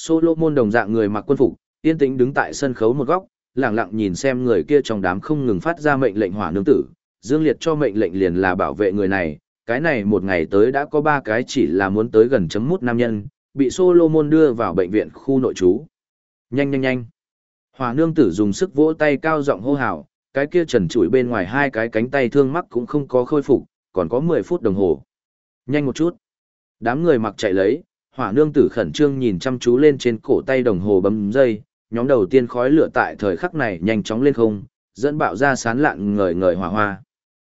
Solomon đồng dạng người mặc quân phục, yên tĩnh đứng tại sân khấu một góc, lặng lặng nhìn xem người kia trong đám không ngừng phát ra mệnh lệnh hỏa nương tử, Dương Liệt cho mệnh lệnh liền là bảo vệ người này, cái này một ngày tới đã có ba cái chỉ là muốn tới gần chấm mút nam nhân, bị Solomon đưa vào bệnh viện khu nội trú. Nhanh nhanh nhanh. Hỏa nương tử dùng sức vỗ tay cao giọng hô hào, cái kia trần trụi bên ngoài hai cái cánh tay thương mắc cũng không có khôi phục, còn có 10 phút đồng hồ. Nhanh một chút. Đám người mặc chạy lấy, hỏa nương tử khẩn trương nhìn chăm chú lên trên cổ tay đồng hồ bấm dây, nhóm đầu tiên khói lửa tại thời khắc này nhanh chóng lên không, dẫn bạo ra sán lạn ngời ngời hỏa hoa.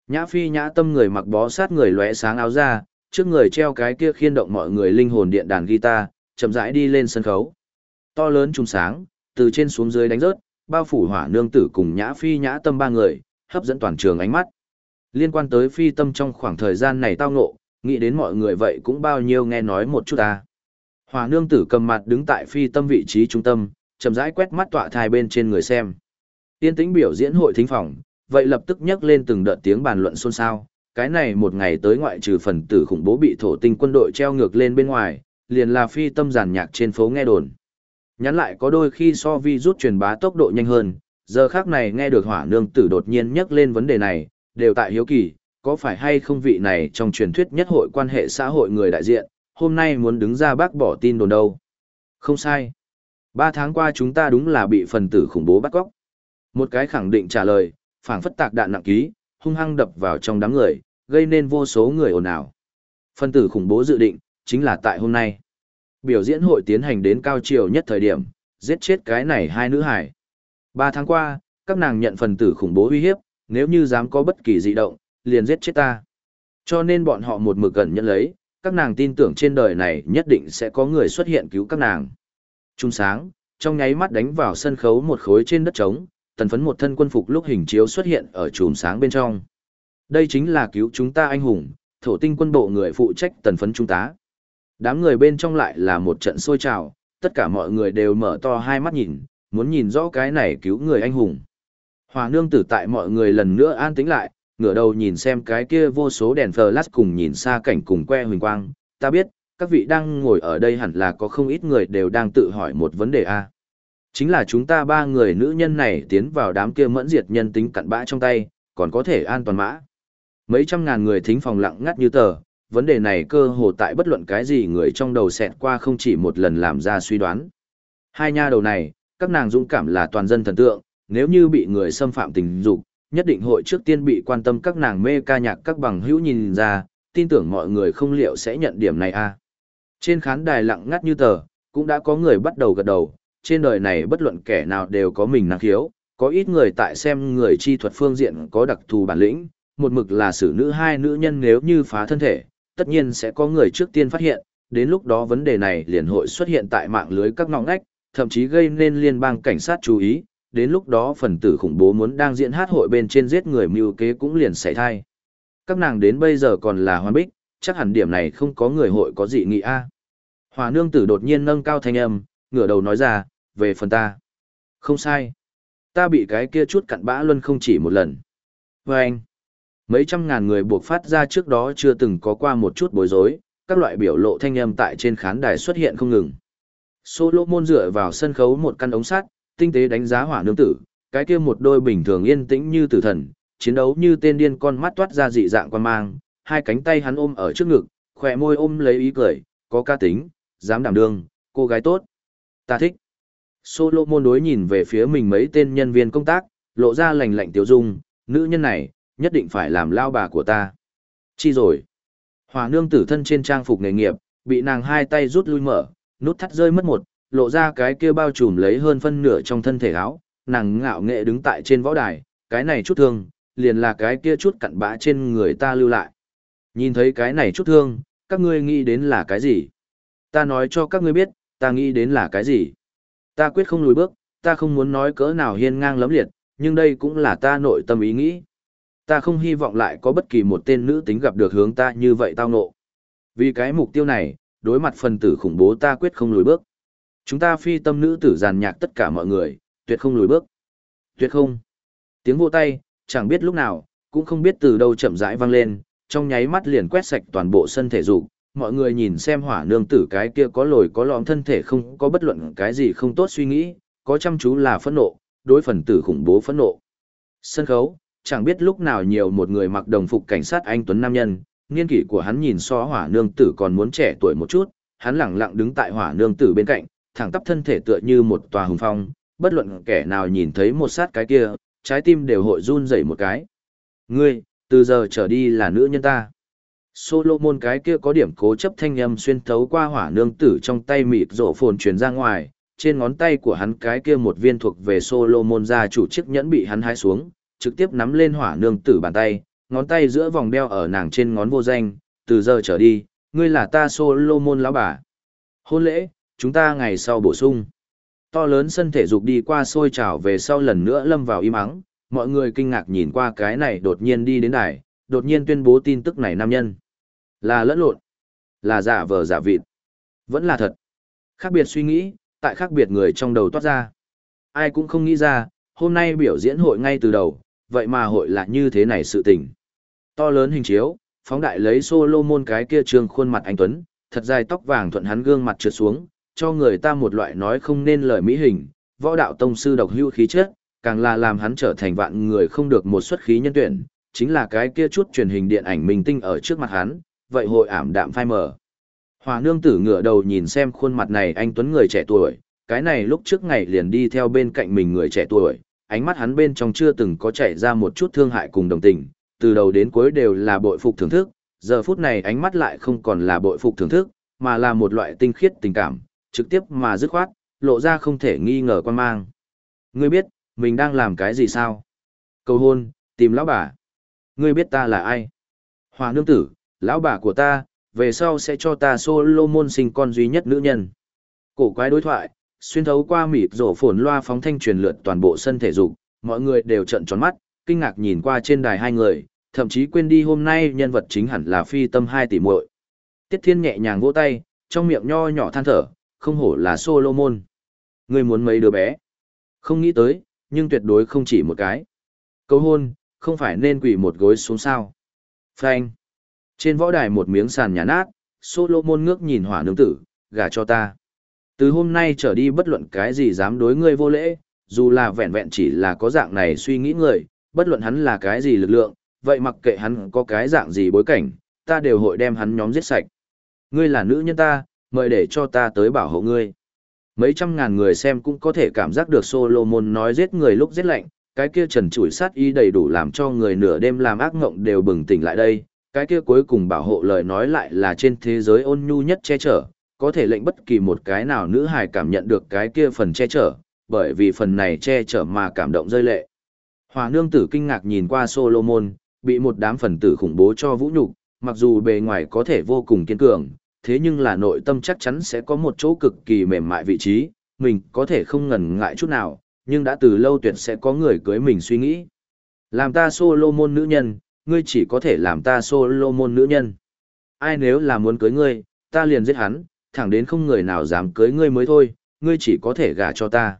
Nhã phi nhã tâm người mặc bó sát người lóe sáng áo ra, trước người treo cái kia khiên động mọi người linh hồn điện đàn guitar, chậm rãi đi lên sân khấu. To lớn trùng sáng, từ trên xuống dưới đánh rớt, bao phủ hỏa nương tử cùng nhã phi nhã tâm ba người, hấp dẫn toàn trường ánh mắt. Liên quan tới phi tâm trong khoảng thời gian này tao ngộ, nghĩ đến mọi người vậy cũng bao nhiêu nghe nói một chút ta. Hòa nương tử cầm mặt đứng tại phi tâm vị trí trung tâm, chậm rãi quét mắt tọa thai bên trên người xem. Tiên tĩnh biểu diễn hội thính phòng, vậy lập tức nhắc lên từng đợt tiếng bàn luận xôn xao. Cái này một ngày tới ngoại trừ phần tử khủng bố bị thổ tinh quân đội treo ngược lên bên ngoài, liền là phi tâm giàn nhạc trên phố nghe đồn. Nhắn lại có đôi khi so vi rút truyền bá tốc độ nhanh hơn, giờ khác này nghe được hỏa nương tử đột nhiên nhắc lên vấn đề này, đều tại hiếu kỳ, có phải hay không vị này trong truyền thuyết nhất hội quan hệ xã hội người đại diện, hôm nay muốn đứng ra bác bỏ tin đồn đâu. Không sai. Ba tháng qua chúng ta đúng là bị phần tử khủng bố bắt cóc. Một cái khẳng định trả lời, phảng phất tạc đạn nặng ký, hung hăng đập vào trong đám người, gây nên vô số người ồn ào. Phần tử khủng bố dự định, chính là tại hôm nay. Biểu diễn hội tiến hành đến cao chiều nhất thời điểm, giết chết cái này hai nữ hải. Ba tháng qua, các nàng nhận phần tử khủng bố uy hiếp, nếu như dám có bất kỳ dị động, liền giết chết ta. Cho nên bọn họ một mực gần nhận lấy, các nàng tin tưởng trên đời này nhất định sẽ có người xuất hiện cứu các nàng. Trung sáng, trong nháy mắt đánh vào sân khấu một khối trên đất trống, tần phấn một thân quân phục lúc hình chiếu xuất hiện ở chùm sáng bên trong. Đây chính là cứu chúng ta anh hùng, thổ tinh quân bộ người phụ trách tần phấn trung tá. Đám người bên trong lại là một trận sôi trào, tất cả mọi người đều mở to hai mắt nhìn, muốn nhìn rõ cái này cứu người anh hùng. Hòa nương tử tại mọi người lần nữa an tĩnh lại, ngửa đầu nhìn xem cái kia vô số đèn flash cùng nhìn xa cảnh cùng que huỳnh quang, ta biết, các vị đang ngồi ở đây hẳn là có không ít người đều đang tự hỏi một vấn đề a. Chính là chúng ta ba người nữ nhân này tiến vào đám kia mẫn diệt nhân tính cặn bã trong tay, còn có thể an toàn mã. Mấy trăm ngàn người thính phòng lặng ngắt như tờ, vấn đề này cơ hồ tại bất luận cái gì người trong đầu xẹt qua không chỉ một lần làm ra suy đoán. Hai nha đầu này, các nàng dũng cảm là toàn dân thần tượng, nếu như bị người xâm phạm tình dục, nhất định hội trước tiên bị quan tâm các nàng mê ca nhạc các bằng hữu nhìn ra, tin tưởng mọi người không liệu sẽ nhận điểm này a. À. Trên khán đài lặng ngắt như tờ, cũng đã có người bắt đầu gật đầu, trên đời này bất luận kẻ nào đều có mình năng khiếu, có ít người tại xem người chi thuật phương diện có đặc thù bản lĩnh, một mực là xử nữ hai nữ nhân nếu như phá thân thể, tất nhiên sẽ có người trước tiên phát hiện, đến lúc đó vấn đề này liền hội xuất hiện tại mạng lưới các ngõ ngách, thậm chí gây nên liên bang cảnh sát chú ý, đến lúc đó phần tử khủng bố muốn đang diễn hát hội bên trên giết người mưu kế cũng liền xảy thai. Các nàng đến bây giờ còn là hoan bích, chắc hẳn điểm này không có người hội có gì nghĩ a. Hòa nương tử đột nhiên nâng cao thanh âm, ngửa đầu nói ra, về phần ta. Không sai. Ta bị cái kia chút cặn bã luân không chỉ một lần. Và anh, mấy trăm ngàn người buộc phát ra trước đó chưa từng có qua một chút bối rối, các loại biểu lộ thanh âm tại trên khán đài xuất hiện không ngừng. Solomon dựa vào sân khấu một căn ống sắt, tinh tế đánh giá hỏa nương tử, cái kia một đôi bình thường yên tĩnh như tử thần, chiến đấu như tên điên con mắt toát ra dị dạng quan mang, hai cánh tay hắn ôm ở trước ngực, khỏe môi ôm lấy ý cười, có ca tính, dám đảm đương, cô gái tốt. Ta thích. Solomon đối nhìn về phía mình mấy tên nhân viên công tác, lộ ra lành lạnh tiểu dung, nữ nhân này, nhất định phải làm lao bà của ta. Chi rồi? Hỏa nương tử thân trên trang phục nghề nghiệp, bị nàng hai tay rút lui mở, nút thắt rơi mất một, lộ ra cái kia bao trùm lấy hơn phân nửa trong thân thể áo, nàng ngạo nghệ đứng tại trên võ đài, cái này chút thương, liền là cái kia chút cặn bã trên người ta lưu lại. Nhìn thấy cái này chút thương, các ngươi nghĩ đến là cái gì? Ta nói cho các ngươi biết, ta nghĩ đến là cái gì? Ta quyết không lùi bước, ta không muốn nói cỡ nào hiên ngang lấm liệt, nhưng đây cũng là ta nội tâm ý nghĩ. Ta không hy vọng lại có bất kỳ một tên nữ tính gặp được hướng ta như vậy tao nộ. Vì cái mục tiêu này, đối mặt phần tử khủng bố ta quyết không lùi bước. Chúng ta phi tâm nữ tử giàn nhạc tất cả mọi người, tuyệt không lùi bước. Tuyệt không. Tiếng vô tay, chẳng biết lúc nào, cũng không biết từ đâu chậm rãi vang lên, trong nháy mắt liền quét sạch toàn bộ sân thể dục, mọi người nhìn xem hỏa nương tử cái kia có lồi có lõm thân thể không có bất luận cái gì không tốt suy nghĩ, có chăm chú là phẫn nộ, đối phần tử khủng bố phẫn nộ. Sân khấu, chẳng biết lúc nào nhiều một người mặc đồng phục cảnh sát anh Tuấn Nam Nhân, niên kỷ của hắn nhìn so hỏa nương tử còn muốn trẻ tuổi một chút, hắn lẳng lặng đứng tại hỏa nương tử bên cạnh, thẳng tắp thân thể tựa như một tòa hùng phong, bất luận kẻ nào nhìn thấy một sát cái kia, trái tim đều hội run rẩy một cái. Ngươi, từ giờ trở đi là nữ nhân ta. Solomon cái kia có điểm cố chấp thanh âm xuyên thấu qua hỏa nương tử trong tay mịt rổ phồn truyền ra ngoài, trên ngón tay của hắn cái kia một viên thuộc về Solomon gia chủ chiếc nhẫn bị hắn hái xuống, trực tiếp nắm lên hỏa nương tử bàn tay, ngón tay giữa vòng đeo ở nàng trên ngón vô danh, từ giờ trở đi, ngươi là ta Solomon lão bà. Hôn lễ, chúng ta ngày sau bổ sung. To lớn sân thể dục đi qua sôi trào về sau lần nữa lâm vào im ắng, mọi người kinh ngạc nhìn qua cái này đột nhiên đi đến đài, đột nhiên tuyên bố tin tức này nam nhân. Là lẫn lộn, là giả vờ giả vịt, vẫn là thật. Khác biệt suy nghĩ, tại khác biệt người trong đầu toát ra. Ai cũng không nghĩ ra, hôm nay biểu diễn hội ngay từ đầu, vậy mà hội là như thế này sự tình. To lớn hình chiếu, phóng đại lấy Solomon cái kia trường khuôn mặt anh Tuấn, thật dài tóc vàng thuận hắn gương mặt trượt xuống, cho người ta một loại nói không nên lời mỹ hình, võ đạo tông sư độc hưu khí chất, càng là làm hắn trở thành vạn người không được một xuất khí nhân tuyển, chính là cái kia chút truyền hình điện ảnh minh tinh ở trước mặt hắn, vậy hội ảm đạm phai mờ. Hòa nương tử ngửa đầu nhìn xem khuôn mặt này anh Tuấn người trẻ tuổi, cái này lúc trước ngày liền đi theo bên cạnh mình người trẻ tuổi, ánh mắt hắn bên trong chưa từng có chảy ra một chút thương hại cùng đồng tình, từ đầu đến cuối đều là bội phục thưởng thức, giờ phút này ánh mắt lại không còn là bội phục thưởng thức, mà là một loại tinh khiết tình cảm, trực tiếp mà dứt khoát, lộ ra không thể nghi ngờ quan mang. Ngươi biết, mình đang làm cái gì sao? Cầu hôn, tìm lão bà. Ngươi biết ta là ai? Hòa nương tử, lão bà của ta, về sau sẽ cho ta Solomon sinh con duy nhất nữ nhân. Cổ quái đối thoại, xuyên thấu qua mịt rổ phồn loa phóng thanh truyền lượt toàn bộ sân thể dục, mọi người đều trợn tròn mắt, kinh ngạc nhìn qua trên đài hai người, thậm chí quên đi hôm nay nhân vật chính hẳn là phi tâm hai tỷ muội. Tiết Thiên nhẹ nhàng vỗ tay, trong miệng nho nhỏ than thở, không hổ là Solomon. Ngươi muốn mấy đứa bé? Không nghĩ tới, nhưng tuyệt đối không chỉ một cái. Cầu hôn, không phải nên quỳ một gối xuống sao. Frank. Trên võ đài một miếng sàn nhà nát, Solomon ngước nhìn hỏa nương tử, gả cho ta. Từ hôm nay trở đi bất luận cái gì dám đối ngươi vô lễ, dù là vẹn vẹn chỉ là có dạng này suy nghĩ người, bất luận hắn là cái gì lực lượng, vậy mặc kệ hắn có cái dạng gì bối cảnh, ta đều hội đem hắn nhóm giết sạch. Ngươi là nữ nhân ta, mời để cho ta tới bảo hộ ngươi. Mấy trăm ngàn người xem cũng có thể cảm giác được Solomon nói giết người lúc giết lạnh, cái kia trần trụi sát y đầy đủ làm cho người nửa đêm làm ác ngộng đều bừng tỉnh lại đây, cái kia cuối cùng bảo hộ lời nói lại là trên thế giới ôn nhu nhất che chở, có thể lệnh bất kỳ một cái nào nữ hài cảm nhận được cái kia phần che chở, bởi vì phần này che chở mà cảm động rơi lệ. Hòa nương tử kinh ngạc nhìn qua Solomon, bị một đám phần tử khủng bố cho vũ nhục, mặc dù bề ngoài có thể vô cùng kiên cường, thế nhưng là nội tâm chắc chắn sẽ có một chỗ cực kỳ mềm mại vị trí, mình có thể không ngần ngại chút nào, nhưng đã từ lâu tuyệt sẽ có người cưới mình suy nghĩ. Làm ta Solomon nữ nhân, ngươi chỉ có thể làm ta Solomon nữ nhân. Ai nếu là muốn cưới ngươi, ta liền giết hắn, thẳng đến không người nào dám cưới ngươi mới thôi, ngươi chỉ có thể gả cho ta.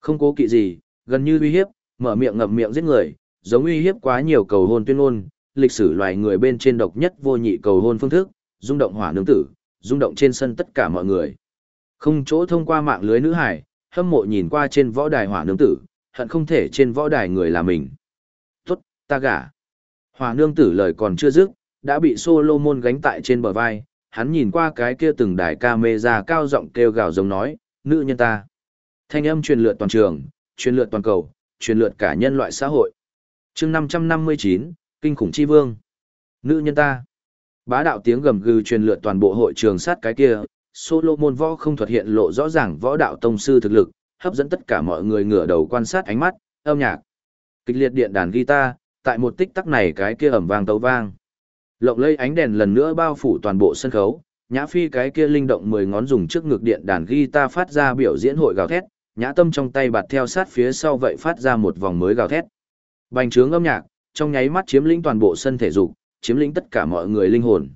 Không cố kỵ gì, gần như uy hiếp, mở miệng ngậm miệng giết người, giống uy hiếp quá nhiều cầu hôn tuyên ngôn, lịch sử loài người bên trên độc nhất vô nhị cầu hôn phương thức, rung động hỏa nương tử, rung động trên sân tất cả mọi người. Không chỗ thông qua mạng lưới nữ hải, hâm mộ nhìn qua trên võ đài hỏa nương tử, hận không thể trên võ đài người là mình. Tốt, ta gả. Hỏa nương tử lời còn chưa dứt, đã bị Solomon gánh tại trên bờ vai, hắn nhìn qua cái kia từng đài ca mê ra cao giọng kêu gào giống nói, nữ nhân ta. Thanh âm truyền lượt toàn trường, truyền lượt toàn cầu, truyền lượt cả nhân loại xã hội. chương 559, Kinh khủng chi vương. Nữ nhân ta. Bá đạo tiếng gầm gừ truyền lượt toàn bộ hội trường sát cái kia, Solomon võ không thuật hiện lộ rõ ràng võ đạo tông sư thực lực, hấp dẫn tất cả mọi người ngửa đầu quan sát ánh mắt, âm nhạc. Kịch liệt điện đàn guitar, tại một tích tắc này cái kia ầm vang tấu vang. Lộng lây ánh đèn lần nữa bao phủ toàn bộ sân khấu, Nhã Phi cái kia linh động mười ngón dùng trước ngực điện đàn guitar phát ra biểu diễn hội gào thét, Nhã Tâm trong tay bạt theo sát phía sau vậy phát ra một vòng mới gào thét. Bành trướng âm nhạc, trong nháy mắt chiếm lĩnh toàn bộ sân thể dục, chiếm lĩnh tất cả mọi người linh hồn.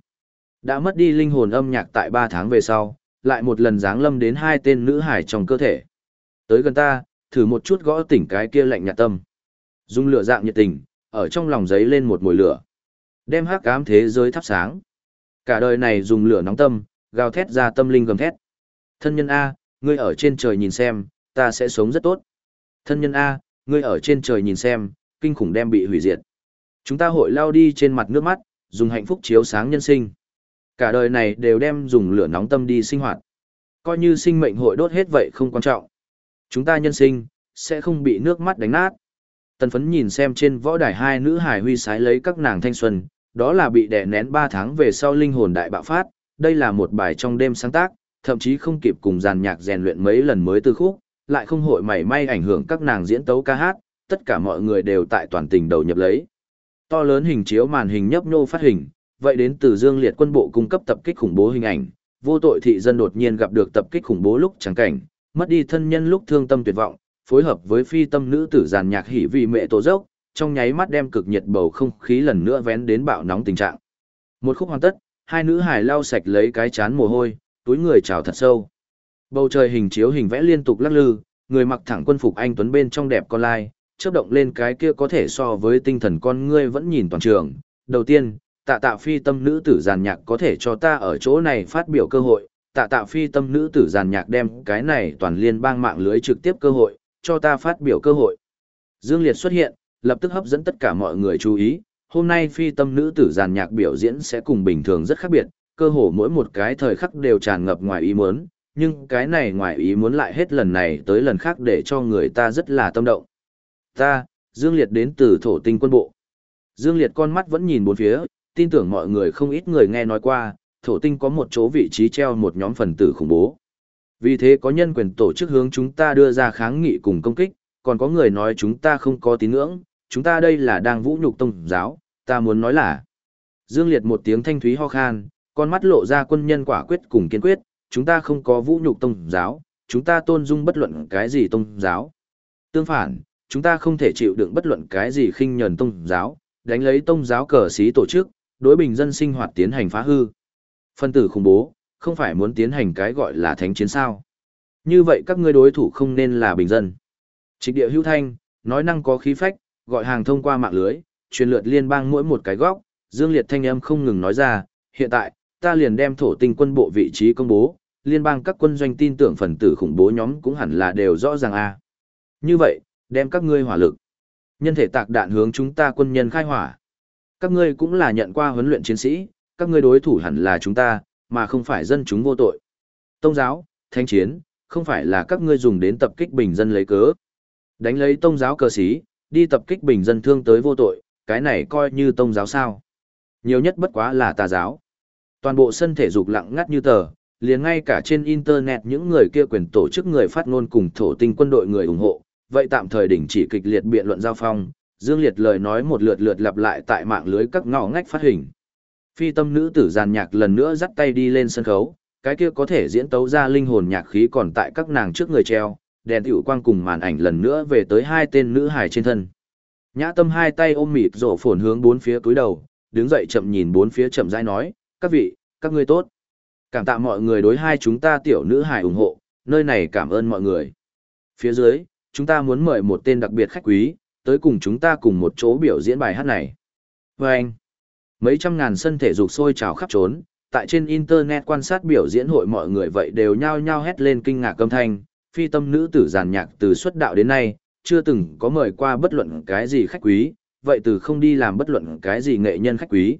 Đã mất đi linh hồn âm nhạc tại 3 tháng về sau, lại một lần giáng lâm đến hai tên nữ hải trong cơ thể. Tới gần ta, thử một chút gõ tỉnh cái kia lạnh nhạt tâm. Dung lửa dạng nhiệt tình, ở trong lòng giấy lên một mùi lửa. Đem hắc ám thế giới thắp sáng. Cả đời này dùng lửa nóng tâm, gào thét ra tâm linh gầm thét. Thân nhân A, ngươi ở trên trời nhìn xem, ta sẽ sống rất tốt. Thân nhân A, ngươi ở trên trời nhìn xem, kinh khủng đem bị hủy diệt. Chúng ta hội lao đi trên mặt nước mắt, dùng hạnh phúc chiếu sáng nhân sinh. Cả đời này đều đem dùng lửa nóng tâm đi sinh hoạt. Coi như sinh mệnh hội đốt hết vậy không quan trọng. Chúng ta nhân sinh, sẽ không bị nước mắt đánh nát. Tần phấn nhìn xem trên võ đài hai nữ hải huy sái lấy các nàng thanh xuân, đó là bị đè nén 3 tháng về sau linh hồn đại bạo phát, đây là một bài trong đêm sáng tác, thậm chí không kịp cùng dàn nhạc rèn luyện mấy lần mới từ khúc, lại không hội mảy may ảnh hưởng các nàng diễn tấu ca hát, tất cả mọi người đều tại toàn tình đầu nhập lấy. To lớn hình chiếu màn hình nhấp nhô phát hình, vậy đến từ Dương Liệt quân bộ cung cấp tập kích khủng bố hình ảnh, vô tội thị dân đột nhiên gặp được tập kích khủng bố lúc chẳng cảnh, mất đi thân nhân lúc thương tâm tuyệt vọng, phối hợp với phi tâm nữ tử giàn nhạc hỉ vị mẹ tổ dốc, trong nháy mắt đem cực nhiệt bầu không khí lần nữa vén đến bạo nóng tình trạng. Một khúc hoàn tất, hai nữ hài lau sạch lấy cái chán mồ hôi, túi người chào thật sâu. Bầu trời hình chiếu hình vẽ liên tục lắc lư, người mặc thẳng quân phục anh tuấn bên trong đẹp con lai, chớp động lên cái kia có thể so với tinh thần con ngươi vẫn nhìn toàn trường. Đầu tiên, tạ tạ phi tâm nữ tử giàn nhạc có thể cho ta ở chỗ này phát biểu cơ hội, tạ tạ phi tâm nữ tử giàn nhạc đem cái này toàn liên bang mạng lưới trực tiếp cơ hội, cho ta phát biểu cơ hội. Dương Liệt xuất hiện, lập tức hấp dẫn tất cả mọi người chú ý, hôm nay phi tâm nữ tử giàn nhạc biểu diễn sẽ cùng bình thường rất khác biệt, cơ hồ mỗi một cái thời khắc đều tràn ngập ngoài ý muốn, nhưng cái này ngoài ý muốn lại hết lần này tới lần khác để cho người ta rất là tâm động. Ta, Dương Liệt đến từ thổ tinh quân bộ. Dương Liệt con mắt vẫn nhìn bốn phía, tin tưởng mọi người không ít người nghe nói qua, thổ tinh có một chỗ vị trí treo một nhóm phần tử khủng bố. Vì thế có nhân quyền tổ chức hướng chúng ta đưa ra kháng nghị cùng công kích, còn có người nói chúng ta không có tín ngưỡng, chúng ta đây là đang vũ nhục tông giáo, ta muốn nói là. Dương Liệt một tiếng thanh thúy ho khan, con mắt lộ ra quân nhân quả quyết cùng kiên quyết, chúng ta không có vũ nhục tông giáo, chúng ta tôn dung bất luận cái gì tông giáo. Tương phản, chúng ta không thể chịu đựng bất luận cái gì khinh nhờn tông giáo, đánh lấy tông giáo cờ xí tổ chức, đối bình dân sinh hoạt tiến hành phá hư. Phân tử khủng bố, không phải muốn tiến hành cái gọi là thánh chiến sao. Như vậy các ngươi đối thủ không nên là bình dân. Trịch địa hữu thanh, nói năng có khí phách, gọi hàng thông qua mạng lưới, truyền lượt liên bang mỗi một cái góc, Dương Liệt thanh âm không ngừng nói ra, hiện tại, ta liền đem thổ tinh quân bộ vị trí công bố, liên bang các quân doanh tin tưởng phần tử khủng bố nhóm cũng hẳn là đều rõ ràng a. Như vậy, đem các ngươi hỏa lực, nhân thể tạc đạn hướng chúng ta quân nhân khai hỏa. Các ngươi cũng là nhận qua huấn luyện chiến sĩ, các ngươi đối thủ hẳn là chúng ta, mà không phải dân chúng vô tội. Tông giáo, thanh chiến, không phải là các ngươi dùng đến tập kích bình dân lấy cớ. Đánh lấy tông giáo cờ sĩ, đi tập kích bình dân thương tới vô tội, cái này coi như tông giáo sao. Nhiều nhất bất quá là tà giáo. Toàn bộ sân thể dục lặng ngắt như tờ, liền ngay cả trên internet những người kia quyền tổ chức người phát ngôn cùng thổ tinh quân đội người ủng hộ, vậy tạm thời đình chỉ kịch liệt biện luận giao phong, Dương Liệt lời nói một lượt lượt lặp lại tại mạng lưới các ngõ ngách phát hình. Phi tâm nữ tử giàn nhạc lần nữa dắt tay đi lên sân khấu, cái kia có thể diễn tấu ra linh hồn nhạc khí còn tại các nàng trước người treo, đèn tiểu quang cùng màn ảnh lần nữa về tới hai tên nữ hài trên thân. Nhã tâm hai tay ôm mịt rổ phồn hướng bốn phía túi đầu, đứng dậy chậm nhìn bốn phía chậm rãi nói, các vị, các ngươi tốt. Cảm tạ mọi người đối hai chúng ta tiểu nữ hài ủng hộ, nơi này cảm ơn mọi người. Phía dưới, chúng ta muốn mời một tên đặc biệt khách quý, tới cùng chúng ta cùng một chỗ biểu diễn bài hát này. Và anh, mấy trăm ngàn sân thể dục sôi trào khắp trốn, tại trên internet quan sát biểu diễn hội mọi người vậy đều nhao nhao hét lên kinh ngạc âm thanh, phi tâm nữ tử giàn nhạc từ xuất đạo đến nay, chưa từng có mời qua bất luận cái gì khách quý, vậy từ không đi làm bất luận cái gì nghệ nhân khách quý.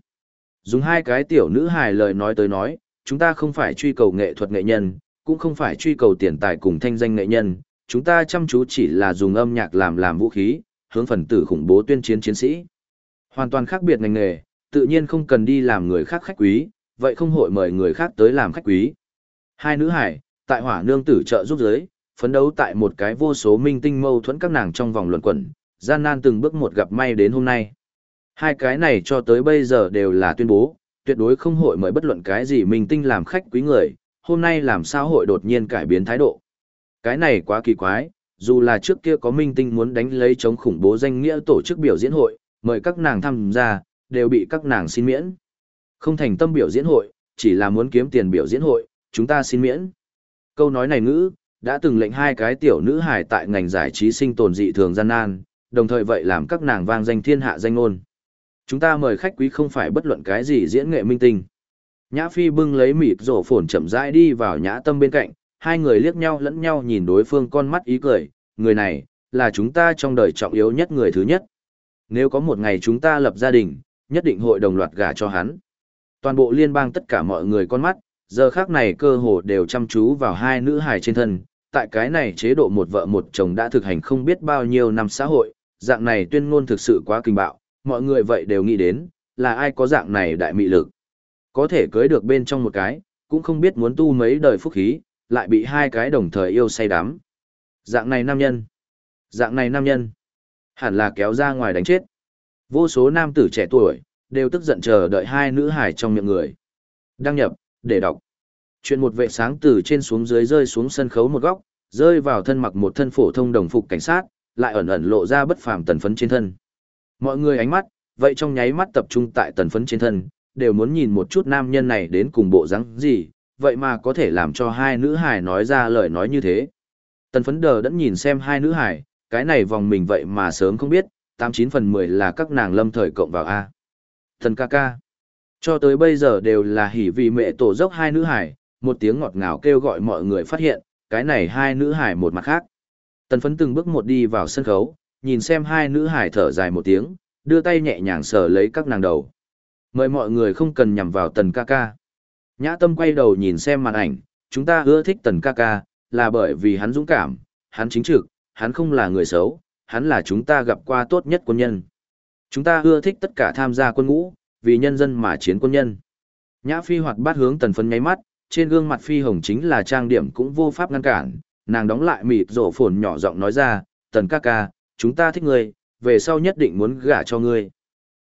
Dùng hai cái tiểu nữ hài lời nói tới nói, chúng ta không phải truy cầu nghệ thuật nghệ nhân, cũng không phải truy cầu tiền tài cùng thanh danh nghệ nhân, chúng ta chăm chú chỉ là dùng âm nhạc làm làm vũ khí, hướng phần tử khủng bố tuyên chiến chiến sĩ. Hoàn toàn khác biệt ngành nghề, tự nhiên không cần đi làm người khác khách quý, vậy không hội mời người khác tới làm khách quý. Hai nữ hải, tại hỏa nương tử trợ giúp giới, phấn đấu tại một cái vô số minh tinh mâu thuẫn các nàng trong vòng luận quẩn, gian nan từng bước một gặp may đến hôm nay. Hai cái này cho tới bây giờ đều là tuyên bố, tuyệt đối không hội mời bất luận cái gì minh tinh làm khách quý người, hôm nay làm sao hội đột nhiên cải biến thái độ. Cái này quá kỳ quái, dù là trước kia có minh tinh muốn đánh lấy chống khủng bố danh nghĩa tổ chức biểu diễn hội, mời các nàng tham gia, đều bị các nàng xin miễn. Không thành tâm biểu diễn hội, chỉ là muốn kiếm tiền biểu diễn hội, chúng ta xin miễn. Câu nói này ngữ, đã từng lệnh hai cái tiểu nữ hài tại ngành giải trí sinh tồn dị thường gian nan, đồng thời vậy làm các nàng vang danh thiên hạ danh ngôn. Chúng ta mời khách quý không phải bất luận cái gì diễn nghệ minh tinh. Nhã Phi bưng lấy mịt rổ phồn chậm rãi đi vào nhã tâm bên cạnh, hai người liếc nhau lẫn nhau nhìn đối phương con mắt ý cười, người này, là chúng ta trong đời trọng yếu nhất người thứ nhất. Nếu có một ngày chúng ta lập gia đình, nhất định hội đồng loạt gả cho hắn. Toàn bộ liên bang tất cả mọi người con mắt, giờ khác này cơ hồ đều chăm chú vào hai nữ hài trên thân. Tại cái này chế độ một vợ một chồng đã thực hành không biết bao nhiêu năm xã hội, dạng này tuyên ngôn thực sự quá kinh bạo, mọi người vậy đều nghĩ đến, là ai có dạng này đại mị lực. Có thể cưới được bên trong một cái, cũng không biết muốn tu mấy đời phúc khí, lại bị hai cái đồng thời yêu say đắm. Dạng này nam nhân. Dạng này nam nhân. Hẳn là kéo ra ngoài đánh chết. Vô số nam tử trẻ tuổi, đều tức giận chờ đợi hai nữ hải trong miệng người. Đăng nhập, để đọc. Chuyện một vệ sáng từ trên xuống dưới rơi xuống sân khấu một góc, rơi vào thân mặc một thân phổ thông đồng phục cảnh sát, lại ẩn ẩn lộ ra bất phàm tần phấn trên thân. Mọi người ánh mắt, vậy trong nháy mắt tập trung tại tần phấn trên thân, đều muốn nhìn một chút nam nhân này đến cùng bộ dáng gì, vậy mà có thể làm cho hai nữ hải nói ra lời nói như thế. Tần phấn đờ đẫn nhìn xem hai nữ hải, cái này vòng mình vậy mà sớm không biết, 89 phần 10 là các nàng lâm thời cộng vào A. Thần ca ca. Cho tới bây giờ đều là hỉ vì mẹ tổ dốc hai nữ hải, một tiếng ngọt ngào kêu gọi mọi người phát hiện, cái này hai nữ hải một mặt khác. Tần phấn từng bước một đi vào sân khấu, nhìn xem hai nữ hải thở dài một tiếng, đưa tay nhẹ nhàng sờ lấy các nàng đầu. Mời mọi người không cần nhằm vào tần ca ca. Nhã tâm quay đầu nhìn xem màn ảnh, chúng ta ưa thích tần ca ca, là bởi vì hắn dũng cảm, hắn chính trực, hắn không là người xấu, hắn là chúng ta gặp qua tốt nhất quân nhân. Chúng ta ưa thích tất cả tham gia quân ngũ, vì nhân dân mà chiến quân nhân. Nhã phi hoạt bát hướng tần phấn nháy mắt, trên gương mặt phi hồng chính là trang điểm cũng vô pháp ngăn cản, nàng đóng lại mịt rổ phồn nhỏ giọng nói ra, tần ca ca, chúng ta thích ngươi, về sau nhất định muốn gả cho ngươi.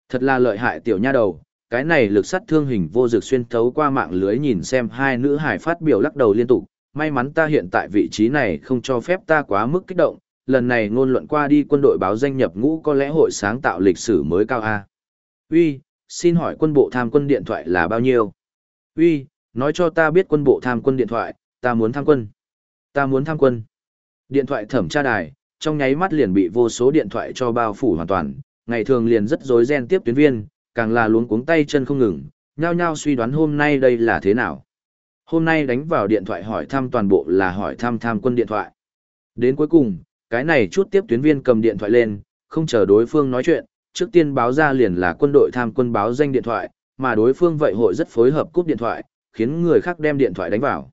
Thật là lợi hại tiểu nha đầu, cái này lực sát thương hình vô dược xuyên thấu qua mạng lưới nhìn xem hai nữ hải phát biểu lắc đầu liên tục, may mắn ta hiện tại vị trí này không cho phép ta quá mức kích động, lần này ngôn luận qua đi quân đội báo danh nhập ngũ có lẽ hội sáng tạo lịch sử mới cao A. Uy, xin hỏi quân bộ tham quân điện thoại là bao nhiêu? Uy, nói cho ta biết quân bộ tham quân điện thoại, ta muốn tham quân. Ta muốn tham quân. Điện thoại thẩm tra đài, trong nháy mắt liền bị vô số điện thoại cho bao phủ hoàn toàn, ngày thường liền rất rối ren tiếp tuyến viên, càng là luống cuống tay chân không ngừng, nhao nhao suy đoán hôm nay đây là thế nào. Hôm nay đánh vào điện thoại hỏi thăm toàn bộ là hỏi thăm tham quân điện thoại. Đến cuối cùng, cái này chút tiếp tuyến viên cầm điện thoại lên, không chờ đối phương nói chuyện, trước tiên báo ra liền là quân đội tham quân báo danh điện thoại, mà đối phương vậy hội rất phối hợp cúp điện thoại, khiến người khác đem điện thoại đánh vào.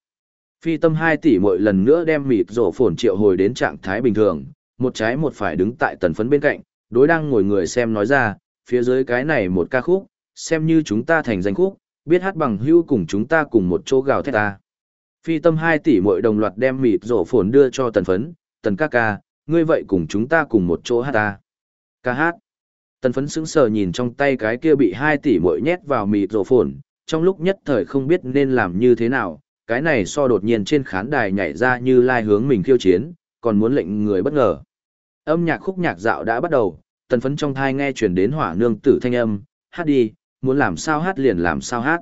Phi tâm 2 tỷ mỗi lần nữa đem mịt rổ phồn triệu hồi đến trạng thái bình thường, một trái một phải đứng tại tần phấn bên cạnh, đối đang ngồi người xem nói ra, phía dưới cái này một ca khúc, xem như chúng ta thành danh khúc, biết hát bằng hưu cùng chúng ta cùng một chỗ gào thét ta. Phi tâm 2 tỷ mỗi đồng loạt đem mịt rổ phồn đưa cho tần phấn, tần ca ca, ngươi vậy cùng chúng ta cùng một chỗ hát ta. Ca hát. Tần phấn sững sờ nhìn trong tay cái kia bị 2 tỷ mỗi nhét vào mịt rổ phồn, trong lúc nhất thời không biết nên làm như thế nào, cái này so đột nhiên trên khán đài nhảy ra như lai hướng mình khiêu chiến, còn muốn lệnh người bất ngờ. Âm nhạc khúc nhạc dạo đã bắt đầu, tần phấn trong thai nghe chuyển đến hỏa nương tử thanh âm, hát đi, muốn làm sao hát liền làm sao hát.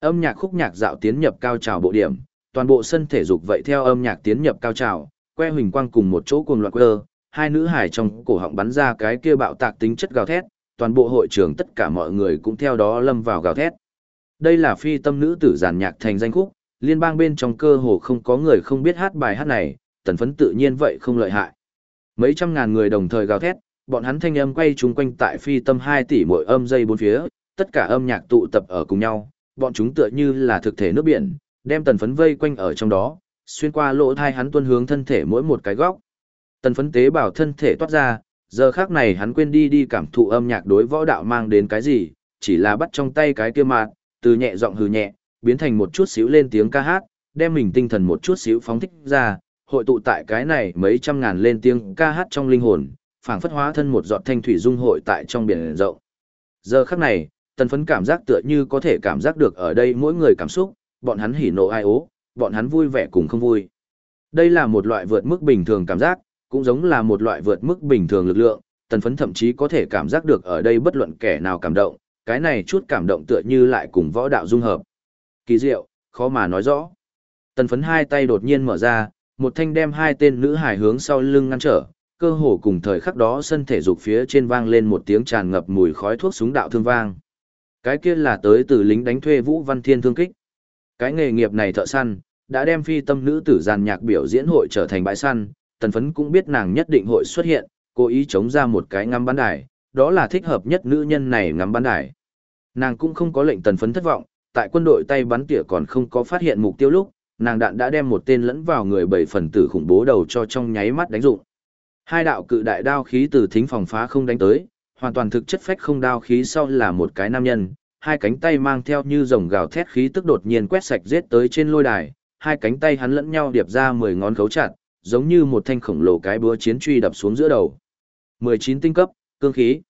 Âm nhạc khúc nhạc dạo tiến nhập cao trào bộ điểm, toàn bộ sân thể dục vậy theo âm nhạc tiến nhập cao trào, que huỳnh quang cùng một chỗ cuồng loạn quơ, hai nữ hải trong cổ họng bắn ra cái kia bạo tạc tính chất gào thét, toàn bộ hội trường tất cả mọi người cũng theo đó lâm vào gào thét. Đây là phi tâm nữ tử giàn nhạc thành danh khúc, liên bang bên trong cơ hồ không có người không biết hát bài hát này, tần phấn tự nhiên vậy không lợi hại. Mấy trăm ngàn người đồng thời gào thét, bọn hắn thanh âm quay chung quanh tại phi tâm 2 tỷ mỗi âm dây bốn phía, tất cả âm nhạc tụ tập ở cùng nhau, bọn chúng tựa như là thực thể nước biển, đem tần phấn vây quanh ở trong đó, xuyên qua lỗ thai hắn tuân hướng thân thể mỗi một cái góc. Tần phấn tế bảo thân thể toát ra, giờ khác này hắn quên đi đi cảm thụ âm nhạc đối võ đạo mang đến cái gì, chỉ là bắt trong tay cái kia mạt, từ nhẹ giọng hừ nhẹ, biến thành một chút xíu lên tiếng ca hát, đem mình tinh thần một chút xíu phóng thích ra, hội tụ tại cái này mấy trăm ngàn lên tiếng ca hát trong linh hồn, phảng phất hóa thân một giọt thanh thủy dung hội tại trong biển rộng. Giờ khắc này, tần phấn cảm giác tựa như có thể cảm giác được ở đây mỗi người cảm xúc, bọn hắn hỉ nộ ai ố, bọn hắn vui vẻ cùng không vui. Đây là một loại vượt mức bình thường cảm giác, cũng giống là một loại vượt mức bình thường lực lượng, tần phấn thậm chí có thể cảm giác được ở đây bất luận kẻ nào cảm động, cái này chút cảm động tựa như lại cùng võ đạo dung hợp. Kỳ diệu, khó mà nói rõ. Tần phấn hai tay đột nhiên mở ra, một thanh đem hai tên nữ hải hướng sau lưng ngăn trở, cơ hồ cùng thời khắc đó sân thể dục phía trên vang lên một tiếng tràn ngập mùi khói thuốc súng đạo thương vang. Cái kia là tới từ lính đánh thuê Vũ Văn Thiên thương kích. Cái nghề nghiệp này thợ săn, đã đem phi tâm nữ tử giàn nhạc biểu diễn hội trở thành bãi săn, tần phấn cũng biết nàng nhất định hội xuất hiện, cố ý chống ra một cái ngắm bắn đài, đó là thích hợp nhất nữ nhân này ngắm bắn đài. Nàng cũng không có lệnh tần phấn thất vọng, tại quân đội tay bắn tỉa còn không có phát hiện mục tiêu lúc, nàng đạn đã đem một tên lẫn vào người bảy phần tử khủng bố đầu cho trong nháy mắt đánh dụng. Hai đạo cự đại đao khí từ thính phòng phá không đánh tới, hoàn toàn thực chất phách không đao khí sau là một cái nam nhân, hai cánh tay mang theo như rồng gào thét khí tức đột nhiên quét sạch giết tới trên lôi đài, hai cánh tay hắn lẫn nhau điệp ra mười ngón khấu chặt, giống như một thanh khổng lồ cái búa chiến truy đập xuống giữa đầu. 19 tinh cấp, cương khí.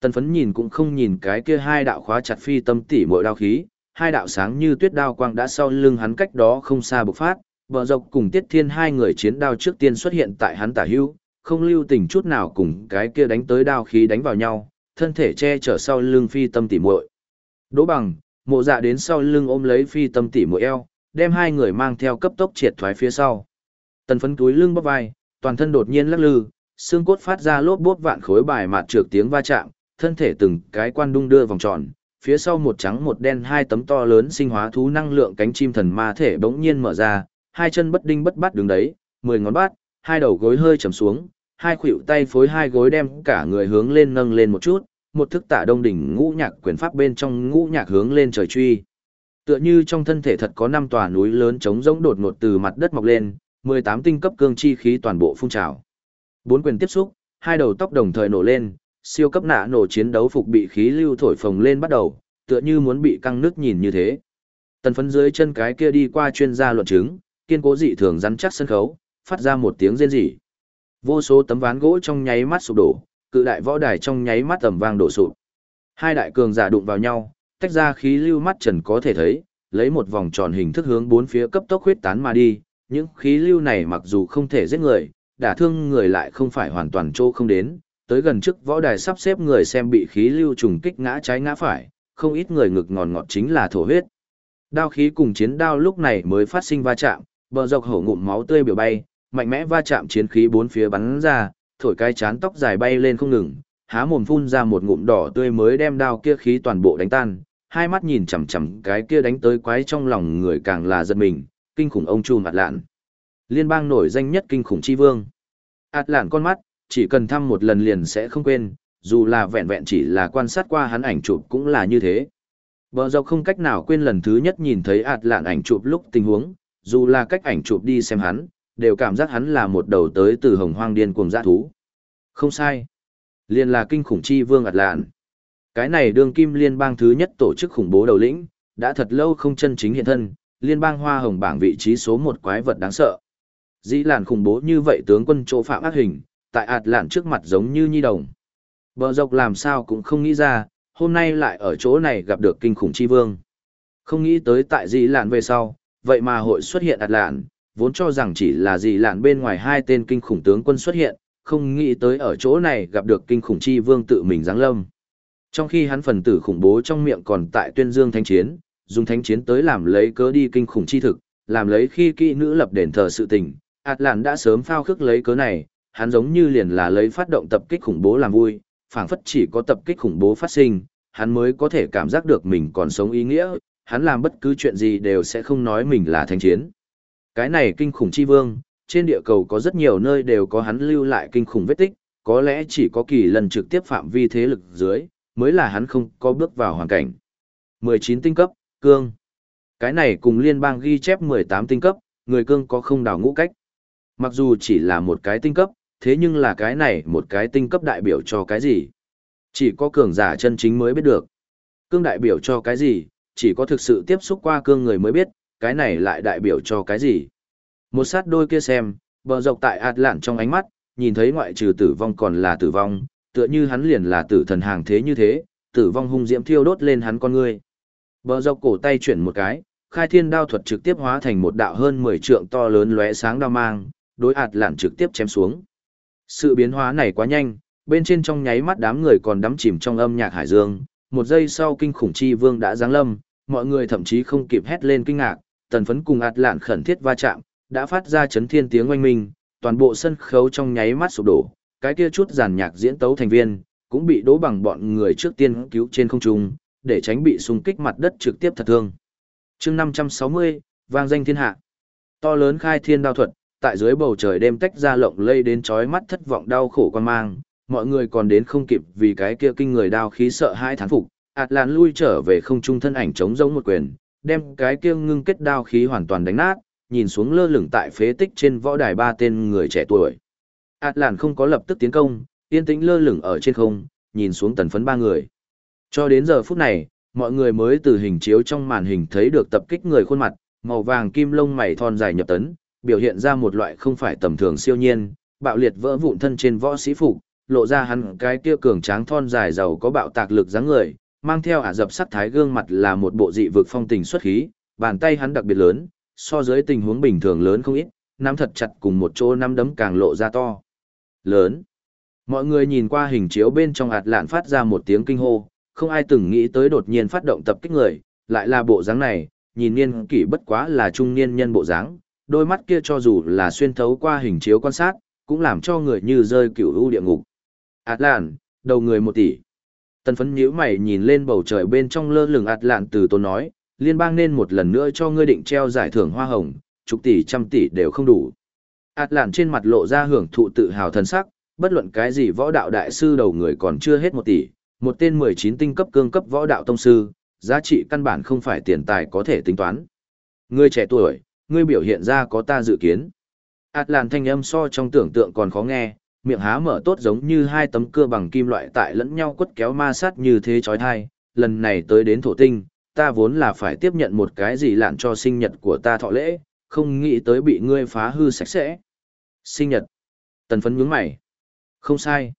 Tần phấn nhìn cũng không nhìn cái kia hai đạo khóa chặt phi tâm tỉ mỗi đao khí, hai đạo sáng như tuyết đao quang đã sau lưng hắn cách đó không xa bộc phát, bờ dọc cùng tiết thiên hai người chiến đao trước tiên xuất hiện tại hắn tả hưu, không lưu tình chút nào cùng cái kia đánh tới đao khí đánh vào nhau, thân thể che chở sau lưng phi tâm tỉ muội. Đỗ bằng, mộ dạ đến sau lưng ôm lấy phi tâm tỉ muội eo, đem hai người mang theo cấp tốc triệt thoái phía sau. Tần phấn túi lưng bóp vai, toàn thân đột nhiên lắc lư, xương cốt phát ra lốp bốp vạn khối bài mạt trượt tiếng va chạm, thân thể từng cái quan đung đưa vòng tròn, phía sau một trắng một đen hai tấm to lớn sinh hóa thú năng lượng cánh chim thần ma thể bỗng nhiên mở ra, hai chân bất đinh bất bắt đứng đấy, mười ngón bát, hai đầu gối hơi trầm xuống, hai khuỷu tay phối hai gối đem cả người hướng lên nâng lên một chút, một thức tạ đông đỉnh ngũ nhạc quyền pháp bên trong ngũ nhạc hướng lên trời truy. Tựa như trong thân thể thật có năm tòa núi lớn trống rỗng đột ngột từ mặt đất mọc lên, 18 tinh cấp cương chi khí toàn bộ phun trào. Bốn quyền tiếp xúc, hai đầu tóc đồng thời nổ lên, siêu cấp nạ nổ chiến đấu phục bị khí lưu thổi phồng lên bắt đầu, tựa như muốn bị căng nước nhìn như thế. Tần phấn dưới chân cái kia đi qua chuyên gia luận chứng, kiên cố dị thường rắn chắc sân khấu, phát ra một tiếng rên rỉ. Vô số tấm ván gỗ trong nháy mắt sụp đổ, cự đại võ đài trong nháy mắt tầm vang đổ sụp. Hai đại cường giả đụng vào nhau, tách ra khí lưu mắt trần có thể thấy, lấy một vòng tròn hình thức hướng bốn phía cấp tốc huyết tán mà đi, những khí lưu này mặc dù không thể giết người, đả thương người lại không phải hoàn toàn chỗ không đến, tới gần trước võ đài sắp xếp người xem bị khí lưu trùng kích ngã trái ngã phải, không ít người ngực ngòn ngọt chính là thổ huyết. Đao khí cùng chiến đao lúc này mới phát sinh va chạm, bờ dọc hổ ngụm máu tươi biểu bay, mạnh mẽ va chạm chiến khí bốn phía bắn ra, thổi cái chán tóc dài bay lên không ngừng, há mồm phun ra một ngụm đỏ tươi mới đem đao kia khí toàn bộ đánh tan, hai mắt nhìn chằm chằm cái kia đánh tới quái trong lòng người càng là giật mình, kinh khủng ông chu mặt lạn. Liên bang nổi danh nhất kinh khủng chi vương. Át lạn con mắt, chỉ cần thăm một lần liền sẽ không quên, dù là vẹn vẹn chỉ là quan sát qua hắn ảnh chụp cũng là như thế. Bờ dọc không cách nào quên lần thứ nhất nhìn thấy ạt lạn ảnh chụp lúc tình huống, dù là cách ảnh chụp đi xem hắn, đều cảm giác hắn là một đầu tới từ hồng hoang điên cuồng dã thú. Không sai. Liền là kinh khủng chi vương ạt lạn. Cái này đương kim liên bang thứ nhất tổ chức khủng bố đầu lĩnh, đã thật lâu không chân chính hiện thân, liên bang hoa hồng bảng vị trí số một quái vật đáng sợ. Dĩ làn khủng bố như vậy tướng quân chỗ phạm ác hình, tại ạt lạn trước mặt giống như nhi đồng. Bờ dọc làm sao cũng không nghĩ ra, hôm nay lại ở chỗ này gặp được kinh khủng chi vương. Không nghĩ tới tại dĩ lạn về sau, vậy mà hội xuất hiện ạt lạn, vốn cho rằng chỉ là gì lạn bên ngoài hai tên kinh khủng tướng quân xuất hiện, không nghĩ tới ở chỗ này gặp được kinh khủng chi vương tự mình giáng lâm. Trong khi hắn phần tử khủng bố trong miệng còn tại tuyên dương thánh chiến, dùng thánh chiến tới làm lấy cớ đi kinh khủng chi thực, làm lấy khi kỹ nữ lập đền thờ sự tình, ạt lạn đã sớm phao khước lấy cớ này, hắn giống như liền là lấy phát động tập kích khủng bố làm vui, phảng phất chỉ có tập kích khủng bố phát sinh, hắn mới có thể cảm giác được mình còn sống ý nghĩa, hắn làm bất cứ chuyện gì đều sẽ không nói mình là thánh chiến. Cái này kinh khủng chi vương, trên địa cầu có rất nhiều nơi đều có hắn lưu lại kinh khủng vết tích, có lẽ chỉ có kỳ lần trực tiếp phạm vi thế lực dưới, mới là hắn không có bước vào hoàn cảnh. 19 tinh cấp, cương. Cái này cùng liên bang ghi chép 18 tinh cấp, người cương có không đào ngũ cách. Mặc dù chỉ là một cái tinh cấp, thế nhưng là cái này một cái tinh cấp đại biểu cho cái gì? Chỉ có cường giả chân chính mới biết được. Cương đại biểu cho cái gì? Chỉ có thực sự tiếp xúc qua cương người mới biết, cái này lại đại biểu cho cái gì? Một sát đôi kia xem, bờ dọc tại ạt lạn trong ánh mắt, nhìn thấy ngoại trừ tử vong còn là tử vong, tựa như hắn liền là tử thần hàng thế như thế, tử vong hung diễm thiêu đốt lên hắn con người. Bờ dọc cổ tay chuyển một cái, khai thiên đao thuật trực tiếp hóa thành một đạo hơn 10 trượng to lớn lóe sáng đao mang, đối ạt lạn trực tiếp chém xuống. Sự biến hóa này quá nhanh, bên trên trong nháy mắt đám người còn đắm chìm trong âm nhạc hải dương, một giây sau kinh khủng chi vương đã giáng lâm, mọi người thậm chí không kịp hét lên kinh ngạc, tần phấn cùng ạt lạn khẩn thiết va chạm, đã phát ra chấn thiên tiếng oanh minh, toàn bộ sân khấu trong nháy mắt sụp đổ, cái kia chút giàn nhạc diễn tấu thành viên, cũng bị đố bằng bọn người trước tiên cứu trên không trung, để tránh bị xung kích mặt đất trực tiếp thật thương. chương 560, vang danh thiên hạ. To lớn khai thiên đao thuật, tại dưới bầu trời đêm tách ra lộng lây đến chói mắt thất vọng đau khổ quan mang, mọi người còn đến không kịp vì cái kia kinh người đao khí sợ hai thán phục, ạt làn lui trở về không trung thân ảnh chống giống một quyền, đem cái kia ngưng kết đao khí hoàn toàn đánh nát, nhìn xuống lơ lửng tại phế tích trên võ đài ba tên người trẻ tuổi. Át làn không có lập tức tiến công, yên tĩnh lơ lửng ở trên không, nhìn xuống tần phấn ba người. Cho đến giờ phút này, mọi người mới từ hình chiếu trong màn hình thấy được tập kích người khuôn mặt, màu vàng kim lông mày thon dài nhập tấn, biểu hiện ra một loại không phải tầm thường siêu nhiên, bạo liệt vỡ vụn thân trên võ sĩ phục, lộ ra hắn cái kia cường tráng thon dài giàu có bạo tạc lực dáng người, mang theo ả dập sắc thái gương mặt là một bộ dị vực phong tình xuất khí, bàn tay hắn đặc biệt lớn, so với tình huống bình thường lớn không ít, nắm thật chặt cùng một chỗ nắm đấm càng lộ ra to. Lớn. Mọi người nhìn qua hình chiếu bên trong ạt lạn phát ra một tiếng kinh hô, không ai từng nghĩ tới đột nhiên phát động tập kích người, lại là bộ dáng này, nhìn niên kỷ bất quá là trung niên nhân bộ dáng, đôi mắt kia cho dù là xuyên thấu qua hình chiếu quan sát, cũng làm cho người như rơi cựu u địa ngục. ạt lạn, đầu người một tỷ. Tần phấn nhíu mày nhìn lên bầu trời bên trong lơ lửng ạt lạn từ tôn nói, liên bang nên một lần nữa cho ngươi định treo giải thưởng hoa hồng, chục tỷ trăm tỷ đều không đủ. Ạt lạn trên mặt lộ ra hưởng thụ tự hào thần sắc, bất luận cái gì võ đạo đại sư đầu người còn chưa hết một tỷ, một tên 19 tinh cấp cương cấp võ đạo tông sư, giá trị căn bản không phải tiền tài có thể tính toán. Ngươi trẻ tuổi, ngươi biểu hiện ra có ta dự kiến. Ạt làn thanh âm so trong tưởng tượng còn khó nghe, miệng há mở tốt giống như hai tấm cưa bằng kim loại tại lẫn nhau quất kéo ma sát như thế chói thai. Lần này tới đến thổ tinh, ta vốn là phải tiếp nhận một cái gì lạn cho sinh nhật của ta thọ lễ, không nghĩ tới bị ngươi phá hư sạch sẽ. Sinh nhật. Tần phấn nhướng mày. Không sai.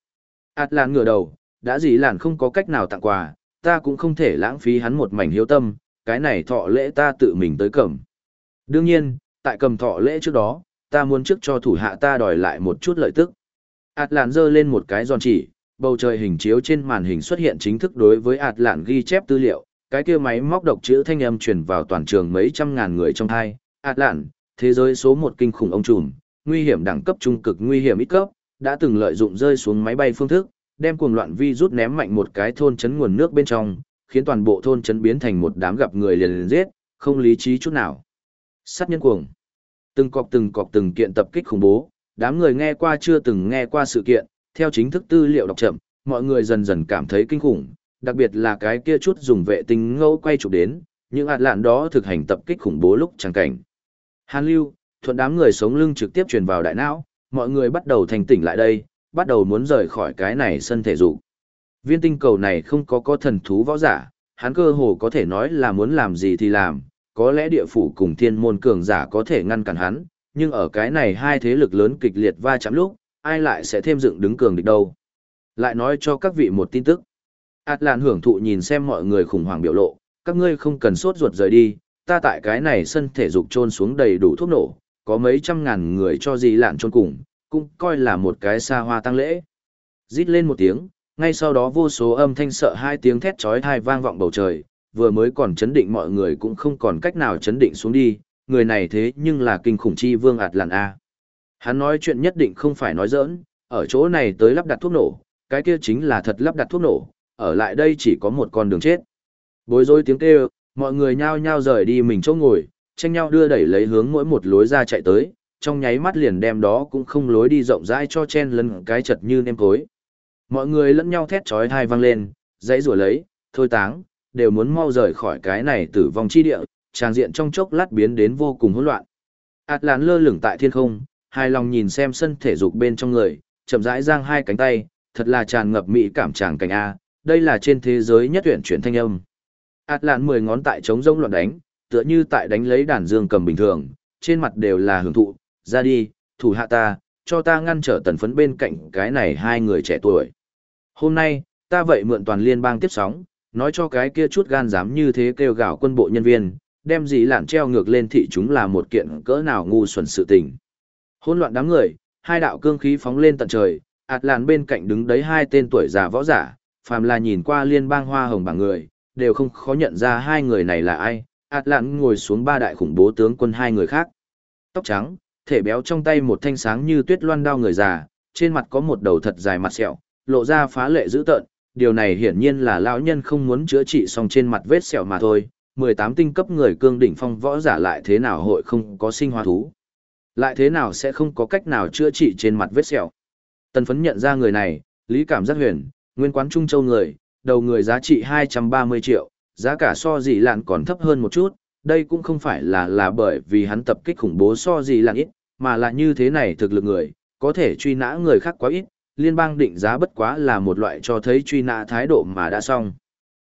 Át làn ngửa đầu, đã gì lạn không có cách nào tặng quà, ta cũng không thể lãng phí hắn một mảnh hiếu tâm, cái này thọ lễ ta tự mình tới cầm. Đương nhiên, tại cầm thọ lễ trước đó, ta muốn trước cho thủ hạ ta đòi lại một chút lợi tức ạt lạn giơ lên một cái giòn chỉ, bầu trời hình chiếu trên màn hình xuất hiện chính thức đối với ạt lạn ghi chép tư liệu, cái kia máy móc độc chữ thanh âm truyền vào toàn trường mấy trăm ngàn người trong hai. ạt lạn, thế giới số một kinh khủng ông trùm, nguy hiểm đẳng cấp trung cực nguy hiểm ít cấp, đã từng lợi dụng rơi xuống máy bay phương thức, đem cuồng loạn vi rút ném mạnh một cái thôn chấn nguồn nước bên trong, khiến toàn bộ thôn chấn biến thành một đám gặp người liền liền giết, không lý trí chút nào. Sát nhân cuồng. Từng cọc từng cọc từng kiện tập kích khủng bố, đám người nghe qua chưa từng nghe qua sự kiện, theo chính thức tư liệu đọc chậm, mọi người dần dần cảm thấy kinh khủng, đặc biệt là cái kia chút dùng vệ tinh ngẫu quay chụp đến, những ạt lạn đó thực hành tập kích khủng bố lúc chẳng cảnh. Hàn lưu, thuận đám người sống lưng trực tiếp truyền vào đại não, mọi người bắt đầu thành tỉnh lại đây, bắt đầu muốn rời khỏi cái này sân thể dục. Viên tinh cầu này không có có thần thú võ giả, hắn cơ hồ có thể nói là muốn làm gì thì làm, có lẽ địa phủ cùng thiên môn cường giả có thể ngăn cản hắn, nhưng ở cái này hai thế lực lớn kịch liệt va chạm lúc, ai lại sẽ thêm dựng đứng cường địch đâu. Lại nói cho các vị một tin tức. Át Lan hưởng thụ nhìn xem mọi người khủng hoảng biểu lộ, các ngươi không cần sốt ruột rời đi, ta tại cái này sân thể dục trôn xuống đầy đủ thuốc nổ, có mấy trăm ngàn người cho gì lạn trôn cùng, cũng coi là một cái xa hoa tăng lễ. Rít lên một tiếng, ngay sau đó vô số âm thanh sợ hai tiếng thét chói tai vang vọng bầu trời, vừa mới còn chấn định mọi người cũng không còn cách nào chấn định xuống đi, người này thế nhưng là kinh khủng chi vương ạt làn A. Hắn nói chuyện nhất định không phải nói giỡn, ở chỗ này tới lắp đặt thuốc nổ, cái kia chính là thật lắp đặt thuốc nổ, ở lại đây chỉ có một con đường chết. Bối rối tiếng kêu, mọi người nhao nhao rời đi mình chỗ ngồi, tranh nhau đưa đẩy lấy hướng mỗi một lối ra chạy tới, trong nháy mắt liền đem đó cũng không lối đi rộng rãi cho chen lấn cái chật như nêm cối. Mọi người lẫn nhau thét chói tai vang lên, dãy rủa lấy, thôi táng, đều muốn mau rời khỏi cái này tử vong chi địa, tràng diện trong chốc lát biến đến vô cùng hỗn loạn. Át lán lơ lửng tại thiên không, hài lòng nhìn xem sân thể dục bên trong người, chậm rãi giang hai cánh tay, thật là tràn ngập mỹ cảm tràng cảnh A, đây là trên thế giới nhất tuyển chuyển thanh âm. Át lán mười ngón tại chống rông loạn đánh, tựa như tại đánh lấy đàn dương cầm bình thường, trên mặt đều là hưởng thụ, ra đi, thủ hạ ta, cho ta ngăn trở tần phấn bên cạnh cái này hai người trẻ tuổi. Hôm nay, ta vậy mượn toàn liên bang tiếp sóng, nói cho cái kia chút gan dám như thế kêu gào quân bộ nhân viên, đem gì lạn treo ngược lên thị chúng là một kiện cỡ nào ngu xuẩn sự tình. Hỗn loạn đám người, hai đạo cương khí phóng lên tận trời, ạt làn bên cạnh đứng đấy hai tên tuổi già võ giả, phàm là nhìn qua liên bang hoa hồng bảng người, đều không khó nhận ra hai người này là ai, ạt làn ngồi xuống ba đại khủng bố tướng quân hai người khác. Tóc trắng, thể béo trong tay một thanh sáng như tuyết loan đao người già, trên mặt có một đầu thật dài mặt sẹo, lộ ra phá lệ dữ tợn, điều này hiển nhiên là lão nhân không muốn chữa trị xong trên mặt vết sẹo mà thôi, 18 tinh cấp người cương đỉnh phong võ giả lại thế nào hội không có sinh hóa thú. Lại thế nào sẽ không có cách nào chữa trị trên mặt vết sẹo. Tần phấn nhận ra người này, lý cảm giác huyền, nguyên quán Trung Châu người, đầu người giá trị 230 triệu, giá cả so gì lạn còn thấp hơn một chút, đây cũng không phải là là bởi vì hắn tập kích khủng bố so gì lạn ít, mà là như thế này thực lực người, có thể truy nã người khác quá ít, liên bang định giá bất quá là một loại cho thấy truy nã thái độ mà đã xong.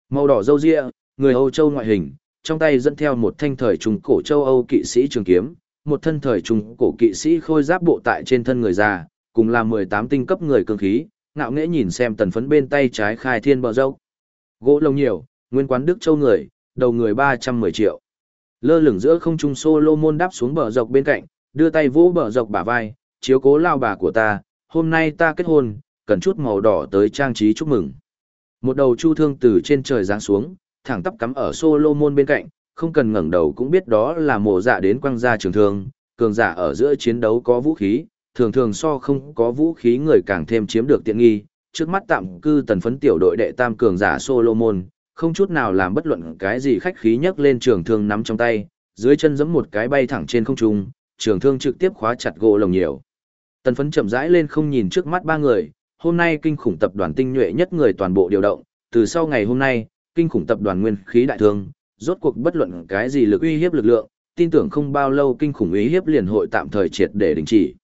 Màu đỏ dâu ria, người Âu Châu ngoại hình, trong tay dẫn theo một thanh thời trung cổ châu Âu kỵ sĩ trường kiếm, một thân thời trung cổ kỵ sĩ khôi giáp bộ tại trên thân người già, cùng là 18 tinh cấp người cương khí, ngạo nghễ nhìn xem tần phấn bên tay trái khai thiên bờ dâu. Gỗ lông nhiều, nguyên quán Đức Châu người, đầu người 310 triệu. Lơ lửng giữa không trung Solomon đáp xuống bờ dọc bên cạnh, đưa tay vỗ bờ dọc bả vai, chiếu cố lao bà của ta, hôm nay ta kết hôn, cần chút màu đỏ tới trang trí chúc mừng. Một đầu chu thương từ trên trời giáng xuống, thẳng tắp cắm ở Solomon bên cạnh, không cần ngẩng đầu cũng biết đó là mộ dạ đến quăng ra trường thương, cường giả ở giữa chiến đấu có vũ khí, thường thường so không có vũ khí người càng thêm chiếm được tiện nghi. Trước mắt tạm cư tần phấn tiểu đội đệ tam cường giả Solomon, không chút nào làm bất luận cái gì khách khí nhấc lên trường thương nắm trong tay, dưới chân giẫm một cái bay thẳng trên không trung, trường thương trực tiếp khóa chặt gỗ lồng nhiều. Tần phấn chậm rãi lên không nhìn trước mắt ba người, hôm nay kinh khủng tập đoàn tinh nhuệ nhất người toàn bộ điều động, từ sau ngày hôm nay, kinh khủng tập đoàn nguyên khí đại thương, rốt cuộc bất luận cái gì lực uy hiếp lực lượng, tin tưởng không bao lâu kinh khủng uy hiếp liền hội tạm thời triệt để đình chỉ.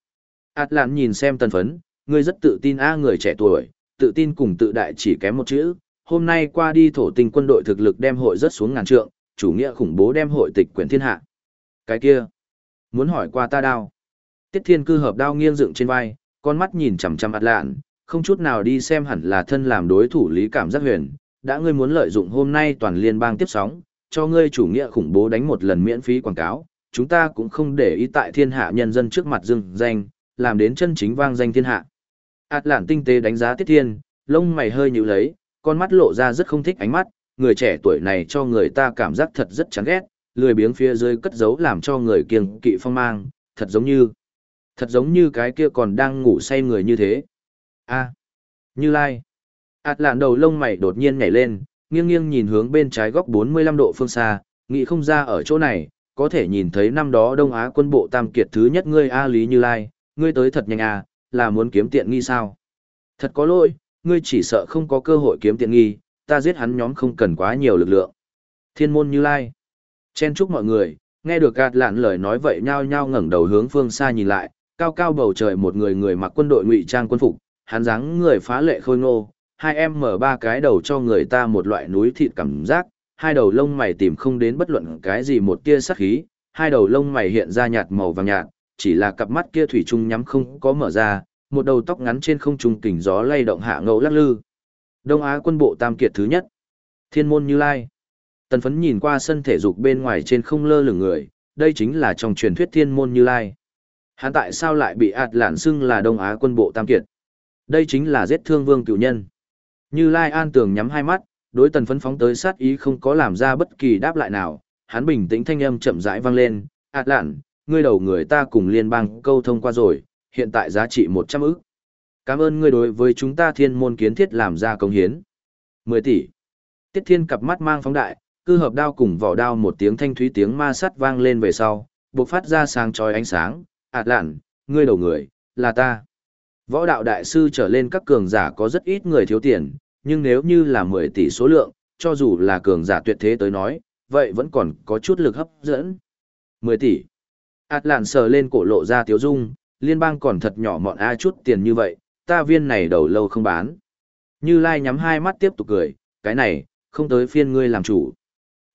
Át lạn nhìn xem tân phấn, ngươi rất tự tin a người trẻ tuổi, tự tin cùng tự đại chỉ kém một chữ, hôm nay qua đi thổ tinh quân đội thực lực đem hội rất xuống ngàn trượng, chủ nghĩa khủng bố đem hội tịch quyển thiên hạ. Cái kia, muốn hỏi qua ta đao. Tiết thiên cư hợp đao nghiêng dựng trên vai, con mắt nhìn chằm chằm át lạn, không chút nào đi xem hẳn là thân làm đối thủ lý cảm giác huyền. Đã ngươi muốn lợi dụng hôm nay toàn liên bang tiếp sóng, cho ngươi chủ nghĩa khủng bố đánh một lần miễn phí quảng cáo, chúng ta cũng không để ý tại thiên hạ nhân dân trước mặt dưng danh, làm đến chân chính vang danh thiên hạ. Át lạn tinh tế đánh giá tiết thiên, lông mày hơi nhíu lấy, con mắt lộ ra rất không thích ánh mắt, người trẻ tuổi này cho người ta cảm giác thật rất chán ghét, lười biếng phía dưới cất giấu làm cho người kiêng kỵ phong mang, thật giống như, thật giống như cái kia còn đang ngủ say người như thế. a như lai. Át lạn đầu lông mày đột nhiên nhảy lên, nghiêng nghiêng nhìn hướng bên trái góc 45 độ phương xa, nghĩ không ra ở chỗ này, có thể nhìn thấy năm đó Đông Á quân bộ tam kiệt thứ nhất ngươi A Lý Như Lai, ngươi tới thật nhanh à, là muốn kiếm tiện nghi sao? Thật có lỗi, ngươi chỉ sợ không có cơ hội kiếm tiện nghi, ta giết hắn nhóm không cần quá nhiều lực lượng. Thiên môn Như Lai. Chen chúc mọi người, nghe được gạt lạn lời nói vậy nhao nhao ngẩng đầu hướng phương xa nhìn lại, cao cao bầu trời một người người mặc quân đội ngụy trang quân phục, hắn dáng người phá lệ khôi ngô, hai em mở ba cái đầu cho người ta một loại núi thịt cảm giác, hai đầu lông mày tìm không đến bất luận cái gì một tia sắc khí, hai đầu lông mày hiện ra nhạt màu vàng nhạt, chỉ là cặp mắt kia thủy chung nhắm không có mở ra, một đầu tóc ngắn trên không trung kình gió lay động hạ ngẫu lắc lư. Đông Á quân bộ tam kiệt thứ nhất. Thiên môn Như Lai. Tần phấn nhìn qua sân thể dục bên ngoài trên không lơ lửng người, đây chính là trong truyền thuyết thiên môn Như Lai. Hắn tại sao lại bị ạt lạn xưng là Đông Á quân bộ tam kiệt? Đây chính là giết thương vương cựu nhân. Như Lai An Tường nhắm hai mắt, đối tần phấn phóng tới sát ý không có làm ra bất kỳ đáp lại nào, hắn bình tĩnh thanh âm chậm rãi vang lên, ạt lạn, ngươi đầu người ta cùng liên bang câu thông qua rồi, hiện tại giá trị 100 ức. Cảm ơn ngươi đối với chúng ta thiên môn kiến thiết làm ra công hiến. 10 tỷ. Tiết thiên cặp mắt mang phóng đại, cư hợp đao cùng vỏ đao một tiếng thanh thúy tiếng ma sắt vang lên về sau, bộc phát ra sáng chói ánh sáng, ạt lạn, ngươi đầu người, là ta. Võ đạo đại sư trở lên các cường giả có rất ít người thiếu tiền, nhưng nếu như là 10 tỷ số lượng, cho dù là cường giả tuyệt thế tới nói, vậy vẫn còn có chút lực hấp dẫn. 10 tỷ. Át lạn sờ lên cổ lộ ra tiếu dung, liên bang còn thật nhỏ mọn a chút tiền như vậy, ta viên này đầu lâu không bán. Như Lai nhắm hai mắt tiếp tục cười, cái này, không tới phiên ngươi làm chủ.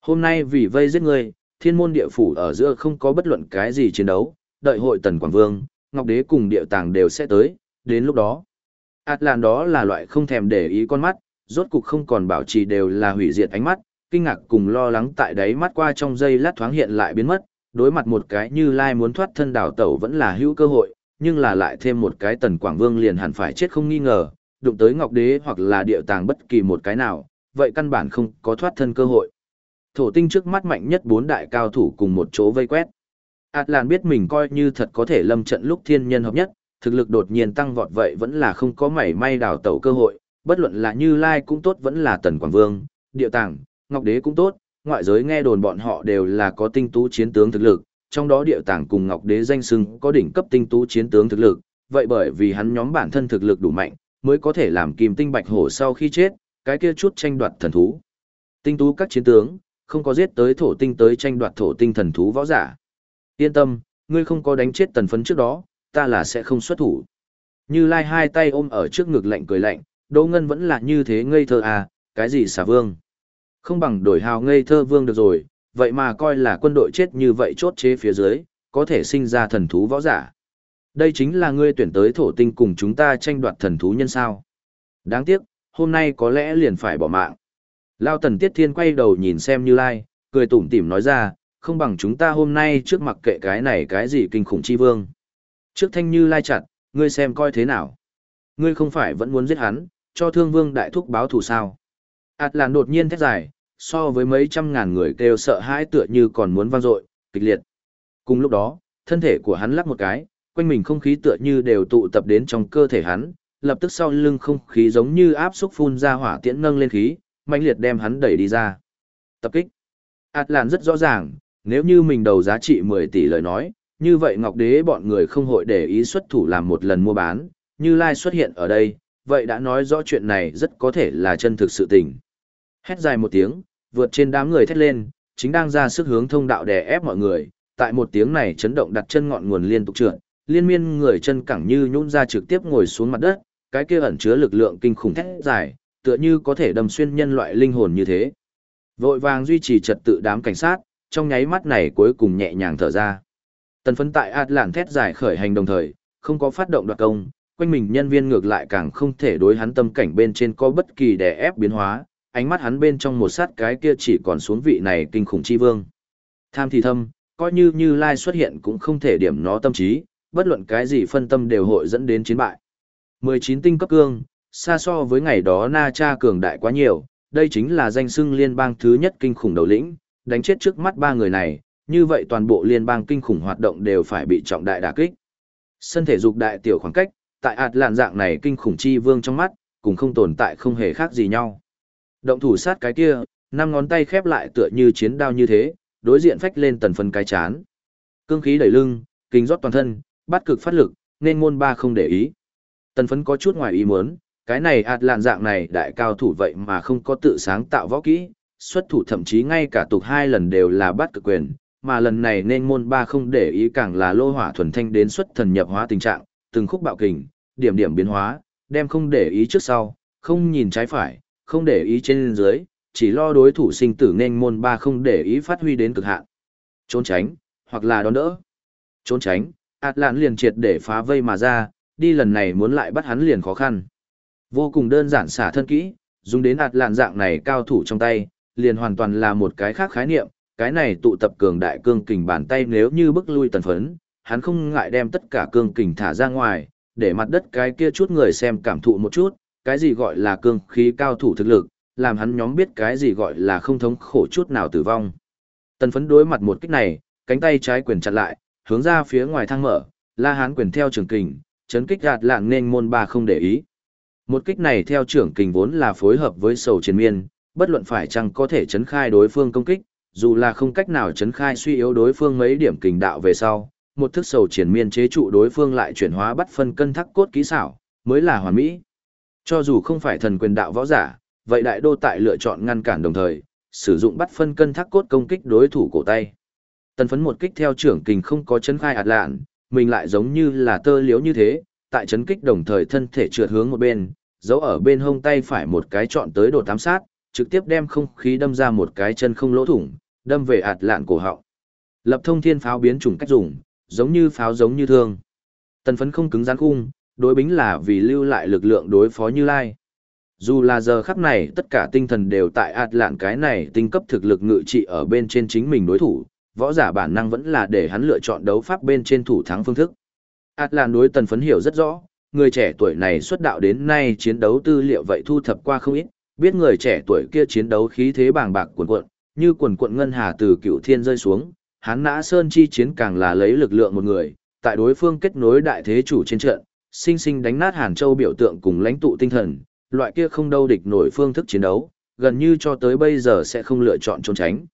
Hôm nay vì vây giết ngươi, thiên môn địa phủ ở giữa không có bất luận cái gì chiến đấu, đợi hội tần quảng vương, ngọc đế cùng địa tàng đều sẽ tới, đến lúc đó. Át làn đó là loại không thèm để ý con mắt, rốt cục không còn bảo trì đều là hủy diệt ánh mắt, kinh ngạc cùng lo lắng tại đáy mắt qua trong giây lát thoáng hiện lại biến mất, đối mặt một cái như lai muốn thoát thân đảo tẩu vẫn là hữu cơ hội, nhưng là lại thêm một cái tần quảng vương liền hẳn phải chết không nghi ngờ, đụng tới ngọc đế hoặc là địa tàng bất kỳ một cái nào, vậy căn bản không có thoát thân cơ hội. Thổ tinh trước mắt mạnh nhất bốn đại cao thủ cùng một chỗ vây quét. Át Làn biết mình coi như thật có thể lâm trận lúc thiên nhân hợp nhất, thực lực đột nhiên tăng vọt vậy vẫn là không có mảy may đảo tẩu cơ hội, bất luận là Như Lai cũng tốt vẫn là Tần Quảng Vương, Điệu Tàng, Ngọc Đế cũng tốt, ngoại giới nghe đồn bọn họ đều là có tinh tú chiến tướng thực lực, trong đó Điệu Tàng cùng Ngọc Đế danh xưng có đỉnh cấp tinh tú chiến tướng thực lực, vậy bởi vì hắn nhóm bản thân thực lực đủ mạnh, mới có thể làm Kim Tinh Bạch Hổ sau khi chết, cái kia chút tranh đoạt thần thú. Tinh tú các chiến tướng, không có giết tới thổ tinh tới tranh đoạt thổ tinh thần thú võ giả. Yên tâm, ngươi không có đánh chết tần phấn trước đó, ta là sẽ không xuất thủ. Như Lai hai tay ôm ở trước ngực lạnh cười lạnh, Đỗ Ngân vẫn là như thế ngây thơ à, cái gì xà vương. Không bằng đổi hào ngây thơ vương được rồi, vậy mà coi là quân đội chết như vậy chốt chế phía dưới, có thể sinh ra thần thú võ giả. Đây chính là ngươi tuyển tới thổ tinh cùng chúng ta tranh đoạt thần thú nhân sao. Đáng tiếc, hôm nay có lẽ liền phải bỏ mạng. Lao tần tiết thiên quay đầu nhìn xem như lai, cười tủm tỉm nói ra, không bằng chúng ta hôm nay trước mặt kệ cái này cái gì kinh khủng chi vương. Trước thanh như lai chặt, ngươi xem coi thế nào. Ngươi không phải vẫn muốn giết hắn, cho thương vương đại thúc báo thù sao. Ảt làn đột nhiên thét dài, so với mấy trăm ngàn người kêu sợ hãi tựa như còn muốn vang dội, kịch liệt. Cùng lúc đó, thân thể của hắn lắc một cái, quanh mình không khí tựa như đều tụ tập đến trong cơ thể hắn, lập tức sau lưng không khí giống như áp xúc phun ra hỏa tiễn nâng lên khí, mạnh liệt đem hắn đẩy đi ra. Tập kích. Át Lạn rất rõ ràng, nếu như mình đầu giá trị 10 tỷ lời nói, như vậy Ngọc Đế bọn người không hội để ý xuất thủ làm một lần mua bán, như Lai xuất hiện ở đây, vậy đã nói rõ chuyện này rất có thể là chân thực sự tình. Hét dài một tiếng, vượt trên đám người thét lên, chính đang ra sức hướng thông đạo đè ép mọi người, tại một tiếng này chấn động đặt chân ngọn nguồn liên tục trượt, liên miên người chân cẳng như nhũn ra trực tiếp ngồi xuống mặt đất, cái kia ẩn chứa lực lượng kinh khủng thét dài, tựa như có thể đâm xuyên nhân loại linh hồn như thế. Vội vàng duy trì trật tự đám cảnh sát, trong nháy mắt này cuối cùng nhẹ nhàng thở ra. Tần phấn tại ạt thét giải khởi hành đồng thời, không có phát động đoạt công, quanh mình nhân viên ngược lại càng không thể đối hắn tâm cảnh bên trên có bất kỳ đè ép biến hóa, ánh mắt hắn bên trong một sát cái kia chỉ còn xuống vị này kinh khủng chi vương. Tham thì thâm, coi như như lai xuất hiện cũng không thể điểm nó tâm trí, bất luận cái gì phân tâm đều hội dẫn đến chiến bại. 19 tinh cấp cương, xa so với ngày đó Na Cha cường đại quá nhiều, đây chính là danh xưng liên bang thứ nhất kinh khủng đầu lĩnh, đánh chết trước mắt ba người này, như vậy toàn bộ liên bang kinh khủng hoạt động đều phải bị trọng đại đả kích. Sân thể dục đại tiểu khoảng cách, tại ạt lạn dạng này kinh khủng chi vương trong mắt, cũng không tồn tại không hề khác gì nhau. Động thủ sát cái kia, năm ngón tay khép lại tựa như chiến đao như thế, đối diện phách lên tần phân cái chán. Cương khí đẩy lưng, kinh rót toàn thân, bắt cực phát lực, nên môn ba không để ý. Tần phấn có chút ngoài ý muốn, cái này ạt lạn dạng này đại cao thủ vậy mà không có tự sáng tạo võ kỹ, xuất thủ thậm chí ngay cả tục hai lần đều là bắt cực quyền, mà lần này nên môn ba không để ý càng là lô hỏa thuần thanh đến xuất thần nhập hóa tình trạng, từng khúc bạo kình, điểm điểm biến hóa, đem không để ý trước sau, không nhìn trái phải, không để ý trên dưới, chỉ lo đối thủ sinh tử nên môn ba không để ý phát huy đến cực hạn. Trốn tránh, hoặc là đón đỡ. Trốn tránh, ạt lạn liền triệt để phá vây mà ra, đi lần này muốn lại bắt hắn liền khó khăn. Vô cùng đơn giản xả thân kỹ, dùng đến ạt lạn dạng này cao thủ trong tay, liền hoàn toàn là một cái khác khái niệm, cái này tụ tập cường đại cương kình bàn tay nếu như bức lui tần phấn, hắn không ngại đem tất cả cương kình thả ra ngoài, để mặt đất cái kia chút người xem cảm thụ một chút, cái gì gọi là cương khí cao thủ thực lực, làm hắn nhóm biết cái gì gọi là không thống khổ chút nào tử vong. Tần phấn đối mặt một kích này, cánh tay trái quyền chặt lại, hướng ra phía ngoài thang mở, la hán quyền theo trường kình, chấn kích gạt lạng nên môn ba không để ý. Một kích này theo trưởng kình vốn là phối hợp với sầu chiến miên, bất luận phải chăng có thể chấn khai đối phương công kích, dù là không cách nào chấn khai suy yếu đối phương mấy điểm kình đạo về sau, một thức sầu triển miên chế trụ đối phương lại chuyển hóa bắt phân cân thắc cốt kỹ xảo, mới là hoàn mỹ. Cho dù không phải thần quyền đạo võ giả, vậy đại đô tại lựa chọn ngăn cản đồng thời, sử dụng bắt phân cân thắc cốt công kích đối thủ cổ tay. Tần phấn một kích theo trưởng kình không có chấn khai hạt lạn, mình lại giống như là tơ liếu như thế, tại chấn kích đồng thời thân thể trượt hướng một bên, giấu ở bên hông tay phải một cái chọn tới đột tám sát, trực tiếp đem không khí đâm ra một cái chân không lỗ thủng, đâm về ạt lạn cổ họng. Lập thông thiên pháo biến chủng cách dùng, giống như pháo giống như thương. Tần phấn không cứng rắn khung, đối bính là vì lưu lại lực lượng đối phó Như Lai. Dù là giờ khắc này tất cả tinh thần đều tại ạt lạn cái này tinh cấp thực lực ngự trị ở bên trên chính mình đối thủ, võ giả bản năng vẫn là để hắn lựa chọn đấu pháp bên trên thủ thắng phương thức. Ạt lạn đối tần phấn hiểu rất rõ, người trẻ tuổi này xuất đạo đến nay chiến đấu tư liệu vậy thu thập qua không ít, biết người trẻ tuổi kia chiến đấu khí thế bàng bạc cuồn cuộn, như quần cuộn ngân hà từ cựu thiên rơi xuống, hắn nã sơn chi chiến càng là lấy lực lượng một người, tại đối phương kết nối đại thế chủ trên trận, sinh sinh đánh nát Hàn Châu biểu tượng cùng lãnh tụ tinh thần, loại kia không đâu địch nổi phương thức chiến đấu, gần như cho tới bây giờ sẽ không lựa chọn trốn tránh.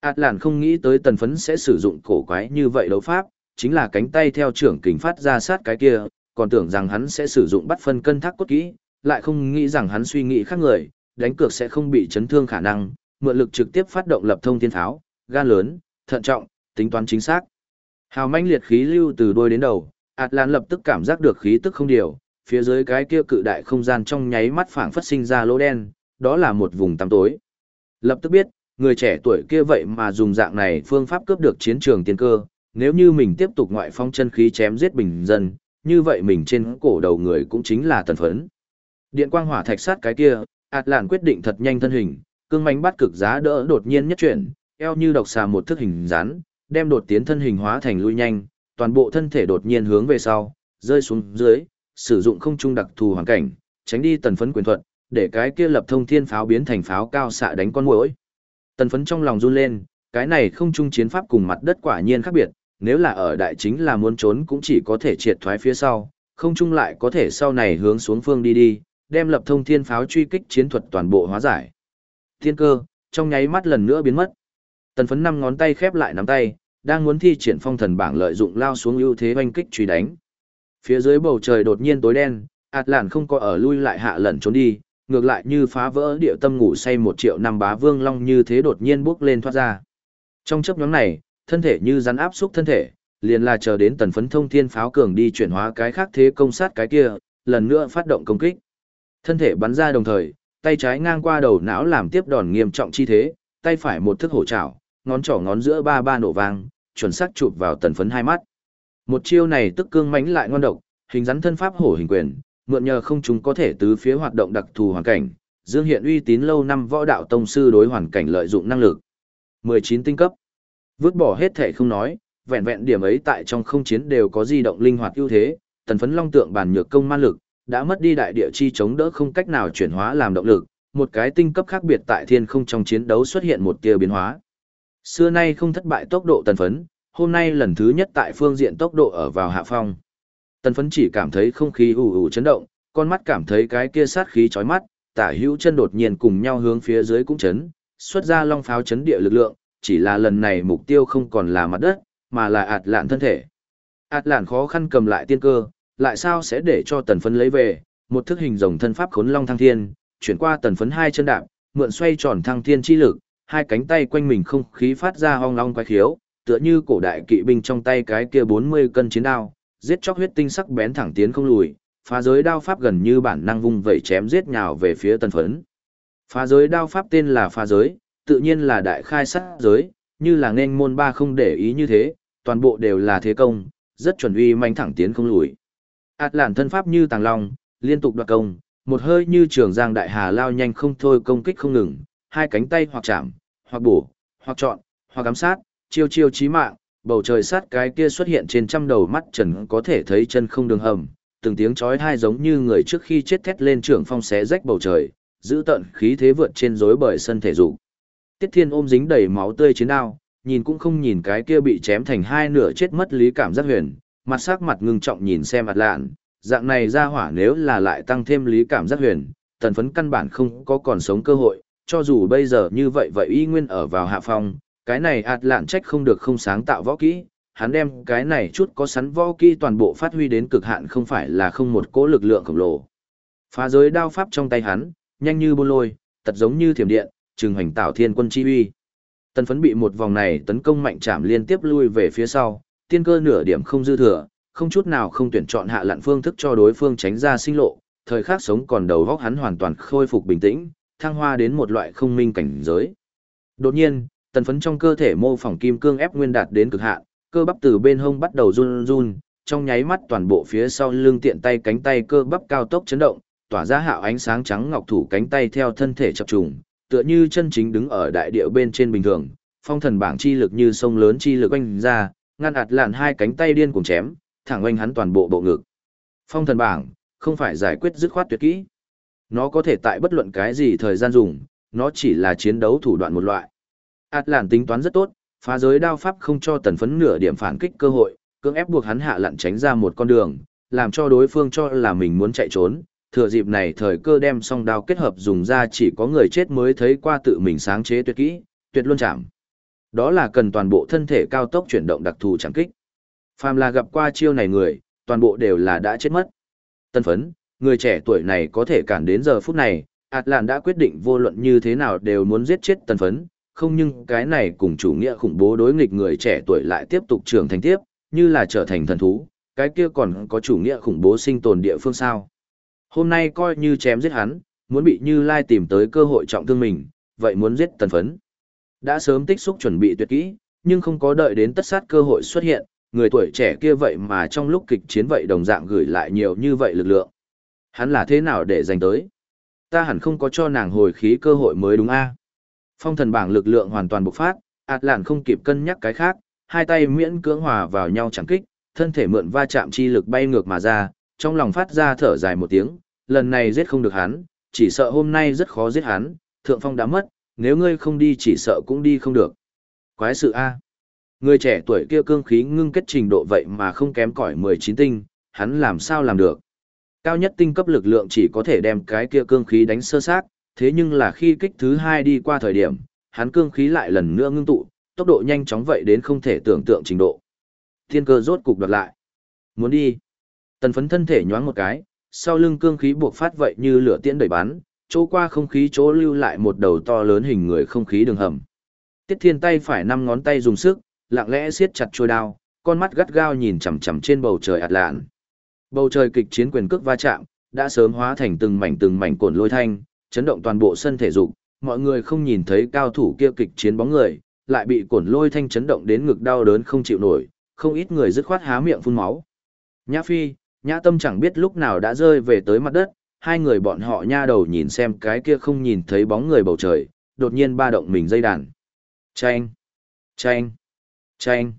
Át làn không nghĩ tới tần phấn sẽ sử dụng cổ quái như vậy đấu pháp, chính là cánh tay theo trưởng kình phát ra sát cái kia, còn tưởng rằng hắn sẽ sử dụng bắt phân cân thác cốt kỹ, lại không nghĩ rằng hắn suy nghĩ khác người, đánh cược sẽ không bị chấn thương khả năng, mượn lực trực tiếp phát động lập thông thiên tháo, gan lớn, thận trọng, tính toán chính xác. Hào manh liệt khí lưu từ đuôi đến đầu, Atlan lập tức cảm giác được khí tức không điều, phía dưới cái kia cự đại không gian trong nháy mắt phảng phất sinh ra lỗ đen, đó là một vùng tăm tối. Lập tức biết, người trẻ tuổi kia vậy mà dùng dạng này phương pháp cướp được chiến trường tiên cơ, nếu như mình tiếp tục ngoại phong chân khí chém giết bình dân, như vậy mình trên cổ đầu người cũng chính là tần phấn. Điện quang hỏa thạch sát cái kia, Atlan lạn quyết định thật nhanh thân hình, cương mánh bắt cực giá đỡ đột nhiên nhất chuyển, eo như độc xà một thức hình rắn, đem đột tiến thân hình hóa thành lui nhanh, toàn bộ thân thể đột nhiên hướng về sau, rơi xuống dưới, sử dụng không trung đặc thù hoàn cảnh, tránh đi tần phấn quyền thuật, để cái kia lập thông thiên pháo biến thành pháo cao xạ đánh con muỗi. Tần phấn trong lòng run lên, cái này không trung chiến pháp cùng mặt đất quả nhiên khác biệt, nếu là ở đại chính là muốn trốn cũng chỉ có thể triệt thoái phía sau, không trung lại có thể sau này hướng xuống phương đi đi, đem lập thông thiên pháo truy kích chiến thuật toàn bộ hóa giải. Thiên cơ, trong nháy mắt lần nữa biến mất. Tần phấn năm ngón tay khép lại nắm tay, đang muốn thi triển phong thần bảng lợi dụng lao xuống ưu thế oanh kích truy đánh. Phía dưới bầu trời đột nhiên tối đen, ạt lạn không có ở lui lại hạ lẩn trốn đi, ngược lại như phá vỡ địa tâm ngủ say một triệu năm bá vương long như thế đột nhiên bước lên thoát ra. Trong chấp nhóm này, thân thể như rắn áp xúc thân thể, liền là chờ đến tần phấn thông thiên pháo cường đi chuyển hóa cái khác thế công sát cái kia, lần nữa phát động công kích. Thân thể bắn ra đồng thời, tay trái ngang qua đầu não làm tiếp đòn nghiêm trọng chi thế, tay phải một thức hổ trảo, ngón trỏ ngón giữa ba ba nổ vang, chuẩn xác chụp vào tần phấn hai mắt. Một chiêu này tức cương mãnh lại ngon độc, hình rắn thân pháp hổ hình quyền, mượn nhờ không chúng có thể tứ phía hoạt động đặc thù hoàn cảnh, dương hiện uy tín lâu năm võ đạo tông sư đối hoàn cảnh lợi dụng năng lực. 19 tinh cấp. Vứt bỏ hết thể không nói, vẹn vẹn điểm ấy tại trong không chiến đều có di động linh hoạt ưu thế, tần phấn long tượng bản nhược công ma lực, đã mất đi đại địa chi chống đỡ không cách nào chuyển hóa làm động lực, một cái tinh cấp khác biệt tại thiên không trong chiến đấu xuất hiện một tia biến hóa. Xưa nay không thất bại tốc độ tần phấn, hôm nay lần thứ nhất tại phương diện tốc độ ở vào hạ phong. Tần phấn chỉ cảm thấy không khí ù ù chấn động, con mắt cảm thấy cái kia sát khí chói mắt, tả hữu chân đột nhiên cùng nhau hướng phía dưới cũng chấn, xuất ra long pháo chấn địa lực lượng, chỉ là lần này mục tiêu không còn là mặt đất, mà là ạt lạn thân thể. ạt lạn khó khăn cầm lại tiên cơ, lại sao sẽ để cho tần phấn lấy về, một thức hình rồng thân pháp khốn long thăng thiên, chuyển qua tần phấn hai chân đạp, mượn xoay tròn thăng thiên chi lực, hai cánh tay quanh mình không khí phát ra ong long quái khiếu, tựa như cổ đại kỵ binh trong tay cái kia 40 cân chiến đao, giết chóc huyết tinh sắc bén thẳng tiến không lùi, phá giới đao pháp gần như bản năng vung vẩy chém giết nhào về phía tần phấn. Phá giới đao pháp tên là phá giới, tự nhiên là đại khai sát giới, như là nên môn ba không để ý như thế, toàn bộ đều là thế công, rất chuẩn uy manh thẳng tiến không lùi ạt lản thân pháp như tàng long, liên tục đoạt công, một hơi như trường giang đại hà lao nhanh không thôi công kích không ngừng, hai cánh tay hoặc chạm, hoặc bổ, hoặc chọn, hoặc ám sát, chiêu chiêu chí mạng, bầu trời sát cái kia xuất hiện trên trăm đầu mắt trần có thể thấy chân không đường hầm, từng tiếng chói tai giống như người trước khi chết thét lên trưởng phong xé rách bầu trời, giữ tận khí thế vượt trên rối bởi sân thể dục. Tiết Thiên ôm dính đầy máu tươi chiến đao, nhìn cũng không nhìn cái kia bị chém thành hai nửa chết mất lý cảm giác huyền, mặt sắc mặt ngưng trọng nhìn xem mặt lạn, dạng này ra hỏa nếu là lại tăng thêm lý cảm giác huyền, tần phấn căn bản không có còn sống cơ hội, cho dù bây giờ như vậy vậy y nguyên ở vào hạ phong, cái này ạt lạn trách không được không sáng tạo võ kỹ, hắn đem cái này chút có sắn võ kỹ toàn bộ phát huy đến cực hạn không phải là không một cỗ lực lượng khổng lồ. Phá giới đao pháp trong tay hắn, nhanh như bôn lôi, tật giống như thiểm điện, trừng hoành tạo thiên quân chi uy. Tần phấn bị một vòng này tấn công mạnh chạm liên tiếp lui về phía sau, tiên cơ nửa điểm không dư thừa, không chút nào không tuyển chọn hạ lặn phương thức cho đối phương tránh ra sinh lộ, thời khắc sống còn đầu góc hắn hoàn toàn khôi phục bình tĩnh, thăng hoa đến một loại không minh cảnh giới. Đột nhiên, tần phấn trong cơ thể mô phỏng kim cương ép nguyên đạt đến cực hạn, cơ bắp từ bên hông bắt đầu run run, trong nháy mắt toàn bộ phía sau lưng tiện tay cánh tay cơ bắp cao tốc chấn động, tỏa ra hạo ánh sáng trắng ngọc thủ cánh tay theo thân thể chập trùng, tựa như chân chính đứng ở đại địa bên trên bình thường, phong thần bảng chi lực như sông lớn chi lực oanh ra, ngăn ạt lạn hai cánh tay điên cùng chém, thẳng oanh hắn toàn bộ bộ ngực. Phong thần bảng, không phải giải quyết dứt khoát tuyệt kỹ. Nó có thể tại bất luận cái gì thời gian dùng, nó chỉ là chiến đấu thủ đoạn một loại. ạt lạn tính toán rất tốt, phá giới đao pháp không cho tần phấn nửa điểm phản kích cơ hội, cưỡng ép buộc hắn hạ lặn tránh ra một con đường, làm cho đối phương cho là mình muốn chạy trốn, thừa dịp này thời cơ đem song đao kết hợp dùng ra chỉ có người chết mới thấy qua tự mình sáng chế tuyệt kỹ, tuyệt luôn chạm. Đó là cần toàn bộ thân thể cao tốc chuyển động đặc thù chẳng kích. Phàm là gặp qua chiêu này người, toàn bộ đều là đã chết mất. Tân phấn, người trẻ tuổi này có thể cản đến giờ phút này, Atlan đã quyết định vô luận như thế nào đều muốn giết chết tân phấn, không nhưng cái này cùng chủ nghĩa khủng bố đối nghịch người trẻ tuổi lại tiếp tục trưởng thành tiếp, như là trở thành thần thú, cái kia còn có chủ nghĩa khủng bố sinh tồn địa phương sao. Hôm nay coi như chém giết hắn, muốn bị Như Lai tìm tới cơ hội trọng thương mình, vậy muốn giết tần phấn. Đã sớm tích xúc chuẩn bị tuyệt kỹ, nhưng không có đợi đến tất sát cơ hội xuất hiện, người tuổi trẻ kia vậy mà trong lúc kịch chiến vậy đồng dạng gửi lại nhiều như vậy lực lượng. Hắn là thế nào để giành tới? Ta hẳn không có cho nàng hồi khí cơ hội mới đúng a Phong thần bảng lực lượng hoàn toàn bộc phát, ạt lạn không kịp cân nhắc cái khác, hai tay miễn cưỡng hòa vào nhau chẳng kích, thân thể mượn va chạm chi lực bay ngược mà ra, trong lòng phát ra thở dài một tiếng, lần này giết không được hắn, chỉ sợ hôm nay rất khó giết hắn, thượng phong đã mất, nếu ngươi không đi chỉ sợ cũng đi không được. Quái sự A. Người trẻ tuổi kia cương khí ngưng kết trình độ vậy mà không kém cỏi 19 tinh, hắn làm sao làm được. Cao nhất tinh cấp lực lượng chỉ có thể đem cái kia cương khí đánh sơ sát, thế nhưng là khi kích thứ hai đi qua thời điểm, hắn cương khí lại lần nữa ngưng tụ, tốc độ nhanh chóng vậy đến không thể tưởng tượng trình độ. Thiên cơ rốt cục đoạt lại. Muốn đi. Tần phấn thân thể nhoáng một cái, sau lưng cương khí buộc phát vậy như lửa tiễn đẩy bắn, chỗ qua không khí chỗ lưu lại một đầu to lớn hình người không khí đường hầm. Tiết thiên tay phải năm ngón tay dùng sức, lặng lẽ siết chặt chuôi đao, con mắt gắt gao nhìn chằm chằm trên bầu trời ạt lạn. Bầu trời kịch chiến quyền cước va chạm, đã sớm hóa thành từng mảnh từng mảnh cuộn lôi thanh, chấn động toàn bộ sân thể dục, mọi người không nhìn thấy cao thủ kia kịch chiến bóng người, lại bị cuộn lôi thanh chấn động đến ngực đau đớn không chịu nổi, không ít người dứt khoát há miệng phun máu. Nhã Phi, Nhã Tâm chẳng biết lúc nào đã rơi về tới mặt đất, hai người bọn họ nha đầu nhìn xem cái kia không nhìn thấy bóng người bầu trời, đột nhiên ba động mình dây đàn. Chanh, chanh, chanh.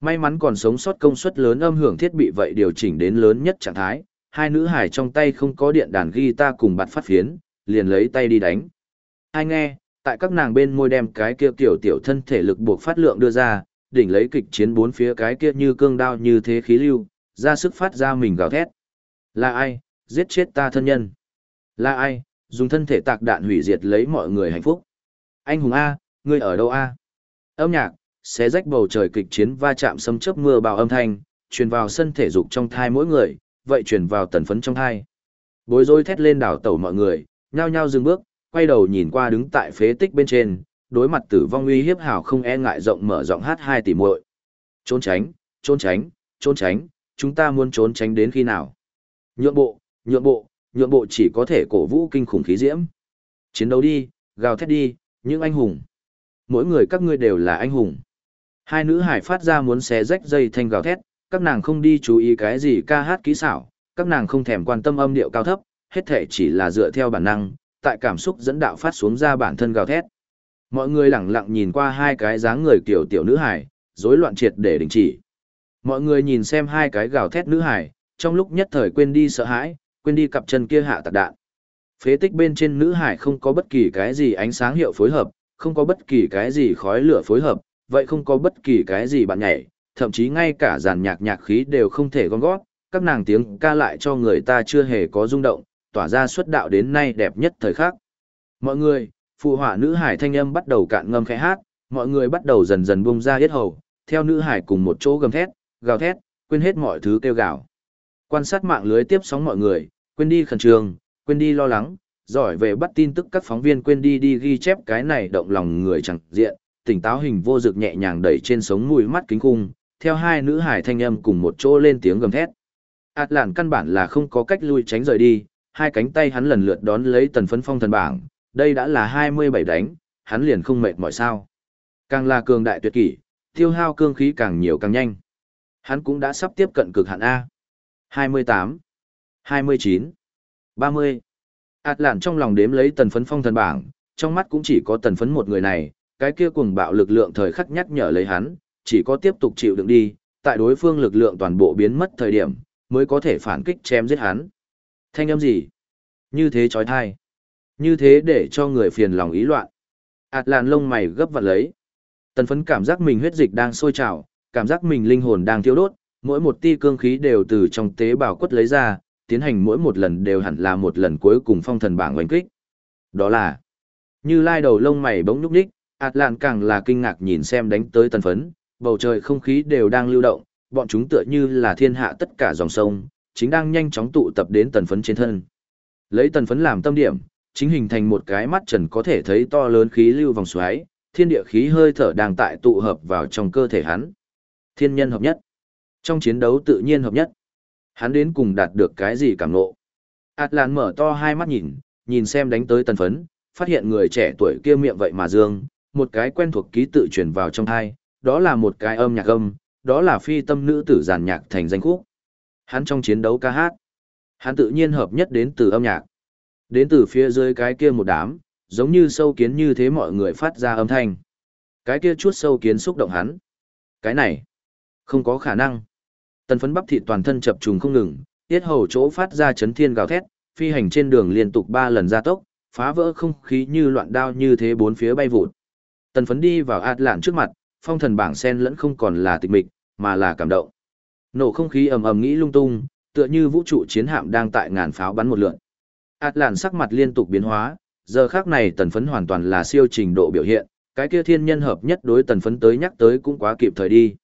May mắn còn sống sót công suất lớn âm hưởng thiết bị vậy điều chỉnh đến lớn nhất trạng thái, hai nữ hải trong tay không có điện đàn guitar cùng bạt phát phiến, liền lấy tay đi đánh. Hai nghe, tại các nàng bên môi đem cái kia tiểu tiểu thân thể lực buộc phát lượng đưa ra, đỉnh lấy kịch chiến bốn phía cái kia như cương đao như thế khí lưu, ra sức phát ra mình gào thét. Là ai, giết chết ta thân nhân? Là ai, dùng thân thể tạc đạn hủy diệt lấy mọi người hạnh phúc? Anh hùng A, ngươi ở đâu A? Âm nhạc, xé rách bầu trời kịch chiến va chạm sấm chớp mưa bào âm thanh, truyền vào sân thể dục trong thai mỗi người, vậy truyền vào tần phấn trong thai. Bối rối thét lên đảo tẩu mọi người, nhao nhao dừng bước, quay đầu nhìn qua đứng tại phế tích bên trên, đối mặt tử vong uy hiếp hào không e ngại rộng mở giọng hát hai tỷ muội. Trốn tránh, trốn tránh, trốn tránh, chúng ta muốn trốn tránh đến khi nào? Nhượng bộ, nhượng bộ, nhượng bộ chỉ có thể cổ vũ kinh khủng khí diễm. Chiến đấu đi, gào thét đi, những anh hùng. Mỗi người các ngươi đều là anh hùng. Hai nữ hải phát ra muốn xé rách dây thanh gào thét, các nàng không đi chú ý cái gì ca hát kỹ xảo, các nàng không thèm quan tâm âm điệu cao thấp, hết thể chỉ là dựa theo bản năng, tại cảm xúc dẫn đạo phát xuống ra bản thân gào thét. Mọi người lặng lặng nhìn qua hai cái dáng người kiểu tiểu nữ hải, rối loạn triệt để đình chỉ. Mọi người nhìn xem hai cái gào thét nữ hải, trong lúc nhất thời quên đi sợ hãi, quên đi cặp chân kia hạ tạc đạn. Phế tích bên trên nữ hải không có bất kỳ cái gì ánh sáng hiệu phối hợp, không có bất kỳ cái gì khói lửa phối hợp, vậy không có bất kỳ cái gì bạn nhảy, thậm chí ngay cả giàn nhạc nhạc khí đều không thể gom gót, các nàng tiếng ca lại cho người ta chưa hề có rung động, tỏa ra xuất đạo đến nay đẹp nhất thời khắc. Mọi người, phụ họa nữ hải thanh âm bắt đầu cạn ngâm khẽ hát, mọi người bắt đầu dần dần bung ra yết hầu, theo nữ hải cùng một chỗ gầm thét, gào thét, quên hết mọi thứ kêu gào. Quan sát mạng lưới tiếp sóng mọi người, quên đi khẩn trương, quên đi lo lắng, giỏi về bắt tin tức các phóng viên quên đi đi ghi chép cái này động lòng người chẳng diện, tỉnh táo hình vô dực nhẹ nhàng đẩy trên sống mũi mắt kính khung, theo hai nữ hải thanh âm cùng một chỗ lên tiếng gầm thét. Át lản căn bản là không có cách lui tránh rời đi, hai cánh tay hắn lần lượt đón lấy tần phấn phong thần bảng, đây đã là 27 đánh, hắn liền không mệt mỏi sao. Càng là cường đại tuyệt kỷ, tiêu hao cương khí càng nhiều càng nhanh. Hắn cũng đã sắp tiếp cận cực hạn A. 28, 29, 30. Át lản trong lòng đếm lấy tần phấn phong thần bảng, trong mắt cũng chỉ có tần phấn một người này, cái kia cuồng bạo lực lượng thời khắc nhắc nhở lấy hắn, chỉ có tiếp tục chịu đựng đi, tại đối phương lực lượng toàn bộ biến mất thời điểm, mới có thể phản kích chém giết hắn. Thanh âm gì? Như thế chói tai. Như thế để cho người phiền lòng ý loạn. Ảt lạn lông mày gấp vặt lấy. Tần phấn cảm giác mình huyết dịch đang sôi trào, cảm giác mình linh hồn đang thiêu đốt, mỗi một ti cương khí đều từ trong tế bào quất lấy ra, tiến hành mỗi một lần đều hẳn là một lần cuối cùng phong thần bảng oanh kích. Đó là, như lai đầu lông mày bỗng nhúc nhích, ạt lạn càng là kinh ngạc nhìn xem đánh tới tần phấn, bầu trời không khí đều đang lưu động, bọn chúng tựa như là thiên hạ tất cả dòng sông, chính đang nhanh chóng tụ tập đến tần phấn trên thân. Lấy tần phấn làm tâm điểm, chính hình thành một cái mắt trần có thể thấy to lớn khí lưu vòng xoáy, thiên địa khí hơi thở đang tại tụ hợp vào trong cơ thể hắn. Thiên nhân hợp nhất. Trong chiến đấu tự nhiên hợp nhất. Hắn đến cùng đạt được cái gì cảm nộ? Át Lan mở to hai mắt nhìn, nhìn xem đánh tới tần phấn, phát hiện người trẻ tuổi kia miệng vậy mà dương, một cái quen thuộc ký tự truyền vào trong thai, đó là một cái âm nhạc âm, đó là phi tâm nữ tử giàn nhạc thành danh khúc. Hắn trong chiến đấu ca hát, hắn tự nhiên hợp nhất đến từ âm nhạc. Đến từ phía dưới cái kia một đám, giống như sâu kiến như thế mọi người phát ra âm thanh. Cái kia chút sâu kiến xúc động hắn. Cái này, không có khả năng. Tần phấn bắp thịt toàn thân chập trùng không ngừng, tiết hầu chỗ phát ra chấn thiên gào thét, phi hành trên đường liên tục ba lần gia tốc, phá vỡ không khí như loạn đao như thế bốn phía bay vụt. Tần phấn đi vào ạt lạn trước mặt, phong thần bảng sen lẫn không còn là tịch mịch, mà là cảm động. Nổ không khí ầm ầm nghĩ lung tung, tựa như vũ trụ chiến hạm đang tại ngàn pháo bắn một lượn. ạt lạn sắc mặt liên tục biến hóa, giờ khác này tần phấn hoàn toàn là siêu trình độ biểu hiện, cái kia thiên nhân hợp nhất đối tần phấn tới nhắc tới cũng quá kịp thời đi.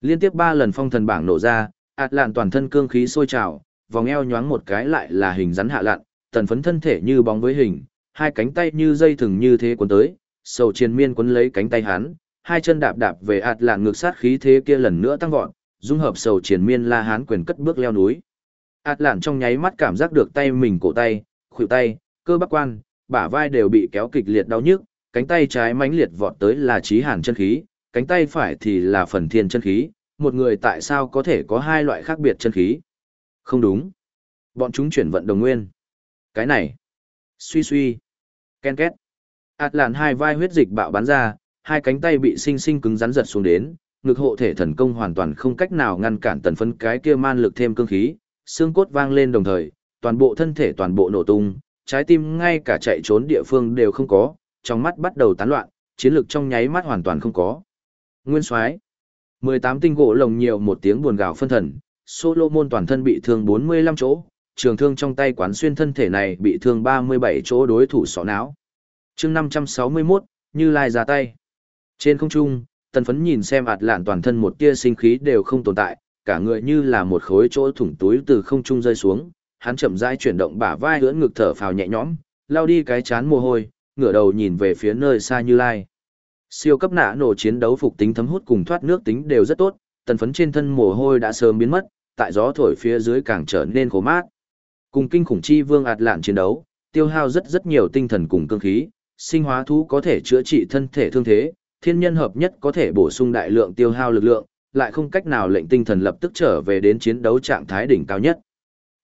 Liên tiếp ba lần phong thần bảng nổ ra, ạt lạn toàn thân cương khí sôi trào, vòng eo nhoáng một cái lại là hình rắn hạ lạn, tần phấn thân thể như bóng với hình, hai cánh tay như dây thừng như thế cuốn tới, sầu triền miên cuốn lấy cánh tay hắn, hai chân đạp đạp về ạt lạn ngược sát khí thế kia lần nữa tăng vọt, dung hợp sầu triền miên la hán quyền cất bước leo núi. ạt lạn trong nháy mắt cảm giác được tay mình cổ tay, khuỷu tay, cơ bắp quan, bả vai đều bị kéo kịch liệt đau nhức, cánh tay trái mãnh liệt vọt tới là chí hàn chân khí, cánh tay phải thì là phần thiên chân khí, một người tại sao có thể có hai loại khác biệt chân khí? Không đúng. Bọn chúng chuyển vận đồng nguyên. Cái này. Suy suy. Ken két. Át làn hai vai huyết dịch bạo bắn ra, hai cánh tay bị sinh sinh cứng rắn giật xuống đến, ngực hộ thể thần công hoàn toàn không cách nào ngăn cản tần phấn cái kia man lực thêm cương khí, xương cốt vang lên đồng thời, toàn bộ thân thể toàn bộ nổ tung, trái tim ngay cả chạy trốn địa phương đều không có, trong mắt bắt đầu tán loạn, chiến lực trong nháy mắt hoàn toàn không có. Nguyên Soái, 18 tinh gỗ lồng nhiều một tiếng buồn gào phân thần, Solomon toàn thân bị thương 45 chỗ, trường thương trong tay quán xuyên thân thể này bị thương 37 chỗ đối thủ sọ não. chương 561, Như Lai ra tay. Trên không trung, tần phấn nhìn xem ạt lạn toàn thân một tia sinh khí đều không tồn tại, cả người như là một khối chỗ thủng túi từ không trung rơi xuống, hắn chậm rãi chuyển động bả vai ưỡn ngực thở phào nhẹ nhõm, lao đi cái chán mồ hôi, ngửa đầu nhìn về phía nơi xa Như Lai. Siêu cấp nã nổ chiến đấu phục tính thấm hút cùng thoát nước tính đều rất tốt, tần phấn trên thân mồ hôi đã sớm biến mất, tại gió thổi phía dưới càng trở nên khô mát. Cùng kinh khủng chi vương ạt lạn chiến đấu, tiêu hao rất rất nhiều tinh thần cùng cương khí, sinh hóa thú có thể chữa trị thân thể thương thế, thiên nhân hợp nhất có thể bổ sung đại lượng tiêu hao lực lượng, lại không cách nào lệnh tinh thần lập tức trở về đến chiến đấu trạng thái đỉnh cao nhất.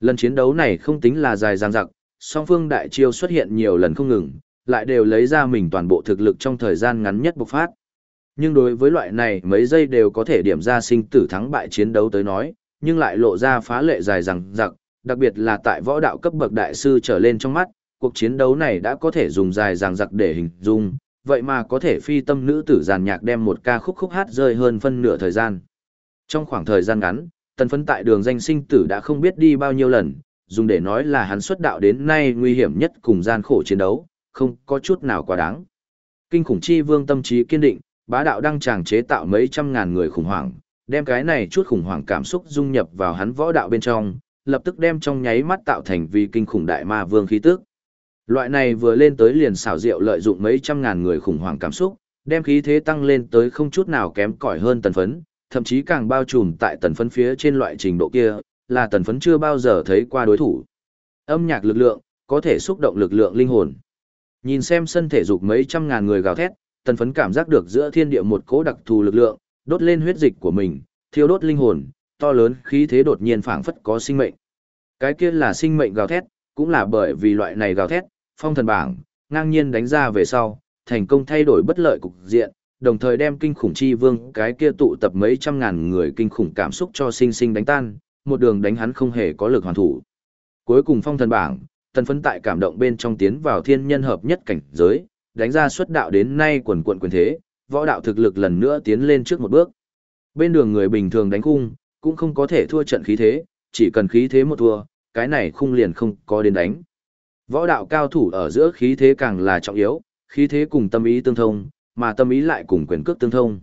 Lần chiến đấu này không tính là dài dằng dặc, song phương đại chiêu xuất hiện nhiều lần không ngừng, lại đều lấy ra mình toàn bộ thực lực trong thời gian ngắn nhất bộc phát. Nhưng đối với loại này mấy giây đều có thể điểm ra sinh tử thắng bại chiến đấu tới nói, nhưng lại lộ ra phá lệ dài dằng dặc, đặc biệt là tại võ đạo cấp bậc đại sư trở lên trong mắt, cuộc chiến đấu này đã có thể dùng dài dằng dặc để hình dung, vậy mà có thể phi tâm nữ tử giàn nhạc đem một ca khúc khúc hát rơi hơn phân nửa thời gian. Trong khoảng thời gian ngắn, tần phấn tại đường danh sinh tử đã không biết đi bao nhiêu lần, dùng để nói là hắn xuất đạo đến nay nguy hiểm nhất cùng gian khổ chiến đấu, không có chút nào quá đáng. Kinh khủng chi vương tâm trí kiên định, bá đạo đăng tràng chế tạo mấy trăm ngàn người khủng hoảng, đem cái này chút khủng hoảng cảm xúc dung nhập vào hắn võ đạo bên trong, lập tức đem trong nháy mắt tạo thành vì kinh khủng đại ma vương khí tức. Loại này vừa lên tới liền xảo diệu lợi dụng mấy trăm ngàn người khủng hoảng cảm xúc, đem khí thế tăng lên tới không chút nào kém cỏi hơn tần phấn, thậm chí càng bao trùm tại tần phấn phía trên loại trình độ kia, là tần phấn chưa bao giờ thấy qua đối thủ. Âm nhạc lực lượng, có thể xúc động lực lượng linh hồn. Nhìn xem sân thể dục mấy trăm ngàn người gào thét, tần phấn cảm giác được giữa thiên địa một cố đặc thù lực lượng, đốt lên huyết dịch của mình, thiêu đốt linh hồn, to lớn khí thế đột nhiên phảng phất có sinh mệnh. Cái kia là sinh mệnh gào thét, cũng là bởi vì loại này gào thét, phong thần bảng, ngang nhiên đánh ra về sau, thành công thay đổi bất lợi cục diện, đồng thời đem kinh khủng chi vương cái kia tụ tập mấy trăm ngàn người kinh khủng cảm xúc cho sinh sinh đánh tan, một đường đánh hắn không hề có lực hoàn thủ. Cuối cùng phong thần bảng, tần phấn tại cảm động bên trong tiến vào thiên nhân hợp nhất cảnh giới, đánh ra xuất đạo đến nay quần quận quyền thế, võ đạo thực lực lần nữa tiến lên trước một bước. Bên đường người bình thường đánh cung, cũng không có thể thua trận khí thế, chỉ cần khí thế một thua, cái này khung liền không có đến đánh. Võ đạo cao thủ ở giữa khí thế càng là trọng yếu, khí thế cùng tâm ý tương thông, mà tâm ý lại cùng quyền cước tương thông.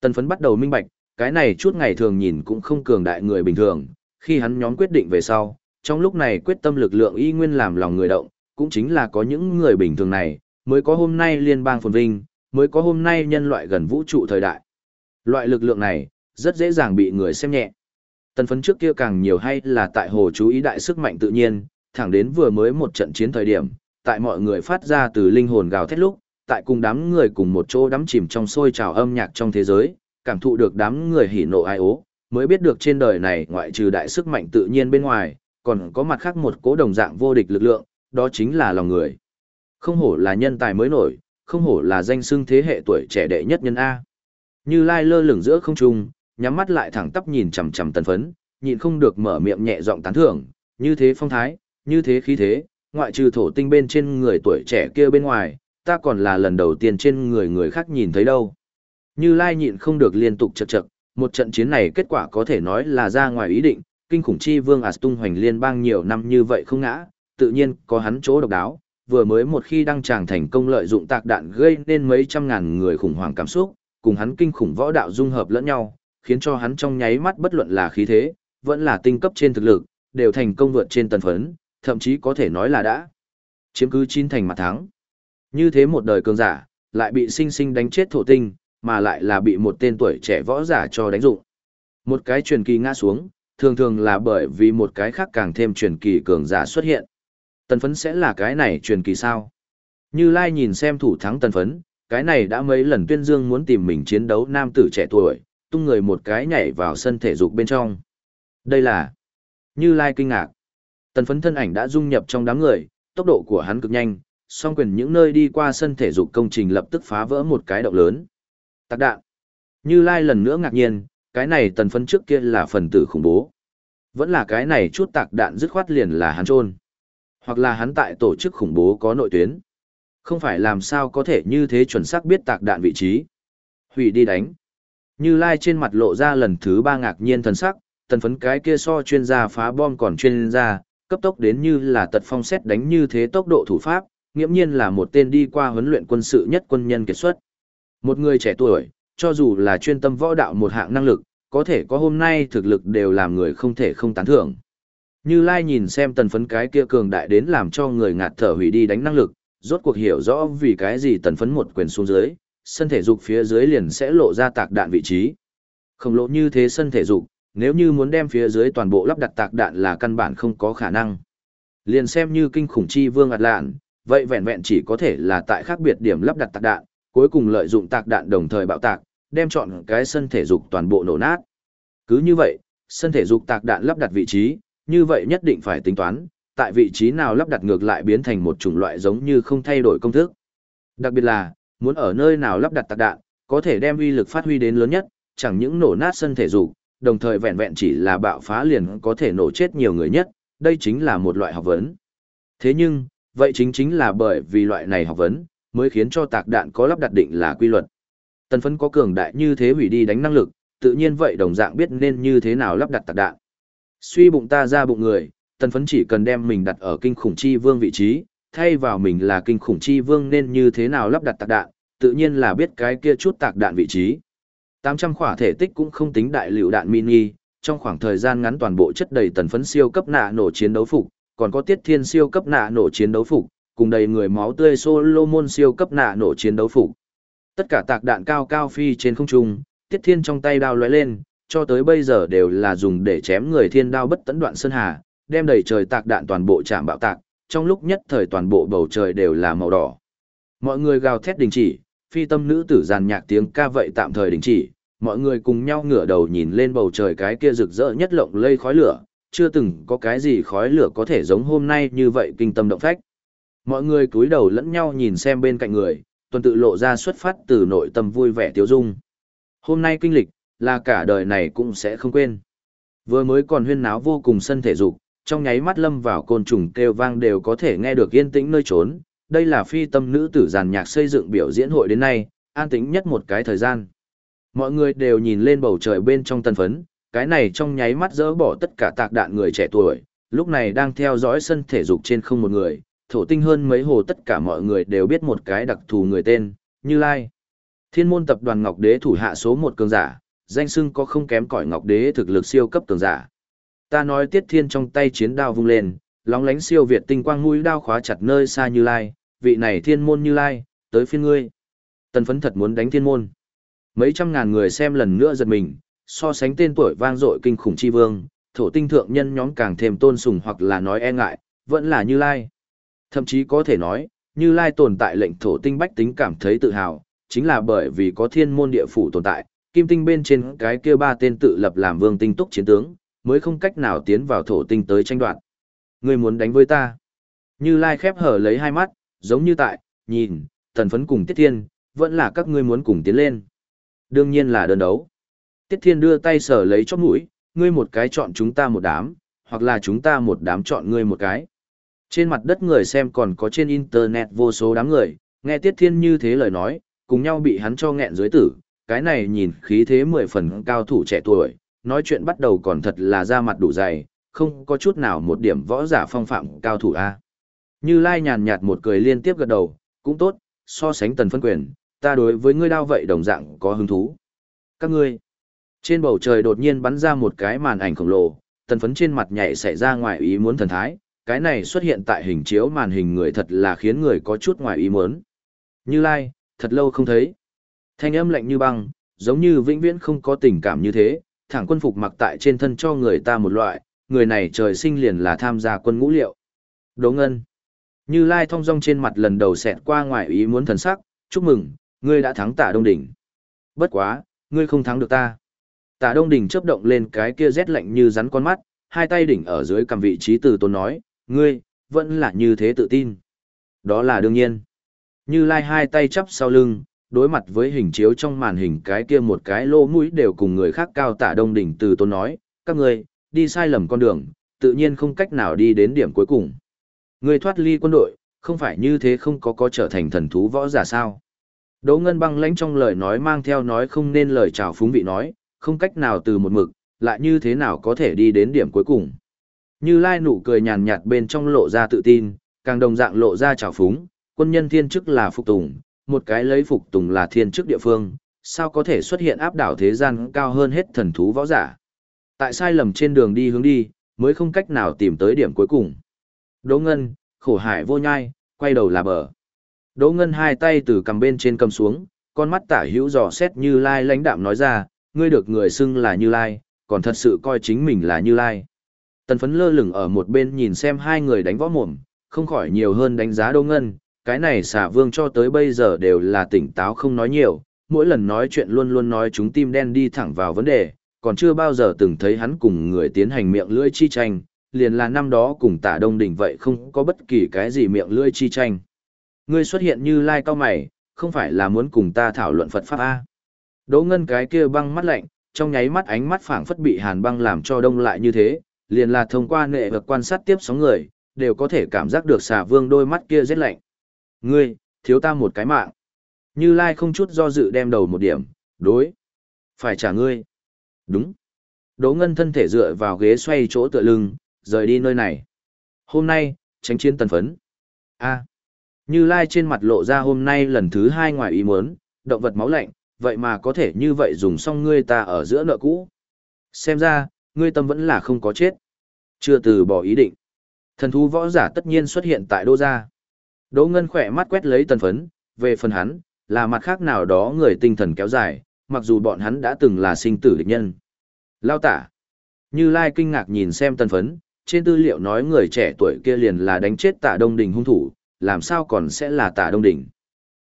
Tần phấn bắt đầu minh bạch, cái này chút ngày thường nhìn cũng không cường đại người bình thường, khi hắn nhóm quyết định về sau, trong lúc này quyết tâm lực lượng y nguyên làm lòng người động, cũng chính là có những người bình thường này, mới có hôm nay liên bang phồn vinh, mới có hôm nay nhân loại gần vũ trụ thời đại. Loại lực lượng này, rất dễ dàng bị người xem nhẹ. Tần phấn trước kia càng nhiều hay là tại hồ chú ý đại sức mạnh tự nhiên, thẳng đến vừa mới một trận chiến thời điểm, tại mọi người phát ra từ linh hồn gào thét lúc, tại cùng đám người cùng một chỗ đắm chìm trong sôi trào âm nhạc trong thế giới, cảm thụ được đám người hỉ nộ ai ố, mới biết được trên đời này ngoại trừ đại sức mạnh tự nhiên bên ngoài, còn có mặt khác một cố đồng dạng vô địch lực lượng, đó chính là lòng người. Không hổ là nhân tài mới nổi, không hổ là danh xưng thế hệ tuổi trẻ đệ nhất nhân A. Như lai lơ lửng giữa không trung, nhắm mắt lại thẳng tắp nhìn chằm chằm tần phấn, nhịn không được mở miệng nhẹ giọng tán thưởng, như thế phong thái, như thế khí thế, ngoại trừ thổ tinh bên trên người tuổi trẻ kia bên ngoài, ta còn là lần đầu tiên trên người người khác nhìn thấy đâu. Như Lai nhịn không được liên tục chật chật, một trận chiến này kết quả có thể nói là ra ngoài ý định, kinh khủng chi vương Astung hoành liên bang nhiều năm như vậy không ngã, tự nhiên có hắn chỗ độc đáo, vừa mới một khi đăng tràng thành công lợi dụng tạc đạn gây nên mấy trăm ngàn người khủng hoảng cảm xúc, cùng hắn kinh khủng võ đạo dung hợp lẫn nhau, khiến cho hắn trong nháy mắt bất luận là khí thế, vẫn là tinh cấp trên thực lực, đều thành công vượt trên tần phấn, thậm chí có thể nói là đã chiếm cứ chín thành mặt thắng. Như thế một đời cường giả, lại bị sinh sinh đánh chết thổ tinh, mà lại là bị một tên tuổi trẻ võ giả cho đánh dụng. Một cái truyền kỳ ngã xuống, thường thường là bởi vì một cái khác càng thêm truyền kỳ cường giả xuất hiện. Tần phấn sẽ là cái này truyền kỳ sao? Như Lai nhìn xem thủ thắng tần phấn, cái này đã mấy lần tuyên dương muốn tìm mình chiến đấu nam tử trẻ tuổi, tung người một cái nhảy vào sân thể dục bên trong. Đây là... Như Lai kinh ngạc. Tần phấn thân ảnh đã dung nhập trong đám người, tốc độ của hắn cực nhanh, song quyền những nơi đi qua sân thể dục công trình lập tức phá vỡ một cái động lớn. Tạc đạn. Như Lai lần nữa ngạc nhiên, cái này tần phấn trước kia là phần tử khủng bố. Vẫn là cái này chút tạc đạn dứt khoát liền là hắn trôn. Hoặc là hắn tại tổ chức khủng bố có nội tuyến. Không phải làm sao có thể như thế chuẩn xác biết tạc đạn vị trí. Hủy đi đánh. Như Lai trên mặt lộ ra lần thứ ba ngạc nhiên thần sắc, tần phấn cái kia so chuyên gia phá bom còn chuyên gia, cấp tốc đến như là tật phong xét đánh như thế tốc độ thủ pháp, nghiễm nhiên là một tên đi qua huấn luyện quân sự nhất quân nhân kết xuất. Một người trẻ tuổi, cho dù là chuyên tâm võ đạo một hạng năng lực, có thể có hôm nay thực lực đều làm người không thể không tán thưởng. Như Lai nhìn xem tần phấn cái kia cường đại đến làm cho người ngạt thở hủy đi đánh năng lực, rốt cuộc hiểu rõ vì cái gì tần phấn một quyền xuống dưới, sân thể dục phía dưới liền sẽ lộ ra tạc đạn vị trí. Không lộ như thế sân thể dục, nếu như muốn đem phía dưới toàn bộ lắp đặt tạc đạn là căn bản không có khả năng. Liền xem như kinh khủng chi vương ạt lạn, vậy vẹn vẹn chỉ có thể là tại khác biệt điểm lắp đặt tạc đạn, cuối cùng lợi dụng tạc đạn đồng thời bạo tạc, đem chọn cái sân thể dục toàn bộ nổ nát. Cứ như vậy, sân thể dục tạc đạn lắp đặt vị trí, như vậy nhất định phải tính toán, tại vị trí nào lắp đặt ngược lại biến thành một chủng loại giống như không thay đổi công thức. Đặc biệt là, muốn ở nơi nào lắp đặt tạc đạn, có thể đem uy lực phát huy đến lớn nhất, chẳng những nổ nát sân thể dục, đồng thời vẹn vẹn chỉ là bạo phá liền có thể nổ chết nhiều người nhất, đây chính là một loại học vấn. Thế nhưng, vậy chính chính là bởi vì loại này học vấn, mới khiến cho tạc đạn có lắp đặt định là quy luật. Tần phấn có cường đại như thế hủy đi đánh năng lực, tự nhiên vậy đồng dạng biết nên như thế nào lắp đặt tạc đạn. Suy bụng ta ra bụng người, tần phấn chỉ cần đem mình đặt ở kinh khủng chi vương vị trí, thay vào mình là kinh khủng chi vương nên như thế nào lắp đặt tạc đạn, tự nhiên là biết cái kia chút tạc đạn vị trí. 800 khỏa thể tích cũng không tính đại liệu đạn mini, trong khoảng thời gian ngắn toàn bộ chất đầy tần phấn siêu cấp nạ nổ chiến đấu phục, còn có tiết thiên siêu cấp nạ nổ chiến đấu phục, cùng đầy người máu tươi Solomon siêu cấp nạ nổ chiến đấu phục. Tất cả tạc đạn cao cao phi trên không trung, tiết thiên trong tay đao lóe lên, cho tới bây giờ đều là dùng để chém người thiên đao bất tấn đoạn sơn hà, đem đầy trời tạc đạn toàn bộ chạm bạo tạc, trong lúc nhất thời toàn bộ bầu trời đều là màu đỏ. Mọi người gào thét đình chỉ, phi tâm nữ tử giàn nhạc tiếng ca vậy tạm thời đình chỉ, mọi người cùng nhau ngửa đầu nhìn lên bầu trời cái kia rực rỡ nhất lộng lây khói lửa, chưa từng có cái gì khói lửa có thể giống hôm nay như vậy kinh tâm động phách. Mọi người cúi đầu lẫn nhau nhìn xem bên cạnh người, tuần tự lộ ra xuất phát từ nội tâm vui vẻ tiêu dung. Hôm nay kinh lịch, là cả đời này cũng sẽ không quên. Vừa mới còn huyên náo vô cùng sân thể dục, trong nháy mắt lâm vào côn trùng kêu vang đều có thể nghe được yên tĩnh nơi trốn. Đây là phi tâm nữ tử giàn nhạc xây dựng biểu diễn hội đến nay, an tĩnh nhất một cái thời gian. Mọi người đều nhìn lên bầu trời bên trong tân phấn, cái này trong nháy mắt dỡ bỏ tất cả tạc đạn người trẻ tuổi, lúc này đang theo dõi sân thể dục trên không một người, thổ tinh hơn mấy hồ tất cả mọi người đều biết một cái đặc thù người tên, Như Lai. Thiên môn tập đoàn Ngọc Đế thủ hạ số một cường giả, danh sưng có không kém cỏi Ngọc Đế thực lực siêu cấp cường giả. Ta nói Tiết Thiên trong tay chiến đao vung lên, lóng lánh siêu việt tinh quang mũi đao khóa chặt nơi xa Như Lai, vị này thiên môn Như Lai, tới phiên ngươi. Tần phấn thật muốn đánh thiên môn. Mấy trăm ngàn người xem lần nữa giật mình, so sánh tên tuổi vang dội kinh khủng chi vương, thổ tinh thượng nhân nhóm càng thêm tôn sùng hoặc là nói e ngại, vẫn là Như Lai. Thậm chí có thể nói, Như Lai tồn tại lệnh thổ tinh bách tính cảm thấy tự hào, chính là bởi vì có thiên môn địa phủ tồn tại, kim tinh bên trên cái kia ba tên tự lập làm vương tinh túc chiến tướng, mới không cách nào tiến vào thổ tinh tới tranh đoạt. Người muốn đánh với ta. Như Lai khép hở lấy hai mắt, giống như tại, nhìn, thần phấn cùng Tiết Thiên, vẫn là các ngươi muốn cùng tiến lên. Đương nhiên là đơn đấu. Tiết Thiên đưa tay sở lấy chóp mũi, ngươi một cái chọn chúng ta một đám, hoặc là chúng ta một đám chọn ngươi một cái. Trên mặt đất người xem còn có trên internet vô số đám người, nghe Tiết Thiên như thế lời nói, cùng nhau bị hắn cho nghẹn dưới tử, cái này nhìn khí thế mười phần cao thủ trẻ tuổi, nói chuyện bắt đầu còn thật là ra mặt đủ dày, không có chút nào một điểm võ giả phong phạm cao thủ A. Như Lai nhàn nhạt một cười liên tiếp gật đầu, cũng tốt, so sánh tần phân quyền, ta đối với ngươi đao vậy đồng dạng có hứng thú. Các ngươi, trên bầu trời đột nhiên bắn ra một cái màn ảnh khổng lồ, tần phấn trên mặt nhảy xảy ra ngoài ý muốn thần thái, cái này xuất hiện tại hình chiếu màn hình người thật là khiến người có chút ngoài ý muốn. Như Lai, thật lâu không thấy. Thanh âm lạnh như băng, giống như vĩnh viễn không có tình cảm như thế, thẳng quân phục mặc tại trên thân cho người ta một loại, người này trời sinh liền là tham gia quân ngũ liệu. Đỗ Ngân. Như Lai thong dong trên mặt lần đầu xẹt qua ngoài ý muốn thần sắc, chúc mừng, ngươi đã thắng tả Đông Đỉnh. Bất quá, ngươi không thắng được ta. Tả Đông Đỉnh chớp động lên cái kia rét lạnh như rắn con mắt, hai tay đỉnh ở dưới cầm vị trí từ tôn nói, ngươi, vẫn là như thế tự tin. Đó là đương nhiên. Như Lai hai tay chắp sau lưng, đối mặt với hình chiếu trong màn hình cái kia một cái lỗ mũi đều cùng người khác cao tả Đông Đỉnh từ tôn nói, các ngươi, đi sai lầm con đường, tự nhiên không cách nào đi đến điểm cuối cùng. Ngươi thoát ly quân đội, không phải như thế không có có trở thành thần thú võ giả sao. Đỗ Ngân băng lãnh trong lời nói mang theo nói không nên lời chào phúng vị nói, không cách nào từ một mực, lại như thế nào có thể đi đến điểm cuối cùng. Như Lai nụ cười nhàn nhạt bên trong lộ ra tự tin, càng đồng dạng lộ ra trào phúng, quân nhân thiên chức là phục tùng, một cái lấy phục tùng là thiên chức địa phương, sao có thể xuất hiện áp đảo thế gian cao hơn hết thần thú võ giả. Tại sai lầm trên đường đi hướng đi, mới không cách nào tìm tới điểm cuối cùng. Đỗ Ngân, khổ hải vô nhai, quay đầu là bờ. Đỗ Ngân hai tay từ cầm bên trên cầm xuống, con mắt tả hữu dò xét Như Lai lãnh đạm nói ra, ngươi được người xưng là Như Lai, còn thật sự coi chính mình là Như Lai. Tần phấn lơ lửng ở một bên nhìn xem hai người đánh võ mồm, không khỏi nhiều hơn đánh giá Đỗ Ngân, cái này xả vương cho tới bây giờ đều là tỉnh táo không nói nhiều, mỗi lần nói chuyện luôn luôn nói chúng tim đen đi thẳng vào vấn đề, còn chưa bao giờ từng thấy hắn cùng người tiến hành miệng lưỡi chi tranh, liền là năm đó cùng tả đông đỉnh vậy không có bất kỳ cái gì miệng lưỡi chi tranh. Ngươi xuất hiện như lai cao mày, không phải là muốn cùng ta thảo luận Phật Pháp A. Đỗ ngân cái kia băng mắt lạnh, trong nháy mắt ánh mắt phảng phất bị hàn băng làm cho đông lại như thế, liền là thông qua nệ vật quan sát tiếp sóng người, đều có thể cảm giác được xà vương đôi mắt kia rất lạnh. Ngươi, thiếu ta một cái mạng. Như Lai không chút do dự đem đầu một điểm, đối. Phải trả ngươi. Đúng. Đỗ Ngân thân thể dựa vào ghế xoay chỗ tựa lưng, rời đi nơi này. Hôm nay, tránh chiến tần phấn. A. À. Như Lai trên mặt lộ ra hôm nay lần thứ hai ngoài ý muốn, động vật máu lạnh, vậy mà có thể như vậy dùng xong ngươi ta ở giữa nợ cũ. Xem ra, ngươi tâm vẫn là không có chết. Chưa từ bỏ ý định. Thần thú võ giả tất nhiên xuất hiện tại đô gia. Đỗ Ngân khỏe mắt quét lấy tần phấn, về phần hắn, là mặt khác nào đó người tinh thần kéo dài, mặc dù bọn hắn đã từng là sinh tử địch nhân. Lao tả. Như Lai kinh ngạc nhìn xem tần phấn, trên tư liệu nói người trẻ tuổi kia liền là đánh chết tả Đông Đình hung thủ, làm sao còn sẽ là tả Đông Đình.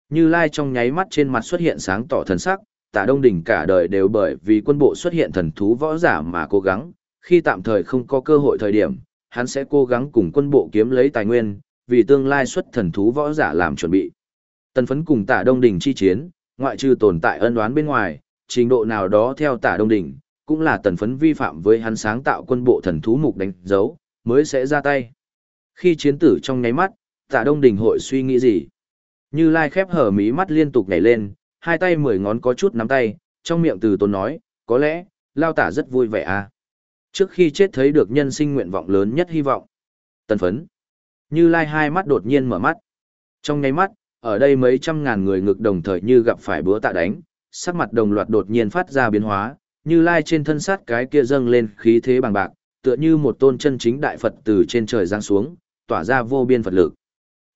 Như Lai trong nháy mắt trên mặt xuất hiện sáng tỏ thần sắc, tả Đông Đình cả đời đều bởi vì quân bộ xuất hiện thần thú võ giả mà cố gắng, khi tạm thời không có cơ hội thời điểm, hắn sẽ cố gắng cùng quân bộ kiếm lấy tài nguyên, vì tương lai xuất thần thú võ giả làm chuẩn bị. Tần phấn cùng tả Đông Đình chi chiến, ngoại trừ tồn tại ân oán bên ngoài, trình độ nào đó theo tả Đông Đình, cũng là tần phấn vi phạm với hắn sáng tạo quân bộ thần thú mục đánh dấu, mới sẽ ra tay. Khi chiến tử trong nháy mắt, tả Đông Đình hội suy nghĩ gì? Như Lai khép hở mí mắt liên tục nhảy lên, hai tay mười ngón có chút nắm tay, trong miệng từ tốn nói, có lẽ, lao tả rất vui vẻ à. Trước khi chết thấy được nhân sinh nguyện vọng lớn nhất hy vọng. Tần phấn. Như Lai hai mắt đột nhiên mở mắt. Trong nháy mắt, ở đây mấy trăm ngàn người ngực đồng thời như gặp phải búa tạ đánh, sắc mặt đồng loạt đột nhiên phát ra biến hóa, như Lai trên thân sát cái kia dâng lên khí thế bằng bạc, tựa như một tôn chân chính đại Phật từ trên trời giáng xuống, tỏa ra vô biên Phật lực.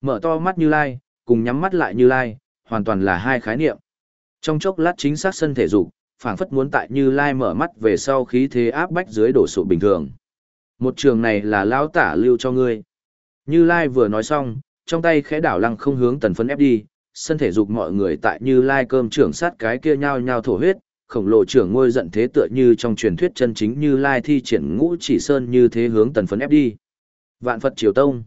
Mở to mắt Như Lai, cùng nhắm mắt lại Như Lai, hoàn toàn là hai khái niệm. Trong chốc lát chính xác sân thể dục, phảng phất muốn tại Như Lai mở mắt về sau khí thế áp bách dưới đổ sụp bình thường. Một trường này là lão tả lưu cho ngươi. Như Lai vừa nói xong, trong tay khẽ đảo lăng không hướng tần phấn ép đi, sân thể dục mọi người tại Như Lai cơm trưởng sát cái kia nhao nhao thổ huyết, khổng lồ trưởng ngôi giận thế tựa như trong truyền thuyết chân chính Như Lai thi triển ngũ chỉ sơn như thế hướng tần phấn ép đi. Vạn Phật Triều Tông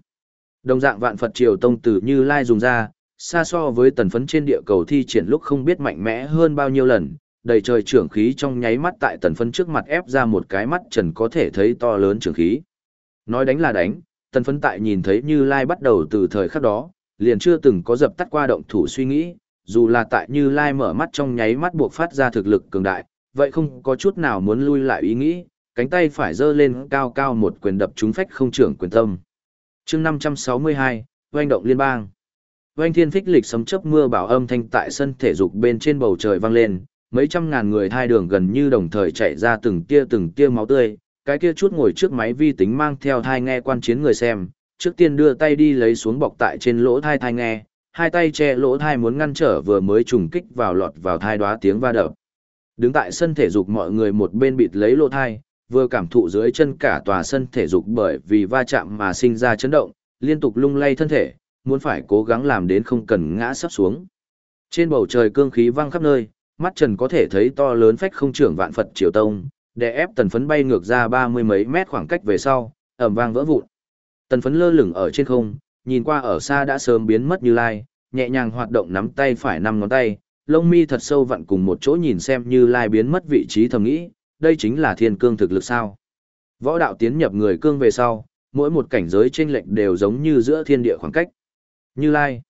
Đồng dạng Vạn Phật Triều Tông từ Như Lai dùng ra, xa so với tần phấn trên địa cầu thi triển lúc không biết mạnh mẽ hơn bao nhiêu lần, đầy trời trưởng khí trong nháy mắt tại tần phấn trước mặt ép ra một cái mắt trần có thể thấy to lớn trưởng khí. Nói đánh là đánh, tần phấn tại nhìn thấy Như Lai bắt đầu từ thời khắc đó, liền chưa từng có dập tắt qua động thủ suy nghĩ, dù là tại Như Lai mở mắt trong nháy mắt buộc phát ra thực lực cường đại, vậy không có chút nào muốn lui lại ý nghĩ, cánh tay phải giơ lên cao cao một quyền đập trúng phách không trưởng quyền tâm. chương 562, oanh động liên bang. Oanh thiên phích lịch sấm chớp mưa bảo âm thanh tại sân thể dục bên trên bầu trời vang lên, mấy trăm ngàn người thai đường gần như đồng thời chạy ra từng tia từng tia máu tươi, cái kia chút ngồi trước máy vi tính mang theo thai nghe quan chiến người xem, trước tiên đưa tay đi lấy xuống bọc tại trên lỗ thai thai nghe, hai tay che lỗ thai muốn ngăn trở vừa mới trùng kích vào lọt vào thai đoá tiếng va đập. Đứng tại sân thể dục mọi người một bên bịt lấy lỗ thai, vừa cảm thụ dưới chân cả tòa sân thể dục bởi vì va chạm mà sinh ra chấn động, liên tục lung lay thân thể, muốn phải cố gắng làm đến không cần ngã sắp xuống. Trên bầu trời cương khí văng khắp nơi, mắt trần có thể thấy to lớn phách không trưởng vạn Phật triều tông, để ép tần phấn bay ngược ra ba mươi mấy mét khoảng cách về sau, ẩm vang vỡ vụn. Tần phấn lơ lửng ở trên không, nhìn qua ở xa đã sớm biến mất như lai, nhẹ nhàng hoạt động nắm tay phải năm ngón tay, lông mi thật sâu vặn cùng một chỗ nhìn xem như lai biến mất vị trí thầm nghĩ, đây chính là thiên cương thực lực sao. Võ đạo tiến nhập người cương về sau, mỗi một cảnh giới trên lệch đều giống như giữa thiên địa khoảng cách. Như lai,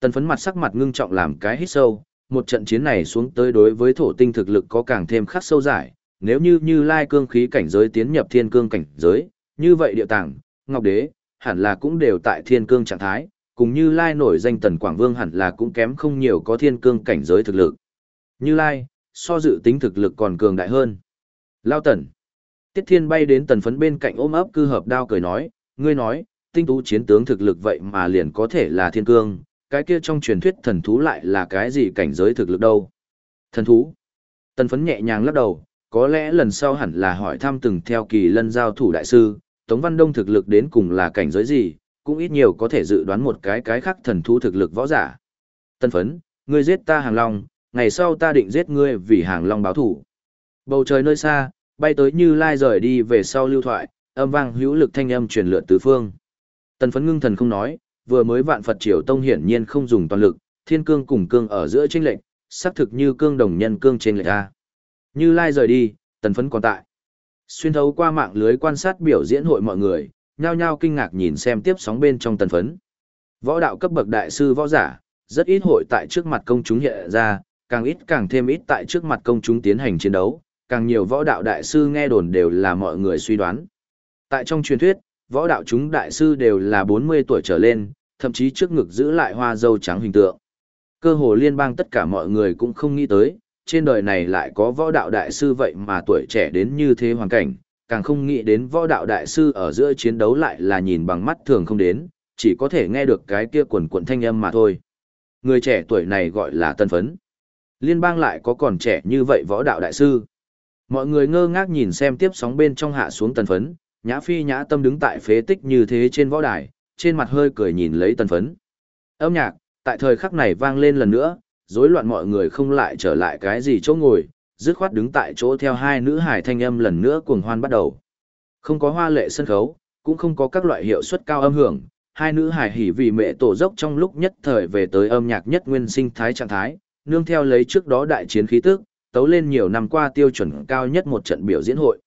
tần phấn mặt sắc mặt ngưng trọng làm cái hít sâu, một trận chiến này xuống tới đối với thổ tinh thực lực có càng thêm khắc sâu giải, nếu như như lai cương khí cảnh giới tiến nhập thiên cương cảnh giới, như vậy địa tàng, ngọc đế, hẳn là cũng đều tại thiên cương trạng thái, cùng như lai nổi danh tần quảng vương hẳn là cũng kém không nhiều có thiên cương cảnh giới thực lực. Như lai, so dự tính thực lực còn cường đại hơn. Lao tần. Tiết thiên bay đến tần phấn bên cạnh ôm ấp cư hợp đao cười nói, ngươi nói, tinh tú chiến tướng thực lực vậy mà liền có thể là thiên cương, cái kia trong truyền thuyết thần thú lại là cái gì cảnh giới thực lực đâu. Thần thú. Tần phấn nhẹ nhàng lắc đầu, có lẽ lần sau hẳn là hỏi thăm từng theo kỳ lân giao thủ đại sư, Tống Văn Đông thực lực đến cùng là cảnh giới gì, cũng ít nhiều có thể dự đoán một cái cái khác thần thú thực lực võ giả. Tân phấn, ngươi giết ta hàng long, ngày sau ta định giết ngươi vì hàng long báo thủ. Bầu trời nơi xa, bay tới như lai rời đi về sau lưu thoại, âm vang hữu lực thanh âm truyền lượn tứ phương. Tần phấn ngưng thần không nói, vừa mới vạn Phật triều tông hiển nhiên không dùng toàn lực, thiên cương cùng cương ở giữa chênh lệnh, xác thực như cương đồng nhân cương trên lệnh a. Như Lai rời đi, tần phấn còn tại. Xuyên thấu qua mạng lưới quan sát biểu diễn hội mọi người, nhao nhao kinh ngạc nhìn xem tiếp sóng bên trong tần phấn. Võ đạo cấp bậc đại sư võ giả, rất ít hội tại trước mặt công chúng hiện ra, càng ít càng thêm ít tại trước mặt công chúng tiến hành chiến đấu, càng nhiều võ đạo đại sư nghe đồn đều là mọi người suy đoán. Tại trong truyền thuyết, võ đạo chúng đại sư đều là 40 tuổi trở lên, thậm chí trước ngực giữ lại hoa dâu trắng hình tượng. Cơ hồ liên bang tất cả mọi người cũng không nghĩ tới, trên đời này lại có võ đạo đại sư vậy mà tuổi trẻ đến như thế hoàn cảnh, càng không nghĩ đến võ đạo đại sư ở giữa chiến đấu lại là nhìn bằng mắt thường không đến, chỉ có thể nghe được cái kia quần quần thanh âm mà thôi. Người trẻ tuổi này gọi là tân phấn. Liên bang lại có còn trẻ như vậy võ đạo đại sư. Mọi người ngơ ngác nhìn xem tiếp sóng bên trong hạ xuống tân phấn, nhã phi nhã tâm đứng tại phế tích như thế trên võ đài, trên mặt hơi cười nhìn lấy tân phấn. Âm nhạc, tại thời khắc này vang lên lần nữa, rối loạn mọi người không lại trở lại cái gì chỗ ngồi, dứt khoát đứng tại chỗ theo hai nữ hải thanh âm lần nữa cuồng hoan bắt đầu. Không có hoa lệ sân khấu, cũng không có các loại hiệu suất cao âm hưởng, hai nữ hải hỉ vì mẹ tổ dốc trong lúc nhất thời về tới âm nhạc nhất nguyên sinh thái trạng thái, nương theo lấy trước đó đại chiến khí tức, tấu lên nhiều năm qua tiêu chuẩn cao nhất một trận biểu diễn hội.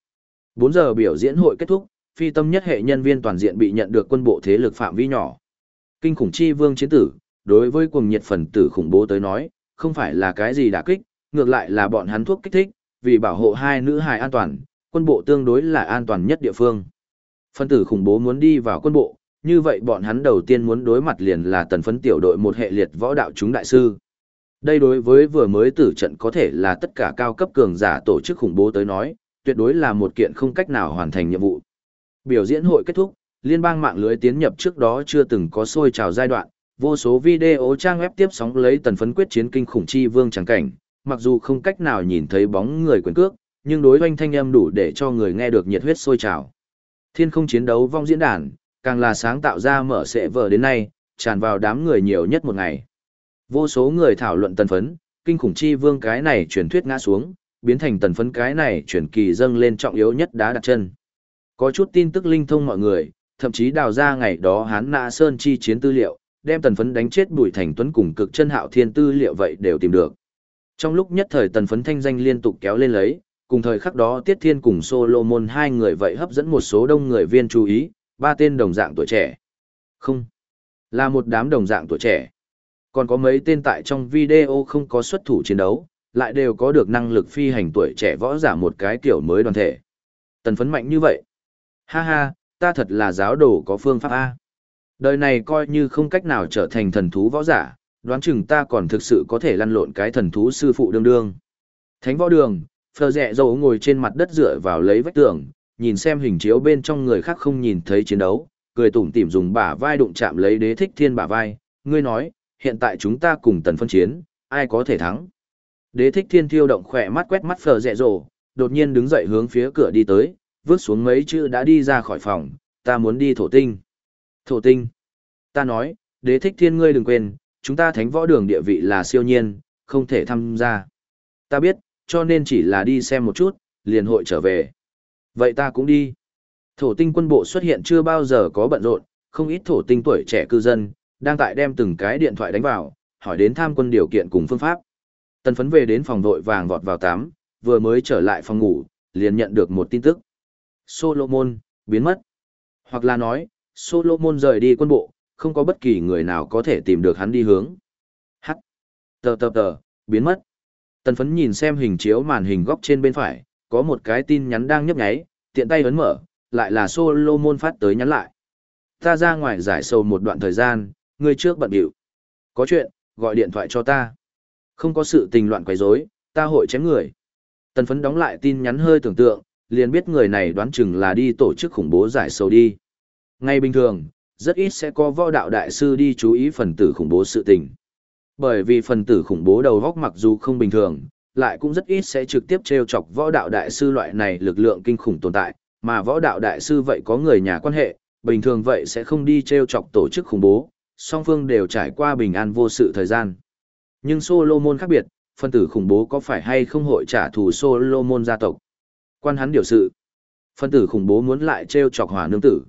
4 giờ biểu diễn hội kết thúc, phi tâm nhất hệ nhân viên toàn diện bị nhận được quân bộ thế lực phạm vi nhỏ. Kinh khủng chi vương chiến tử, đối với cuồng nhiệt phần tử khủng bố tới nói, không phải là cái gì đả kích, ngược lại là bọn hắn thuốc kích thích, vì bảo hộ hai nữ hài an toàn, quân bộ tương đối là an toàn nhất địa phương. Phần tử khủng bố muốn đi vào quân bộ, như vậy bọn hắn đầu tiên muốn đối mặt liền là tần phấn tiểu đội một hệ liệt võ đạo chúng đại sư. Đây đối với vừa mới tử trận có thể là tất cả cao cấp cường giả tổ chức khủng bố tới nói, tuyệt đối là một kiện không cách nào hoàn thành nhiệm vụ. Biểu diễn hội kết thúc, liên bang mạng lưới tiến nhập trước đó chưa từng có sôi trào giai đoạn, vô số video trang web tiếp sóng lấy tần phấn quyết chiến kinh khủng chi vương chẳng cảnh, mặc dù không cách nào nhìn thấy bóng người quyền cước, nhưng đối oanh thanh âm đủ để cho người nghe được nhiệt huyết sôi trào. Thiên không chiến đấu vong diễn đàn, càng là sáng tạo ra mở sẽ vở đến nay, tràn vào đám người nhiều nhất một ngày. Vô số người thảo luận tần phấn, kinh khủng chi vương cái này truyền thuyết ngã xuống, biến thành tần phấn cái này chuyển kỳ dâng lên trọng yếu nhất đá đặt chân. Có chút tin tức linh thông mọi người, thậm chí đào ra ngày đó hán nạ sơn chi chiến tư liệu, đem tần phấn đánh chết bùi thành tuấn cùng cực chân hạo thiên tư liệu vậy đều tìm được. Trong lúc nhất thời tần phấn thanh danh liên tục kéo lên lấy, cùng thời khắc đó Tiết Thiên cùng Solomon hai người vậy hấp dẫn một số đông người viên chú ý, ba tên đồng dạng tuổi trẻ. Không, là một đám đồng dạng tuổi trẻ. Còn có mấy tên tại trong video không có xuất thủ chiến đấu, lại đều có được năng lực phi hành tuổi trẻ võ giả một cái kiểu mới đoàn thể. Tần phấn mạnh như vậy. Ha ha, ta thật là giáo đồ có phương pháp A. Đời này coi như không cách nào trở thành thần thú võ giả, đoán chừng ta còn thực sự có thể lăn lộn cái thần thú sư phụ đương đương. Thánh võ đường, phờ rẹ dầu ngồi trên mặt đất dựa vào lấy vách tường, nhìn xem hình chiếu bên trong người khác không nhìn thấy chiến đấu, cười tủm tỉm dùng bả vai đụng chạm lấy đế thích thiên bả vai, ngươi nói, hiện tại chúng ta cùng tần phân chiến, ai có thể thắng. Đế thích thiên thiêu động khỏe mắt quét mắt phờ rẹ rồ, đột nhiên đứng dậy hướng phía cửa đi tới, vứt xuống mấy chữ đã đi ra khỏi phòng, ta muốn đi thổ tinh. Thổ tinh. Ta nói, đế thích thiên ngươi đừng quên, chúng ta thánh võ đường địa vị là siêu nhiên, không thể tham gia. Ta biết, cho nên chỉ là đi xem một chút, liền hội trở về. Vậy ta cũng đi. Thổ tinh quân bộ xuất hiện chưa bao giờ có bận rộn, không ít thổ tinh tuổi trẻ cư dân, đang tại đem từng cái điện thoại đánh vào, hỏi đến tham quân điều kiện cùng phương pháp. Tần phấn về đến phòng vội vàng vọt vào tắm, vừa mới trở lại phòng ngủ, liền nhận được một tin tức. Solomon, biến mất. Hoặc là nói, Solomon rời đi quân bộ, không có bất kỳ người nào có thể tìm được hắn đi hướng. Hắc. Tờ tờ tờ, biến mất. Tần phấn nhìn xem hình chiếu màn hình góc trên bên phải, có một cái tin nhắn đang nhấp nháy, tiện tay ấn mở, lại là Solomon phát tới nhắn lại. Ta ra ngoài giải sầu một đoạn thời gian, ngươi trước bận điệu. Có chuyện, gọi điện thoại cho ta. Không có sự tình loạn quấy rối, ta hội chém người. Tần phấn đóng lại tin nhắn hơi tưởng tượng, liền biết người này đoán chừng là đi tổ chức khủng bố giải sầu đi. Ngay bình thường, rất ít sẽ có võ đạo đại sư đi chú ý phần tử khủng bố sự tình. Bởi vì phần tử khủng bố đầu góc mặc dù không bình thường, lại cũng rất ít sẽ trực tiếp trêu chọc võ đạo đại sư loại này lực lượng kinh khủng tồn tại, mà võ đạo đại sư vậy có người nhà quan hệ, bình thường vậy sẽ không đi trêu chọc tổ chức khủng bố, song phương đều trải qua bình an vô sự thời gian. Nhưng Solomon khác biệt, phân tử khủng bố có phải hay không hội trả thù Solomon gia tộc? Quan hắn điều sự. Phân tử khủng bố muốn lại treo chọc hỏa nương tử.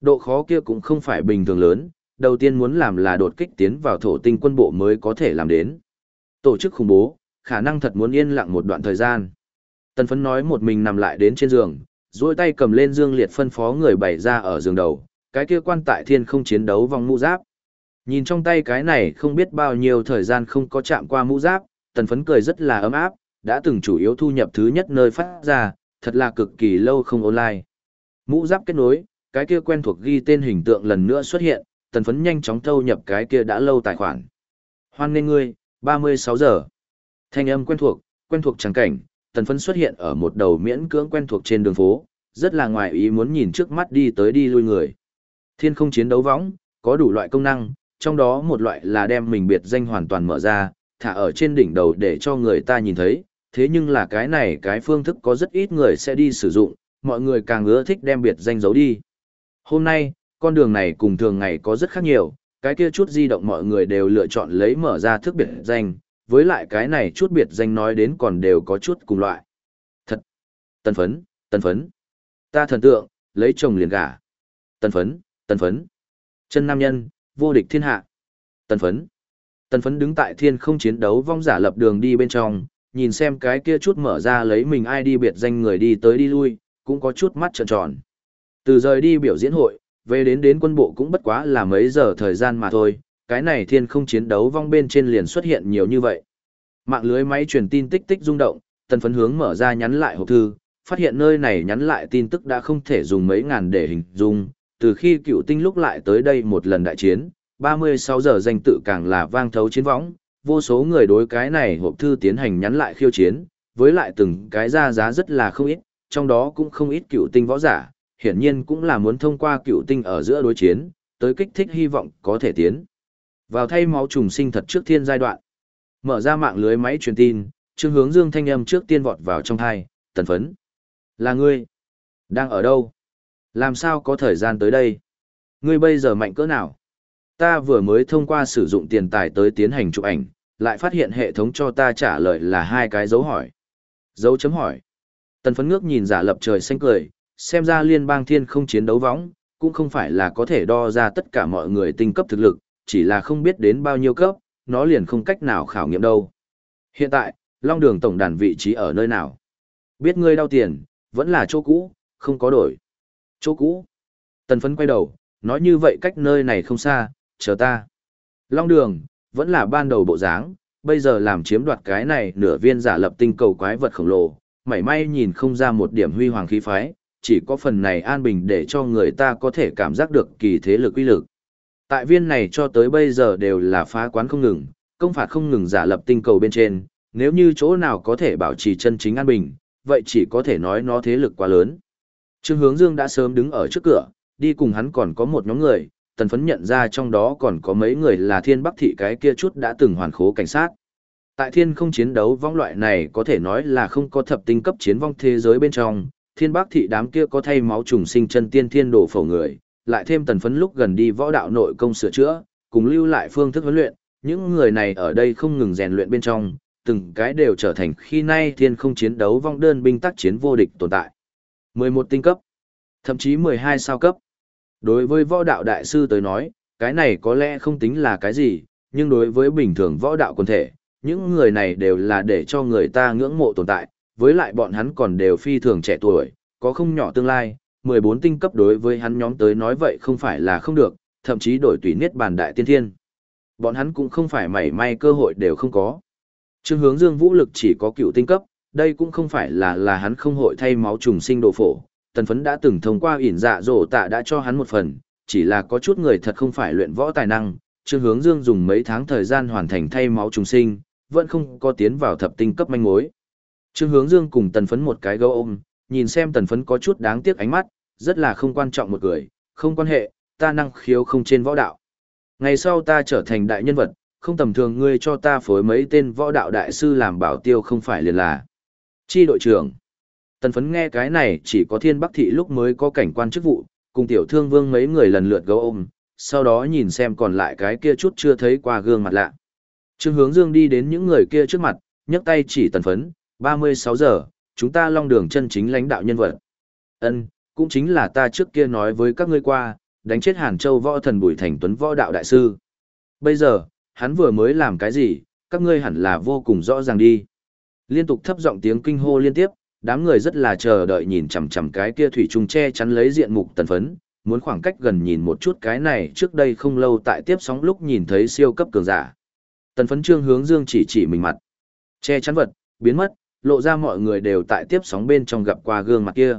Độ khó kia cũng không phải bình thường lớn, đầu tiên muốn làm là đột kích tiến vào thổ tinh quân bộ mới có thể làm đến. Tổ chức khủng bố, khả năng thật muốn yên lặng một đoạn thời gian. Tần phấn nói một mình nằm lại đến trên giường, duỗi tay cầm lên dương liệt phân phó người bày ra ở giường đầu, cái kia quan tại thiên không chiến đấu vòng mũ giáp. Nhìn trong tay cái này không biết bao nhiêu thời gian không có chạm qua mũ giáp, tần phấn cười rất là ấm áp, đã từng chủ yếu thu nhập thứ nhất nơi phát ra, thật là cực kỳ lâu không online. Mũ giáp kết nối, cái kia quen thuộc ghi tên hình tượng lần nữa xuất hiện, tần phấn nhanh chóng thâu nhập cái kia đã lâu tài khoản. Hoan nghênh ngươi, 36 giờ. Thanh âm quen thuộc, quen thuộc chẳng cảnh, tần phấn xuất hiện ở một đầu miễn cưỡng quen thuộc trên đường phố, rất là ngoài ý muốn nhìn trước mắt đi tới đi lui người. Thiên không chiến đấu võng, có đủ loại công năng, trong đó một loại là đem mình biệt danh hoàn toàn mở ra, thả ở trên đỉnh đầu để cho người ta nhìn thấy, thế nhưng là cái này cái phương thức có rất ít người sẽ đi sử dụng, mọi người càng ưa thích đem biệt danh giấu đi. Hôm nay, con đường này cùng thường ngày có rất khác nhiều, cái kia chút di động mọi người đều lựa chọn lấy mở ra thức biệt danh, với lại cái này chút biệt danh nói đến còn đều có chút cùng loại. Thật! Tân phấn, tân phấn. Ta thần tượng, lấy chồng liền gả. Tân phấn, tân phấn. Chân nam nhân, vô địch thiên hạ. tần phấn. tần phấn đứng tại thiên không chiến đấu vong giả lập đường đi bên trong, nhìn xem cái kia chút mở ra lấy mình ai đi biệt danh người đi tới đi lui, cũng có chút mắt trợn tròn. Từ rời đi biểu diễn hội, về đến đến quân bộ cũng bất quá là mấy giờ thời gian mà thôi, cái này thiên không chiến đấu vong bên trên liền xuất hiện nhiều như vậy. Mạng lưới máy truyền tin tích tích rung động, tần phấn hướng mở ra nhắn lại hộp thư, phát hiện nơi này nhắn lại tin tức đã không thể dùng mấy ngàn để hình dung, từ khi cựu tinh lúc lại tới đây một lần đại chiến, 36 giờ danh tự càng là vang thấu chiến võng, vô số người đối cái này hộp thư tiến hành nhắn lại khiêu chiến, với lại từng cái ra giá rất là không ít, trong đó cũng không ít cựu tinh võ giả, hiển nhiên cũng là muốn thông qua cựu tinh ở giữa đối chiến, tới kích thích hy vọng có thể tiến. Vào thay máu trùng sinh thật trước thiên giai đoạn. Mở ra mạng lưới máy truyền tin, Trương Hướng Dương thanh âm trước tiên vọt vào trong hai, tần phấn. Là ngươi? Đang ở đâu? Làm sao có thời gian tới đây? Ngươi bây giờ mạnh cỡ nào? Ta vừa mới thông qua sử dụng tiền tài tới tiến hành chụp ảnh, lại phát hiện hệ thống cho ta trả lời là hai cái dấu hỏi. Dấu chấm hỏi. Tần phấn ngước nhìn giả lập trời xanh cười, xem ra liên bang thiên không chiến đấu võng, cũng không phải là có thể đo ra tất cả mọi người tinh cấp thực lực, chỉ là không biết đến bao nhiêu cấp, nó liền không cách nào khảo nghiệm đâu. Hiện tại, Long Đường tổng đàn vị trí ở nơi nào? Biết ngươi đau tiền, vẫn là chỗ cũ, không có đổi. Chỗ cũ. Tần phấn quay đầu, nói như vậy cách nơi này không xa, chờ ta. Long Đường, vẫn là ban đầu bộ dáng, bây giờ làm chiếm đoạt cái này nửa viên giả lập tinh cầu quái vật khổng lồ, mảy may nhìn không ra một điểm huy hoàng khí phái, chỉ có phần này an bình để cho người ta có thể cảm giác được kỳ thế lực uy lực. Tại viên này cho tới bây giờ đều là phá quán không ngừng, công phạt không ngừng giả lập tinh cầu bên trên, nếu như chỗ nào có thể bảo trì chân chính an bình, vậy chỉ có thể nói nó thế lực quá lớn. Trương Hướng Dương đã sớm đứng ở trước cửa, đi cùng hắn còn có một nhóm người, tần phấn nhận ra trong đó còn có mấy người là thiên bắc thị cái kia chút đã từng hoàn khố cảnh sát. Tại thiên không chiến đấu vong loại này có thể nói là không có thập tinh cấp chiến vong thế giới bên trong, thiên bắc thị đám kia có thay máu trùng sinh chân tiên thiên đổ phổ người, lại thêm tần phấn lúc gần đi võ đạo nội công sửa chữa, cùng lưu lại phương thức huấn luyện, những người này ở đây không ngừng rèn luyện bên trong, từng cái đều trở thành khi nay thiên không chiến đấu vong đơn binh tác chiến vô địch tồn tại. 11 tinh cấp, thậm chí 12 sao cấp. Đối với võ đạo đại sư tới nói, cái này có lẽ không tính là cái gì, nhưng đối với bình thường võ đạo quần thể, những người này đều là để cho người ta ngưỡng mộ tồn tại, với lại bọn hắn còn đều phi thường trẻ tuổi, có không nhỏ tương lai, 14 tinh cấp đối với hắn nhóm tới nói vậy không phải là không được, thậm chí đổi tùy niết bàn đại tiên thiên. Bọn hắn cũng không phải mảy may cơ hội đều không có. Trương hướng dương vũ lực chỉ có cựu tinh cấp, đây cũng không phải là là hắn không hội thay máu trùng sinh đồ phổ. Tần phấn đã từng thông qua ỉn dạ dỗ tạ đã cho hắn một phần, chỉ là có chút người thật không phải luyện võ tài năng. Trương hướng dương dùng mấy tháng thời gian hoàn thành thay máu trùng sinh, vẫn không có tiến vào thập tinh cấp manh mối. Trương hướng dương cùng tần phấn một cái gấu ôm, nhìn xem tần phấn có chút đáng tiếc ánh mắt, rất là không quan trọng một người, không quan hệ, ta năng khiếu không trên võ đạo. Ngày sau ta trở thành đại nhân vật, không tầm thường ngươi cho ta phối mấy tên võ đạo đại sư làm bảo tiêu không phải liền là. Chi đội trưởng. Tần phấn nghe cái này chỉ có thiên bắc thị lúc mới có cảnh quan chức vụ, cùng tiểu thương vương mấy người lần lượt gấu ôm, sau đó nhìn xem còn lại cái kia chút chưa thấy qua gương mặt lạ. Trương hướng dương đi đến những người kia trước mặt, nhấc tay chỉ tần phấn, 36 giờ, chúng ta long đường chân chính lãnh đạo nhân vật. Ân, cũng chính là ta trước kia nói với các ngươi qua, đánh chết Hàn Châu võ thần Bùi Thành Tuấn võ đạo đại sư. Bây giờ, hắn vừa mới làm cái gì, các ngươi hẳn là vô cùng rõ ràng đi. Liên tục thấp giọng tiếng kinh hô liên tiếp, đám người rất là chờ đợi nhìn chằm chằm cái kia thủy trùng che chắn lấy diện mục tần phấn, muốn khoảng cách gần nhìn một chút cái này trước đây không lâu tại tiếp sóng lúc nhìn thấy siêu cấp cường giả. Tần phấn trương hướng dương chỉ chỉ mình mặt. Che chắn vật, biến mất, lộ ra mọi người đều tại tiếp sóng bên trong gặp qua gương mặt kia.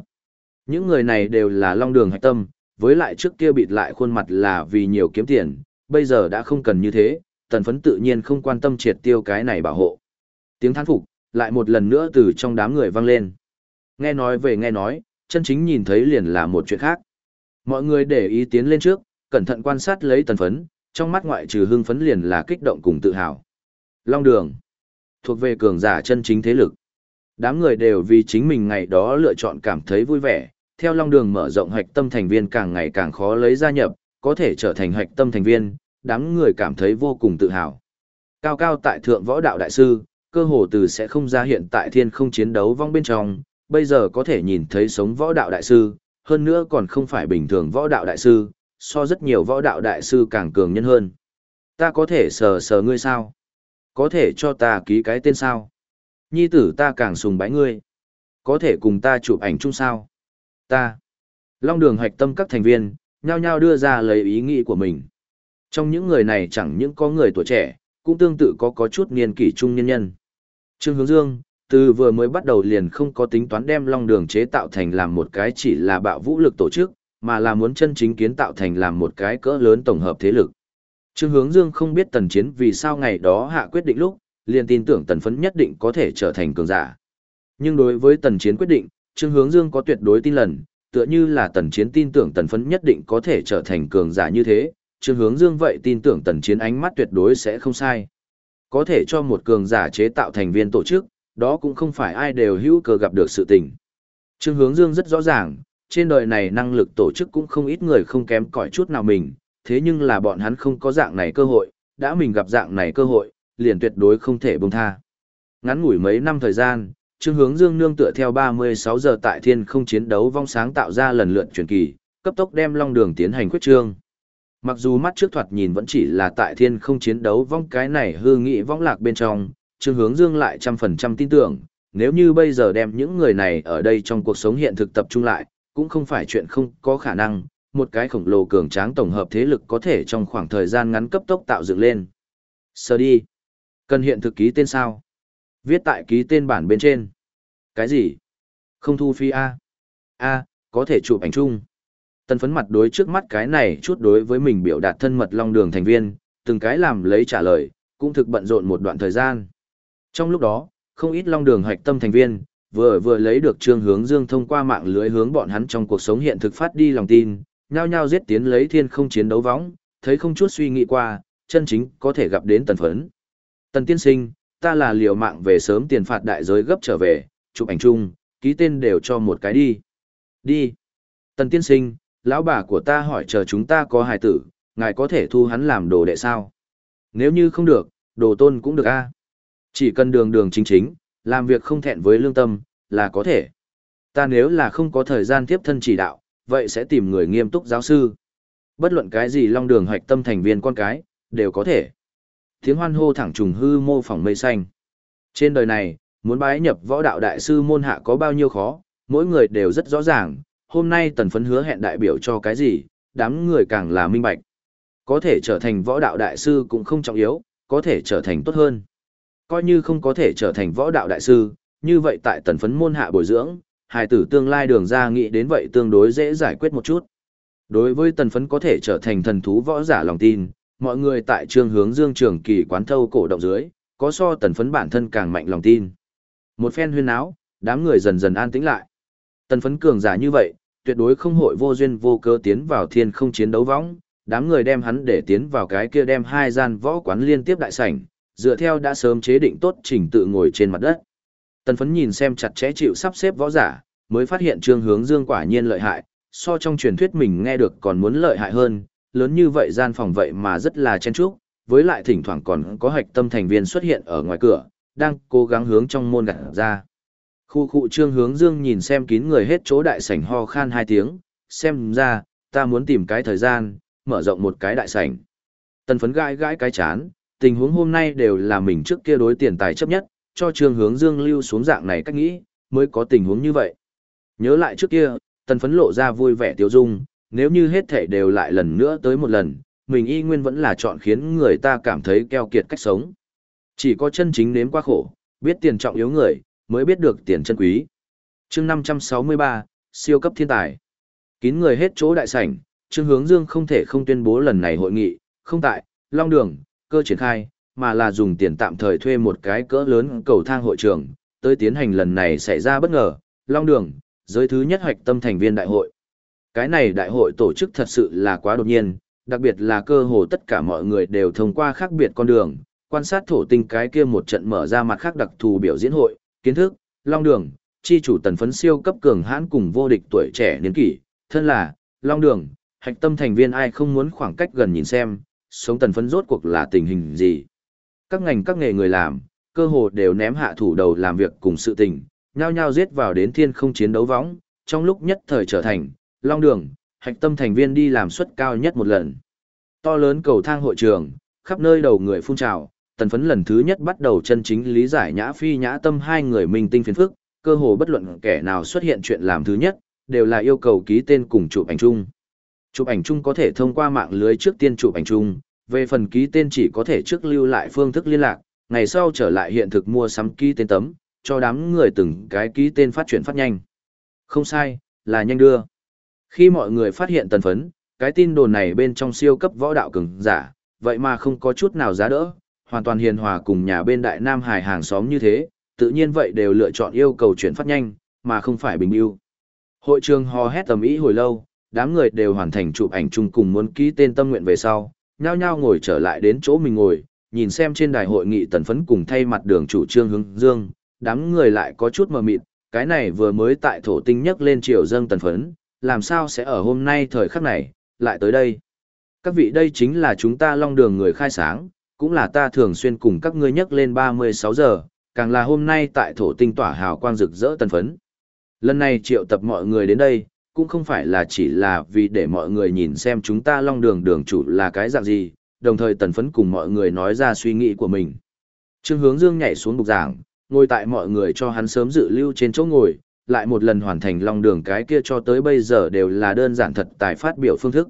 Những người này đều là long đường hạch tâm, với lại trước kia bịt lại khuôn mặt là vì nhiều kiếm tiền, bây giờ đã không cần như thế, tần phấn tự nhiên không quan tâm triệt tiêu cái này bảo hộ. Tiếng thán phục, lại một lần nữa từ trong đám người vang lên. Nghe nói về nghe nói, chân chính nhìn thấy liền là một chuyện khác. Mọi người để ý tiến lên trước, cẩn thận quan sát lấy tần phấn, trong mắt ngoại trừ hưng phấn liền là kích động cùng tự hào. Long đường, thuộc về cường giả chân chính thế lực. Đám người đều vì chính mình ngày đó lựa chọn cảm thấy vui vẻ, theo long đường mở rộng hạch tâm thành viên càng ngày càng khó lấy gia nhập, có thể trở thành hạch tâm thành viên, đám người cảm thấy vô cùng tự hào. Cao cao tại thượng võ đạo đại sư, cơ hồ từ sẽ không ra hiện tại thiên không chiến đấu vong bên trong, bây giờ có thể nhìn thấy sống võ đạo đại sư, hơn nữa còn không phải bình thường võ đạo đại sư, so rất nhiều võ đạo đại sư càng cường nhân hơn. Ta có thể sờ sờ ngươi sao? Có thể cho ta ký cái tên sao? Nhi tử ta càng sùng bái ngươi. Có thể cùng ta chụp ảnh chung sao? Ta. Long đường hoạch tâm các thành viên, nhao nhao đưa ra lấy ý nghĩ của mình. Trong những người này chẳng những có người tuổi trẻ, cũng tương tự có có chút niên kỷ trung nhân nhân. Trương Hướng Dương, Từ vừa mới bắt đầu liền không có tính toán đem long đường chế tạo thành làm một cái chỉ là bạo vũ lực tổ chức, mà là muốn chân chính kiến tạo thành làm một cái cỡ lớn tổng hợp thế lực. Trương Hướng Dương không biết tần chiến vì sao ngày đó hạ quyết định lúc, liền tin tưởng tần phấn nhất định có thể trở thành cường giả. Nhưng đối với tần chiến quyết định, Trương Hướng Dương có tuyệt đối tin lần, tựa như là tần chiến tin tưởng tần phấn nhất định có thể trở thành cường giả như thế, Trương Hướng Dương vậy tin tưởng tần chiến ánh mắt tuyệt đối sẽ không sai. Có thể cho một cường giả chế tạo thành viên tổ chức, đó cũng không phải ai đều hữu cơ gặp được sự tình. Trương Hướng Dương rất rõ ràng, trên đời này năng lực tổ chức cũng không ít người không kém cỏi chút nào mình, thế nhưng là bọn hắn không có dạng này cơ hội, đã mình gặp dạng này cơ hội, liền tuyệt đối không thể buông tha. Ngắn ngủi mấy năm thời gian, Trương Hướng Dương nương tựa theo 36 giờ tại thiên không chiến đấu vong sáng tạo ra lần lượt truyền kỳ, cấp tốc đem Long Đường tiến hành quyết trương. Mặc dù mắt trước thoạt nhìn vẫn chỉ là tại thiên không chiến đấu vong cái này hư nghị vong lạc bên trong, Trương Hướng Dương lại trăm phần trăm tin tưởng, nếu như bây giờ đem những người này ở đây trong cuộc sống hiện thực tập trung lại, cũng không phải chuyện không có khả năng, một cái khổng lồ cường tráng tổng hợp thế lực có thể trong khoảng thời gian ngắn cấp tốc tạo dựng lên. Sơ đi. Cần hiện thực ký tên sao? Viết tại ký tên bản bên trên. Cái gì? Không thu phí A. A, có thể chụp ảnh chung. Tân phấn mặt đối trước mắt cái này chút đối với mình biểu đạt thân mật long đường thành viên, từng cái làm lấy trả lời, cũng thực bận rộn một đoạn thời gian. Trong lúc đó, không ít long đường hoạch tâm thành viên, vừa vừa lấy được trương hướng dương thông qua mạng lưới hướng bọn hắn trong cuộc sống hiện thực phát đi lòng tin, nhao nhao giết tiến lấy thiên không chiến đấu võng, thấy không chút suy nghĩ qua, chân chính có thể gặp đến tần phấn. Tần tiên sinh, ta là liều mạng về sớm tiền phạt đại giới gấp trở về, chụp ảnh chung, ký tên đều cho một cái đi. Đi. Tần tiên sinh, lão bà của ta hỏi chờ chúng ta có hài tử, ngài có thể thu hắn làm đồ đệ sao? Nếu như không được, đồ tôn cũng được a. Chỉ cần đường đường chính chính, làm việc không thẹn với lương tâm, là có thể. Ta nếu là không có thời gian tiếp thân chỉ đạo, vậy sẽ tìm người nghiêm túc giáo sư. Bất luận cái gì long đường hoạch tâm thành viên con cái, đều có thể. Tiếng hoan hô thẳng trùng hư mô phỏng mây xanh. Trên đời này, muốn bái nhập võ đạo đại sư môn hạ có bao nhiêu khó, mỗi người đều rất rõ ràng, hôm nay tần phấn hứa hẹn đại biểu cho cái gì, đám người càng là minh bạch. Có thể trở thành võ đạo đại sư cũng không trọng yếu, có thể trở thành tốt hơn. Coi như không có thể trở thành võ đạo đại sư, như vậy tại tần phấn môn hạ bồi dưỡng, hài tử tương lai đường ra nghĩ đến vậy tương đối dễ giải quyết một chút. Đối với tần phấn có thể trở thành thần thú võ giả lòng tin, mọi người tại trường hướng dương trường kỳ quán thâu cổ động dưới, có so tần phấn bản thân càng mạnh lòng tin. Một phen huyên áo, đám người dần dần an tĩnh lại. Tần phấn cường giả như vậy, tuyệt đối không hội vô duyên vô cơ tiến vào thiên không chiến đấu võng, đám người đem hắn để tiến vào cái kia đem hai gian võ quán liên tiếp đại sảnh, dựa theo đã sớm chế định tốt trình tự ngồi trên mặt đất. Tần phấn nhìn xem chặt chẽ chịu sắp xếp võ giả, mới phát hiện trương hướng dương quả nhiên lợi hại, so trong truyền thuyết mình nghe được còn muốn lợi hại hơn, lớn như vậy gian phòng vậy mà rất là chen chúc, với lại thỉnh thoảng còn có hạch tâm thành viên xuất hiện ở ngoài cửa, đang cố gắng hướng trong môn gặt ra. Khu khu trương hướng dương nhìn xem kín người hết chỗ đại sảnh ho khan hai tiếng, xem ra, ta muốn tìm cái thời gian, mở rộng một cái đại sảnh. Tần phấn gãi gãi cái chán, tình huống hôm nay đều là mình trước kia đối tiền tài chấp nhất, cho trương hướng dương lưu xuống dạng này cách nghĩ, mới có tình huống như vậy. Nhớ lại trước kia, tần phấn lộ ra vui vẻ tiêu dung, nếu như hết thể đều lại lần nữa tới một lần, mình y nguyên vẫn là chọn khiến người ta cảm thấy keo kiệt cách sống. Chỉ có chân chính nếm qua khổ, biết tiền trọng yếu người, mới biết được tiền chân quý. chương 563, siêu cấp thiên tài. Kín người hết chỗ đại sảnh, Trương Hướng Dương không thể không tuyên bố lần này hội nghị, không tại, Long Đường, cơ triển khai, mà là dùng tiền tạm thời thuê một cái cỡ lớn cầu thang hội trường, tới tiến hành lần này xảy ra bất ngờ, Long Đường, giới thứ nhất hoạch tâm thành viên đại hội. Cái này đại hội tổ chức thật sự là quá đột nhiên, đặc biệt là cơ hồ tất cả mọi người đều thông qua khác biệt con đường, quan sát thổ tinh cái kia một trận mở ra mặt khác đặc thù biểu diễn hội, kiến thức, long đường, chi chủ tần phấn siêu cấp cường hãn cùng vô địch tuổi trẻ niên kỷ, thân là, long đường, hạch tâm thành viên ai không muốn khoảng cách gần nhìn xem, sống tần phấn rốt cuộc là tình hình gì. Các ngành các nghề người làm, cơ hồ đều ném hạ thủ đầu làm việc cùng sự tình, nhao nhao giết vào đến thiên không chiến đấu võng, trong lúc nhất thời trở thành, long đường, hạch tâm thành viên đi làm suất cao nhất một lần. To lớn cầu thang hội trường, khắp nơi đầu người phun trào, tần phấn lần thứ nhất bắt đầu chân chính lý giải nhã phi nhã tâm hai người minh tinh phiền phức, cơ hồ bất luận kẻ nào xuất hiện chuyện làm thứ nhất, đều là yêu cầu ký tên cùng chụp ảnh chung. Chụp ảnh chung có thể thông qua mạng lưới trước tiên chụp ảnh chung, về phần ký tên chỉ có thể trước lưu lại phương thức liên lạc, ngày sau trở lại hiện thực mua sắm ký tên tấm, cho đám người từng cái ký tên phát chuyển phát nhanh. Không sai, là nhanh đưa. Khi mọi người phát hiện tần phấn, cái tin đồn này bên trong siêu cấp võ đạo cường giả, vậy mà không có chút nào giá đỡ, hoàn toàn hiền hòa cùng nhà bên Đại Nam Hải hàng xóm như thế, tự nhiên vậy đều lựa chọn yêu cầu chuyển phát nhanh, mà không phải bình yêu. Hội trường hò hét tầm ý hồi lâu, đám người đều hoàn thành chụp ảnh chung cùng muốn ký tên tâm nguyện về sau, nhao nhao ngồi trở lại đến chỗ mình ngồi, nhìn xem trên đài hội nghị tần phấn cùng thay mặt đường chủ trương hướng dương, đám người lại có chút mờ mịt, cái này vừa mới tại thổ tinh nhất lên triều dâng tần phấn, làm sao sẽ ở hôm nay thời khắc này, lại tới đây. Các vị đây chính là chúng ta long đường người khai sáng, cũng là ta thường xuyên cùng các ngươi nhắc lên 36 giờ, càng là hôm nay tại thổ tinh tỏa hào quang rực rỡ tần phấn. Lần này triệu tập mọi người đến đây, cũng không phải là chỉ là vì để mọi người nhìn xem chúng ta long đường đường chủ là cái dạng gì, đồng thời tần phấn cùng mọi người nói ra suy nghĩ của mình. Trương hướng dương nhảy xuống bục giảng, ngồi tại mọi người cho hắn sớm dự lưu trên chỗ ngồi, lại một lần hoàn thành long đường cái kia cho tới bây giờ đều là đơn giản thật tài phát biểu phương thức.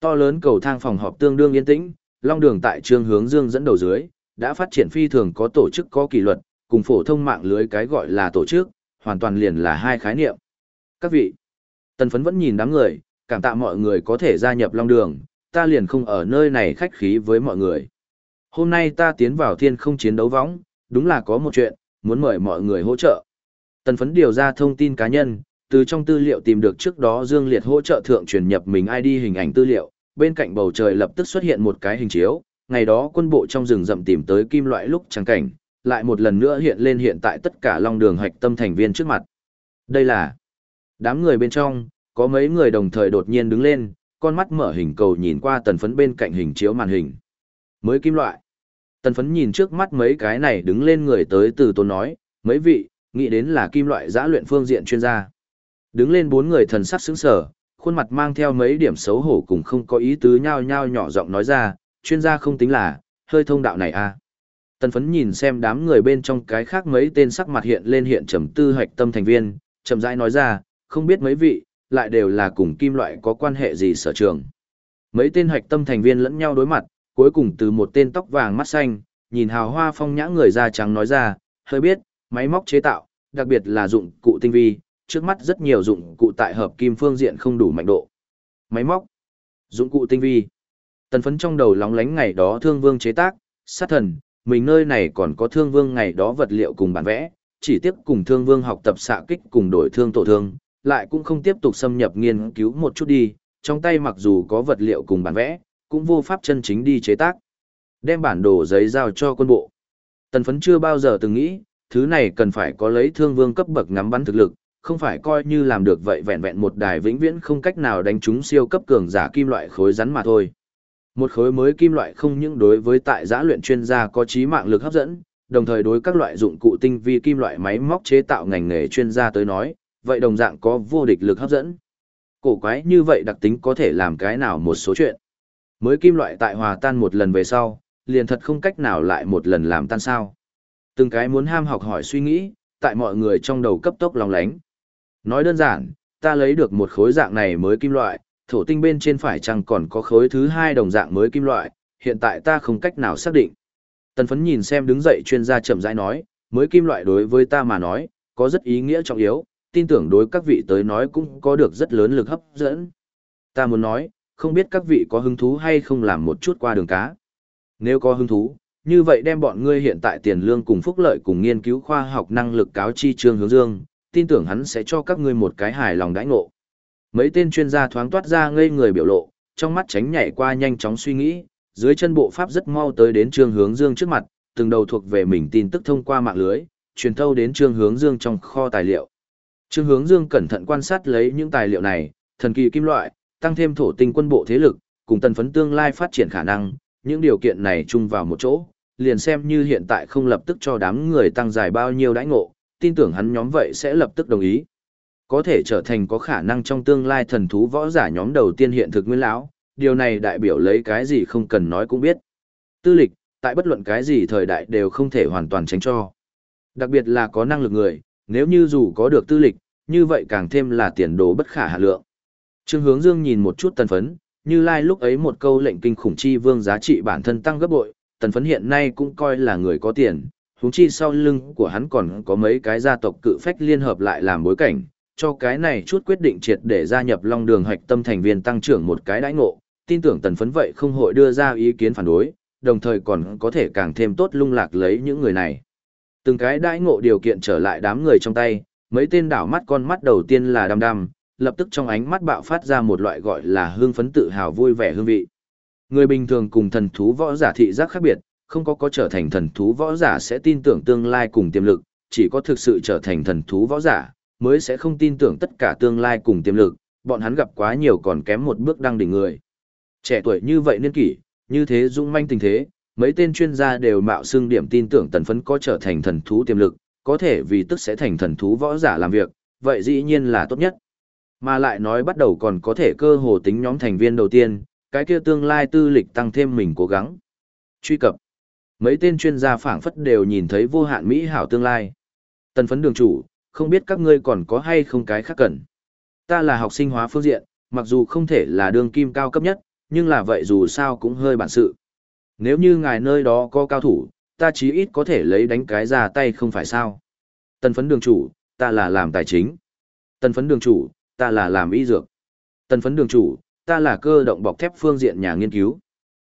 To lớn cầu thang phòng họp tương đương yên tĩnh, long đường tại trương hướng dương dẫn đầu dưới, đã phát triển phi thường có tổ chức có kỷ luật, cùng phổ thông mạng lưới cái gọi là tổ chức, hoàn toàn liền là hai khái niệm. Các vị, tần phấn vẫn nhìn đám người, cảm tạ mọi người có thể gia nhập long đường, ta liền không ở nơi này khách khí với mọi người. Hôm nay ta tiến vào thiên không chiến đấu võng, đúng là có một chuyện, muốn mời mọi người hỗ trợ. Tần phấn điều ra thông tin cá nhân, từ trong tư liệu tìm được trước đó Dương Liệt hỗ trợ thượng truyền nhập mình ID hình ảnh tư liệu, bên cạnh bầu trời lập tức xuất hiện một cái hình chiếu, ngày đó quân bộ trong rừng rậm tìm tới kim loại lúc trắng cảnh, lại một lần nữa hiện lên hiện tại tất cả long đường hạch tâm thành viên trước mặt. Đây là đám người bên trong, có mấy người đồng thời đột nhiên đứng lên, con mắt mở hình cầu nhìn qua tần phấn bên cạnh hình chiếu màn hình. Mới kim loại. Tần phấn nhìn trước mắt mấy cái này đứng lên người tới từ tôn nói, mấy vị, nghĩ đến là kim loại giã luyện phương diện chuyên gia. Đứng lên bốn người thần sắc sững sở, khuôn mặt mang theo mấy điểm xấu hổ cùng không có ý tứ nhao nhao nhỏ giọng nói ra, chuyên gia không tính là, hơi thông đạo này à. Tần phấn nhìn xem đám người bên trong cái khác mấy tên sắc mặt hiện lên hiện trầm tư hoạch tâm thành viên, chậm rãi nói ra, không biết mấy vị, lại đều là cùng kim loại có quan hệ gì sở trường. Mấy tên hoạch tâm thành viên lẫn nhau đối mặt, cuối cùng từ một tên tóc vàng mắt xanh, nhìn hào hoa phong nhã người da trắng nói ra, hơi biết, máy móc chế tạo, đặc biệt là dụng cụ tinh vi, trước mắt rất nhiều dụng cụ tại hợp kim phương diện không đủ mạnh độ. Máy móc, dụng cụ tinh vi. Tần phấn trong đầu lóng lánh ngày đó thương vương chế tác, sát thần, mình nơi này còn có thương vương ngày đó vật liệu cùng bản vẽ, chỉ tiếp cùng thương vương học tập xạ kích cùng đổi thương tổ thương, lại cũng không tiếp tục xâm nhập nghiên cứu một chút đi, trong tay mặc dù có vật liệu cùng bản vẽ, cũng vô pháp chân chính đi chế tác. Đem bản đồ giấy giao cho quân bộ. Tần phấn chưa bao giờ từng nghĩ, thứ này cần phải có lấy thương vương cấp bậc ngắm bắn thực lực, không phải coi như làm được vậy vẹn vẹn một đài vĩnh viễn không cách nào đánh trúng siêu cấp cường giả kim loại khối rắn mà thôi. Một khối mới kim loại không những đối với tại giã luyện chuyên gia có trí mạng lực hấp dẫn, đồng thời đối các loại dụng cụ tinh vi kim loại máy móc chế tạo ngành nghề chuyên gia tới nói, vậy đồng dạng có vô địch lực hấp dẫn. Cổ quái như vậy đặc tính có thể làm cái nào một số chuyện. Mới kim loại tại hòa tan một lần về sau, liền thật không cách nào lại một lần làm tan sao. Từng cái muốn ham học hỏi suy nghĩ, tại mọi người trong đầu cấp tốc lòng lánh. Nói đơn giản, ta lấy được một khối dạng này mới kim loại, thổ tinh bên trên phải chăng còn có khối thứ hai đồng dạng mới kim loại, hiện tại ta không cách nào xác định. Tần phấn nhìn xem đứng dậy chuyên gia chậm rãi nói, mới kim loại đối với ta mà nói, có rất ý nghĩa trọng yếu, tin tưởng đối các vị tới nói cũng có được rất lớn lực hấp dẫn. Ta muốn nói, không biết các vị có hứng thú hay không làm một chút qua đường cá. Nếu có hứng thú, như vậy đem bọn ngươi hiện tại tiền lương cùng phúc lợi cùng nghiên cứu khoa học năng lực cáo chi trương hướng dương, tin tưởng hắn sẽ cho các ngươi một cái hài lòng đãi ngộ. Mấy tên chuyên gia thoáng toát ra ngây người biểu lộ, trong mắt tránh nhảy qua nhanh chóng suy nghĩ, dưới chân bộ pháp rất mau tới đến trương hướng dương trước mặt, từng đầu thuộc về mình tin tức thông qua mạng lưới, truyền thâu đến trương hướng dương trong kho tài liệu. Trương hướng dương cẩn thận quan sát lấy những tài liệu này, thần kỳ kim loại, tăng thêm thổ tinh quân bộ thế lực, cùng tần phấn tương lai phát triển khả năng, những điều kiện này chung vào một chỗ, liền xem như hiện tại không lập tức cho đám người tăng dài bao nhiêu đãi ngộ, tin tưởng hắn nhóm vậy sẽ lập tức đồng ý. Có thể trở thành có khả năng trong tương lai thần thú võ giả nhóm đầu tiên hiện thực nguyên lão, điều này đại biểu lấy cái gì không cần nói cũng biết. Tư lịch, tại bất luận cái gì thời đại đều không thể hoàn toàn tránh cho. Đặc biệt là có năng lực người, nếu như dù có được tư lịch, như vậy càng thêm là tiền đồ bất khả hạ lượng. Trương Hướng Dương nhìn một chút tần phấn, như lai lúc ấy một câu lệnh kinh khủng chi vương giá trị bản thân tăng gấp bội, tần phấn hiện nay cũng coi là người có tiền, huống chi sau lưng của hắn còn có mấy cái gia tộc cự phách liên hợp lại làm bối cảnh, cho cái này chút quyết định triệt để gia nhập Long Đường Hạch Tâm thành viên tăng trưởng một cái đãi ngộ, tin tưởng tần phấn vậy không hội đưa ra ý kiến phản đối, đồng thời còn có thể càng thêm tốt lung lạc lấy những người này. Từng cái đãi ngộ điều kiện trở lại đám người trong tay, mấy tên đảo mắt con mắt đầu tiên là đăm đăm, lập tức trong ánh mắt bạo phát ra một loại gọi là hương phấn tự hào vui vẻ hương vị. Người bình thường cùng thần thú võ giả thị giác khác biệt, không có có trở thành thần thú võ giả sẽ tin tưởng tương lai cùng tiềm lực, chỉ có thực sự trở thành thần thú võ giả, mới sẽ không tin tưởng tất cả tương lai cùng tiềm lực, bọn hắn gặp quá nhiều còn kém một bước đăng đỉnh người. Trẻ tuổi như vậy niên kỷ, như thế dũng manh tình thế, mấy tên chuyên gia đều mạo xưng điểm tin tưởng tần phấn có trở thành thần thú tiềm lực, có thể vì tức sẽ thành thần thú võ giả làm việc, vậy dĩ nhiên là tốt nhất. Mà lại nói bắt đầu còn có thể cơ hồ tính nhóm thành viên đầu tiên, cái kia tương lai tư lịch tăng thêm mình cố gắng. Truy cập. Mấy tên chuyên gia phảng phất đều nhìn thấy vô hạn mỹ hảo tương lai. Tần phấn đường chủ, không biết các ngươi còn có hay không cái khác cần. Ta là học sinh hóa phương diện, mặc dù không thể là đường kim cao cấp nhất, nhưng là vậy dù sao cũng hơi bản sự. Nếu như ngài nơi đó có cao thủ, ta chí ít có thể lấy đánh cái ra tay không phải sao. Tần phấn đường chủ, ta là làm tài chính. Tần phấn đường chủ, ta là làm y dược. Tần phấn đường chủ, ta là cơ động bọc thép phương diện nhà nghiên cứu.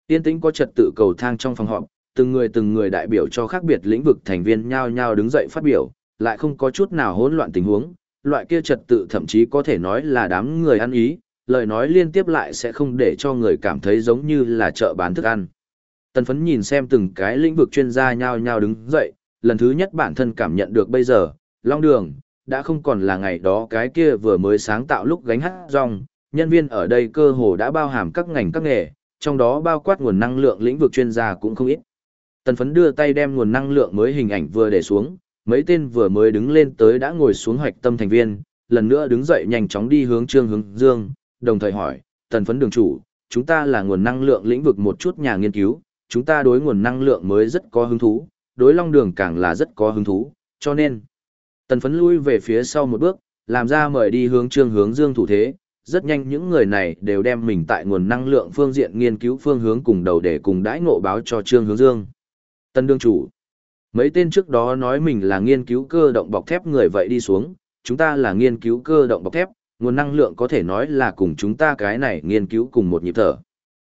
Tiên tĩnh có trật tự cầu thang trong phòng họp, từng người từng người đại biểu cho khác biệt lĩnh vực thành viên nhao nhao đứng dậy phát biểu, lại không có chút nào hỗn loạn tình huống, loại kia trật tự thậm chí có thể nói là đám người ăn ý, lời nói liên tiếp lại sẽ không để cho người cảm thấy giống như là chợ bán thức ăn. Tần phấn nhìn xem từng cái lĩnh vực chuyên gia nhao nhao đứng dậy, lần thứ nhất bản thân cảm nhận được bây giờ, Long Đường, đã không còn là ngày đó cái kia vừa mới sáng tạo lúc gánh hát rong, nhân viên ở đây cơ hồ đã bao hàm các ngành các nghề, trong đó bao quát nguồn năng lượng lĩnh vực chuyên gia cũng không ít. Tần phấn đưa tay đem nguồn năng lượng mới hình ảnh vừa để xuống, mấy tên vừa mới đứng lên tới đã ngồi xuống hoạch tâm thành viên, lần nữa đứng dậy nhanh chóng đi hướng trương hướng dương, đồng thời hỏi, tần phấn đường chủ, chúng ta là nguồn năng lượng lĩnh vực một chút nhà nghiên cứu, chúng ta đối nguồn năng lượng mới rất có hứng thú, đối long đường càng là rất có hứng thú, cho nên, tần phấn lui về phía sau một bước, làm ra mời đi hướng trương hướng dương thủ thế, rất nhanh những người này đều đem mình tại nguồn năng lượng phương diện nghiên cứu phương hướng cùng đầu để cùng đãi ngộ báo cho trương hướng dương. Tân đương chủ, mấy tên trước đó nói mình là nghiên cứu cơ động bọc thép người vậy đi xuống, chúng ta là nghiên cứu cơ động bọc thép, nguồn năng lượng có thể nói là cùng chúng ta cái này nghiên cứu cùng một nhịp thở.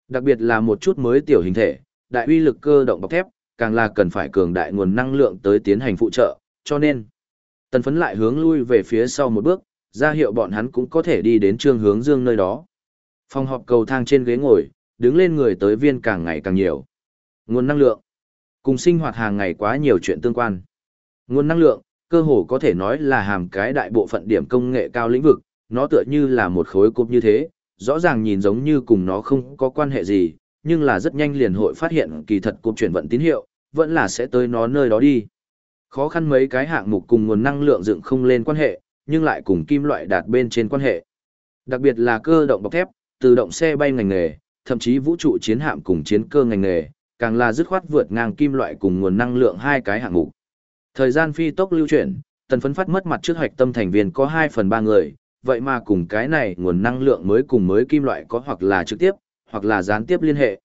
Đặc biệt là một chút mới tiểu hình thể, đại uy lực cơ động bọc thép, càng là cần phải cường đại nguồn năng lượng tới tiến hành phụ trợ, cho nên tần phấn lại hướng lui về phía sau một bước, ra hiệu bọn hắn cũng có thể đi đến trương hướng dương nơi đó. Phòng họp cầu thang trên ghế ngồi, đứng lên người tới viên càng ngày càng nhiều. Nguồn năng lượng, cùng sinh hoạt hàng ngày quá nhiều chuyện tương quan. Nguồn năng lượng, cơ hồ có thể nói là hàm cái đại bộ phận điểm công nghệ cao lĩnh vực, nó tựa như là một khối cục như thế, rõ ràng nhìn giống như cùng nó không có quan hệ gì, nhưng là rất nhanh liền hội phát hiện kỳ thật cục chuyển vận tín hiệu, vẫn là sẽ tới nó nơi đó đi. Khó khăn mấy cái hạng mục cùng nguồn năng lượng dựng không lên quan hệ, nhưng lại cùng kim loại đạt bên trên quan hệ. Đặc biệt là cơ động bọc thép, tự động xe bay ngành nghề, thậm chí vũ trụ chiến hạm cùng chiến cơ ngành nghề, càng là dứt khoát vượt ngang kim loại cùng nguồn năng lượng hai cái hạng mục. Thời gian phi tốc lưu chuyển, tần phấn phát mất mặt trước hoạch tâm thành viên có 2 phần 3 người, vậy mà cùng cái này nguồn năng lượng mới cùng mới kim loại có hoặc là trực tiếp, hoặc là gián tiếp liên hệ.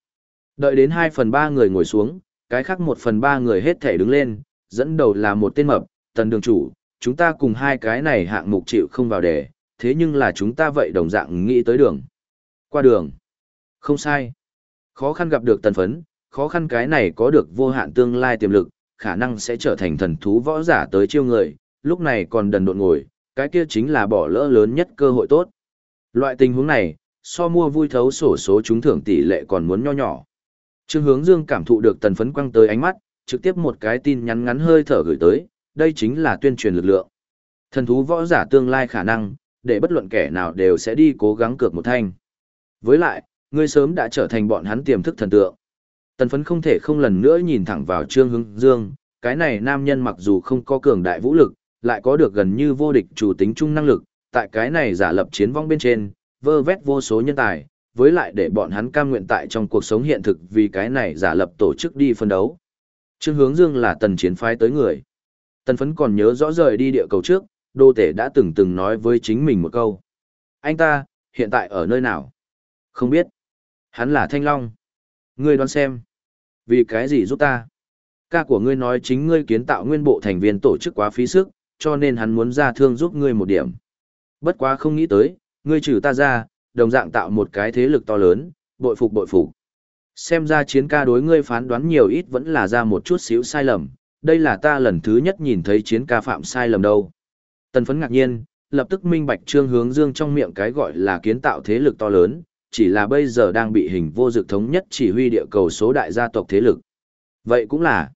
Đợi đến 2 phần 3 người ngồi xuống, cái khác 1 phần 3 người hết thể đứng lên, dẫn đầu là một tên mập, tần đường chủ, chúng ta cùng hai cái này hạng mục chịu không vào đề, thế nhưng là chúng ta vậy đồng dạng nghĩ tới đường. Qua đường. Không sai. Khó khăn gặp được tần phấn, khó khăn cái này có được vô hạn tương lai tiềm lực, khả năng sẽ trở thành thần thú võ giả tới chiêu người, lúc này còn đần độn ngồi, cái kia chính là bỏ lỡ lớn nhất cơ hội tốt. Loại tình huống này, so mua vui thấu sổ số trúng thưởng tỷ lệ còn muốn nho nhỏ. Trương Hướng Dương cảm thụ được tần phấn quăng tới ánh mắt, trực tiếp một cái tin nhắn ngắn hơi thở gửi tới, đây chính là tuyên truyền lực lượng. Thần thú võ giả tương lai khả năng, để bất luận kẻ nào đều sẽ đi cố gắng cược một thanh. Với lại, ngươi sớm đã trở thành bọn hắn tiềm thức thần tượng. Tần phấn không thể không lần nữa nhìn thẳng vào Trương Hưng Dương, cái này nam nhân mặc dù không có cường đại vũ lực, lại có được gần như vô địch chủ tính trung năng lực, tại cái này giả lập chiến vong bên trên, vơ vét vô số nhân tài, với lại để bọn hắn cam nguyện tại trong cuộc sống hiện thực vì cái này giả lập tổ chức đi phân đấu. Trương Hướng Dương là tần chiến phái tới người. Tần phấn còn nhớ rõ rời đi địa cầu trước, đô tể đã từng từng nói với chính mình một câu. Anh ta, hiện tại ở nơi nào? Không biết. Hắn là Thanh Long. Ngươi đoán xem. Vì cái gì giúp ta? ca của ngươi nói chính ngươi kiến tạo nguyên bộ thành viên tổ chức quá phí sức, cho nên hắn muốn ra thương giúp ngươi một điểm. Bất quá không nghĩ tới, ngươi trừ ta ra, đồng dạng tạo một cái thế lực to lớn, bội phục bội phục. Xem ra chiến ca đối ngươi phán đoán nhiều ít vẫn là ra một chút xíu sai lầm, đây là ta lần thứ nhất nhìn thấy chiến ca phạm sai lầm đâu. Tần phấn ngạc nhiên, lập tức minh bạch trương hướng dương trong miệng cái gọi là kiến tạo thế lực to lớn, chỉ là bây giờ đang bị hình vô dực thống nhất chỉ huy địa cầu số đại gia tộc thế lực. Vậy cũng là.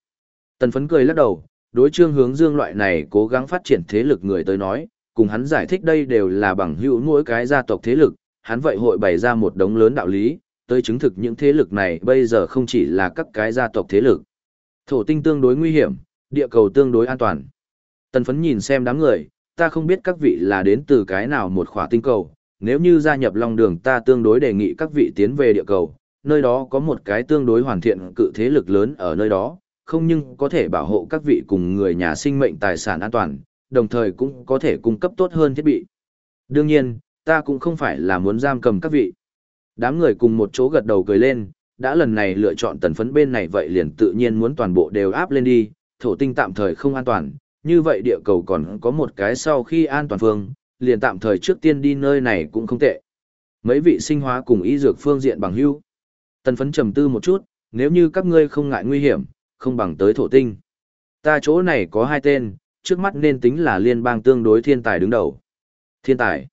Tần phấn cười lắc đầu, đối trương hướng dương loại này cố gắng phát triển thế lực người tới nói, cùng hắn giải thích đây đều là bằng hữu mỗi cái gia tộc thế lực, hắn vậy hội bày ra một đống lớn đạo lý, tới chứng thực những thế lực này bây giờ không chỉ là các cái gia tộc thế lực. Thổ tinh tương đối nguy hiểm, địa cầu tương đối an toàn. Tần phấn nhìn xem đám người, ta không biết các vị là đến từ cái nào một khỏa tinh cầu, nếu như gia nhập Long Đường ta tương đối đề nghị các vị tiến về địa cầu, nơi đó có một cái tương đối hoàn thiện cự thế lực lớn ở nơi đó, không nhưng có thể bảo hộ các vị cùng người nhà sinh mệnh tài sản an toàn, đồng thời cũng có thể cung cấp tốt hơn thiết bị. Đương nhiên, ta cũng không phải là muốn giam cầm các vị. Đám người cùng một chỗ gật đầu cười lên, đã lần này lựa chọn tần phấn bên này vậy liền tự nhiên muốn toàn bộ đều áp lên đi, thổ tinh tạm thời không an toàn, như vậy địa cầu còn có một cái sau khi an toàn phương, liền tạm thời trước tiên đi nơi này cũng không tệ. Mấy vị sinh hóa cùng y dược phương diện bằng hữu. Tần phấn trầm tư một chút, nếu như các ngươi không ngại nguy hiểm, không bằng tới thổ tinh. Ta chỗ này có hai tên, trước mắt nên tính là liên bang tương đối thiên tài đứng đầu. Thiên tài.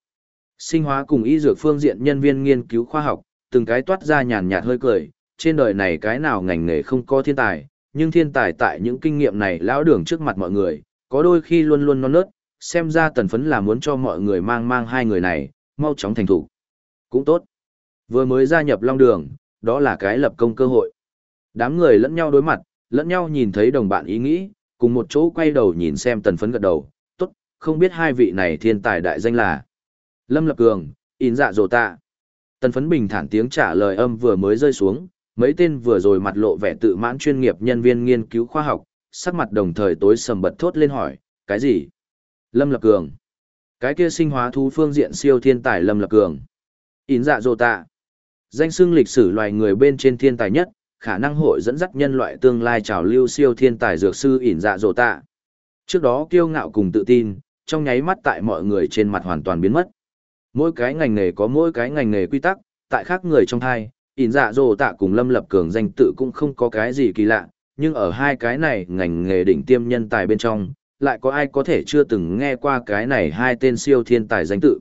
Sinh hóa cùng y dược phương diện nhân viên nghiên cứu khoa học, từng cái toát ra nhàn nhạt hơi cười, trên đời này cái nào ngành nghề không có thiên tài, nhưng thiên tài tại những kinh nghiệm này lão đường trước mặt mọi người, có đôi khi luôn luôn non nớt, xem ra tần phấn là muốn cho mọi người mang mang hai người này, mau chóng thành thủ. Cũng tốt. Vừa mới gia nhập Long Đường, đó là cái lập công cơ hội. Đám người lẫn nhau đối mặt, lẫn nhau nhìn thấy đồng bạn ý nghĩ, cùng một chỗ quay đầu nhìn xem tần phấn gật đầu, tốt, không biết hai vị này thiên tài đại danh là. Lâm Lập Cường, in dạ dồ tạ. Tần phấn bình thản tiếng trả lời âm vừa mới rơi xuống, mấy tên vừa rồi mặt lộ vẻ tự mãn chuyên nghiệp nhân viên nghiên cứu khoa học, sắc mặt đồng thời tối sầm bật thốt lên hỏi, cái gì? Lâm Lập Cường. Cái kia sinh hóa thú phương diện siêu thiên tài Lâm Lập Cường. Ín dạ dồ tạ. Danh xưng lịch sử loài người bên trên thiên tài nhất, khả năng hội dẫn dắt nhân loại tương lai trào lưu siêu thiên tài dược sư ỉn dạ dồ tạ. Trước đó kiêu ngạo cùng tự tin, trong nháy mắt tại mọi người trên mặt hoàn toàn biến mất. Mỗi cái ngành nghề có mỗi cái ngành nghề quy tắc, tại khác người trong thai, ỉn dạ dồ tạ cùng lâm lập cường danh tự cũng không có cái gì kỳ lạ, nhưng ở hai cái này ngành nghề đỉnh tiêm nhân tài bên trong, lại có ai có thể chưa từng nghe qua cái này hai tên siêu thiên tài danh tự.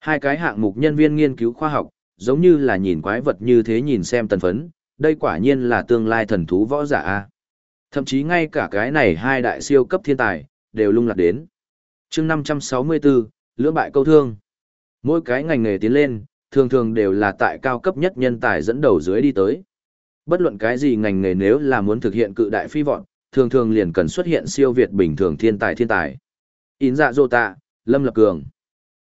Hai cái hạng mục nhân viên nghiên cứu khoa học, giống như là nhìn quái vật như thế nhìn xem tần phấn, đây quả nhiên là tương lai thần thú võ giả a Thậm chí ngay cả cái này hai đại siêu cấp thiên tài, đều lung lạc đến. chương 564, lưỡng bại câu thương. Mỗi cái ngành nghề tiến lên, thường thường đều là tại cao cấp nhất nhân tài dẫn đầu dưới đi tới. Bất luận cái gì ngành nghề nếu là muốn thực hiện cự đại phi vọt, thường thường liền cần xuất hiện siêu việt bình thường thiên tài thiên tài. Ín dạ dô tạ, Lâm Lập Cường.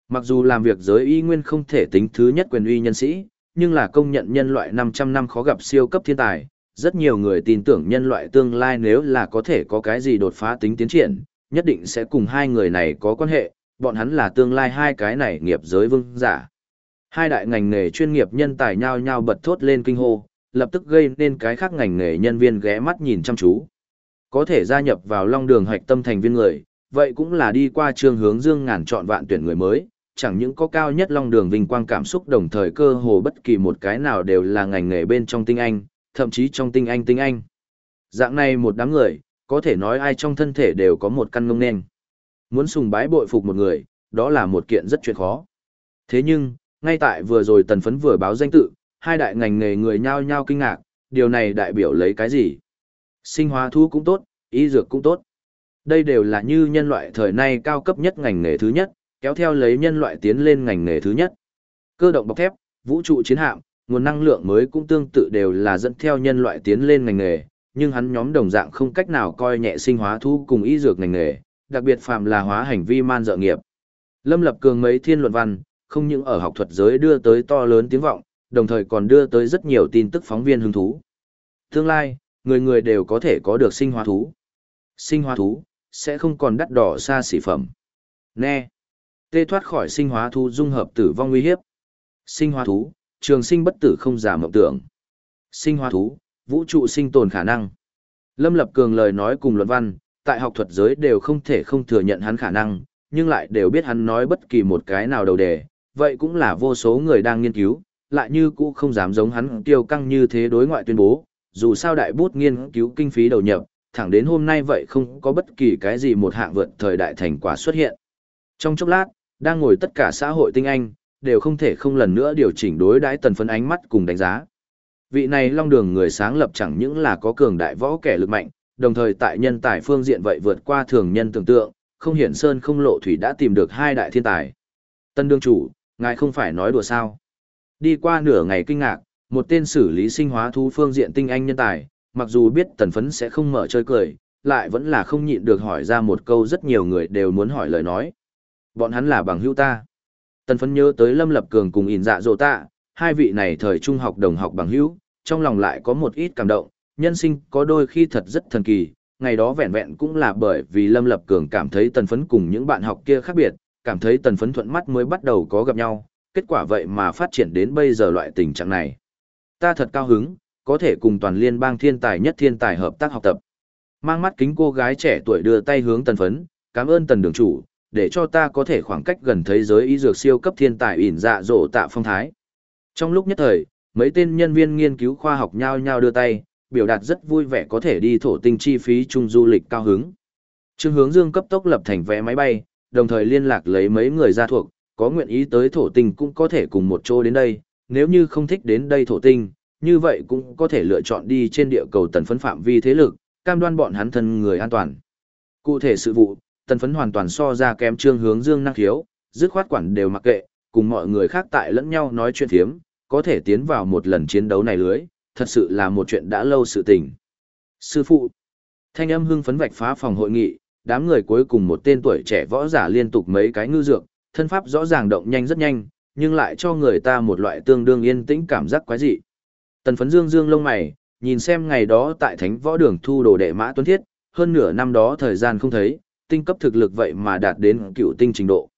Mặc dù làm việc giới y nguyên không thể tính thứ nhất quyền uy nhân sĩ, nhưng là công nhận nhân loại 500 năm khó gặp siêu cấp thiên tài. Rất nhiều người tin tưởng nhân loại tương lai nếu là có thể có cái gì đột phá tính tiến triển, nhất định sẽ cùng hai người này có quan hệ, bọn hắn là tương lai hai cái này nghiệp giới vương giả. Hai đại ngành nghề chuyên nghiệp nhân tài nhau nhau bật thốt lên kinh hô, lập tức gây nên cái khác ngành nghề nhân viên ghé mắt nhìn chăm chú. Có thể gia nhập vào long đường hoạch tâm thành viên người, vậy cũng là đi qua trường hướng dương ngàn chọn vạn tuyển người mới, chẳng những có cao nhất long đường vinh quang cảm xúc đồng thời cơ hồ bất kỳ một cái nào đều là ngành nghề bên trong tinh anh, thậm chí trong tinh anh tinh anh. Dạng này một đám người, có thể nói ai trong thân thể đều có một căn ngông nên. Muốn sùng bái bội phục một người, đó là một kiện rất chuyện khó. Thế nhưng, ngay tại vừa rồi tần phấn vừa báo danh tự, hai đại ngành nghề người nhao nhao kinh ngạc, điều này đại biểu lấy cái gì? Sinh hóa thú cũng tốt, y dược cũng tốt. Đây đều là như nhân loại thời nay cao cấp nhất ngành nghề thứ nhất, kéo theo lấy nhân loại tiến lên ngành nghề thứ nhất. Cơ động bọc thép, vũ trụ chiến hạm, nguồn năng lượng mới cũng tương tự đều là dẫn theo nhân loại tiến lên ngành nghề, nhưng hắn nhóm đồng dạng không cách nào coi nhẹ sinh hóa thu cùng y dược ngành nghề, đặc biệt phạm là hóa hành vi man dợ nghiệp. Lâm Lập Cường mấy thiên luận văn, không những ở học thuật giới đưa tới to lớn tiếng vọng, đồng thời còn đưa tới rất nhiều tin tức phóng viên hứng thú. Tương lai, người người đều có thể có được sinh hóa thú. Sinh hóa thú, sẽ không còn đắt đỏ xa xỉ phẩm. Nè, tê thoát khỏi sinh hóa thú dung hợp tử vong nguy hiếp. Sinh hóa thú, trường sinh bất tử không giả mộng tưởng. Sinh hóa thú, vũ trụ sinh tồn khả năng. Lâm Lập Cường lời nói cùng luận văn, tại học thuật giới đều không thể không thừa nhận hắn khả năng, nhưng lại đều biết hắn nói bất kỳ một cái nào đầu đề, vậy cũng là vô số người đang nghiên cứu, lại như cũ không dám giống hắn tiêu căng như thế đối ngoại tuyên bố, dù sao đại bút nghiên cứu kinh phí đầu nhập, thẳng đến hôm nay vậy không có bất kỳ cái gì một hạng vượt thời đại thành quả xuất hiện. Trong chốc lát, đang ngồi tất cả xã hội tinh anh, đều không thể không lần nữa điều chỉnh đối đãi tần phấn ánh mắt cùng đánh giá. Vị này long đường người sáng lập chẳng những là có cường đại võ kẻ lực mạnh, đồng thời tại nhân tài phương diện vậy vượt qua thường nhân tưởng tượng, không hiển sơn không lộ thủy đã tìm được hai đại thiên tài. Tân đương chủ, ngài không phải nói đùa sao. Đi qua nửa ngày kinh ngạc, một tên xử lý sinh hóa thú phương diện tinh anh nhân tài, mặc dù biết tần phấn sẽ không mở chơi cười, lại vẫn là không nhịn được hỏi ra một câu rất nhiều người đều muốn hỏi lời nói. Bọn hắn là bằng hữu ta. Tần phấn nhớ tới Lâm Lập Cường cùng ỉn dạ dỗ tạ, hai vị này thời trung học đồng học bằng hữu, trong lòng lại có một ít cảm động, nhân sinh có đôi khi thật rất thần kỳ, ngày đó vẹn vẹn cũng là bởi vì Lâm Lập Cường cảm thấy tần phấn cùng những bạn học kia khác biệt, cảm thấy tần phấn thuận mắt mới bắt đầu có gặp nhau, kết quả vậy mà phát triển đến bây giờ loại tình trạng này. Ta thật cao hứng, có thể cùng toàn liên bang thiên tài nhất thiên tài hợp tác học tập. Mang mắt kính cô gái trẻ tuổi đưa tay hướng tần phấn, cảm ơn tần đường chủ, để cho ta có thể khoảng cách gần thế giới y dược siêu cấp thiên tài ỉn dạ dỗ tạ phong thái. Trong lúc nhất thời, mấy tên nhân viên nghiên cứu khoa học nhau nhau đưa tay, biểu đạt rất vui vẻ có thể đi thổ tinh chi phí chung du lịch cao hứng. Trương hướng dương cấp tốc lập thành vé máy bay, đồng thời liên lạc lấy mấy người gia thuộc, có nguyện ý tới thổ tinh cũng có thể cùng một chỗ đến đây, nếu như không thích đến đây thổ tinh, như vậy cũng có thể lựa chọn đi trên địa cầu tần phấn phạm vi thế lực, cam đoan bọn hắn thân người an toàn. Cụ thể sự vụ, tần phấn hoàn toàn so ra kém trương hướng dương năng khiếu, dứt khoát quản đều mặc kệ, cùng mọi người khác tại lẫn nhau nói chuyện thiếm, có thể tiến vào một lần chiến đấu này lưới, thật sự là một chuyện đã lâu sự tình. Sư phụ, thanh âm hưng phấn vạch phá phòng hội nghị, đám người cuối cùng một tên tuổi trẻ võ giả liên tục mấy cái ngư dược, thân pháp rõ ràng động nhanh rất nhanh, nhưng lại cho người ta một loại tương đương yên tĩnh cảm giác quái dị. Tần phấn dương dương lông mày, nhìn xem ngày đó tại thánh võ đường thu đồ đệ mã tuấn thiết, hơn nửa năm đó thời gian không thấy, tinh cấp thực lực vậy mà đạt đến cựu tinh trình độ.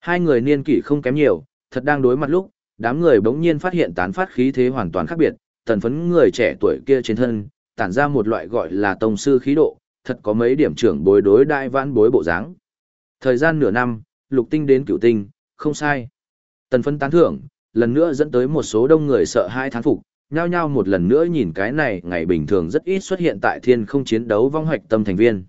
Hai người niên kỷ không kém nhiều, thật đang đối mặt lúc, đám người bỗng nhiên phát hiện tán phát khí thế hoàn toàn khác biệt, tần phấn người trẻ tuổi kia trên thân, tản ra một loại gọi là tông sư khí độ, thật có mấy điểm trưởng bối đối đại vãn bối bộ dáng. Thời gian nửa năm, lục tinh đến cửu tinh, không sai. Tần phấn tán thưởng, lần nữa dẫn tới một số đông người sợ hai thán phục, nhao nhao một lần nữa nhìn cái này ngày bình thường rất ít xuất hiện tại thiên không chiến đấu vong hoạch tâm thành viên.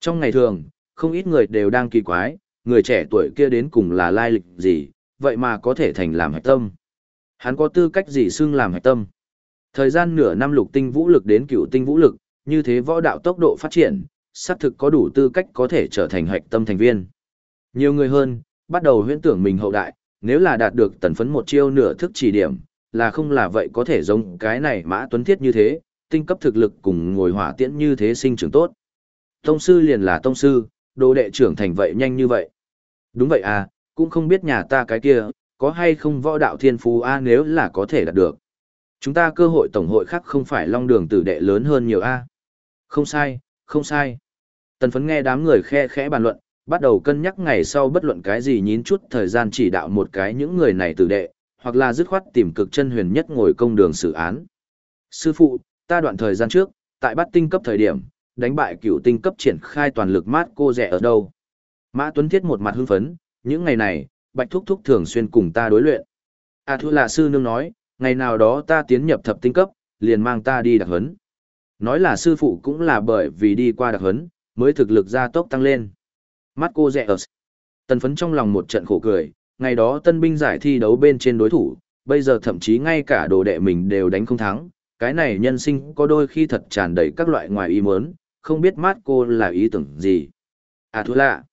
Trong ngày thường, không ít người đều đang kỳ quái, người trẻ tuổi kia đến cùng là lai lịch gì, vậy mà có thể thành làm hạch tâm. Hắn có tư cách gì xưng làm hạch tâm. Thời gian nửa năm lục tinh vũ lực đến cựu tinh vũ lực, như thế võ đạo tốc độ phát triển, xác thực có đủ tư cách có thể trở thành hạch tâm thành viên. Nhiều người hơn, bắt đầu huyễn tưởng mình hậu đại, nếu là đạt được tần phấn một chiêu nửa thức chỉ điểm, là không là vậy có thể giống cái này mã tuấn thiết như thế, tinh cấp thực lực cùng ngồi hỏa tiễn như thế sinh trưởng tốt. Tông sư liền là tông sư, đồ đệ trưởng thành vậy nhanh như vậy. Đúng vậy à, cũng không biết nhà ta cái kia, có hay không võ đạo thiên phú a nếu là có thể đạt được. Chúng ta cơ hội tổng hội khác không phải long đường tử đệ lớn hơn nhiều a. Không sai, không sai. Tần phấn nghe đám người khe khẽ bàn luận, bắt đầu cân nhắc ngày sau bất luận cái gì nhín chút thời gian chỉ đạo một cái những người này tử đệ, hoặc là dứt khoát tìm cực chân huyền nhất ngồi công đường xử án. Sư phụ, ta đoạn thời gian trước, tại bắt tinh cấp thời điểm, đánh bại cựu tinh cấp triển khai toàn lực mát cô rẻ ở đâu. Mã Tuấn Thiết một mặt hưng phấn, những ngày này, Bạch Thúc Thúc thường xuyên cùng ta đối luyện. A à, thưa là sư nương nói, ngày nào đó ta tiến nhập thập tinh cấp, liền mang ta đi đặc huấn. Nói là sư phụ cũng là bởi vì đi qua đặc huấn, mới thực lực gia tốc tăng lên. Mắt cô rẻ ở. Tần phấn trong lòng một trận khổ cười, ngày đó tân binh giải thi đấu bên trên đối thủ, bây giờ thậm chí ngay cả đồ đệ mình đều đánh không thắng. Cái này nhân sinh có đôi khi thật tràn đầy các loại ngoài ý muốn, không biết Marco cô là ý tưởng gì. À thua lạ.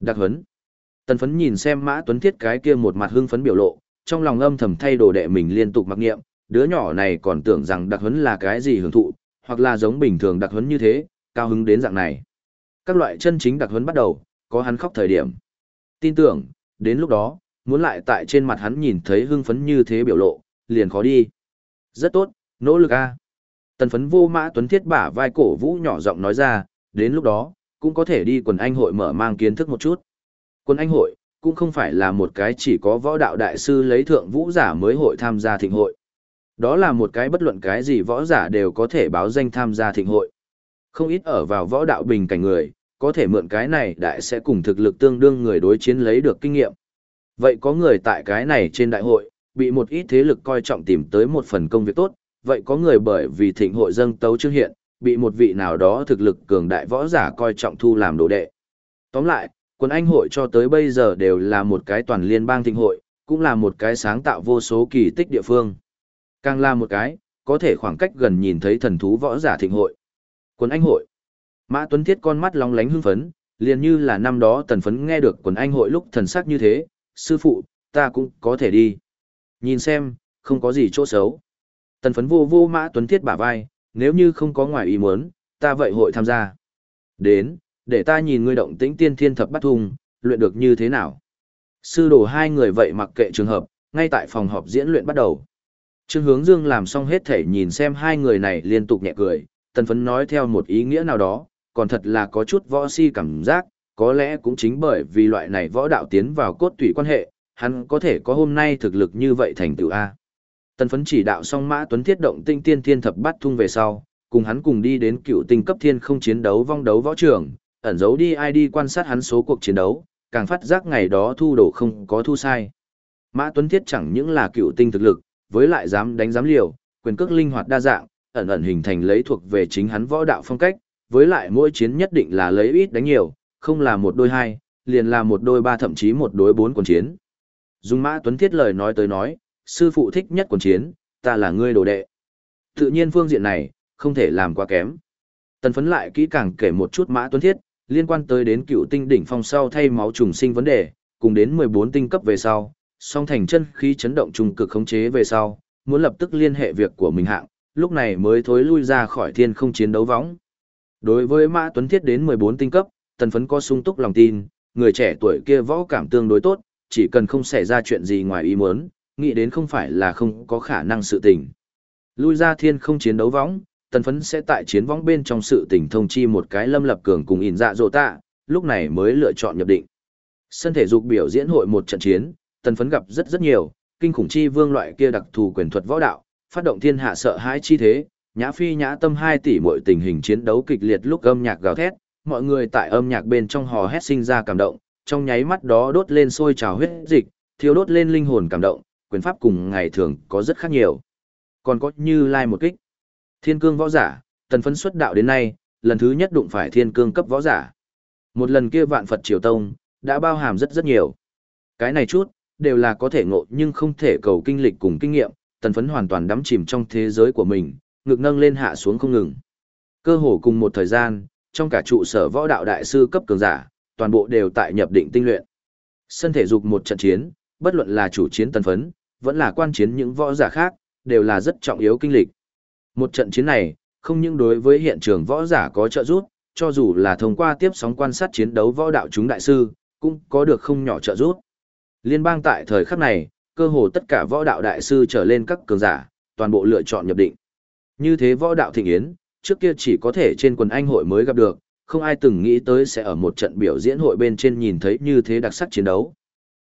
Đặc huấn. Tần phấn nhìn xem mã tuấn thiết cái kia một mặt hưng phấn biểu lộ, trong lòng âm thầm thay đồ đệ mình liên tục mặc nghiệm, đứa nhỏ này còn tưởng rằng đặc huấn là cái gì hưởng thụ, hoặc là giống bình thường đặc huấn như thế, cao hứng đến dạng này. Các loại chân chính đặc huấn bắt đầu, có hắn khóc thời điểm. Tin tưởng, đến lúc đó, muốn lại tại trên mặt hắn nhìn thấy hưng phấn như thế biểu lộ, liền khó đi. Rất tốt, nỗ lực a. Tần phấn vô mã tuấn thiết bả vai cổ vũ nhỏ giọng nói ra, đến lúc đó, cũng có thể đi quần anh hội mở mang kiến thức một chút. Quần anh hội, cũng không phải là một cái chỉ có võ đạo đại sư lấy thượng vũ giả mới hội tham gia thịnh hội. Đó là một cái bất luận cái gì võ giả đều có thể báo danh tham gia thịnh hội. Không ít ở vào võ đạo bình cảnh người, có thể mượn cái này đại sẽ cùng thực lực tương đương người đối chiến lấy được kinh nghiệm. Vậy có người tại cái này trên đại hội, bị một ít thế lực coi trọng tìm tới một phần công việc tốt, vậy có người bởi vì thịnh hội dâng tấu chương hiện, bị một vị nào đó thực lực cường đại võ giả coi trọng thu làm đồ đệ. Tóm lại, quân anh hội cho tới bây giờ đều là một cái toàn liên bang thịnh hội, cũng là một cái sáng tạo vô số kỳ tích địa phương. Càng là một cái, có thể khoảng cách gần nhìn thấy thần thú võ giả thịnh hội. Quân anh hội. Mã Tuấn Thiết con mắt long lánh hưng phấn, liền như là năm đó tần phấn nghe được quần anh hội lúc thần sắc như thế, sư phụ, ta cũng có thể đi. Nhìn xem, không có gì chỗ xấu. Tần phấn vô vô Mã Tuấn Thiết bả vai, nếu như không có ngoài ý muốn, ta vậy hội tham gia. Đến, để ta nhìn ngươi động tĩnh tiên thiên thập bắt hùng, luyện được như thế nào. Sư đồ hai người vậy mặc kệ trường hợp, ngay tại phòng họp diễn luyện bắt đầu. Trương Hướng Dương làm xong hết thể nhìn xem hai người này liên tục nhẹ cười, tần phấn nói theo một ý nghĩa nào đó, còn thật là có chút võ si cảm giác, có lẽ cũng chính bởi vì loại này võ đạo tiến vào cốt tủy quan hệ, hắn có thể có hôm nay thực lực như vậy thành tựu A. Tần phấn chỉ đạo xong mã tuấn thiết động tinh tiên thiên thập bắt thung về sau, cùng hắn cùng đi đến cựu tinh cấp thiên không chiến đấu vong đấu võ trường, ẩn giấu đi ai đi quan sát hắn số cuộc chiến đấu, càng phát giác ngày đó thu đổ không có thu sai. Mã Tuấn Thiết chẳng những là cựu tinh thực lực, với lại dám đánh dám liều, quyền cước linh hoạt đa dạng, ẩn ẩn hình thành lấy thuộc về chính hắn võ đạo phong cách, với lại mỗi chiến nhất định là lấy ít đánh nhiều, không là một đôi hai, liền là một đôi ba thậm chí một đối bốn quần chiến. Dung Mã Tuấn Thiết lời nói tới nói, sư phụ thích nhất quần chiến, ta là ngươi đồ đệ. Tự nhiên phương diện này, không thể làm quá kém. Tần phấn lại kỹ càng kể một chút Mã Tuấn Thiết, liên quan tới đến cựu tinh đỉnh phong sau thay máu trùng sinh vấn đề, cùng đến 14 tinh cấp về sau, song thành chân khí chấn động trùng cực khống chế về sau, muốn lập tức liên hệ việc của mình hạng, lúc này mới thối lui ra khỏi thiên không chiến đấu võng. Đối với Mã Tuấn Thiết đến 14 tinh cấp, tần phấn có sung túc lòng tin, người trẻ tuổi kia võ cảm tương đối tốt, chỉ cần không xảy ra chuyện gì ngoài ý muốn, nghĩ đến không phải là không có khả năng sự tình. Lui ra thiên không chiến đấu võng, tần phấn sẽ tại chiến võng bên trong sự tình thông chi một cái lâm lập cường cùng ỉn dạ dỗ tạ, lúc này mới lựa chọn nhập định. Sân thể dục biểu diễn hội một trận chiến, tần phấn gặp rất rất nhiều, kinh khủng chi vương loại kia đặc thù quyền thuật võ đạo, phát động thiên hạ sợ hãi chi thế, nhã phi nhã tâm hai tỷ mọi tình hình chiến đấu kịch liệt lúc âm nhạc gào thét, mọi người tại âm nhạc bên trong hò hét sinh ra cảm động, trong nháy mắt đó đốt lên sôi trào huyết dịch, thiếu đốt lên linh hồn cảm động, quyền pháp cùng ngày thường có rất khác nhiều. Còn có như lai một kích. Thiên cương võ giả, tần phấn xuất đạo đến nay, lần thứ nhất đụng phải thiên cương cấp võ giả. Một lần kia vạn Phật triều tông, đã bao hàm rất rất nhiều. Cái này chút, đều là có thể ngộ nhưng không thể cầu kinh lịch cùng kinh nghiệm, tần phấn hoàn toàn đắm chìm trong thế giới của mình, ngực nâng lên hạ xuống không ngừng. Cơ hồ cùng một thời gian, trong cả trụ sở võ đạo đại sư cấp cường giả, toàn bộ đều tại nhập định tinh luyện. Sân thể dục một trận chiến, bất luận là chủ chiến tân phấn, vẫn là quan chiến những võ giả khác, đều là rất trọng yếu kinh lịch. Một trận chiến này, không những đối với hiện trường võ giả có trợ giúp, cho dù là thông qua tiếp sóng quan sát chiến đấu võ đạo chúng đại sư, cũng có được không nhỏ trợ giúp. Liên bang tại thời khắc này, cơ hồ tất cả võ đạo đại sư trở lên các cường giả, toàn bộ lựa chọn nhập định. Như thế võ đạo thịnh yến, trước kia chỉ có thể trên quần anh hội mới gặp được, không ai từng nghĩ tới sẽ ở một trận biểu diễn hội bên trên nhìn thấy như thế đặc sắc chiến đấu.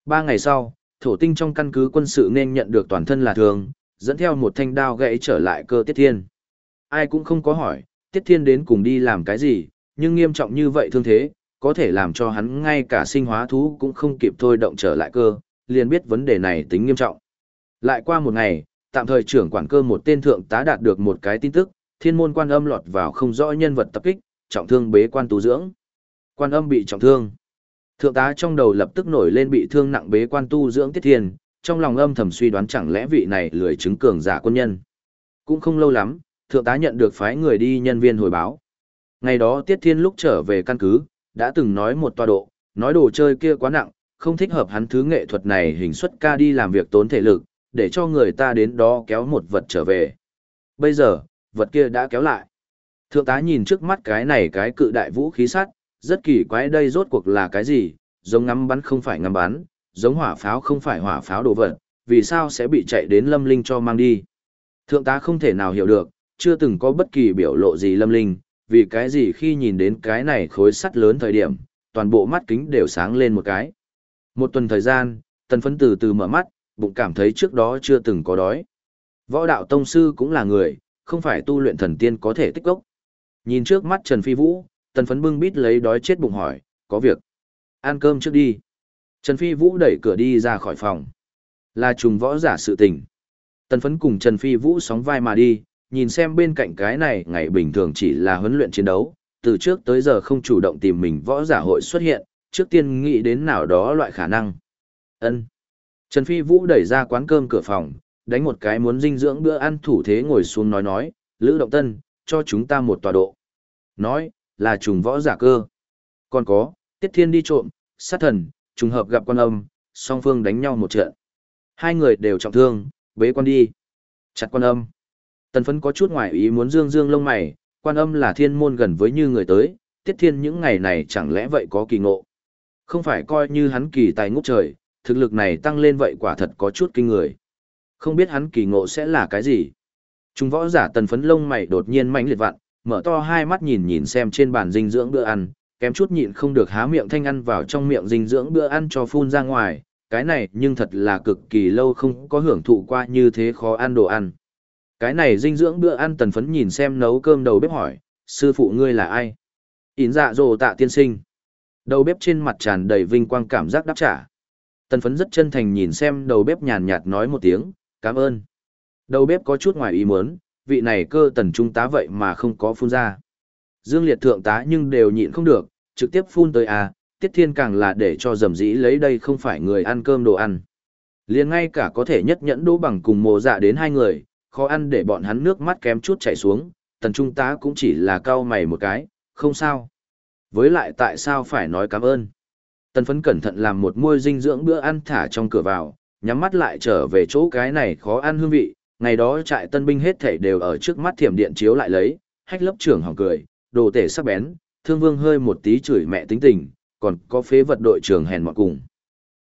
Ba ngày sau, thổ tinh trong căn cứ quân sự nên nhận được toàn thân là thường, dẫn theo một thanh đao gãy trở lại cơ tiết thiên. Ai cũng không có hỏi, tiết thiên đến cùng đi làm cái gì, nhưng nghiêm trọng như vậy thương thế, có thể làm cho hắn ngay cả sinh hóa thú cũng không kịp thôi động trở lại cơ, liền biết vấn đề này tính nghiêm trọng. Lại qua một ngày, tạm thời trưởng quản cơ một tên thượng tá đạt được một cái tin tức, thiên môn quan âm lọt vào không rõ nhân vật tập kích, trọng thương bế quan tu dưỡng. Quan âm bị trọng thương. Thượng tá trong đầu lập tức nổi lên bị thương nặng bế quan tu dưỡng tiết thiên, trong lòng âm thầm suy đoán chẳng lẽ vị này lười chứng cường giả quân nhân. Cũng không lâu lắm, thượng tá nhận được phái người đi nhân viên hồi báo. Ngày đó Tiết Thiên lúc trở về căn cứ, đã từng nói một tọa độ, nói đồ chơi kia quá nặng, không thích hợp hắn thứ nghệ thuật này hình xuất ca đi làm việc tốn thể lực, để cho người ta đến đó kéo một vật trở về. Bây giờ, vật kia đã kéo lại. Thượng tá nhìn trước mắt cái này cái cự đại vũ khí sắt, rất kỳ quái đây rốt cuộc là cái gì, giống ngắm bắn không phải ngắm bắn, giống hỏa pháo không phải hỏa pháo đồ vật, vì sao sẽ bị chạy đến lâm linh cho mang đi. Thượng tá không thể nào hiểu được, chưa từng có bất kỳ biểu lộ gì lâm linh, vì cái gì khi nhìn đến cái này khối sắt lớn thời điểm, toàn bộ mắt kính đều sáng lên một cái. Một tuần thời gian, tần phấn từ từ mở mắt, bụng cảm thấy trước đó chưa từng có đói. Võ đạo tông sư cũng là người, không phải tu luyện thần tiên có thể tích gốc. Nhìn trước mắt Trần Phi Vũ, tần phấn bưng bít lấy đói chết bụng hỏi, có việc. Ăn cơm trước đi. Trần Phi Vũ đẩy cửa đi ra khỏi phòng. Là trùng võ giả sự tình. Tần phấn cùng Trần Phi Vũ sóng vai mà đi, nhìn xem bên cạnh cái này ngày bình thường chỉ là huấn luyện chiến đấu, từ trước tới giờ không chủ động tìm mình võ giả hội xuất hiện, trước tiên nghĩ đến nào đó loại khả năng. ân Trần Phi Vũ đẩy ra quán cơm cửa phòng, đánh một cái muốn dinh dưỡng bữa ăn thủ thế ngồi xuống nói nói, Lữ Động Tân, cho chúng ta một tọa độ. Nói, là trùng võ giả cơ. Còn có, Tiết Thiên đi trộm, sát thần, trùng hợp gặp quan âm, song phương đánh nhau một trận. Hai người đều trọng thương, bế quan đi. Chặt quan âm. Tần phấn có chút ngoài ý muốn dương dương lông mày, quan âm là thiên môn gần với như người tới, tiết thiên những ngày này chẳng lẽ vậy có kỳ ngộ. Không phải coi như hắn kỳ tài ngút trời, thực lực này tăng lên vậy quả thật có chút kinh người. Không biết hắn kỳ ngộ sẽ là cái gì. Trung võ giả tần phấn lông mày đột nhiên mãnh liệt vặn, mở to hai mắt nhìn nhìn xem trên bàn dinh dưỡng bữa ăn, kém chút nhịn không được há miệng thanh ăn vào trong miệng dinh dưỡng bữa ăn cho phun ra ngoài, cái này nhưng thật là cực kỳ lâu không có hưởng thụ qua như thế khó ăn đồ ăn. Cái này dinh dưỡng bữa ăn tần phấn nhìn xem nấu cơm đầu bếp hỏi, sư phụ ngươi là ai? Ín dạ dồ tạ tiên sinh. Đầu bếp trên mặt tràn đầy vinh quang cảm giác đáp trả. Tần phấn rất chân thành nhìn xem đầu bếp nhàn nhạt nói một tiếng, cảm ơn. Đầu bếp có chút ngoài ý muốn, vị này cơ tần trung tá vậy mà không có phun ra. Dương liệt thượng tá nhưng đều nhịn không được, trực tiếp phun tới à, tiết thiên càng là để cho dầm dĩ lấy đây không phải người ăn cơm đồ ăn. liền ngay cả có thể nhất nhẫn đỗ bằng cùng mồ dạ đến hai người, khó ăn để bọn hắn nước mắt kém chút chảy xuống, tần trung tá cũng chỉ là cau mày một cái, không sao. Với lại tại sao phải nói cảm ơn? Tần phấn cẩn thận làm một môi dinh dưỡng bữa ăn thả trong cửa vào, nhắm mắt lại trở về chỗ cái này khó ăn hương vị, ngày đó trại tân binh hết thảy đều ở trước mắt thiểm điện chiếu lại lấy, hách lớp trưởng hỏng cười, đồ tể sắc bén, thương vương hơi một tí chửi mẹ tính tình, còn có phế vật đội trưởng hèn mọt cùng.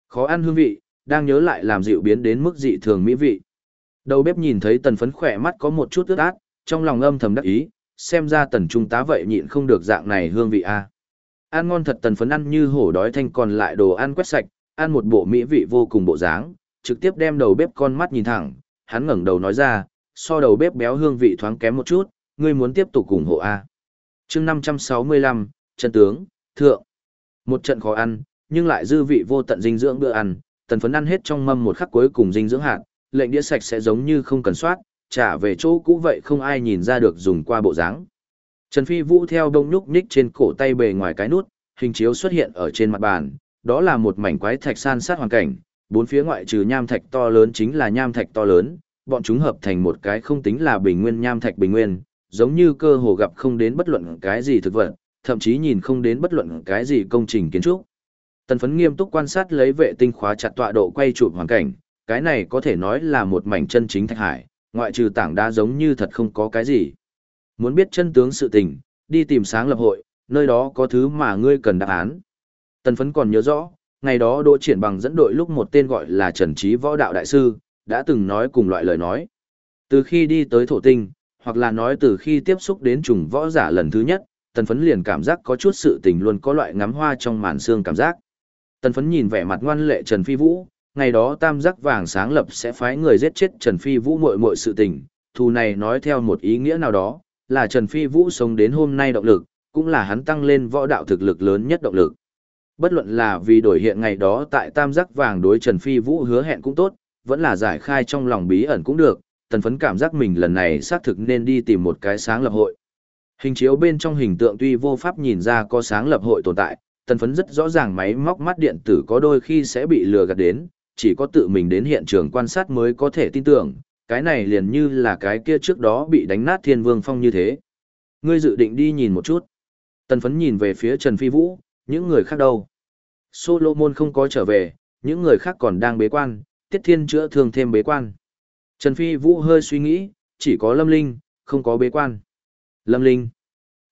Khó ăn hương vị, đang nhớ lại làm dịu biến đến mức dị thường mỹ vị. Đầu bếp nhìn thấy tần phấn khỏe mắt có một chút ướt át, trong lòng âm thầm đắc ý, xem ra tần trung tá vậy nhịn không được dạng này hương vị a. Ăn ngon thật tần phấn ăn như hổ đói thanh còn lại đồ ăn quét sạch, ăn một bộ mỹ vị vô cùng bộ dáng, trực tiếp đem đầu bếp con mắt nhìn thẳng, hắn ngẩng đầu nói ra, so đầu bếp béo hương vị thoáng kém một chút, ngươi muốn tiếp tục ủng hộ a. Chương 565, chân tướng, thượng. Một trận khó ăn, nhưng lại dư vị vô tận dinh dưỡng bữa ăn, tần phấn ăn hết trong mâm một khắc cuối cùng dinh dưỡng hạt, lệnh đĩa sạch sẽ giống như không cần soát, trả về chỗ cũ vậy không ai nhìn ra được dùng qua bộ dáng. Trần Phi Vũ theo đông nhúc nhích trên cổ tay bề ngoài cái nút, hình chiếu xuất hiện ở trên mặt bàn, đó là một mảnh quái thạch san sát hoàn cảnh, bốn phía ngoại trừ nham thạch to lớn chính là nham thạch to lớn, bọn chúng hợp thành một cái không tính là bình nguyên nham thạch bình nguyên, giống như cơ hồ gặp không đến bất luận cái gì thực vật, thậm chí nhìn không đến bất luận cái gì công trình kiến trúc. Tần phấn nghiêm túc quan sát lấy vệ tinh khóa chặt tọa độ quay chụp hoàn cảnh, cái này có thể nói là một mảnh chân chính thạch hải, ngoại trừ tảng đá giống như thật không có cái gì. Muốn biết chân tướng sự tình, đi tìm sáng lập hội, nơi đó có thứ mà ngươi cần đáp án. Tần phấn còn nhớ rõ, ngày đó đỗ triển bằng dẫn đội lúc một tên gọi là Trần Trí Võ Đạo Đại Sư, đã từng nói cùng loại lời nói. Từ khi đi tới thổ tinh, hoặc là nói từ khi tiếp xúc đến trùng võ giả lần thứ nhất, tần phấn liền cảm giác có chút sự tình luôn có loại ngắm hoa trong màn xương cảm giác. Tần phấn nhìn vẻ mặt ngoan lệ Trần Phi Vũ, ngày đó tam giác vàng sáng lập sẽ phái người giết chết Trần Phi Vũ muội muội sự tình, thù này nói theo một ý nghĩa nào đó, là Trần Phi Vũ sống đến hôm nay động lực, cũng là hắn tăng lên võ đạo thực lực lớn nhất động lực. Bất luận là vì đổi hiện ngày đó tại tam giác vàng đối Trần Phi Vũ hứa hẹn cũng tốt, vẫn là giải khai trong lòng bí ẩn cũng được, tần phấn cảm giác mình lần này xác thực nên đi tìm một cái sáng lập hội. Hình chiếu bên trong hình tượng tuy vô pháp nhìn ra có sáng lập hội tồn tại, tần phấn rất rõ ràng máy móc mắt điện tử có đôi khi sẽ bị lừa gạt đến, chỉ có tự mình đến hiện trường quan sát mới có thể tin tưởng, cái này liền như là cái kia trước đó bị đánh nát thiên vương phong như thế. Ngươi dự định đi nhìn một chút. Tần phấn nhìn về phía Trần Phi Vũ, những người khác đâu. Solomon không có trở về, những người khác còn đang bế quan, tiết thiên chữa thường thêm bế quan. Trần Phi Vũ hơi suy nghĩ, chỉ có Lâm Linh, không có bế quan. Lâm Linh.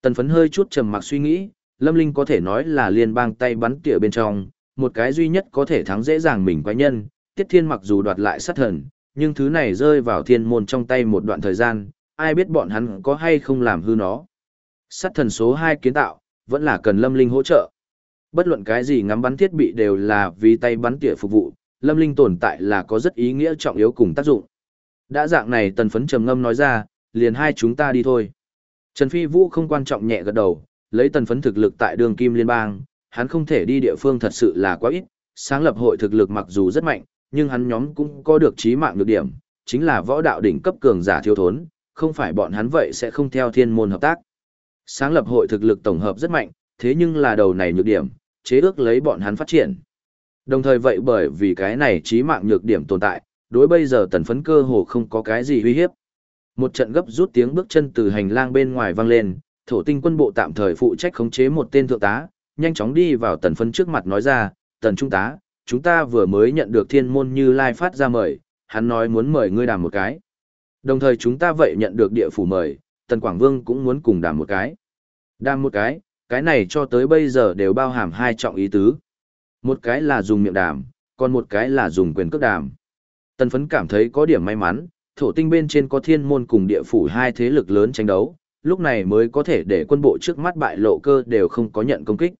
Tần phấn hơi chút trầm mặc suy nghĩ, Lâm Linh có thể nói là liên bang tay bắn tỉa bên trong, một cái duy nhất có thể thắng dễ dàng mình quái nhân, Tiết Thiên mặc dù đoạt lại sát thần, nhưng thứ này rơi vào thiên môn trong tay một đoạn thời gian, ai biết bọn hắn có hay không làm hư nó. Sát thần số 2 kiến tạo, vẫn là cần Lâm Linh hỗ trợ. Bất luận cái gì ngắm bắn thiết bị đều là vì tay bắn tỉa phục vụ, Lâm Linh tồn tại là có rất ý nghĩa trọng yếu cùng tác dụng. Đã dạng này tần phấn trầm ngâm nói ra, liền hai chúng ta đi thôi. Trần Phi Vũ không quan trọng nhẹ gật đầu, lấy tần phấn thực lực tại đường kim liên bang, hắn không thể đi địa phương thật sự là quá ít, sáng lập hội thực lực mặc dù rất mạnh, nhưng hắn nhóm cũng có được trí mạng được điểm, chính là võ đạo đỉnh cấp cường giả thiếu thốn, không phải bọn hắn vậy sẽ không theo thiên môn hợp tác. Sáng lập hội thực lực tổng hợp rất mạnh, thế nhưng là đầu này nhược điểm, chế ước lấy bọn hắn phát triển. Đồng thời vậy bởi vì cái này trí mạng nhược điểm tồn tại, đối bây giờ tần phấn cơ hồ không có cái gì uy hiếp. Một trận gấp rút tiếng bước chân từ hành lang bên ngoài vang lên, thổ tinh quân bộ tạm thời phụ trách khống chế một tên thượng tá, nhanh chóng đi vào tần phấn trước mặt nói ra, tần trung tá, chúng ta vừa mới nhận được thiên môn như lai phát ra mời, hắn nói muốn mời ngươi đàm một cái. Đồng thời chúng ta vậy nhận được địa phủ mời, tần Quảng Vương cũng muốn cùng đàm một cái. Đàm một cái, cái này cho tới bây giờ đều bao hàm hai trọng ý tứ. Một cái là dùng miệng đàm, còn một cái là dùng quyền cước đàm. Tần phấn cảm thấy có điểm may mắn, thổ tinh bên trên có thiên môn cùng địa phủ hai thế lực lớn tranh đấu, lúc này mới có thể để quân bộ trước mắt bại lộ cơ đều không có nhận công kích.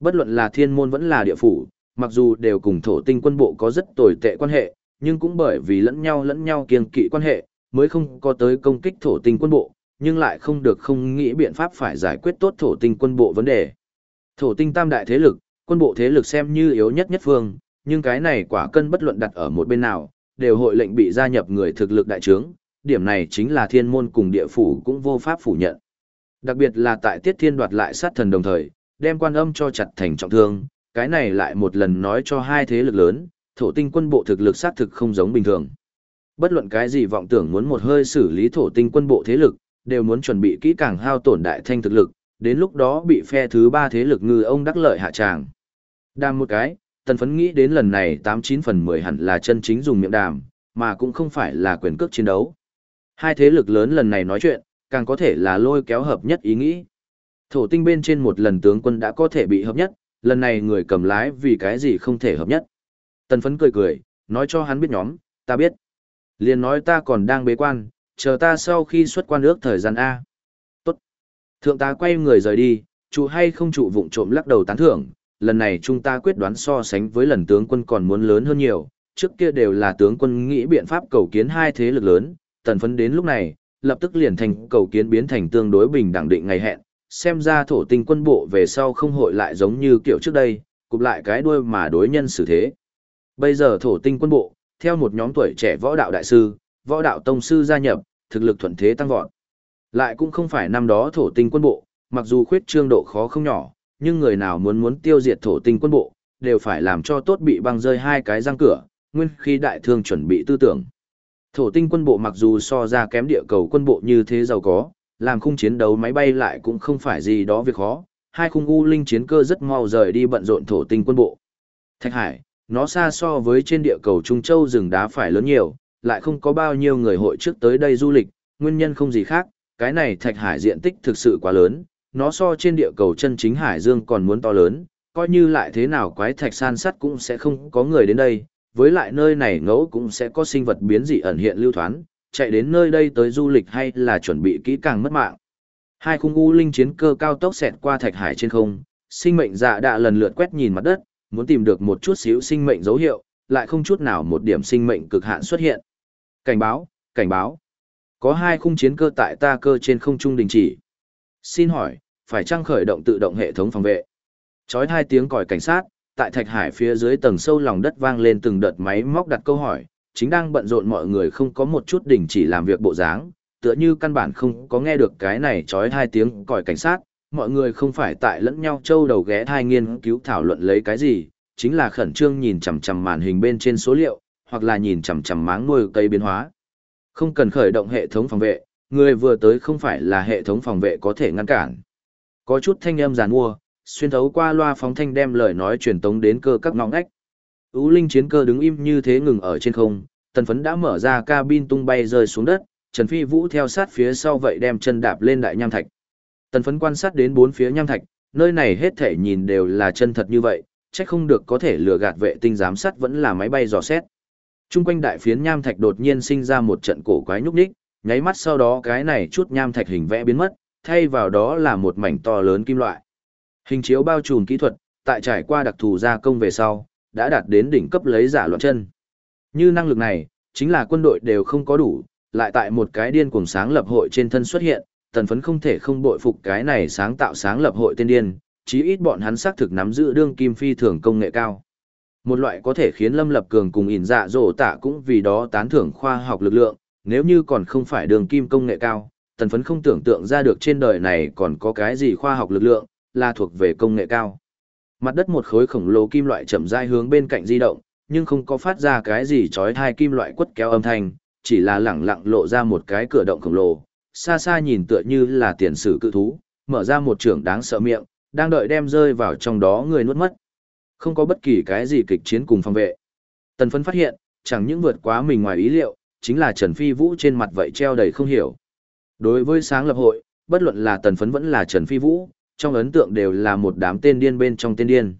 Bất luận là thiên môn vẫn là địa phủ, mặc dù đều cùng thổ tinh quân bộ có rất tồi tệ quan hệ, nhưng cũng bởi vì lẫn nhau lẫn nhau kiêng kỵ quan hệ, mới không có tới công kích thổ tinh quân bộ, nhưng lại không được không nghĩ biện pháp phải giải quyết tốt thổ tinh quân bộ vấn đề. Thổ tinh tam đại thế lực, quân bộ thế lực xem như yếu nhất nhất phương, nhưng cái này quả cân bất luận đặt ở một bên nào, đều hội lệnh bị gia nhập người thực lực đại trướng, điểm này chính là thiên môn cùng địa phủ cũng vô pháp phủ nhận. Đặc biệt là tại tiết thiên đoạt lại sát thần đồng thời, đem quan âm cho chặt thành trọng thương, cái này lại một lần nói cho hai thế lực lớn, thổ tinh quân bộ thực lực sát thực không giống bình thường. Bất luận cái gì vọng tưởng muốn một hơi xử lý thổ tinh quân bộ thế lực, đều muốn chuẩn bị kỹ càng hao tổn đại thanh thực lực, đến lúc đó bị phe thứ ba thế lực ngư ông đắc lợi hạ tràng. Đàm một cái, tần phấn nghĩ đến lần này 89 phần 10 hẳn là chân chính dùng miệng đàm, mà cũng không phải là quyền cước chiến đấu. Hai thế lực lớn lần này nói chuyện, càng có thể là lôi kéo hợp nhất ý nghĩ. Thổ tinh bên trên một lần tướng quân đã có thể bị hợp nhất, lần này người cầm lái vì cái gì không thể hợp nhất. Tần phấn cười cười, nói cho hắn biết nhóm, ta biết. Liền nói ta còn đang bế quan, chờ ta sau khi xuất quan ước thời gian A. Tốt. Thượng tá quay người rời đi, chủ hay không chủ vụng trộm lắc đầu tán thưởng, lần này chúng ta quyết đoán so sánh với lần tướng quân còn muốn lớn hơn nhiều, trước kia đều là tướng quân nghĩ biện pháp cầu kiến hai thế lực lớn, tần phấn đến lúc này, lập tức liền thành cầu kiến biến thành tương đối bình đẳng định ngày hẹn, xem ra thổ tinh quân bộ về sau không hội lại giống như kiểu trước đây, cụp lại cái đuôi mà đối nhân xử thế. Bây giờ thổ tinh quân bộ, theo một nhóm tuổi trẻ võ đạo đại sư, võ đạo tông sư gia nhập, thực lực thuận thế tăng vọt. Lại cũng không phải năm đó thổ tinh quân bộ, mặc dù khuyết trương độ khó không nhỏ, nhưng người nào muốn muốn tiêu diệt thổ tinh quân bộ, đều phải làm cho tốt bị băng rơi hai cái răng cửa, nguyên khi đại thương chuẩn bị tư tưởng. Thổ tinh quân bộ mặc dù so ra kém địa cầu quân bộ như thế giàu có, làm khung chiến đấu máy bay lại cũng không phải gì đó việc khó, hai khung u linh chiến cơ rất mau rời đi bận rộn thổ tinh quân bộ. Thạch Hải, nó xa so với trên địa cầu Trung Châu rừng đá phải lớn nhiều, lại không có bao nhiêu người hội trước tới đây du lịch, nguyên nhân không gì khác, cái này Thạch Hải diện tích thực sự quá lớn, nó so trên địa cầu chân chính Hải Dương còn muốn to lớn, coi như lại thế nào quái thạch san sắt cũng sẽ không có người đến đây, với lại nơi này ngẫu cũng sẽ có sinh vật biến dị ẩn hiện lưu thoán, chạy đến nơi đây tới du lịch hay là chuẩn bị kỹ càng mất mạng. Hai khung u linh chiến cơ cao tốc xẹt qua thạch hải trên không, sinh mệnh dạ đã lần lượt quét nhìn mặt đất, muốn tìm được một chút xíu sinh mệnh dấu hiệu, lại không chút nào một điểm sinh mệnh cực hạn xuất hiện. Cảnh báo, cảnh báo. Có hai khung chiến cơ tại ta cơ trên không trung đình chỉ. Xin hỏi, phải trang khởi động tự động hệ thống phòng vệ? Chói hai tiếng còi cảnh sát, tại thạch hải phía dưới tầng sâu lòng đất vang lên từng đợt máy móc đặt câu hỏi, chính đang bận rộn mọi người không có một chút đình chỉ làm việc bộ dáng, tựa như căn bản không có nghe được cái này chói hai tiếng còi cảnh sát, mọi người không phải tại lẫn nhau châu đầu ghé thai nghiên cứu thảo luận lấy cái gì, chính là khẩn trương nhìn chằm chằm màn hình bên trên số liệu, hoặc là nhìn chằm chằm máng nuôi cây biến hóa. Không cần khởi động hệ thống phòng vệ, người vừa tới không phải là hệ thống phòng vệ có thể ngăn cản. Có chút thanh âm giàn mua, xuyên thấu qua loa phóng thanh đem lời nói truyền tống đến cơ các ngõ ngách. Ú Linh chiến cơ đứng im như thế ngừng ở trên không, tần phấn đã mở ra cabin tung bay rơi xuống đất, Trần Phi Vũ theo sát phía sau vậy đem chân đạp lên đại nham thạch. Tần phấn quan sát đến bốn phía nham thạch, nơi này hết thể nhìn đều là chân thật như vậy, chắc không được có thể lừa gạt vệ tinh giám sát vẫn là máy bay dò xét. Trung quanh đại phiến nham thạch đột nhiên sinh ra một trận cổ quái nhúc nhích, nháy mắt sau đó cái này chút nham thạch hình vẽ biến mất, thay vào đó là một mảnh to lớn kim loại. Hình chiếu bao trùm kỹ thuật, tại trải qua đặc thù gia công về sau, đã đạt đến đỉnh cấp lấy giả loạn chân. Như năng lực này, chính là quân đội đều không có đủ, lại tại một cái điên cuồng sáng lập hội trên thân xuất hiện, tần phấn không thể không bội phục cái này sáng tạo sáng lập hội tiên điên, chí ít bọn hắn xác thực nắm giữ đương kim phi thường công nghệ cao. Một loại có thể khiến Lâm Lập Cường cùng ỉn dạ dỗ tạ cũng vì đó tán thưởng khoa học lực lượng, nếu như còn không phải đường kim công nghệ cao, tần phấn không tưởng tượng ra được trên đời này còn có cái gì khoa học lực lượng, là thuộc về công nghệ cao. Mặt đất một khối khổng lồ kim loại chậm rãi hướng bên cạnh di động, nhưng không có phát ra cái gì chói tai kim loại quất kéo âm thanh, chỉ là lẳng lặng lộ ra một cái cửa động khổng lồ, xa xa nhìn tựa như là tiền sử cự thú, mở ra một trường đáng sợ miệng, đang đợi đem rơi vào trong đó người nuốt mất. Không có bất kỳ cái gì kịch chiến cùng phòng vệ. Tần phấn phát hiện, chẳng những vượt quá mình ngoài ý liệu, chính là Trần Phi Vũ trên mặt vậy treo đầy không hiểu. Đối với sáng lập hội, bất luận là tần phấn vẫn là Trần Phi Vũ, trong ấn tượng đều là một đám tên điên bên trong tên điên.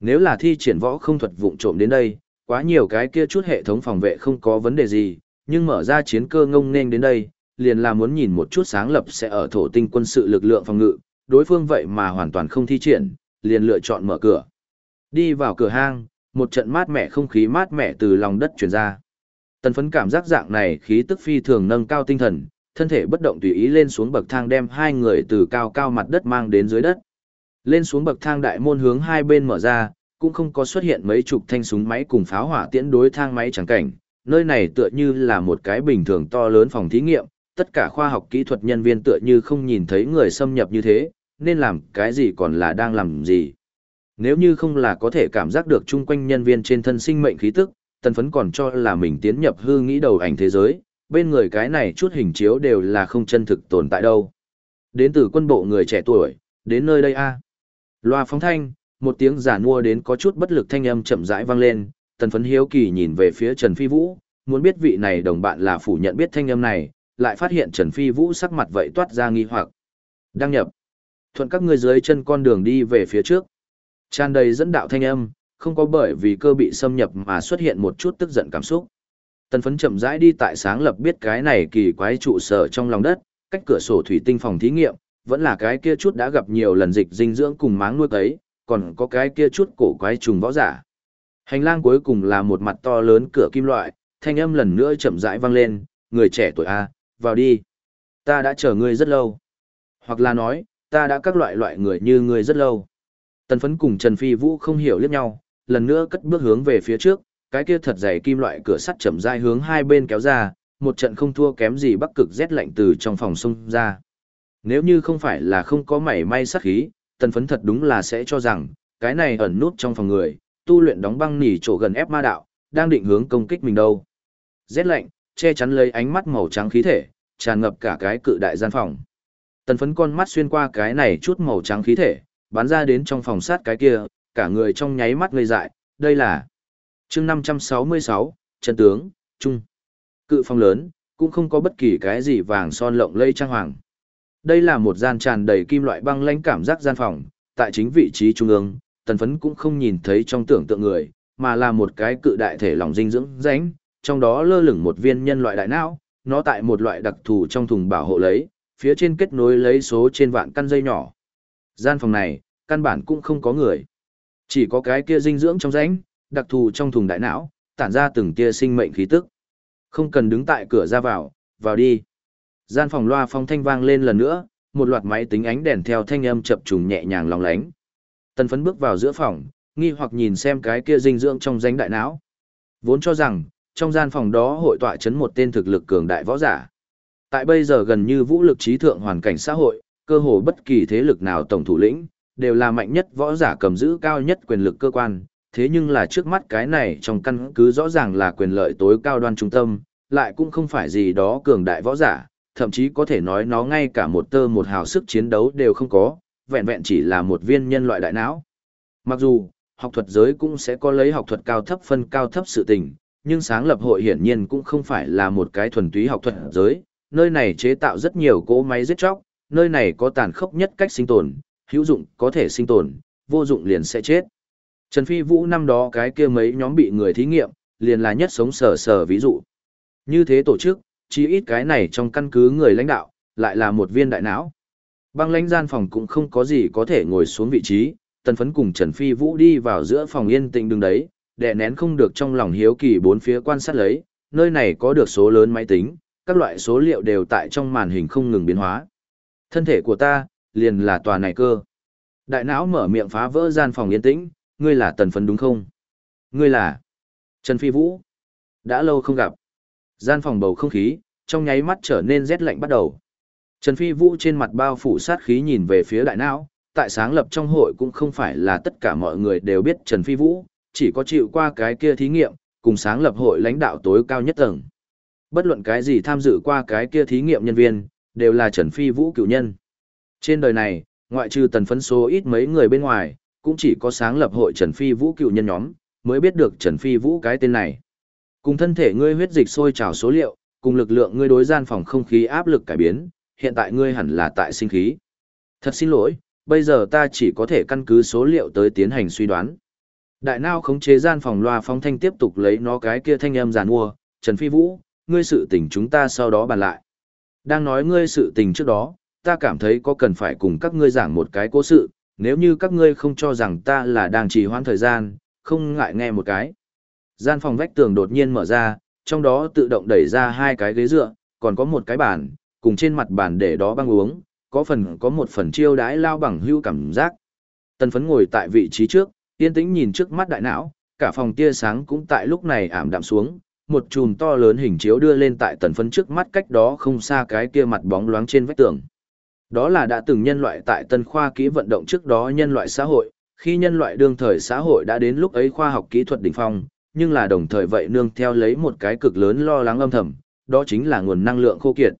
Nếu là thi triển võ không thuật vụng trộm đến đây, quá nhiều cái kia chút hệ thống phòng vệ không có vấn đề gì, nhưng mở ra chiến cơ ngông nên đến đây, liền là muốn nhìn một chút sáng lập sẽ ở thổ tinh quân sự lực lượng phòng ngự, đối phương vậy mà hoàn toàn không thi triển, liền lựa chọn mở cửa. Đi vào cửa hang, một trận mát mẻ không khí mát mẻ từ lòng đất truyền ra. Tần phấn cảm giác dạng này khí tức phi thường nâng cao tinh thần, thân thể bất động tùy ý lên xuống bậc thang đem hai người từ cao cao mặt đất mang đến dưới đất. Lên xuống bậc thang đại môn hướng hai bên mở ra, cũng không có xuất hiện mấy chục thanh súng máy cùng pháo hỏa tiễn đối thang máy chẳng cảnh. Nơi này tựa như là một cái bình thường to lớn phòng thí nghiệm, tất cả khoa học kỹ thuật nhân viên tựa như không nhìn thấy người xâm nhập như thế, nên làm cái gì còn là đang làm gì. Nếu như không là có thể cảm giác được chung quanh nhân viên trên thân sinh mệnh khí tức, tần phấn còn cho là mình tiến nhập hư nghĩ đầu ảnh thế giới, bên người cái này chút hình chiếu đều là không chân thực tồn tại đâu. Đến từ quân bộ người trẻ tuổi, đến nơi đây a Loa phóng thanh, một tiếng giả mua đến có chút bất lực thanh âm chậm rãi vang lên, tần phấn hiếu kỳ nhìn về phía Trần Phi Vũ, muốn biết vị này đồng bạn là phủ nhận biết thanh âm này, lại phát hiện Trần Phi Vũ sắc mặt vậy toát ra nghi hoặc. Đăng nhập. Thuận các ngươi dưới chân con đường đi về phía trước. Tràn đầy dẫn đạo thanh âm, không có bởi vì cơ bị xâm nhập mà xuất hiện một chút tức giận cảm xúc. Tần phấn chậm rãi đi tại sáng lập biết cái này kỳ quái trụ sở trong lòng đất, cách cửa sổ thủy tinh phòng thí nghiệm, vẫn là cái kia chút đã gặp nhiều lần dịch dinh dưỡng cùng máng nuôi cấy, còn có cái kia chút cổ quái trùng võ giả. Hành lang cuối cùng là một mặt to lớn cửa kim loại, thanh âm lần nữa chậm rãi vang lên, người trẻ tuổi A, vào đi. Ta đã chờ ngươi rất lâu. Hoặc là nói, ta đã các loại loại người như ngươi rất lâu. Tần phấn cùng Trần Phi Vũ không hiểu liếc nhau, lần nữa cất bước hướng về phía trước, cái kia thật dày kim loại cửa sắt chậm rãi hướng hai bên kéo ra, một trận không thua kém gì bắc cực rét lạnh từ trong phòng xông ra. Nếu như không phải là không có mảy may sát khí, tần phấn thật đúng là sẽ cho rằng, cái này ẩn nút trong phòng người, tu luyện đóng băng nỉ chỗ gần ép ma đạo, đang định hướng công kích mình đâu. Rét lạnh, che chắn lấy ánh mắt màu trắng khí thể, tràn ngập cả cái cự đại gian phòng. Tần phấn con mắt xuyên qua cái này chút màu trắng khí thể, bắn ra đến trong phòng sát cái kia, cả người trong nháy mắt ngây dại, đây là chương 566, chân tướng, trung. Cự phong lớn, cũng không có bất kỳ cái gì vàng son lộng lây trang hoàng. Đây là một gian tràn đầy kim loại băng lãnh cảm giác gian phòng, tại chính vị trí trung ương, tần phấn cũng không nhìn thấy trong tưởng tượng người, mà là một cái cự đại thể lòng dinh dưỡng ránh, trong đó lơ lửng một viên nhân loại đại não, nó tại một loại đặc thù trong thùng bảo hộ lấy, phía trên kết nối lấy số trên vạn căn dây nhỏ. Gian phòng này, căn bản cũng không có người. Chỉ có cái kia dinh dưỡng trong rãnh, đặc thù trong thùng đại não, tản ra từng tia sinh mệnh khí tức. Không cần đứng tại cửa ra vào, vào đi. Gian phòng loa phong thanh vang lên lần nữa, một loạt máy tính ánh đèn theo thanh âm chập trùng nhẹ nhàng lóng lánh. Tần phấn bước vào giữa phòng, nghi hoặc nhìn xem cái kia dinh dưỡng trong danh đại não. Vốn cho rằng, trong gian phòng đó hội tọa chấn một tên thực lực cường đại võ giả. Tại bây giờ gần như vũ lực trí thượng hoàn cảnh xã hội, cơ hồ bất kỳ thế lực nào tổng thủ lĩnh, đều là mạnh nhất võ giả cầm giữ cao nhất quyền lực cơ quan, thế nhưng là trước mắt cái này trong căn cứ rõ ràng là quyền lợi tối cao đoan trung tâm, lại cũng không phải gì đó cường đại võ giả, thậm chí có thể nói nó ngay cả một tơ một hào sức chiến đấu đều không có, vẹn vẹn chỉ là một viên nhân loại đại não. Mặc dù, học thuật giới cũng sẽ có lấy học thuật cao thấp phân cao thấp sự tình, nhưng sáng lập hội hiển nhiên cũng không phải là một cái thuần túy học thuật giới, nơi này chế tạo rất nhiều cỗ máy giết chóc, nơi này có tàn khốc nhất cách sinh tồn, hữu dụng có thể sinh tồn, vô dụng liền sẽ chết. Trần Phi Vũ năm đó cái kia mấy nhóm bị người thí nghiệm, liền là nhất sống sờ sờ ví dụ. Như thế tổ chức, chỉ ít cái này trong căn cứ người lãnh đạo, lại là một viên đại não. Băng lãnh gian phòng cũng không có gì có thể ngồi xuống vị trí, tần phấn cùng Trần Phi Vũ đi vào giữa phòng yên tĩnh đứng đấy, đè nén không được trong lòng hiếu kỳ bốn phía quan sát lấy, nơi này có được số lớn máy tính, các loại số liệu đều tại trong màn hình không ngừng biến hóa. Thân thể của ta, liền là tòa này cơ. Đại não mở miệng phá vỡ gian phòng yên tĩnh, ngươi là tần phấn đúng không? Ngươi là Trần Phi Vũ. Đã lâu không gặp. Gian phòng bầu không khí, trong nháy mắt trở nên rét lạnh bắt đầu. Trần Phi Vũ trên mặt bao phủ sát khí nhìn về phía đại não, tại sáng lập trong hội cũng không phải là tất cả mọi người đều biết Trần Phi Vũ, chỉ có chịu qua cái kia thí nghiệm, cùng sáng lập hội lãnh đạo tối cao nhất tầng. Bất luận cái gì tham dự qua cái kia thí nghiệm nhân viên, đều là Trần Phi Vũ cựu nhân. Trên đời này, ngoại trừ tần phấn số ít mấy người bên ngoài, cũng chỉ có sáng lập hội Trần Phi Vũ cựu nhân nhóm, mới biết được Trần Phi Vũ cái tên này. Cùng thân thể ngươi huyết dịch sôi trào số liệu, cùng lực lượng ngươi đối gian phòng không khí áp lực cải biến, hiện tại ngươi hẳn là tại sinh khí. Thật xin lỗi, bây giờ ta chỉ có thể căn cứ số liệu tới tiến hành suy đoán. Đại nao khống chế gian phòng loa phóng thanh tiếp tục lấy nó cái kia thanh âm giàn mua, Trần Phi Vũ, ngươi sự tình chúng ta sau đó bàn lại. Đang nói ngươi sự tình trước đó, ta cảm thấy có cần phải cùng các ngươi giảng một cái cố sự, nếu như các ngươi không cho rằng ta là đang trì hoãn thời gian, không ngại nghe một cái. Gian phòng vách tường đột nhiên mở ra, trong đó tự động đẩy ra hai cái ghế dựa, còn có một cái bàn, cùng trên mặt bàn để đó băng uống, có phần có một phần chiêu đãi lao bằng hưu cảm giác. Tần phấn ngồi tại vị trí trước, yên tĩnh nhìn trước mắt đại não, cả phòng tia sáng cũng tại lúc này ảm đạm xuống, một chùm to lớn hình chiếu đưa lên tại tần phấn trước mắt cách đó không xa cái kia mặt bóng loáng trên vách tường. Đó là đã từng nhân loại tại tân khoa kỹ vận động trước đó nhân loại xã hội, khi nhân loại đương thời xã hội đã đến lúc ấy khoa học kỹ thuật đỉnh phong, nhưng là đồng thời vậy nương theo lấy một cái cực lớn lo lắng âm thầm, đó chính là nguồn năng lượng khô kiệt.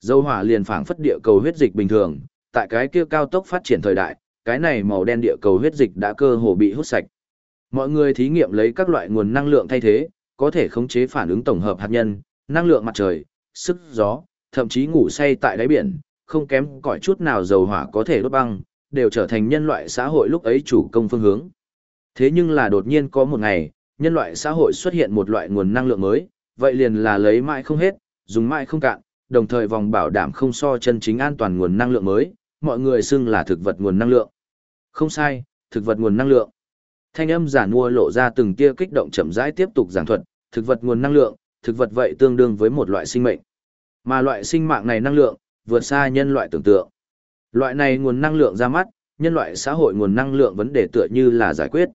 Dâu hỏa liền phảng phất địa cầu huyết dịch bình thường, tại cái kia cao tốc phát triển thời đại, cái này màu đen địa cầu huyết dịch đã cơ hồ bị hút sạch. Mọi người thí nghiệm lấy các loại nguồn năng lượng thay thế, có thể khống chế phản ứng tổng hợp hạt nhân, năng lượng mặt trời, sức gió, thậm chí ngủ say tại đáy biển, không kém cỏi chút nào dầu hỏa có thể đốt băng, đều trở thành nhân loại xã hội lúc ấy chủ công phương hướng. Thế nhưng là đột nhiên có một ngày, nhân loại xã hội xuất hiện một loại nguồn năng lượng mới, vậy liền là lấy mãi không hết, dùng mãi không cạn, đồng thời vòng bảo đảm không so chân chính an toàn nguồn năng lượng mới, mọi người xưng là thực vật nguồn năng lượng. Không sai, thực vật nguồn năng lượng. Thanh âm giả mua lộ ra từng tia kích động chậm rãi tiếp tục giảng thuật, thực vật nguồn năng lượng, thực vật vậy tương đương với một loại sinh mệnh. Mà loại sinh mạng này năng lượng, vượt xa nhân loại tưởng tượng. Loại này nguồn năng lượng ra mắt, nhân loại xã hội nguồn năng lượng vấn đề tựa như là giải quyết.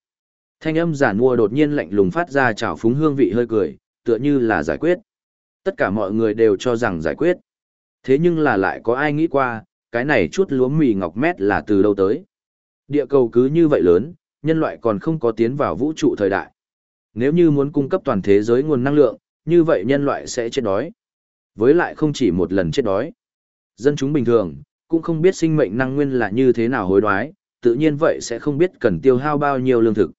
Thanh âm giản mua đột nhiên lạnh lùng phát ra trào phúng hương vị hơi cười, tựa như là giải quyết. Tất cả mọi người đều cho rằng giải quyết. Thế nhưng là lại có ai nghĩ qua, cái này chút lúa mì ngọc mét là từ đâu tới. Địa cầu cứ như vậy lớn, nhân loại còn không có tiến vào vũ trụ thời đại. Nếu như muốn cung cấp toàn thế giới nguồn năng lượng, như vậy nhân loại sẽ chết đói. Với lại không chỉ một lần chết đói. Dân chúng bình thường, cũng không biết sinh mệnh năng nguyên là như thế nào hối đoái, tự nhiên vậy sẽ không biết cần tiêu hao bao nhiêu lương thực.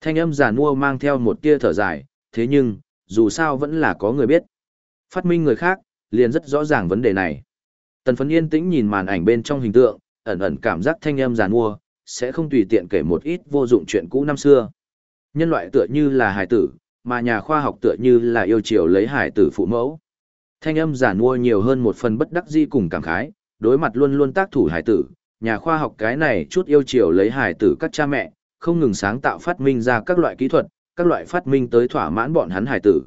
Thanh âm giả mua mang theo một tia thở dài, thế nhưng, dù sao vẫn là có người biết. Phát minh người khác, liền rất rõ ràng vấn đề này. Tần phấn yên tĩnh nhìn màn ảnh bên trong hình tượng, ẩn ẩn cảm giác thanh âm giả mua, sẽ không tùy tiện kể một ít vô dụng chuyện cũ năm xưa. Nhân loại tựa như là hải tử, mà nhà khoa học tựa như là yêu chiều lấy hải tử phụ mẫu. Thanh âm giả mua nhiều hơn một phần bất đắc di cùng cảm khái, đối mặt luôn luôn tác thủ hải tử, nhà khoa học cái này chút yêu chiều lấy hải tử các cha mẹ, không ngừng sáng tạo phát minh ra các loại kỹ thuật, các loại phát minh tới thỏa mãn bọn hắn hải tử.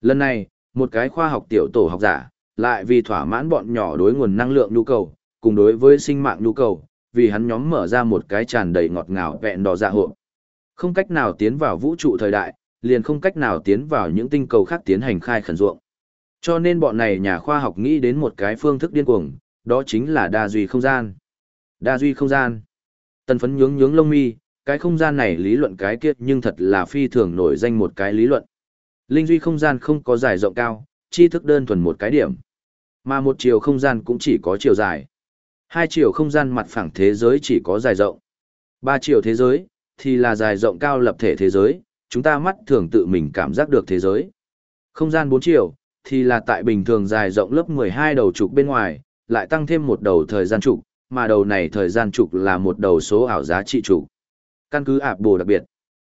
Lần này, một cái khoa học tiểu tổ học giả, lại vì thỏa mãn bọn nhỏ đối nguồn năng lượng nhu cầu, cùng đối với sinh mạng nhu cầu, vì hắn nhóm mở ra một cái tràn đầy ngọt ngào vẹn đỏ dạ hộ. Không cách nào tiến vào vũ trụ thời đại, liền không cách nào tiến vào những tinh cầu khác tiến hành khai khẩn ruộng. Cho nên bọn này nhà khoa học nghĩ đến một cái phương thức điên cuồng, đó chính là đa duy không gian. Đa duy không gian. Tần phấn nhướng nhướng lông mi, cái không gian này lý luận cái kia nhưng thật là phi thường nổi danh một cái lý luận. Linh duy không gian không có dài rộng cao, tri thức đơn thuần một cái điểm. Mà một chiều không gian cũng chỉ có chiều dài. Hai chiều không gian mặt phẳng thế giới chỉ có dài rộng. Ba chiều thế giới, thì là dài rộng cao lập thể thế giới, chúng ta mắt thường tự mình cảm giác được thế giới. Không gian bốn chiều, thì là tại bình thường dài rộng lớp 12 đầu trục bên ngoài, lại tăng thêm một đầu thời gian trục, mà đầu này thời gian trục là một đầu số ảo giá trị trục. Căn cứ ạp bồ đặc biệt.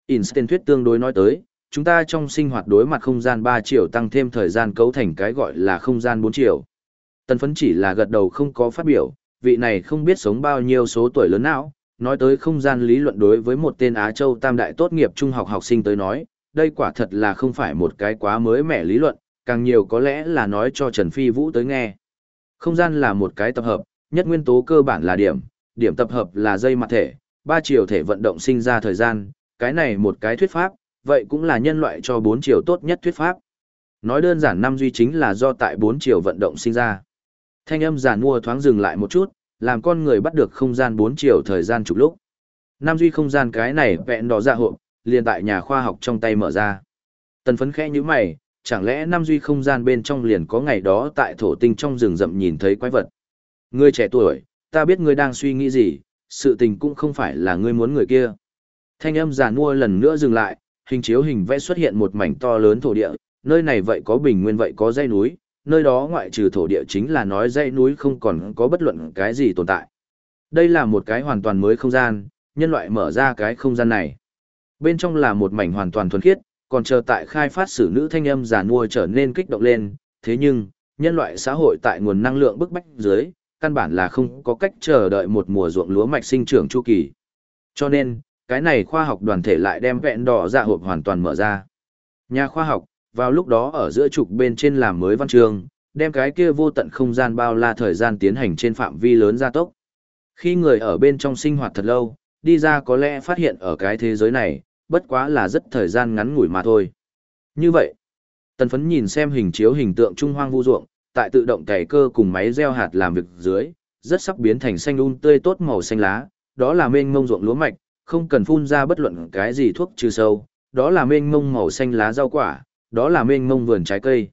Einstein thuyết tương đối nói tới, chúng ta trong sinh hoạt đối mặt không gian 3 chiều tăng thêm thời gian cấu thành cái gọi là không gian 4 chiều. Tần phấn chỉ là gật đầu không có phát biểu, vị này không biết sống bao nhiêu số tuổi lớn nào, nói tới không gian lý luận đối với một tên Á Châu tam đại tốt nghiệp trung học học sinh tới nói, đây quả thật là không phải một cái quá mới mẻ lý luận, càng nhiều có lẽ là nói cho Trần Phi Vũ tới nghe. Không gian là một cái tập hợp, nhất nguyên tố cơ bản là điểm, điểm tập hợp là dây mặt thể, ba chiều thể vận động sinh ra thời gian, cái này một cái thuyết pháp, vậy cũng là nhân loại cho bốn chiều tốt nhất thuyết pháp. Nói đơn giản năm duy chính là do tại bốn chiều vận động sinh ra. Thanh âm giản mua thoáng dừng lại một chút, làm con người bắt được không gian bốn chiều thời gian chục lúc. Năm duy không gian cái này vẹn đỏ dạ hộ, liền tại nhà khoa học trong tay mở ra. Tần phấn khẽ như mày, chẳng lẽ năm duy không gian bên trong liền có ngày đó tại thổ tinh trong rừng rậm nhìn thấy quái vật. Ngươi trẻ tuổi, ta biết ngươi đang suy nghĩ gì, sự tình cũng không phải là ngươi muốn người kia. Thanh âm giàn mua lần nữa dừng lại, hình chiếu hình vẽ xuất hiện một mảnh to lớn thổ địa, nơi này vậy có bình nguyên vậy có dãy núi, nơi đó ngoại trừ thổ địa chính là nói dãy núi không còn có bất luận cái gì tồn tại. Đây là một cái hoàn toàn mới không gian, nhân loại mở ra cái không gian này. Bên trong là một mảnh hoàn toàn thuần khiết, còn chờ tại khai phát sử nữ thanh âm giả mua trở nên kích động lên, thế nhưng, nhân loại xã hội tại nguồn năng lượng bức bách dưới, căn bản là không có cách chờ đợi một mùa ruộng lúa mạch sinh trưởng chu kỳ. Cho nên, cái này khoa học đoàn thể lại đem vẹn đỏ dạ hộp hoàn toàn mở ra. Nhà khoa học, vào lúc đó ở giữa trục bên trên làm mới văn trường đem cái kia vô tận không gian bao la thời gian tiến hành trên phạm vi lớn gia tốc. Khi người ở bên trong sinh hoạt thật lâu, đi ra có lẽ phát hiện ở cái thế giới này, bất quá là rất thời gian ngắn ngủi mà thôi. Như vậy, tần phấn nhìn xem hình chiếu hình tượng trung hoang vu ruộng, tại tự động cày cơ cùng máy gieo hạt làm việc dưới, rất sắp biến thành xanh un tươi tốt màu xanh lá, đó là mênh mông ruộng lúa mạch, không cần phun ra bất luận cái gì thuốc trừ sâu, đó là mênh mông màu xanh lá rau quả, đó là mênh mông vườn trái cây.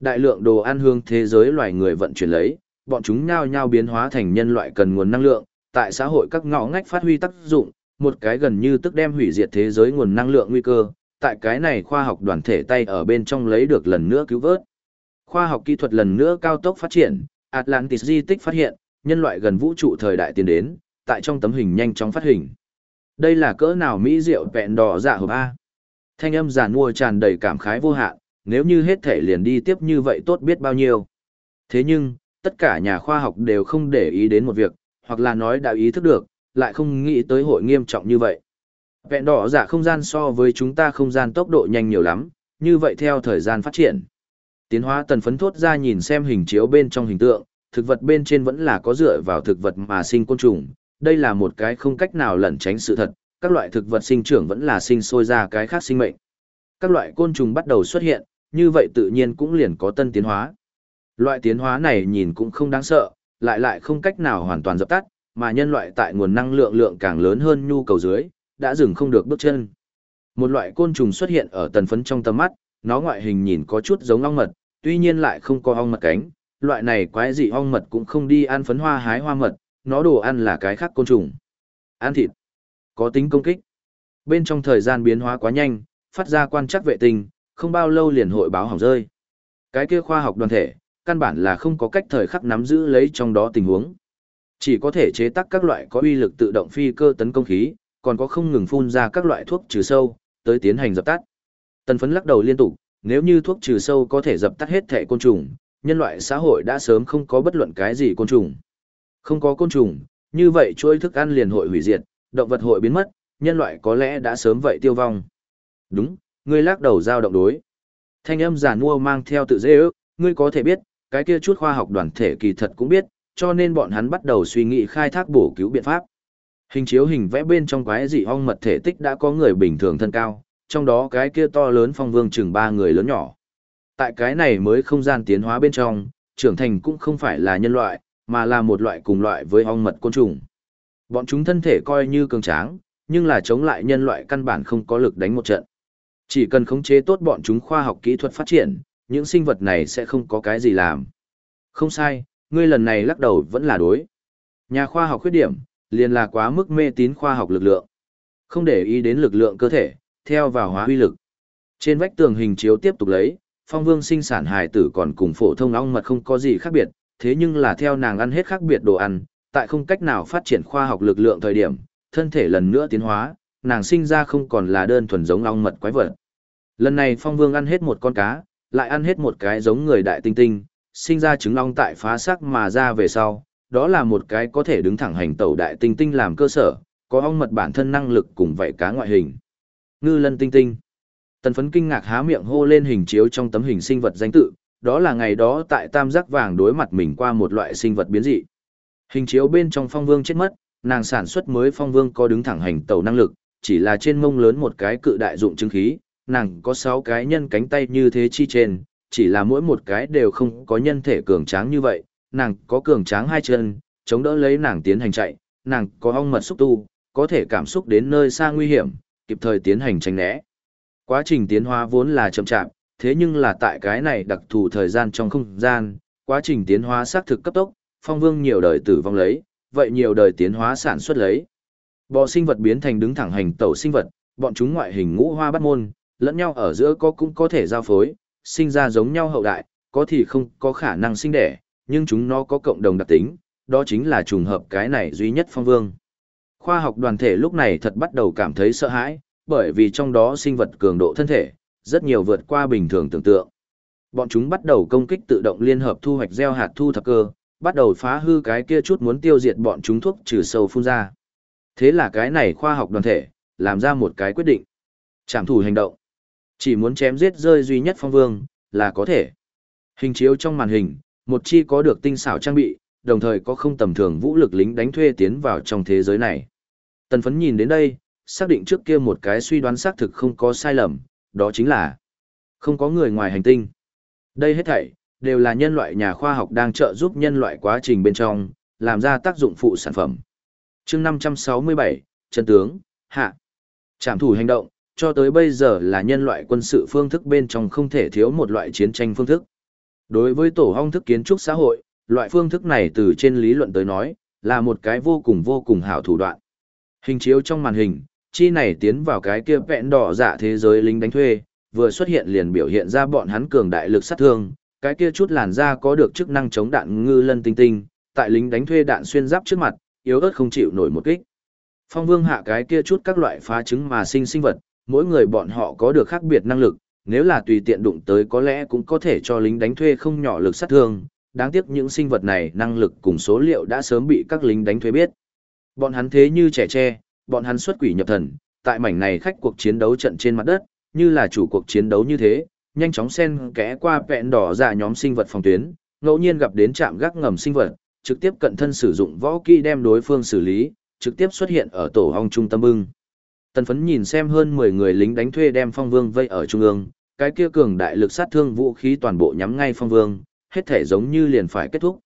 Đại lượng đồ ăn hương thế giới loài người vận chuyển lấy, bọn chúng nhao nhao biến hóa thành nhân loại cần nguồn năng lượng, tại xã hội các ngõ ngách phát huy tác dụng, một cái gần như tức đem hủy diệt thế giới nguồn năng lượng nguy cơ, tại cái này khoa học đoàn thể tay ở bên trong lấy được lần nữa cứu vớt. Khoa học kỹ thuật lần nữa cao tốc phát triển, Atlantis di tích phát hiện, nhân loại gần vũ trụ thời đại tiến đến, tại trong tấm hình nhanh chóng phát hình. Đây là cỡ nào mỹ diệu vẹn đỏ dạ hộp A. Thanh âm giản mua tràn đầy cảm khái vô hạn, nếu như hết thể liền đi tiếp như vậy tốt biết bao nhiêu. Thế nhưng, tất cả nhà khoa học đều không để ý đến một việc, hoặc là nói đã ý thức được, lại không nghĩ tới hội nghiêm trọng như vậy. Vẹn đỏ giả không gian so với chúng ta không gian tốc độ nhanh nhiều lắm, như vậy theo thời gian phát triển. Tiến hóa tần phấn thốt ra nhìn xem hình chiếu bên trong hình tượng, thực vật bên trên vẫn là có dựa vào thực vật mà sinh côn trùng, đây là một cái không cách nào lẩn tránh sự thật, các loại thực vật sinh trưởng vẫn là sinh sôi ra cái khác sinh mệnh. Các loại côn trùng bắt đầu xuất hiện, như vậy tự nhiên cũng liền có tân tiến hóa. Loại tiến hóa này nhìn cũng không đáng sợ, lại lại không cách nào hoàn toàn dập tắt, mà nhân loại tại nguồn năng lượng lượng càng lớn hơn nhu cầu dưới, đã dừng không được bước chân. Một loại côn trùng xuất hiện ở tần phấn trong tầm mắt, nó ngoại hình nhìn có chút giống ong mật, tuy nhiên lại không có ong mật cánh, loại này quái dị ong mật cũng không đi ăn phấn hoa hái hoa mật, nó đồ ăn là cái khác côn trùng. Ăn thịt, có tính công kích. Bên trong thời gian biến hóa quá nhanh, phát ra quan chắc vệ tinh, không bao lâu liền hội báo hỏng rơi. Cái kia khoa học đoàn thể, căn bản là không có cách thời khắc nắm giữ lấy trong đó tình huống. Chỉ có thể chế tác các loại có uy lực tự động phi cơ tấn công khí, còn có không ngừng phun ra các loại thuốc trừ sâu, tới tiến hành dập tắt. Tần phấn lắc đầu liên tục, nếu như thuốc trừ sâu có thể dập tắt hết thể côn trùng, nhân loại xã hội đã sớm không có bất luận cái gì côn trùng. Không có côn trùng, như vậy chuỗi thức ăn liền hội hủy diệt, động vật hội biến mất, nhân loại có lẽ đã sớm vậy tiêu vong. Đúng, ngươi lắc đầu giao động đối. Thanh âm giả mua mang theo tự dễ ước, ngươi có thể biết, cái kia chút khoa học đoàn thể kỳ thật cũng biết, cho nên bọn hắn bắt đầu suy nghĩ khai thác bổ cứu biện pháp. Hình chiếu hình vẽ bên trong quái dị ong mật thể tích đã có người bình thường thân cao, trong đó cái kia to lớn phong vương chừng ba người lớn nhỏ. Tại cái này mới không gian tiến hóa bên trong, trưởng thành cũng không phải là nhân loại, mà là một loại cùng loại với ong mật côn trùng. Bọn chúng thân thể coi như cường tráng, nhưng là chống lại nhân loại căn bản không có lực đánh một trận. Chỉ cần khống chế tốt bọn chúng khoa học kỹ thuật phát triển, những sinh vật này sẽ không có cái gì làm. Không sai, ngươi lần này lắc đầu vẫn là đối. Nhà khoa học khuyết điểm, liền là quá mức mê tín khoa học lực lượng. Không để ý đến lực lượng cơ thể, theo vào hóa huy lực. Trên vách tường hình chiếu tiếp tục lấy, phong vương sinh sản hài tử còn cùng phổ thông ong mật không có gì khác biệt, thế nhưng là theo nàng ăn hết khác biệt đồ ăn, tại không cách nào phát triển khoa học lực lượng thời điểm, thân thể lần nữa tiến hóa, nàng sinh ra không còn là đơn thuần giống ong mật quái vật. Lần này phong vương ăn hết một con cá, lại ăn hết một cái giống người đại tinh tinh, sinh ra trứng long tại phá sắc mà ra về sau, đó là một cái có thể đứng thẳng hành tẩu đại tinh tinh làm cơ sở, có ong mật bản thân năng lực cùng vậy cá ngoại hình. Ngư lân tinh tinh. Tần phấn kinh ngạc há miệng hô lên hình chiếu trong tấm hình sinh vật danh tự, đó là ngày đó tại tam giác vàng đối mặt mình qua một loại sinh vật biến dị. Hình chiếu bên trong phong vương chết mất, nàng sản xuất mới phong vương có đứng thẳng hành tàu năng lực, chỉ là trên mông lớn một cái cự đại dụng chứng khí, nàng có 6 cái nhân cánh tay như thế chi trên, chỉ là mỗi một cái đều không có nhân thể cường tráng như vậy, nàng có cường tráng hai chân, chống đỡ lấy nàng tiến hành chạy, nàng có ong mật xúc tu, có thể cảm xúc đến nơi xa nguy hiểm, kịp thời tiến hành tránh né. Quá trình tiến hóa vốn là chậm chạp, thế nhưng là tại cái này đặc thù thời gian trong không gian, quá trình tiến hóa xác thực cấp tốc, phong vương nhiều đời tử vong lấy, vậy nhiều đời tiến hóa sản xuất lấy. Bò sinh vật biến thành đứng thẳng hành tẩu sinh vật, bọn chúng ngoại hình ngũ hoa bắt môn, lẫn nhau ở giữa có cũng có thể giao phối, sinh ra giống nhau hậu đại, có thì không có khả năng sinh đẻ, nhưng chúng nó có cộng đồng đặc tính, đó chính là trùng hợp cái này duy nhất phong vương. Khoa học đoàn thể lúc này thật bắt đầu cảm thấy sợ hãi, bởi vì trong đó sinh vật cường độ thân thể, rất nhiều vượt qua bình thường tưởng tượng. Bọn chúng bắt đầu công kích tự động liên hợp thu hoạch gieo hạt thu thập cơ, bắt đầu phá hư cái kia chút muốn tiêu diệt bọn chúng thuốc trừ sâu phun ra. Thế là cái này khoa học đoàn thể, làm ra một cái quyết định. Trảm thủ hành động. Chỉ muốn chém giết rơi duy nhất phong vương, là có thể. Hình chiếu trong màn hình, một chi có được tinh xảo trang bị, đồng thời có không tầm thường vũ lực lính đánh thuê tiến vào trong thế giới này. Tần phấn nhìn đến đây, xác định trước kia một cái suy đoán xác thực không có sai lầm, đó chính là không có người ngoài hành tinh. Đây hết thảy, đều là nhân loại nhà khoa học đang trợ giúp nhân loại quá trình bên trong, làm ra tác dụng phụ sản phẩm. chương 567, chân tướng, hạ. Trảm thủ hành động, cho tới bây giờ là nhân loại quân sự phương thức bên trong không thể thiếu một loại chiến tranh phương thức. Đối với tổ hong thức kiến trúc xã hội, loại phương thức này từ trên lý luận tới nói, là một cái vô cùng vô cùng hảo thủ đoạn. Hình chiếu trong màn hình, chi này tiến vào cái kia vẹn đỏ dạ thế giới lính đánh thuê, vừa xuất hiện liền biểu hiện ra bọn hắn cường đại lực sát thương, cái kia chút làn da có được chức năng chống đạn ngư lân tinh tinh, tại lính đánh thuê đạn xuyên giáp trước mặt, yếu ớt không chịu nổi một kích. Phong Vương hạ cái kia chút các loại phá trứng mà sinh sinh vật, mỗi người bọn họ có được khác biệt năng lực, nếu là tùy tiện đụng tới có lẽ cũng có thể cho lính đánh thuê không nhỏ lực sát thương, đáng tiếc những sinh vật này năng lực cùng số liệu đã sớm bị các lính đánh thuê biết. Bọn hắn thế như trẻ tre, bọn hắn xuất quỷ nhập thần, tại mảnh này khách cuộc chiến đấu trận trên mặt đất, như là chủ cuộc chiến đấu như thế, nhanh chóng xen kẽ qua vẹn đỏ ra nhóm sinh vật phòng tuyến, ngẫu nhiên gặp đến trạm gác ngầm sinh vật, trực tiếp cận thân sử dụng võ kỹ đem đối phương xử lý, trực tiếp xuất hiện ở tổ hong trung tâm bưng. Tần phấn nhìn xem hơn 10 người lính đánh thuê đem phong vương vây ở trung ương, cái kia cường đại lực sát thương vũ khí toàn bộ nhắm ngay phong vương, hết thể giống như liền phải kết thúc.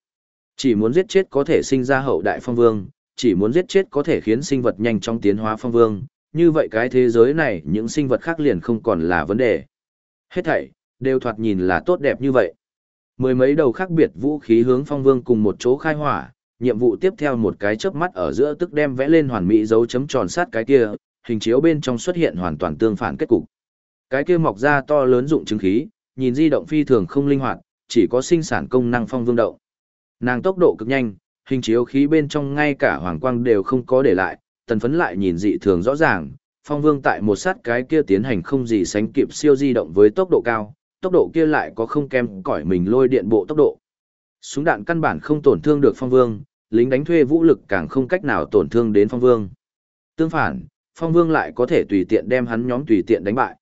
Chỉ muốn giết chết có thể sinh ra hậu đại phong vương, chỉ muốn giết chết có thể khiến sinh vật nhanh chóng tiến hóa phong vương, như vậy cái thế giới này những sinh vật khác liền không còn là vấn đề. Hết thảy, đều thoạt nhìn là tốt đẹp như vậy. Mười mấy đầu khác biệt vũ khí hướng phong vương cùng một chỗ khai hỏa, nhiệm vụ tiếp theo một cái chớp mắt ở giữa tức đem vẽ lên hoàn mỹ dấu chấm tròn sát cái kia, hình chiếu bên trong xuất hiện hoàn toàn tương phản kết cục. Cái kia mọc ra to lớn dụng chứng khí, nhìn di động phi thường không linh hoạt, chỉ có sinh sản công năng phong vương động. Nàng tốc độ cực nhanh, hình chiếu khí bên trong ngay cả hoàng quang đều không có để lại, tần phấn lại nhìn dị thường rõ ràng, phong vương tại một sát cái kia tiến hành không gì sánh kịp siêu di động với tốc độ cao, tốc độ kia lại có không kém cỏi mình lôi điện bộ tốc độ. Súng đạn căn bản không tổn thương được phong vương, lính đánh thuê vũ lực càng không cách nào tổn thương đến phong vương. Tương phản, phong vương lại có thể tùy tiện đem hắn nhóm tùy tiện đánh bại.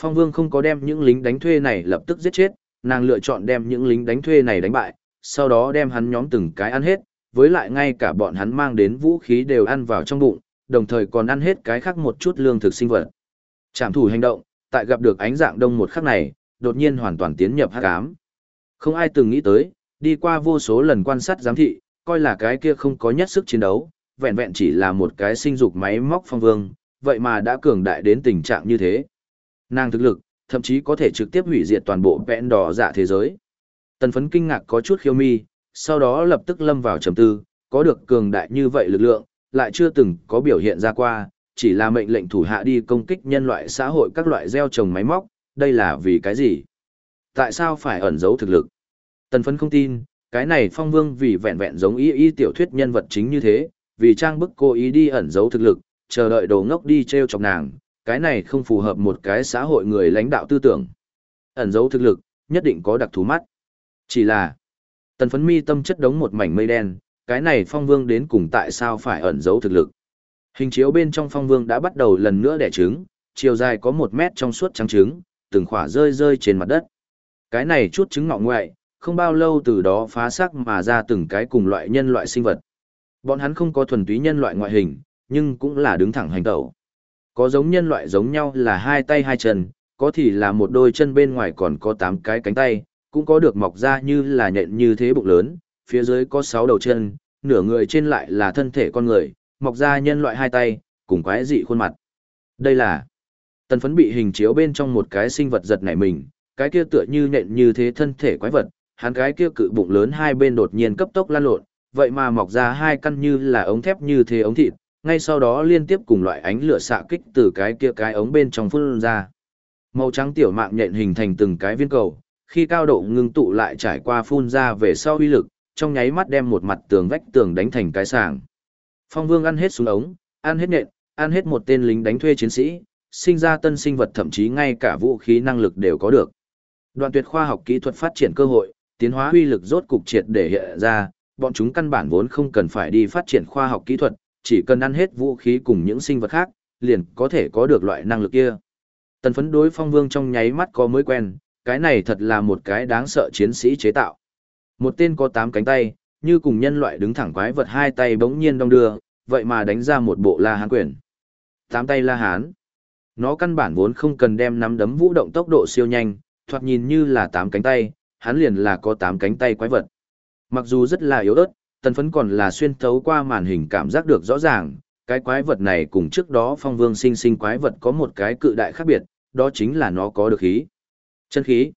Phong vương không có đem những lính đánh thuê này lập tức giết chết, nàng lựa chọn đem những lính đánh thuê này đánh bại, sau đó đem hắn nhóm từng cái ăn hết, với lại ngay cả bọn hắn mang đến vũ khí đều ăn vào trong bụng, đồng thời còn ăn hết cái khác một chút lương thực sinh vật. Trảm thủ hành động, tại gặp được ánh dạng đông một khắc này, đột nhiên hoàn toàn tiến nhập hắc ám. Không ai từng nghĩ tới, đi qua vô số lần quan sát giám thị, coi là cái kia không có nhất sức chiến đấu, vẹn vẹn chỉ là một cái sinh dục máy móc phong vương, vậy mà đã cường đại đến tình trạng như thế. Nàng thực lực, thậm chí có thể trực tiếp hủy diệt toàn bộ vẹn đỏ dạ thế giới. Tần phấn kinh ngạc có chút khiêu mi, sau đó lập tức lâm vào trầm tư, có được cường đại như vậy lực lượng, lại chưa từng có biểu hiện ra qua, chỉ là mệnh lệnh thủ hạ đi công kích nhân loại xã hội các loại gieo trồng máy móc, đây là vì cái gì? Tại sao phải ẩn giấu thực lực? Tần phấn không tin, cái này phong vương vì vẹn vẹn giống y y tiểu thuyết nhân vật chính như thế, vì trang bức cô ý đi ẩn giấu thực lực, chờ đợi đồ ngốc đi treo chọc nàng, cái này không phù hợp một cái xã hội người lãnh đạo tư tưởng. Ẩn giấu thực lực, nhất định có đặc thù mắt. Chỉ là, tần phấn mi tâm chất đống một mảnh mây đen, cái này phong vương đến cùng tại sao phải ẩn giấu thực lực. Hình chiếu bên trong phong vương đã bắt đầu lần nữa đẻ trứng, chiều dài có một mét trong suốt trắng trứng, từng khỏa rơi rơi trên mặt đất. Cái này chút trứng ngọ ngoại, không bao lâu từ đó phá xác mà ra từng cái cùng loại nhân loại sinh vật. Bọn hắn không có thuần túy nhân loại ngoại hình, nhưng cũng là đứng thẳng hành tẩu. Có giống nhân loại giống nhau là hai tay hai chân, có thì là một đôi chân bên ngoài còn có tám cái cánh tay, cũng có được mọc ra như là nhện như thế bụng lớn, phía dưới có sáu đầu chân, nửa người trên lại là thân thể con người, mọc ra nhân loại hai tay, cùng quái dị khuôn mặt. Đây là tần phấn bị hình chiếu bên trong một cái sinh vật giật nảy mình, cái kia tựa như nhện như thế thân thể quái vật, hắn cái kia cự bụng lớn hai bên đột nhiên cấp tốc lan lộn, vậy mà mọc ra hai căn như là ống thép như thế ống thịt, ngay sau đó liên tiếp cùng loại ánh lửa xạ kích từ cái kia cái ống bên trong phun ra. Màu trắng tiểu mạng nhện hình thành từng cái viên cầu, khi cao độ ngưng tụ lại trải qua phun ra về sau uy lực, trong nháy mắt đem một mặt tường vách tường đánh thành cái sàng. Phong Vương ăn hết xuống ống, ăn hết nhện, ăn hết một tên lính đánh thuê chiến sĩ, sinh ra tân sinh vật thậm chí ngay cả vũ khí năng lực đều có được. Đoạn tuyệt khoa học kỹ thuật phát triển cơ hội, tiến hóa uy lực rốt cục triệt để hiện ra, bọn chúng căn bản vốn không cần phải đi phát triển khoa học kỹ thuật, chỉ cần ăn hết vũ khí cùng những sinh vật khác, liền có thể có được loại năng lực kia. Tần phấn đối phong vương trong nháy mắt có mới quen, cái này thật là một cái đáng sợ chiến sĩ chế tạo. Một tên có 8 cánh tay, như cùng nhân loại đứng thẳng quái vật hai tay bỗng nhiên đong đưa, vậy mà đánh ra một bộ la hán quyền. Tám tay la hán. Nó căn bản vốn không cần đem nắm đấm vũ động tốc độ siêu nhanh, thoạt nhìn như là tám cánh tay, hắn liền là có tám cánh tay quái vật. Mặc dù rất là yếu ớt, tần phấn còn là xuyên thấu qua màn hình cảm giác được rõ ràng, cái quái vật này cùng trước đó phong vương sinh sinh quái vật có một cái cự đại khác biệt, đó chính là nó có được khí. Chân khí.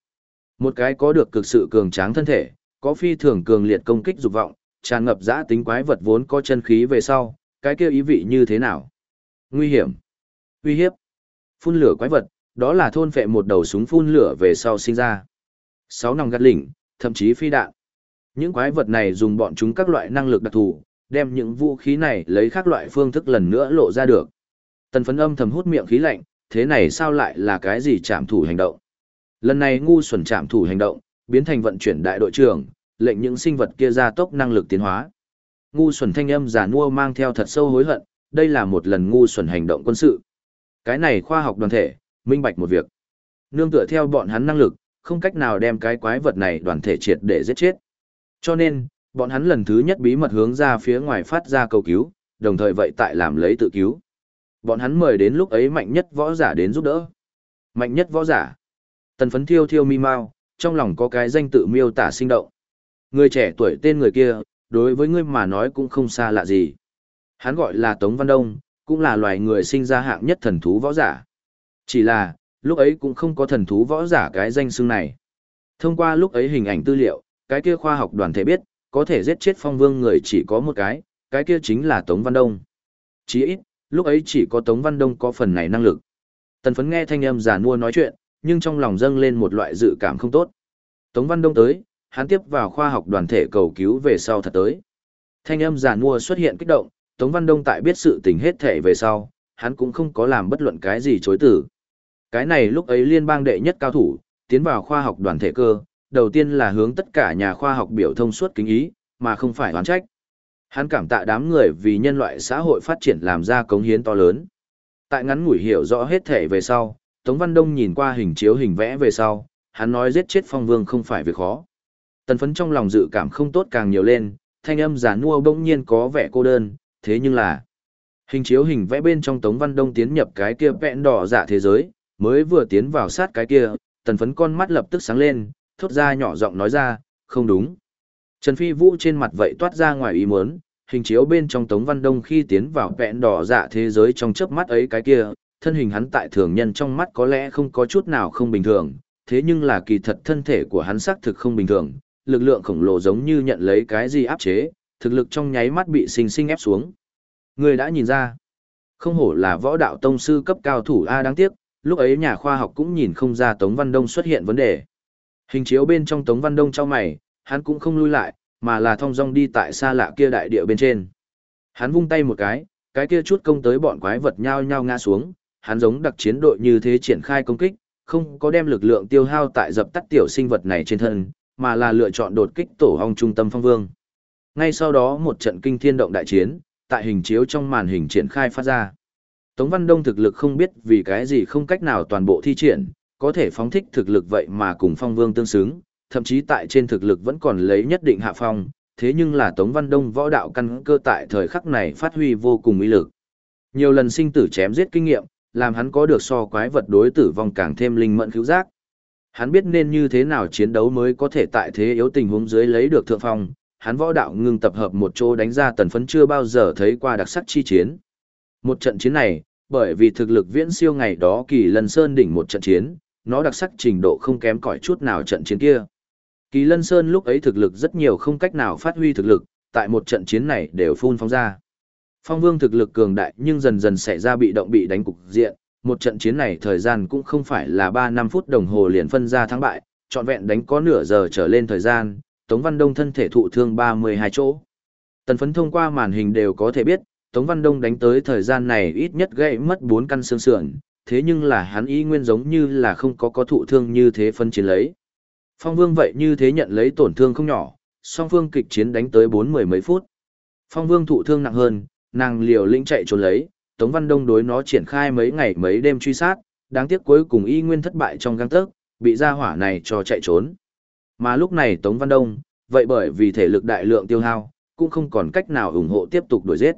Một cái có được cực sự cường tráng thân thể, có phi thường cường liệt công kích dục vọng, tràn ngập giã tính quái vật vốn có chân khí về sau, cái kia ý vị như thế nào? Nguy hiểm. Uy hiếp. Phun lửa quái vật, đó là thôn phệ một đầu súng phun lửa về sau sinh ra. Sáu nòng gắt lỉnh, thậm chí phi đạn. Những quái vật này dùng bọn chúng các loại năng lực đặc thù, đem những vũ khí này lấy các loại phương thức lần nữa lộ ra được. Tần phấn âm thầm hút miệng khí lạnh, thế này sao lại là cái gì chạm thủ hành động? Lần này ngu xuẩn chạm thủ hành động, biến thành vận chuyển đại đội trưởng, lệnh những sinh vật kia ra tốc năng lực tiến hóa. Ngu xuẩn thanh âm giả nua mang theo thật sâu hối hận, đây là một lần ngu xuẩn hành động quân sự. Cái này khoa học đoàn thể, minh bạch một việc. Nương tựa theo bọn hắn năng lực, không cách nào đem cái quái vật này đoàn thể triệt để giết chết. Cho nên, bọn hắn lần thứ nhất bí mật hướng ra phía ngoài phát ra cầu cứu, đồng thời vậy tại làm lấy tự cứu. Bọn hắn mời đến lúc ấy mạnh nhất võ giả đến giúp đỡ. Mạnh nhất võ giả. Tần phấn thiêu thiêu mi mau, trong lòng có cái danh tự miêu tả sinh động. Người trẻ tuổi tên người kia, đối với ngươi mà nói cũng không xa lạ gì. Hắn gọi là Tống Văn Đông, cũng là loài người sinh ra hạng nhất thần thú võ giả. Chỉ là, lúc ấy cũng không có thần thú võ giả cái danh xưng này. Thông qua lúc ấy hình ảnh tư liệu, cái kia khoa học đoàn thể biết, có thể giết chết phong vương người chỉ có một cái, cái kia chính là Tống Văn Đông. Chỉ ít, lúc ấy chỉ có Tống Văn Đông có phần này năng lực. Tần phấn nghe thanh âm giả mua nói chuyện, nhưng trong lòng dâng lên một loại dự cảm không tốt. Tống Văn Đông tới, hắn tiếp vào khoa học đoàn thể cầu cứu về sau thật tới. Thanh âm giả mua xuất hiện kích động, Tống Văn Đông tại biết sự tình hết thể về sau, hắn cũng không có làm bất luận cái gì chối tử. Cái này lúc ấy liên bang đệ nhất cao thủ, tiến vào khoa học đoàn thể cơ, đầu tiên là hướng tất cả nhà khoa học biểu thông suốt kính ý, mà không phải oán trách. Hắn cảm tạ đám người vì nhân loại xã hội phát triển làm ra cống hiến to lớn. Tại ngắn ngủi hiểu rõ hết thể về sau, Tống Văn Đông nhìn qua hình chiếu hình vẽ về sau, hắn nói giết chết phong vương không phải việc khó. Tần phấn trong lòng dự cảm không tốt càng nhiều lên, thanh âm giả nua bỗng nhiên có vẻ cô đơn, thế nhưng là hình chiếu hình vẽ bên trong Tống Văn Đông tiến nhập cái kia vẹn đỏ dạ thế giới, mới vừa tiến vào sát cái kia, tần phấn con mắt lập tức sáng lên, thốt ra nhỏ giọng nói ra, không đúng. Trần Phi Vũ trên mặt vậy toát ra ngoài ý muốn, hình chiếu bên trong Tống Văn Đông khi tiến vào vẹn đỏ dạ thế giới trong chớp mắt ấy cái kia, thân hình hắn tại thường nhân trong mắt có lẽ không có chút nào không bình thường, thế nhưng là kỳ thật thân thể của hắn xác thực không bình thường, lực lượng khổng lồ giống như nhận lấy cái gì áp chế, thực lực trong nháy mắt bị sinh sinh ép xuống. Người đã nhìn ra, không hổ là võ đạo tông sư cấp cao thủ A đáng tiếc, lúc ấy nhà khoa học cũng nhìn không ra Tống Văn Đông xuất hiện vấn đề. Hình chiếu bên trong Tống Văn Đông cho mày, hắn cũng không lui lại, mà là thong dong đi tại xa lạ kia đại địa bên trên. Hắn vung tay một cái, cái kia chút công tới bọn quái vật nhao nhao ngã xuống, hắn giống đặc chiến đội như thế triển khai công kích, không có đem lực lượng tiêu hao tại dập tắt tiểu sinh vật này trên thân, mà là lựa chọn đột kích tổ hong trung tâm phong vương. Ngay sau đó một trận kinh thiên động đại chiến, tại hình chiếu trong màn hình triển khai phát ra. Tống Văn Đông thực lực không biết vì cái gì không cách nào toàn bộ thi triển, có thể phóng thích thực lực vậy mà cùng phong vương tương xứng, thậm chí tại trên thực lực vẫn còn lấy nhất định hạ phong, thế nhưng là Tống Văn Đông võ đạo căn cơ tại thời khắc này phát huy vô cùng uy lực. Nhiều lần sinh tử chém giết kinh nghiệm, làm hắn có được so quái vật đối tử vong càng thêm linh mẫn cứu giác. Hắn biết nên như thế nào chiến đấu mới có thể tại thế yếu tình huống dưới lấy được thượng phong, hắn võ đạo ngưng tập hợp một chỗ đánh ra tần phấn chưa bao giờ thấy qua đặc sắc chi chiến. Một trận chiến này, bởi vì thực lực viễn siêu ngày đó kỳ lần sơn đỉnh một trận chiến, nó đặc sắc trình độ không kém cỏi chút nào trận chiến kia. Kỳ lân sơn lúc ấy thực lực rất nhiều không cách nào phát huy thực lực, tại một trận chiến này đều phun phóng ra. Phong vương thực lực cường đại nhưng dần dần xảy ra bị động bị đánh cục diện, một trận chiến này thời gian cũng không phải là 3 năm phút đồng hồ liền phân ra thắng bại, trọn vẹn đánh có nửa giờ trở lên thời gian, Tống Văn Đông thân thể thụ thương 32 chỗ. Tần phấn thông qua màn hình đều có thể biết, Tống Văn Đông đánh tới thời gian này ít nhất gãy mất 4 căn xương sườn, thế nhưng là hắn ý nguyên giống như là không có có thụ thương như thế phân chiến lấy. Phong Vương vậy như thế nhận lấy tổn thương không nhỏ, song phương kịch chiến đánh tới bốn mười mấy phút. Phong Vương thụ thương nặng hơn, nàng liều lĩnh chạy trốn lấy, Tống Văn Đông đối nó triển khai mấy ngày mấy đêm truy sát, đáng tiếc cuối cùng y nguyên thất bại trong găng tớc, bị gia hỏa này cho chạy trốn. Mà lúc này Tống Văn Đông, vậy bởi vì thể lực đại lượng tiêu hao, cũng không còn cách nào ủng hộ tiếp tục đuổi giết.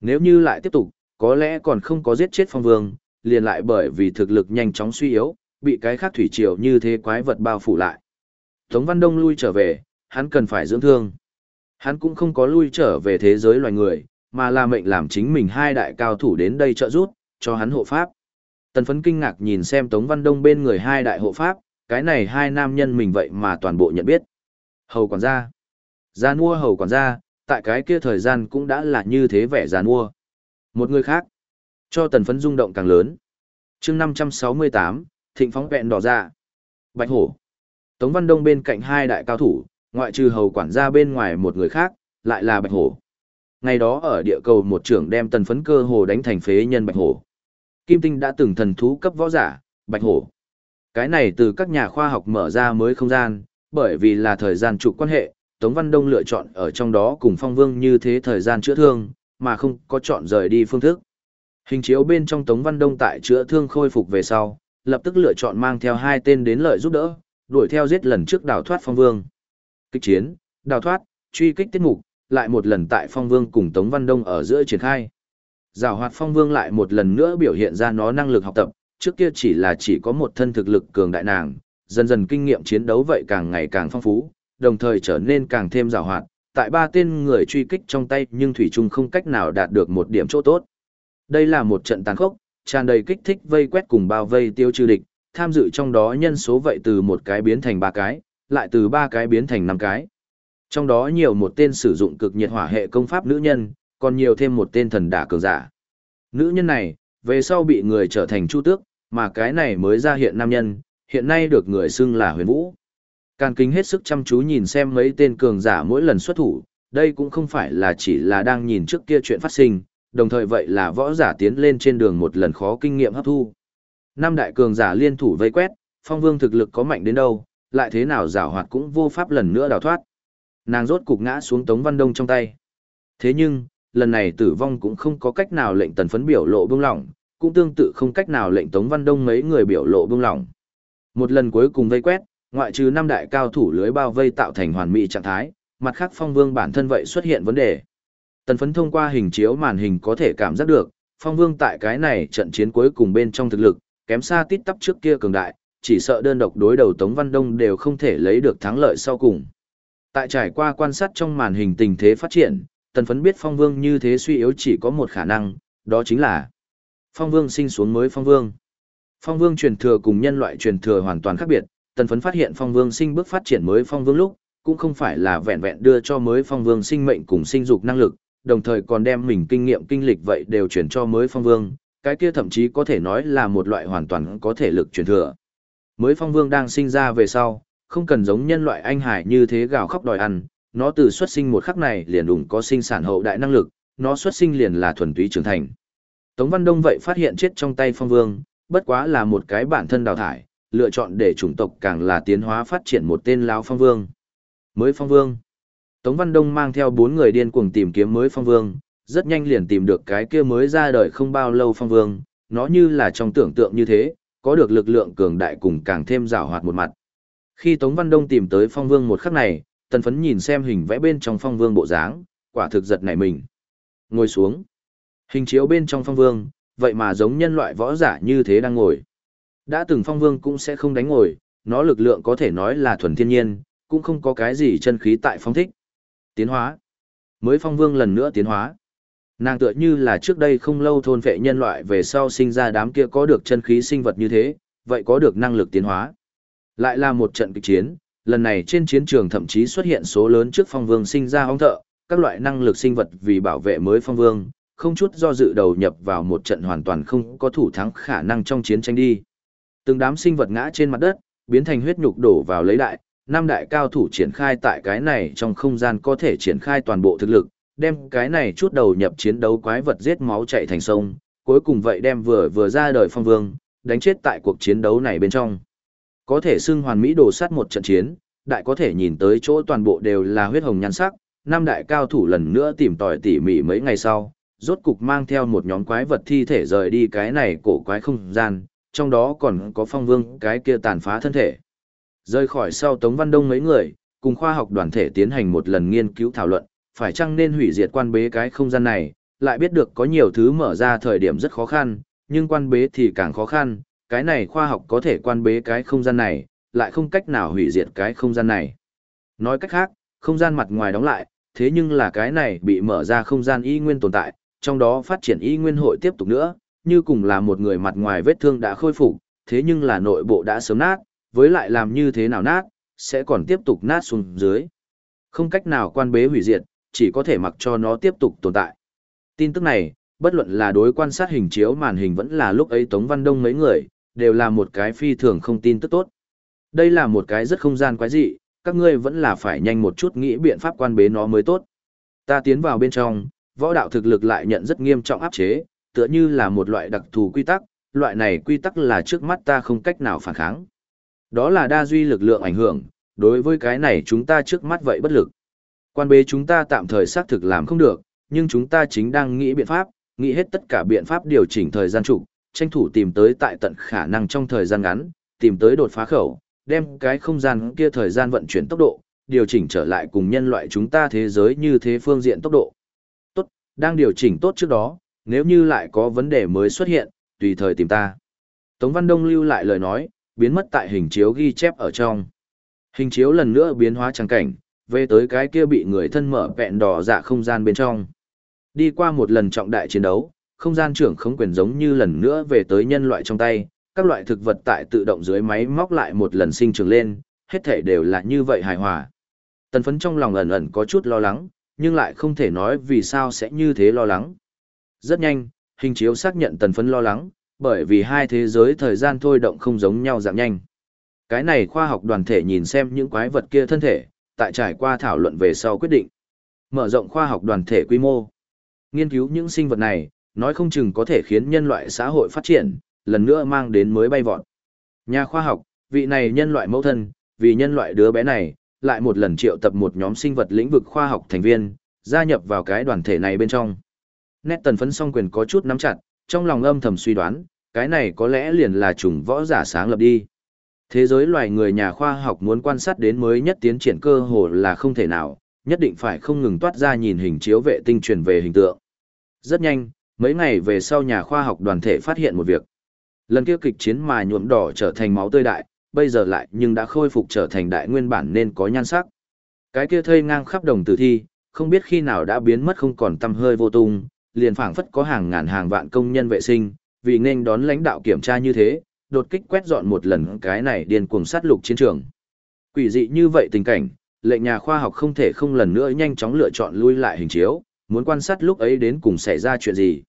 Nếu như lại tiếp tục, có lẽ còn không có giết chết phong vương, liền lại bởi vì thực lực nhanh chóng suy yếu, bị cái khác thủy triều như thế quái vật bao phủ lại. Tống Văn Đông lui trở về, hắn cần phải dưỡng thương. Hắn cũng không có lui trở về thế giới loài người, mà là mệnh làm chính mình hai đại cao thủ đến đây trợ giúp, cho hắn hộ pháp. Tần phấn kinh ngạc nhìn xem Tống Văn Đông bên người hai đại hộ pháp, cái này hai nam nhân mình vậy mà toàn bộ nhận biết. Hầu quản gia. Gia mua hầu quản gia, tại cái kia thời gian cũng đã là như thế vẻ gia mua. Một người khác, cho tần phấn rung động càng lớn. chương 568, thịnh phóng vẹn đỏ ra. Bạch hổ. Tống Văn Đông bên cạnh hai đại cao thủ, ngoại trừ hầu quản gia bên ngoài một người khác, lại là Bạch hổ. Ngày đó ở địa cầu một trưởng đem tần phấn cơ hồ đánh thành phế nhân Bạch hổ. Kim Tinh đã từng thần thú cấp võ giả, Bạch hổ. Cái này từ các nhà khoa học mở ra mới không gian, bởi vì là thời gian trục quan hệ, Tống Văn Đông lựa chọn ở trong đó cùng Phong Vương như thế thời gian chữa thương, mà không có chọn rời đi phương thức. Hình chiếu bên trong Tống Văn Đông tại chữa thương khôi phục về sau, lập tức lựa chọn mang theo hai tên đến lợi giúp đỡ, đuổi theo giết lần trước đào thoát Phong Vương. Kích chiến, đào thoát, truy kích tiết mục, lại một lần tại Phong Vương cùng Tống Văn Đông ở giữa triển khai. Giảo hoạt Phong Vương lại một lần nữa biểu hiện ra nó năng lực học tập, trước kia chỉ là chỉ có một thân thực lực cường đại nàng, dần dần kinh nghiệm chiến đấu vậy càng ngày càng phong phú, đồng thời trở nên càng thêm giảo hoạt, tại ba tên người truy kích trong tay nhưng Thủy Trung không cách nào đạt được một điểm chỗ tốt. Đây là một trận tàn khốc, tràn đầy kích thích vây quét cùng bao vây tiêu trừ địch, tham dự trong đó nhân số vậy từ một cái biến thành ba cái, lại từ ba cái biến thành năm cái. Trong đó nhiều một tên sử dụng cực nhiệt hỏa hệ công pháp nữ nhân, còn nhiều thêm một tên thần đả cường giả. Nữ nhân này, về sau bị người trở thành chu tước, mà cái này mới ra hiện nam nhân, hiện nay được người xưng là huyền vũ. Càn kính hết sức chăm chú nhìn xem mấy tên cường giả mỗi lần xuất thủ, đây cũng không phải là chỉ là đang nhìn trước kia chuyện phát sinh, đồng thời vậy là võ giả tiến lên trên đường một lần khó kinh nghiệm hấp thu. Năm đại cường giả liên thủ vây quét, phong vương thực lực có mạnh đến đâu, lại thế nào giả hoạt cũng vô pháp lần nữa đào thoát. Nàng rốt cục ngã xuống Tống Văn Đông trong tay. Thế nhưng, lần này tử vong cũng không có cách nào lệnh tần phấn biểu lộ bông lỏng, cũng tương tự không cách nào lệnh Tống Văn Đông mấy người biểu lộ bông lỏng. Một lần cuối cùng vây quét, ngoại trừ năm đại cao thủ lưới bao vây tạo thành hoàn mỹ trạng thái, mặt khác phong vương bản thân vậy xuất hiện vấn đề. Tần phấn thông qua hình chiếu màn hình có thể cảm giác được, phong vương tại cái này trận chiến cuối cùng bên trong thực lực, kém xa tít tắp trước kia cường đại, chỉ sợ đơn độc đối đầu Tống Văn Đông đều không thể lấy được thắng lợi sau cùng. Tại trải qua quan sát trong màn hình tình thế phát triển, tần phấn biết phong vương như thế suy yếu chỉ có một khả năng, đó chính là phong vương sinh xuống mới phong vương. Phong vương truyền thừa cùng nhân loại truyền thừa hoàn toàn khác biệt, tần phấn phát hiện phong vương sinh bước phát triển mới phong vương lúc, cũng không phải là vẹn vẹn đưa cho mới phong vương sinh mệnh cùng sinh dục năng lực, đồng thời còn đem mình kinh nghiệm kinh lịch vậy đều chuyển cho mới phong vương, cái kia thậm chí có thể nói là một loại hoàn toàn có thể lực truyền thừa. Mới phong vương đang sinh ra về sau, không cần giống nhân loại anh hải như thế gào khóc đòi ăn, nó từ xuất sinh một khắc này liền đủng có sinh sản hậu đại năng lực, nó xuất sinh liền là thuần túy trưởng thành. Tống Văn Đông vậy phát hiện chết trong tay phong vương, bất quá là một cái bản thân đào thải, lựa chọn để chủng tộc càng là tiến hóa phát triển một tên lão phong vương. Mới phong vương. Tống Văn Đông mang theo bốn người điên cuồng tìm kiếm mới phong vương, rất nhanh liền tìm được cái kia mới ra đời không bao lâu phong vương, nó như là trong tưởng tượng như thế, có được lực lượng cường đại cùng càng thêm rào hoạt một mặt. Khi Tống Văn Đông tìm tới phong vương một khắc này, tần phấn nhìn xem hình vẽ bên trong phong vương bộ dáng, quả thực giật nảy mình. Ngồi xuống. Hình chiếu bên trong phong vương, vậy mà giống nhân loại võ giả như thế đang ngồi. Đã từng phong vương cũng sẽ không đánh ngồi, nó lực lượng có thể nói là thuần thiên nhiên, cũng không có cái gì chân khí tại phong thích. Tiến hóa. Mới phong vương lần nữa tiến hóa. Nàng tựa như là trước đây không lâu thôn vệ nhân loại về sau sinh ra đám kia có được chân khí sinh vật như thế, vậy có được năng lực tiến hóa. Lại là một trận kịch chiến, lần này trên chiến trường thậm chí xuất hiện số lớn trước phong vương sinh ra hóng thợ, các loại năng lực sinh vật vì bảo vệ mới phong vương, không chút do dự đầu nhập vào một trận hoàn toàn không có thủ thắng khả năng trong chiến tranh đi. Từng đám sinh vật ngã trên mặt đất, biến thành huyết nhục đổ vào lấy đại, năm đại cao thủ triển khai tại cái này trong không gian có thể triển khai toàn bộ thực lực, đem cái này chút đầu nhập chiến đấu quái vật giết máu chạy thành sông, cuối cùng vậy đem vừa vừa ra đời phong vương, đánh chết tại cuộc chiến đấu này bên trong. Có thể xưng hoàn mỹ đồ sát một trận chiến, đại có thể nhìn tới chỗ toàn bộ đều là huyết hồng nhan sắc, năm đại cao thủ lần nữa tìm tòi tỉ mỉ mấy ngày sau, rốt cục mang theo một nhóm quái vật thi thể rời đi cái này cổ quái không gian, trong đó còn có phong vương cái kia tàn phá thân thể. Rời khỏi sau Tống Văn Đông mấy người, cùng khoa học đoàn thể tiến hành một lần nghiên cứu thảo luận, phải chăng nên hủy diệt quan bế cái không gian này, lại biết được có nhiều thứ mở ra thời điểm rất khó khăn, nhưng quan bế thì càng khó khăn, cái này khoa học có thể quan bế cái không gian này, lại không cách nào hủy diệt cái không gian này. Nói cách khác, không gian mặt ngoài đóng lại, thế nhưng là cái này bị mở ra không gian y nguyên tồn tại, trong đó phát triển y nguyên hội tiếp tục nữa, như cùng là một người mặt ngoài vết thương đã khôi phục, thế nhưng là nội bộ đã sớm nát, với lại làm như thế nào nát, sẽ còn tiếp tục nát xuống dưới. Không cách nào quan bế hủy diệt, chỉ có thể mặc cho nó tiếp tục tồn tại. Tin tức này, bất luận là đối quan sát hình chiếu màn hình vẫn là lúc ấy Tống Văn Đông mấy người, đều là một cái phi thường không tin tức tốt. Đây là một cái rất không gian quái dị, các ngươi vẫn là phải nhanh một chút nghĩ biện pháp quan bế nó mới tốt. Ta tiến vào bên trong, võ đạo thực lực lại nhận rất nghiêm trọng áp chế, tựa như là một loại đặc thù quy tắc, loại này quy tắc là trước mắt ta không cách nào phản kháng. Đó là đa duy lực lượng ảnh hưởng, đối với cái này chúng ta trước mắt vậy bất lực. Quan bế chúng ta tạm thời xác thực làm không được, nhưng chúng ta chính đang nghĩ biện pháp, nghĩ hết tất cả biện pháp điều chỉnh thời gian trụ, tranh thủ tìm tới tại tận khả năng trong thời gian ngắn, tìm tới đột phá khẩu, đem cái không gian kia thời gian vận chuyển tốc độ, điều chỉnh trở lại cùng nhân loại chúng ta thế giới như thế phương diện tốc độ. Tốt, đang điều chỉnh tốt trước đó, nếu như lại có vấn đề mới xuất hiện, tùy thời tìm ta. Tống Văn Đông lưu lại lời nói, biến mất tại hình chiếu ghi chép ở trong. Hình chiếu lần nữa biến hóa trang cảnh, về tới cái kia bị người thân mở vẹn đỏ dạ không gian bên trong. Đi qua một lần trọng đại chiến đấu, không gian trưởng không quyền giống như lần nữa về tới nhân loại trong tay, các loại thực vật tại tự động dưới máy móc lại một lần sinh trưởng lên, hết thể đều là như vậy hài hòa. Tần phấn trong lòng ẩn ẩn có chút lo lắng, nhưng lại không thể nói vì sao sẽ như thế lo lắng. Rất nhanh, hình chiếu xác nhận tần phấn lo lắng, bởi vì hai thế giới thời gian thôi động không giống nhau giảm nhanh. Cái này khoa học đoàn thể nhìn xem những quái vật kia thân thể, tại trải qua thảo luận về sau quyết định. Mở rộng khoa học đoàn thể quy mô. Nghiên cứu những sinh vật này, nói không chừng có thể khiến nhân loại xã hội phát triển, lần nữa mang đến mới bay vọt. Nhà khoa học, vị này nhân loại mẫu thân, vì nhân loại đứa bé này, lại một lần triệu tập một nhóm sinh vật lĩnh vực khoa học thành viên, gia nhập vào cái đoàn thể này bên trong. Nét tần phấn song quyền có chút nắm chặt, trong lòng âm thầm suy đoán, cái này có lẽ liền là chủng võ giả sáng lập đi. Thế giới loài người nhà khoa học muốn quan sát đến mới nhất tiến triển cơ hồ là không thể nào, nhất định phải không ngừng toát ra nhìn hình chiếu vệ tinh truyền về hình tượng. Rất nhanh, mấy ngày về sau nhà khoa học đoàn thể phát hiện một việc. Lần kia kịch chiến mà nhuộm đỏ trở thành máu tươi đại, bây giờ lại nhưng đã khôi phục trở thành đại nguyên bản nên có nhan sắc. Cái kia thây ngang khắp đồng tử thi, không biết khi nào đã biến mất không còn tăm hơi vô tung, liền phảng phất có hàng ngàn hàng vạn công nhân vệ sinh, vì nên đón lãnh đạo kiểm tra như thế, đột kích quét dọn một lần cái này điên cuồng sát lục chiến trường. Quỷ dị như vậy tình cảnh, lệnh nhà khoa học không thể không lần nữa nhanh chóng lựa chọn lui lại hình chiếu, muốn quan sát lúc ấy đến cùng xảy ra chuyện gì.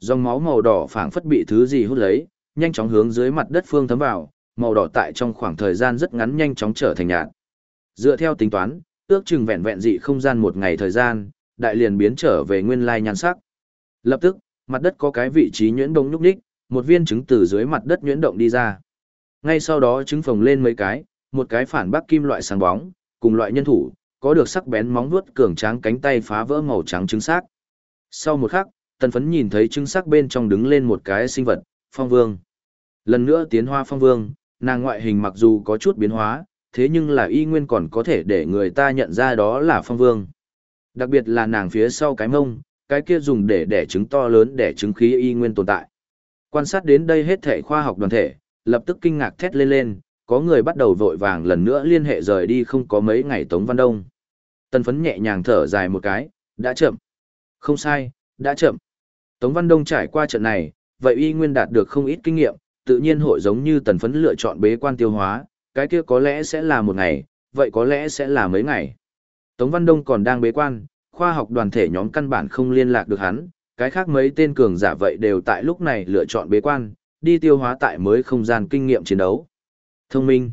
Dòng máu màu đỏ phảng phất bị thứ gì hút lấy, nhanh chóng hướng dưới mặt đất phương thấm vào, màu đỏ tại trong khoảng thời gian rất ngắn nhanh chóng trở thành nhạt. Dựa theo tính toán, ước chừng vẹn vẹn dị không gian một ngày thời gian, đại liền biến trở về nguyên lai nhan sắc. Lập tức, mặt đất có cái vị trí nhuyễn đông nhúc nhích, một viên trứng từ dưới mặt đất nhuyễn động đi ra. Ngay sau đó trứng phồng lên mấy cái, một cái phản bác kim loại sáng bóng, cùng loại nhân thủ, có được sắc bén móng vuốt cường tráng cánh tay phá vỡ màu trắng trứng xác. Sau một khắc, tần phấn nhìn thấy trứng xác bên trong đứng lên một cái sinh vật, phong vương. Lần nữa tiến hoa phong vương, nàng ngoại hình mặc dù có chút biến hóa, thế nhưng là y nguyên còn có thể để người ta nhận ra đó là phong vương. Đặc biệt là nàng phía sau cái mông, cái kia dùng để đẻ trứng to lớn để trứng khí y nguyên tồn tại. Quan sát đến đây hết thể khoa học đoàn thể, lập tức kinh ngạc thét lên lên, có người bắt đầu vội vàng lần nữa liên hệ rời đi không có mấy ngày Tống Văn Đông. Tân phấn nhẹ nhàng thở dài một cái, đã chậm. Không sai, đã chậm. Tống Văn Đông trải qua trận này, vậy y nguyên đạt được không ít kinh nghiệm, tự nhiên hội giống như tần phấn lựa chọn bế quan tiêu hóa, cái kia có lẽ sẽ là một ngày, vậy có lẽ sẽ là mấy ngày. Tống Văn Đông còn đang bế quan, khoa học đoàn thể nhóm căn bản không liên lạc được hắn, cái khác mấy tên cường giả vậy đều tại lúc này lựa chọn bế quan, đi tiêu hóa tại mới không gian kinh nghiệm chiến đấu. Thông minh.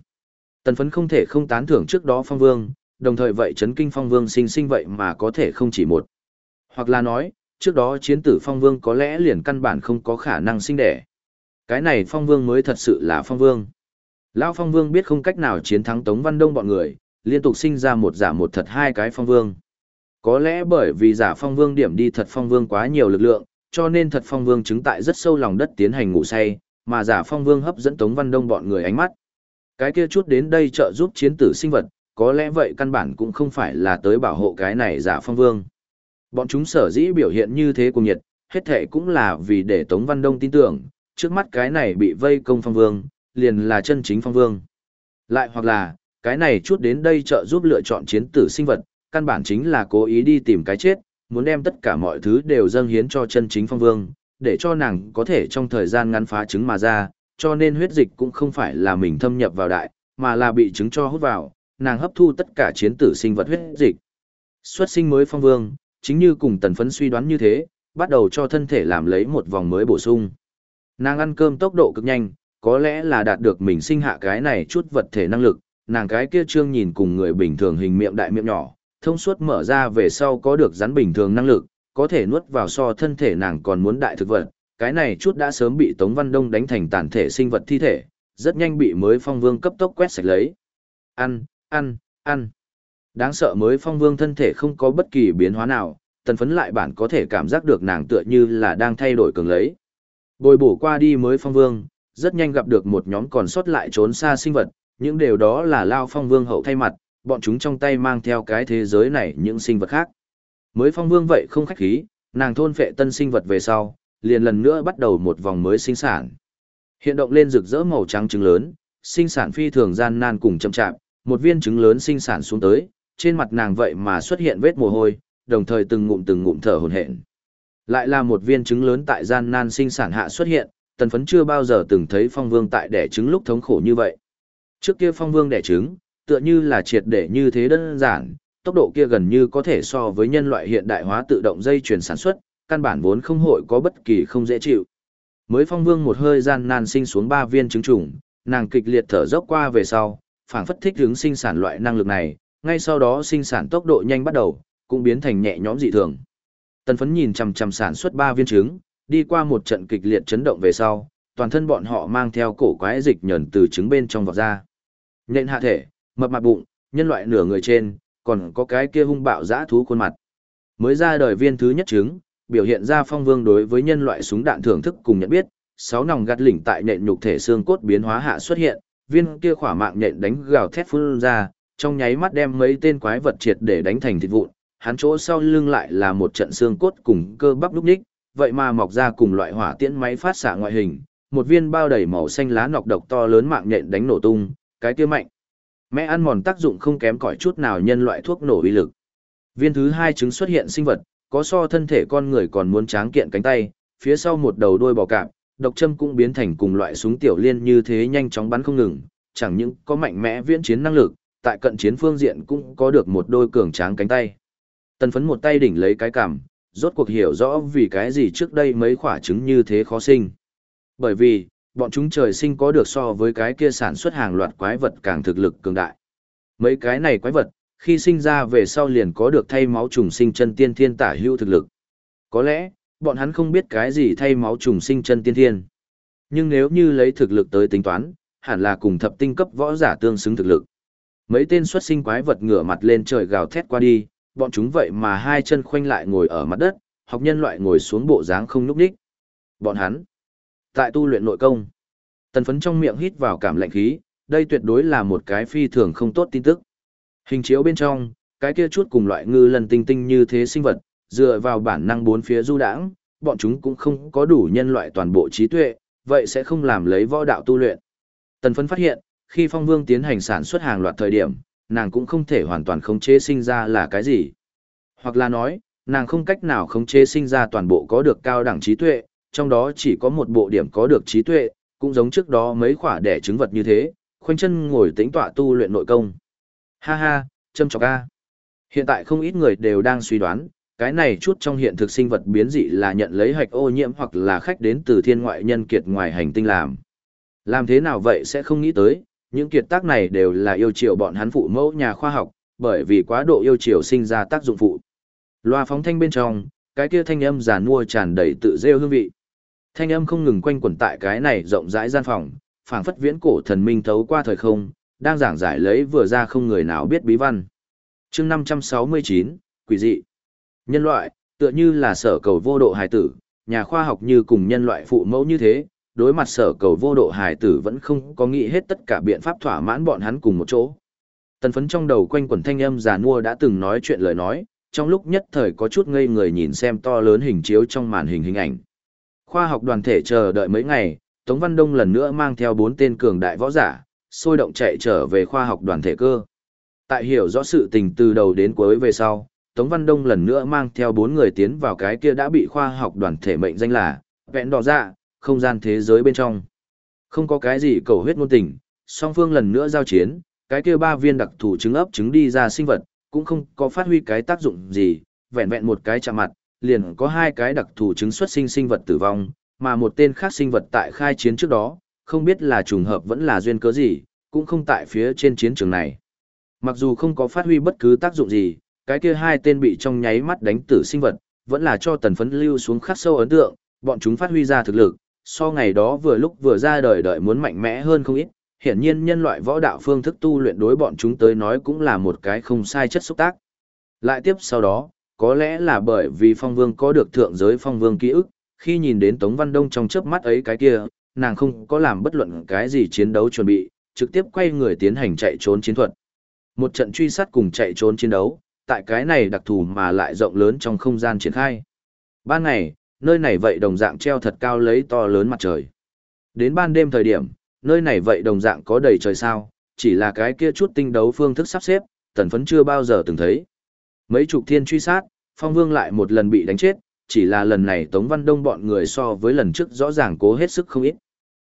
Tần phấn không thể không tán thưởng trước đó phong vương, đồng thời vậy chấn kinh phong vương sinh sinh vậy mà có thể không chỉ một. Hoặc là nói, trước đó chiến tử phong vương có lẽ liền căn bản không có khả năng sinh đẻ. Cái này phong vương mới thật sự là phong vương. Lão phong vương biết không cách nào chiến thắng Tống Văn Đông bọn người, liên tục sinh ra một giả một thật hai cái phong vương. Có lẽ bởi vì giả phong vương điểm đi thật phong vương quá nhiều lực lượng, cho nên thật phong vương chứng tại rất sâu lòng đất tiến hành ngủ say, mà giả phong vương hấp dẫn Tống Văn Đông bọn người ánh mắt. Cái kia chút đến đây trợ giúp chiến tử sinh vật, có lẽ vậy căn bản cũng không phải là tới bảo hộ cái này giả phong vương. Bọn chúng sở dĩ biểu hiện như thế cùng nhiệt, hết thể cũng là vì để Tống Văn Đông tin tưởng, trước mắt cái này bị vây công phong vương, liền là chân chính phong vương. Lại hoặc là, cái này chút đến đây trợ giúp lựa chọn chiến tử sinh vật, căn bản chính là cố ý đi tìm cái chết, muốn đem tất cả mọi thứ đều dâng hiến cho chân chính phong vương, để cho nàng có thể trong thời gian ngắn phá trứng mà ra, cho nên huyết dịch cũng không phải là mình thâm nhập vào đại, mà là bị trứng cho hút vào, nàng hấp thu tất cả chiến tử sinh vật huyết dịch. Xuất sinh mới phong vương, chính như cùng tần phấn suy đoán như thế, bắt đầu cho thân thể làm lấy một vòng mới bổ sung. Nàng ăn cơm tốc độ cực nhanh, có lẽ là đạt được mình sinh hạ cái này chút vật thể năng lực, nàng cái kia trương nhìn cùng người bình thường hình miệng đại miệng nhỏ, thông suốt mở ra về sau có được rắn bình thường năng lực, có thể nuốt vào so thân thể nàng còn muốn đại thực vật, cái này chút đã sớm bị Tống Văn Đông đánh thành tàn thể sinh vật thi thể, rất nhanh bị mới phong vương cấp tốc quét sạch lấy. Ăn, ăn, ăn. Đáng sợ mới phong vương thân thể không có bất kỳ biến hóa nào, tần phấn lại bản có thể cảm giác được nàng tựa như là đang thay đổi cường lấy. Bồi bổ qua đi mới phong vương, rất nhanh gặp được một nhóm còn sót lại trốn xa sinh vật, những điều đó là lao phong vương hậu thay mặt, bọn chúng trong tay mang theo cái thế giới này những sinh vật khác. Mới phong vương vậy không khách khí, nàng thôn phệ tân sinh vật về sau, liền lần nữa bắt đầu một vòng mới sinh sản. Hiện động lên rực rỡ màu trắng trứng lớn, sinh sản phi thường gian nan cùng chậm chạp, một viên trứng lớn sinh sản xuống tới, trên mặt nàng vậy mà xuất hiện vết mồ hôi, đồng thời từng ngụm từng ngụm thở hổn hển. Lại là một viên trứng lớn tại gian nan sinh sản hạ xuất hiện, tần phấn chưa bao giờ từng thấy phong vương tại đẻ trứng lúc thống khổ như vậy. Trước kia phong vương đẻ trứng, tựa như là triệt để như thế đơn giản, tốc độ kia gần như có thể so với nhân loại hiện đại hóa tự động dây chuyển sản xuất, căn bản vốn không hội có bất kỳ không dễ chịu. Mới phong vương một hơi gian nan sinh xuống ba viên trứng trùng, nàng kịch liệt thở dốc qua về sau, phảng phất thích hướng sinh sản loại năng lực này, ngay sau đó sinh sản tốc độ nhanh bắt đầu, cũng biến thành nhẹ nhõm dị thường. Tần phấn nhìn chằm chằm sản xuất ba viên trứng, đi qua một trận kịch liệt chấn động về sau, toàn thân bọn họ mang theo cổ quái dịch nhẫn từ trứng bên trong vọt ra. nên hạ thể, mập mạp bụng, nhân loại nửa người trên, còn có cái kia hung bạo dã thú khuôn mặt. Mới ra đời viên thứ nhất trứng, biểu hiện ra phong vương đối với nhân loại súng đạn thưởng thức cùng nhận biết, sáu nòng gắt lỉnh tại nện nhục thể xương cốt biến hóa hạ xuất hiện, viên kia khỏa mạng nện đánh gào thét phun ra, trong nháy mắt đem mấy tên quái vật triệt để đánh thành thịt vụn, hắn chỗ sau lưng lại là một trận xương cốt cùng cơ bắp lúc ních, vậy mà mọc ra cùng loại hỏa tiễn máy phát xạ ngoại hình, một viên bao đầy màu xanh lá nọc độc to lớn mạng nhện đánh nổ tung, cái kia mạnh. Mẹ ăn mòn tác dụng không kém cỏi chút nào nhân loại thuốc nổ uy lực. Viên thứ hai trứng xuất hiện sinh vật, có so thân thể con người còn muốn tráng kiện cánh tay, phía sau một đầu đuôi bò cạp, độc châm cũng biến thành cùng loại súng tiểu liên như thế nhanh chóng bắn không ngừng, chẳng những có mạnh mẽ viễn chiến năng lực, tại cận chiến phương diện cũng có được một đôi cường tráng cánh tay. Tần phấn một tay đỉnh lấy cái cằm, rốt cuộc hiểu rõ vì cái gì trước đây mấy quả trứng như thế khó sinh. Bởi vì, bọn chúng trời sinh có được so với cái kia sản xuất hàng loạt quái vật càng thực lực cường đại. Mấy cái này quái vật, khi sinh ra về sau liền có được thay máu trùng sinh chân tiên thiên tả hữu thực lực. Có lẽ, bọn hắn không biết cái gì thay máu trùng sinh chân tiên thiên. Nhưng nếu như lấy thực lực tới tính toán, hẳn là cùng thập tinh cấp võ giả tương xứng thực lực. Mấy tên xuất sinh quái vật ngửa mặt lên trời gào thét qua đi, bọn chúng vậy mà hai chân khoanh lại ngồi ở mặt đất, học nhân loại ngồi xuống bộ dáng không nhúc nhích. Bọn hắn, tại tu luyện nội công, tần phấn trong miệng hít vào cảm lạnh khí, đây tuyệt đối là một cái phi thường không tốt tin tức. Hình chiếu bên trong, cái kia chút cùng loại ngư lần tinh tinh như thế sinh vật, dựa vào bản năng bốn phía du đãng, bọn chúng cũng không có đủ nhân loại toàn bộ trí tuệ, vậy sẽ không làm lấy võ đạo tu luyện. Tần phấn phát hiện, khi phong vương tiến hành sản xuất hàng loạt thời điểm, nàng cũng không thể hoàn toàn khống chế sinh ra là cái gì. Hoặc là nói, nàng không cách nào khống chế sinh ra toàn bộ có được cao đẳng trí tuệ, trong đó chỉ có một bộ điểm có được trí tuệ, cũng giống trước đó mấy khỏa đẻ trứng vật như thế, khoanh chân ngồi tĩnh tọa tu luyện nội công. Ha ha, châm chọc ca. Hiện tại không ít người đều đang suy đoán, cái này chút trong hiện thực sinh vật biến dị là nhận lấy hạch ô nhiễm hoặc là khách đến từ thiên ngoại nhân kiệt ngoài hành tinh làm. Làm thế nào vậy sẽ không nghĩ tới, những kiệt tác này đều là yêu chiều bọn hắn phụ mẫu nhà khoa học, bởi vì quá độ yêu chiều sinh ra tác dụng phụ. Loa phóng thanh bên trong, cái kia thanh âm giàn mua tràn đầy tự rêu hương vị. Thanh âm không ngừng quanh quẩn tại cái này rộng rãi gian phòng, phảng phất viễn cổ thần minh thấu qua thời không, đang giảng giải lấy vừa ra không người nào biết bí văn. chương 569, quỷ dị. Nhân loại, tựa như là sở cầu vô độ hài tử, nhà khoa học như cùng nhân loại phụ mẫu như thế, đối mặt sở cầu vô độ hài tử vẫn không có nghĩ hết tất cả biện pháp thỏa mãn bọn hắn cùng một chỗ. Tần phấn trong đầu quanh quẩn thanh âm già nua đã từng nói chuyện lời nói, trong lúc nhất thời có chút ngây người nhìn xem to lớn hình chiếu trong màn hình hình ảnh. Khoa học đoàn thể chờ đợi mấy ngày, Tống Văn Đông lần nữa mang theo bốn tên cường đại võ giả, sôi động chạy trở về khoa học đoàn thể cơ. Tại hiểu rõ sự tình từ đầu đến cuối về sau, Tống Văn Đông lần nữa mang theo bốn người tiến vào cái kia đã bị khoa học đoàn thể mệnh danh là vẹn đỏ dạ, không gian thế giới bên trong. Không có cái gì cầu huyết ngôn tình, song phương lần nữa giao chiến, cái kia ba viên đặc thù trứng ấp trứng đi ra sinh vật, cũng không có phát huy cái tác dụng gì, vẹn vẹn một cái chạm mặt, liền có hai cái đặc thù chứng xuất sinh sinh vật tử vong, mà một tên khác sinh vật tại khai chiến trước đó, không biết là trùng hợp vẫn là duyên cớ gì, cũng không tại phía trên chiến trường này. Mặc dù không có phát huy bất cứ tác dụng gì, cái kia hai tên bị trong nháy mắt đánh tử sinh vật, vẫn là cho tần phấn lưu xuống khắc sâu ấn tượng, bọn chúng phát huy ra thực lực, so ngày đó vừa lúc vừa ra đời đợi muốn mạnh mẽ hơn không ít, hiển nhiên nhân loại võ đạo phương thức tu luyện đối bọn chúng tới nói cũng là một cái không sai chất xúc tác. Lại tiếp sau đó, có lẽ là bởi vì phong vương có được thượng giới phong vương ký ức, khi nhìn đến Tống Văn Đông trong chớp mắt ấy cái kia, nàng không có làm bất luận cái gì chiến đấu chuẩn bị, trực tiếp quay người tiến hành chạy trốn chiến thuật. Một trận truy sát cùng chạy trốn chiến đấu, tại cái này đặc thù mà lại rộng lớn trong không gian triển khai. Ban ngày, nơi này vậy đồng dạng treo thật cao lấy to lớn mặt trời. Đến ban đêm thời điểm, nơi này vậy đồng dạng có đầy trời sao, chỉ là cái kia chút tinh đấu phương thức sắp xếp, tần phấn chưa bao giờ từng thấy. Mấy chục thiên truy sát, phong vương lại một lần bị đánh chết, chỉ là lần này Tống Văn Đông bọn người so với lần trước rõ ràng cố hết sức không ít.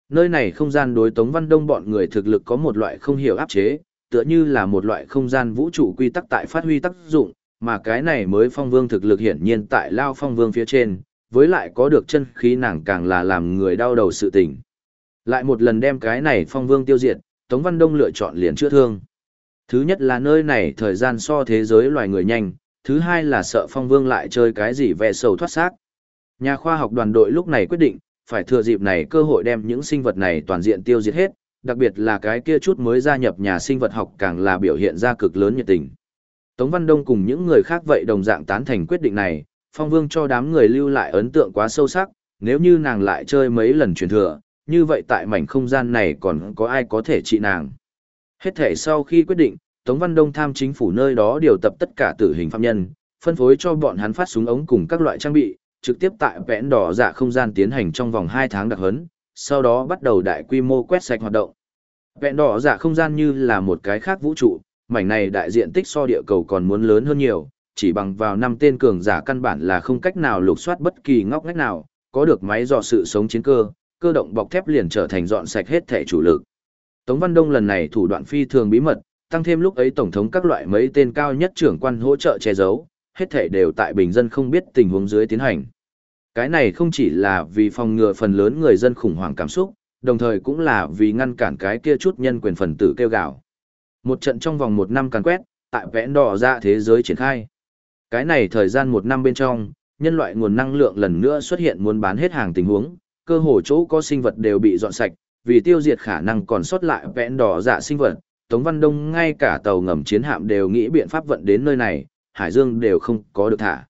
Nơi này không gian đối Tống Văn Đông bọn người thực lực có một loại không hiểu áp chế, tựa như là một loại không gian vũ trụ quy tắc tại phát huy tác dụng, mà cái này mới phong vương thực lực hiển nhiên tại lao phong vương phía trên, với lại có được chân khí nàng càng là làm người đau đầu sự tình. Lại một lần đem cái này phong vương tiêu diệt, Tống Văn Đông lựa chọn liền chữa thương. Thứ nhất là nơi này thời gian so thế giới loài người nhanh, thứ hai là sợ phong vương lại chơi cái gì vẹ sầu thoát xác. Nhà khoa học đoàn đội lúc này quyết định, phải thừa dịp này cơ hội đem những sinh vật này toàn diện tiêu diệt hết, đặc biệt là cái kia chút mới gia nhập nhà sinh vật học càng là biểu hiện ra cực lớn nhiệt tình. Tống Văn Đông cùng những người khác vậy đồng dạng tán thành quyết định này, Phong Vương cho đám người lưu lại ấn tượng quá sâu sắc, nếu như nàng lại chơi mấy lần truyền thừa, như vậy tại mảnh không gian này còn có ai có thể trị nàng. Hết thể sau khi quyết định, Tống Văn Đông tham chính phủ nơi đó điều tập tất cả tử hình phạm nhân, phân phối cho bọn hắn phát súng ống cùng các loại trang bị, trực tiếp tại vẽn đỏ dạ không gian tiến hành trong vòng 2 tháng đặc hấn, sau đó bắt đầu đại quy mô quét sạch hoạt động. Vẹn đỏ dạ không gian như là một cái khác vũ trụ, mảnh này đại diện tích so địa cầu còn muốn lớn hơn nhiều, chỉ bằng vào năm tên cường giả căn bản là không cách nào lục soát bất kỳ ngóc ngách nào, có được máy dò sự sống chiến cơ, cơ động bọc thép liền trở thành dọn sạch hết thể chủ lực. Tống Văn Đông lần này thủ đoạn phi thường bí mật, tăng thêm lúc ấy tổng thống các loại mấy tên cao nhất trưởng quan hỗ trợ che giấu, hết thể đều tại bình dân không biết tình huống dưới tiến hành. Cái này không chỉ là vì phòng ngừa phần lớn người dân khủng hoảng cảm xúc, đồng thời cũng là vì ngăn cản cái kia chút nhân quyền phần tử kêu gào. Một trận trong vòng một năm càn quét, tại vẽ đỏ ra thế giới triển khai. Cái này thời gian một năm bên trong, nhân loại nguồn năng lượng lần nữa xuất hiện muốn bán hết hàng tình huống, cơ hồ chỗ có sinh vật đều bị dọn sạch, vì tiêu diệt khả năng còn sót lại vẽ đỏ dạ sinh vật. Tống Văn Đông ngay cả tàu ngầm chiến hạm đều nghĩ biện pháp vận đến nơi này, Hải Dương đều không có được thả.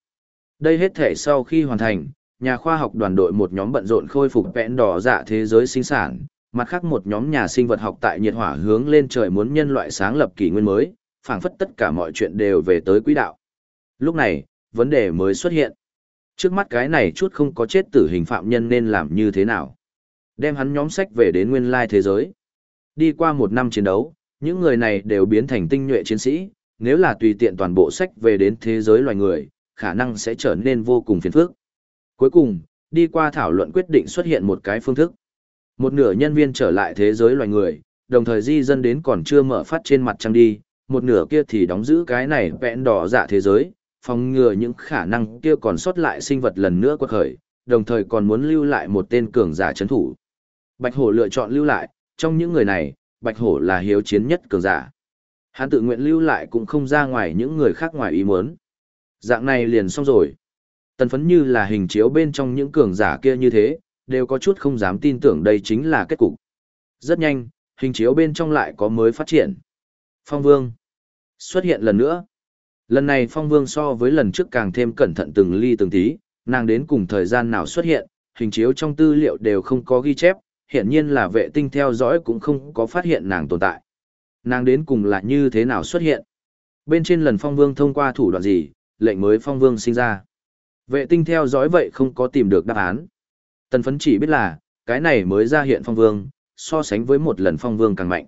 Đây hết thể sau khi hoàn thành, nhà khoa học đoàn đội một nhóm bận rộn khôi phục vẽn đỏ dạ thế giới sinh sản, mặt khác một nhóm nhà sinh vật học tại nhiệt hỏa hướng lên trời muốn nhân loại sáng lập kỷ nguyên mới, phảng phất tất cả mọi chuyện đều về tới quỹ đạo. Lúc này, vấn đề mới xuất hiện. Trước mắt cái này chút không có chết tử hình phạm nhân nên làm như thế nào? Đem hắn nhóm sách về đến nguyên lai thế giới. Đi qua một năm chiến đấu, những người này đều biến thành tinh nhuệ chiến sĩ, nếu là tùy tiện toàn bộ sách về đến thế giới loài người, khả năng sẽ trở nên vô cùng phiền phức. Cuối cùng, đi qua thảo luận quyết định xuất hiện một cái phương thức. Một nửa nhân viên trở lại thế giới loài người, đồng thời di dân đến còn chưa mở phát trên mặt trăng đi, một nửa kia thì đóng giữ cái này vẹn đỏ dạ thế giới, phòng ngừa những khả năng kia còn sót lại sinh vật lần nữa quật khởi, đồng thời còn muốn lưu lại một tên cường giả chấn thủ. Bạch Hổ lựa chọn lưu lại, trong những người này, Bạch Hổ là hiếu chiến nhất cường giả. Hắn tự nguyện lưu lại cũng không ra ngoài những người khác ngoài ý muốn. Dạng này liền xong rồi. Tần phấn như là hình chiếu bên trong những cường giả kia như thế, đều có chút không dám tin tưởng đây chính là kết cục. Rất nhanh, hình chiếu bên trong lại có mới phát triển. Phong Vương xuất hiện lần nữa. Lần này Phong Vương so với lần trước càng thêm cẩn thận từng ly từng tí, nàng đến cùng thời gian nào xuất hiện, hình chiếu trong tư liệu đều không có ghi chép, hiện nhiên là vệ tinh theo dõi cũng không có phát hiện nàng tồn tại. Nàng đến cùng là như thế nào xuất hiện. Bên trên lần Phong Vương thông qua thủ đoạn gì, lệnh mới Phong Vương sinh ra. Vệ tinh theo dõi vậy không có tìm được đáp án. Tần phấn chỉ biết là, cái này mới ra hiện Phong Vương, so sánh với một lần Phong Vương càng mạnh.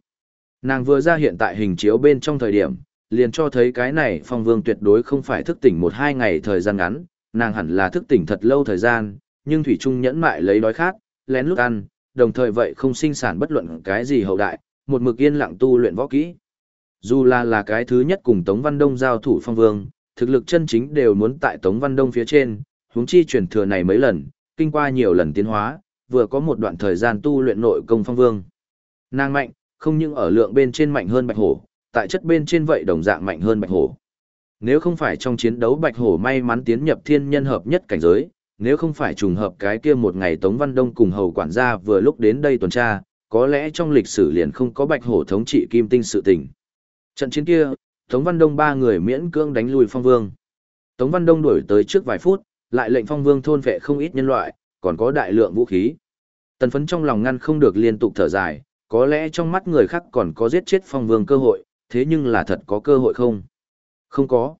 Nàng vừa ra hiện tại hình chiếu bên trong thời điểm, liền cho thấy cái này Phong Vương tuyệt đối không phải thức tỉnh một hai ngày thời gian ngắn, nàng hẳn là thức tỉnh thật lâu thời gian, nhưng Thủy Trung nhẫn mại lấy đói khát, lén lút ăn, đồng thời vậy không sinh sản bất luận cái gì hậu đại, một mực yên lặng tu luyện võ kỹ. Dù là là cái thứ nhất cùng Tống Văn Đông giao thủ phong vương, thực lực chân chính đều muốn tại Tống Văn Đông phía trên, huống chi truyền thừa này mấy lần, kinh qua nhiều lần tiến hóa, vừa có một đoạn thời gian tu luyện nội công phong vương. Nàng mạnh, không những ở lượng bên trên mạnh hơn bạch hổ, tại chất bên trên vậy đồng dạng mạnh hơn bạch hổ. Nếu không phải trong chiến đấu bạch hổ may mắn tiến nhập thiên nhân hợp nhất cảnh giới, nếu không phải trùng hợp cái kia một ngày Tống Văn Đông cùng hầu quản gia vừa lúc đến đây tuần tra, có lẽ trong lịch sử liền không có bạch hổ thống trị kim tinh sự tình. Trận chiến kia, Tống Văn Đông ba người miễn cưỡng đánh lùi phong vương. Tống Văn Đông đuổi tới trước vài phút, lại lệnh phong vương thôn vệ không ít nhân loại, còn có đại lượng vũ khí. Tần phấn trong lòng ngăn không được liên tục thở dài, có lẽ trong mắt người khác còn có giết chết phong vương cơ hội, thế nhưng là thật có cơ hội không? Không có.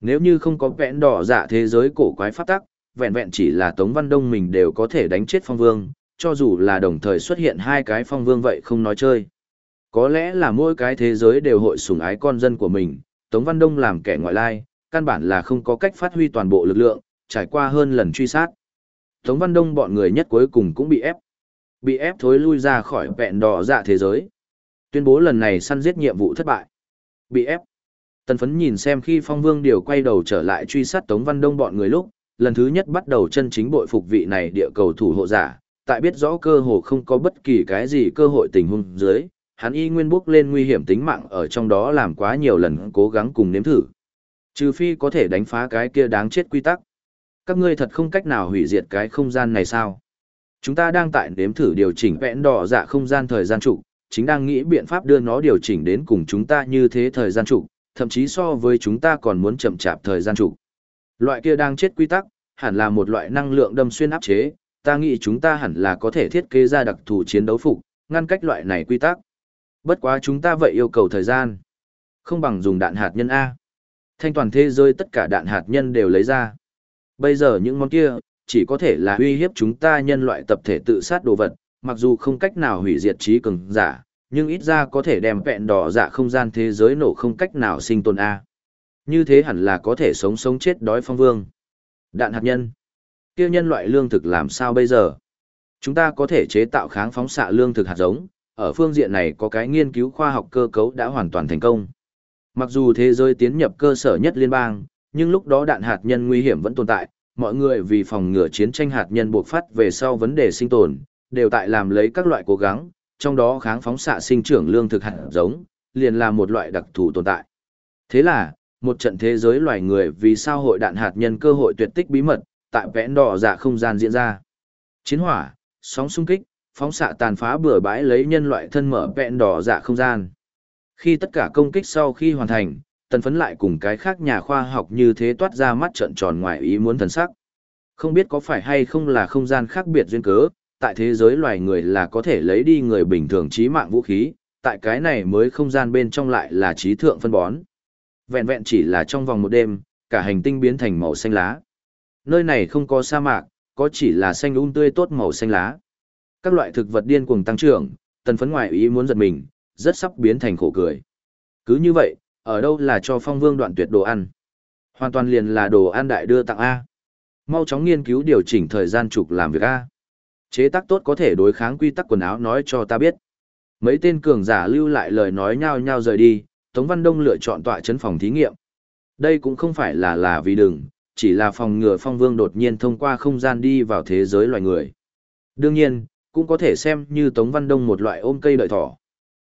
Nếu như không có vẽn đỏ giả thế giới cổ quái phát tắc, vẹn vẹn chỉ là Tống Văn Đông mình đều có thể đánh chết phong vương, cho dù là đồng thời xuất hiện hai cái phong vương vậy không nói chơi. Có lẽ là mỗi cái thế giới đều hội sủng ái con dân của mình, Tống Văn Đông làm kẻ ngoại lai, căn bản là không có cách phát huy toàn bộ lực lượng, trải qua hơn lần truy sát. Tống Văn Đông bọn người nhất cuối cùng cũng bị ép. Bị ép thối lui ra khỏi vẹn đỏ dạ thế giới. Tuyên bố lần này săn giết nhiệm vụ thất bại. Bị ép. Tần phấn nhìn xem khi phong vương điều quay đầu trở lại truy sát Tống Văn Đông bọn người lúc, lần thứ nhất bắt đầu chân chính bội phục vị này địa cầu thủ hộ giả, tại biết rõ cơ hồ không có bất kỳ cái gì cơ hội tình huống dưới, hắn y nguyên bước lên nguy hiểm tính mạng ở trong đó làm quá nhiều lần cố gắng cùng nếm thử. Trừ phi có thể đánh phá cái kia đáng chết quy tắc. Các ngươi thật không cách nào hủy diệt cái không gian này sao? Chúng ta đang tại nếm thử điều chỉnh vẽn đỏ dạ không gian thời gian trụ, chính đang nghĩ biện pháp đưa nó điều chỉnh đến cùng chúng ta như thế thời gian trụ, thậm chí so với chúng ta còn muốn chậm chạp thời gian trụ. Loại kia đang chết quy tắc, hẳn là một loại năng lượng đâm xuyên áp chế, ta nghĩ chúng ta hẳn là có thể thiết kế ra đặc thù chiến đấu phục, ngăn cách loại này quy tắc. Bất quá chúng ta vậy yêu cầu thời gian. Không bằng dùng đạn hạt nhân A. Thanh toàn thế giới tất cả đạn hạt nhân đều lấy ra. Bây giờ những món kia, chỉ có thể là uy hiếp chúng ta nhân loại tập thể tự sát đồ vật, mặc dù không cách nào hủy diệt trí cường giả, nhưng ít ra có thể đem vẹn đỏ dạ không gian thế giới nổ không cách nào sinh tồn A. Như thế hẳn là có thể sống sống chết đói phong vương. Đạn hạt nhân. kia nhân loại lương thực làm sao bây giờ? Chúng ta có thể chế tạo kháng phóng xạ lương thực hạt giống, ở phương diện này có cái nghiên cứu khoa học cơ cấu đã hoàn toàn thành công. Mặc dù thế giới tiến nhập cơ sở nhất liên bang, nhưng lúc đó đạn hạt nhân nguy hiểm vẫn tồn tại, mọi người vì phòng ngừa chiến tranh hạt nhân buộc phát về sau vấn đề sinh tồn, đều tại làm lấy các loại cố gắng, trong đó kháng phóng xạ sinh trưởng lương thực hạt giống, liền là một loại đặc thù tồn tại. Thế là, một trận thế giới loài người vì sao hội đạn hạt nhân cơ hội tuyệt tích bí mật, tại vẽn đỏ dạ không gian diễn ra. Chiến hỏa, sóng xung kích, phóng xạ tàn phá bừa bãi lấy nhân loại thân mở vẹn đỏ dạ không gian. Khi tất cả công kích sau khi hoàn thành, tần phấn lại cùng cái khác nhà khoa học như thế toát ra mắt trận tròn ngoài ý muốn thần sắc. Không biết có phải hay không là không gian khác biệt duyên cớ, tại thế giới loài người là có thể lấy đi người bình thường trí mạng vũ khí, tại cái này mới không gian bên trong lại là trí thượng phân bón. Vẹn vẹn chỉ là trong vòng một đêm, cả hành tinh biến thành màu xanh lá. Nơi này không có sa mạc, có chỉ là xanh um tươi tốt màu xanh lá. Các loại thực vật điên cuồng tăng trưởng, tần phấn ngoại ý muốn giật mình, rất sắp biến thành khổ cười. Cứ như vậy, ở đâu là cho phong vương đoạn tuyệt đồ ăn? Hoàn toàn liền là đồ ăn đại đưa tặng A. Mau chóng nghiên cứu điều chỉnh thời gian trục làm việc A. Chế tác tốt có thể đối kháng quy tắc quần áo nói cho ta biết. Mấy tên cường giả lưu lại lời nói nhau nhau rời đi, Tống Văn Đông lựa chọn tọa chấn phòng thí nghiệm. Đây cũng không phải là là vì đừng, chỉ là phòng ngừa phong vương đột nhiên thông qua không gian đi vào thế giới loài người. Đương nhiên, cũng có thể xem như Tống Văn Đông một loại ôm cây đợi thỏ.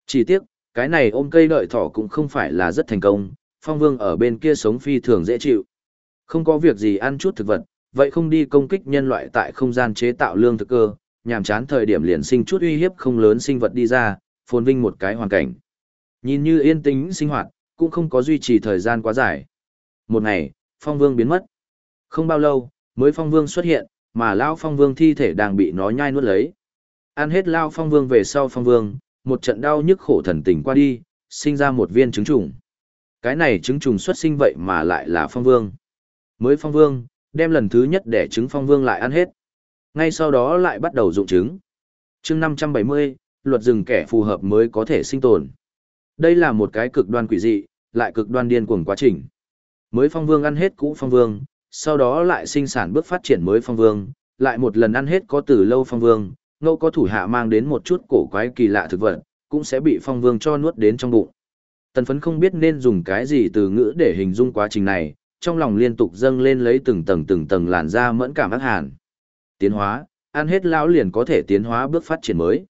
Chỉ tiếc, cái này ôm cây đợi thỏ cũng không phải là rất thành công, phong vương ở bên kia sống phi thường dễ chịu. Không có việc gì ăn chút thực vật, vậy không đi công kích nhân loại tại không gian chế tạo lương thực cơ, nhàm chán thời điểm liền sinh chút uy hiếp không lớn sinh vật đi ra, phồn vinh một cái hoàn cảnh. Nhìn như yên tĩnh sinh hoạt, cũng không có duy trì thời gian quá dài. Một ngày, phong vương biến mất. Không bao lâu, mới phong vương xuất hiện, mà lao phong vương thi thể đang bị nó nhai nuốt lấy. Ăn hết lao phong vương về sau phong vương, một trận đau nhức khổ thần tình qua đi, sinh ra một viên trứng trùng. Cái này trứng trùng xuất sinh vậy mà lại là phong vương. Mới phong vương, đem lần thứ nhất để trứng phong vương lại ăn hết. Ngay sau đó lại bắt đầu dụng trứng. chương 570, luật rừng kẻ phù hợp mới có thể sinh tồn. Đây là một cái cực đoan quỷ dị, lại cực đoan điên cuồng quá trình. Mới phong vương ăn hết cũ phong vương, sau đó lại sinh sản bước phát triển mới phong vương, lại một lần ăn hết có từ lâu phong vương, ngẫu có thủ hạ mang đến một chút cổ quái kỳ lạ thực vật, cũng sẽ bị phong vương cho nuốt đến trong bụng. Tần phấn không biết nên dùng cái gì từ ngữ để hình dung quá trình này, trong lòng liên tục dâng lên lấy từng tầng từng tầng làn da mẫn cảm ác hàn. Tiến hóa, ăn hết lão liền có thể tiến hóa bước phát triển mới.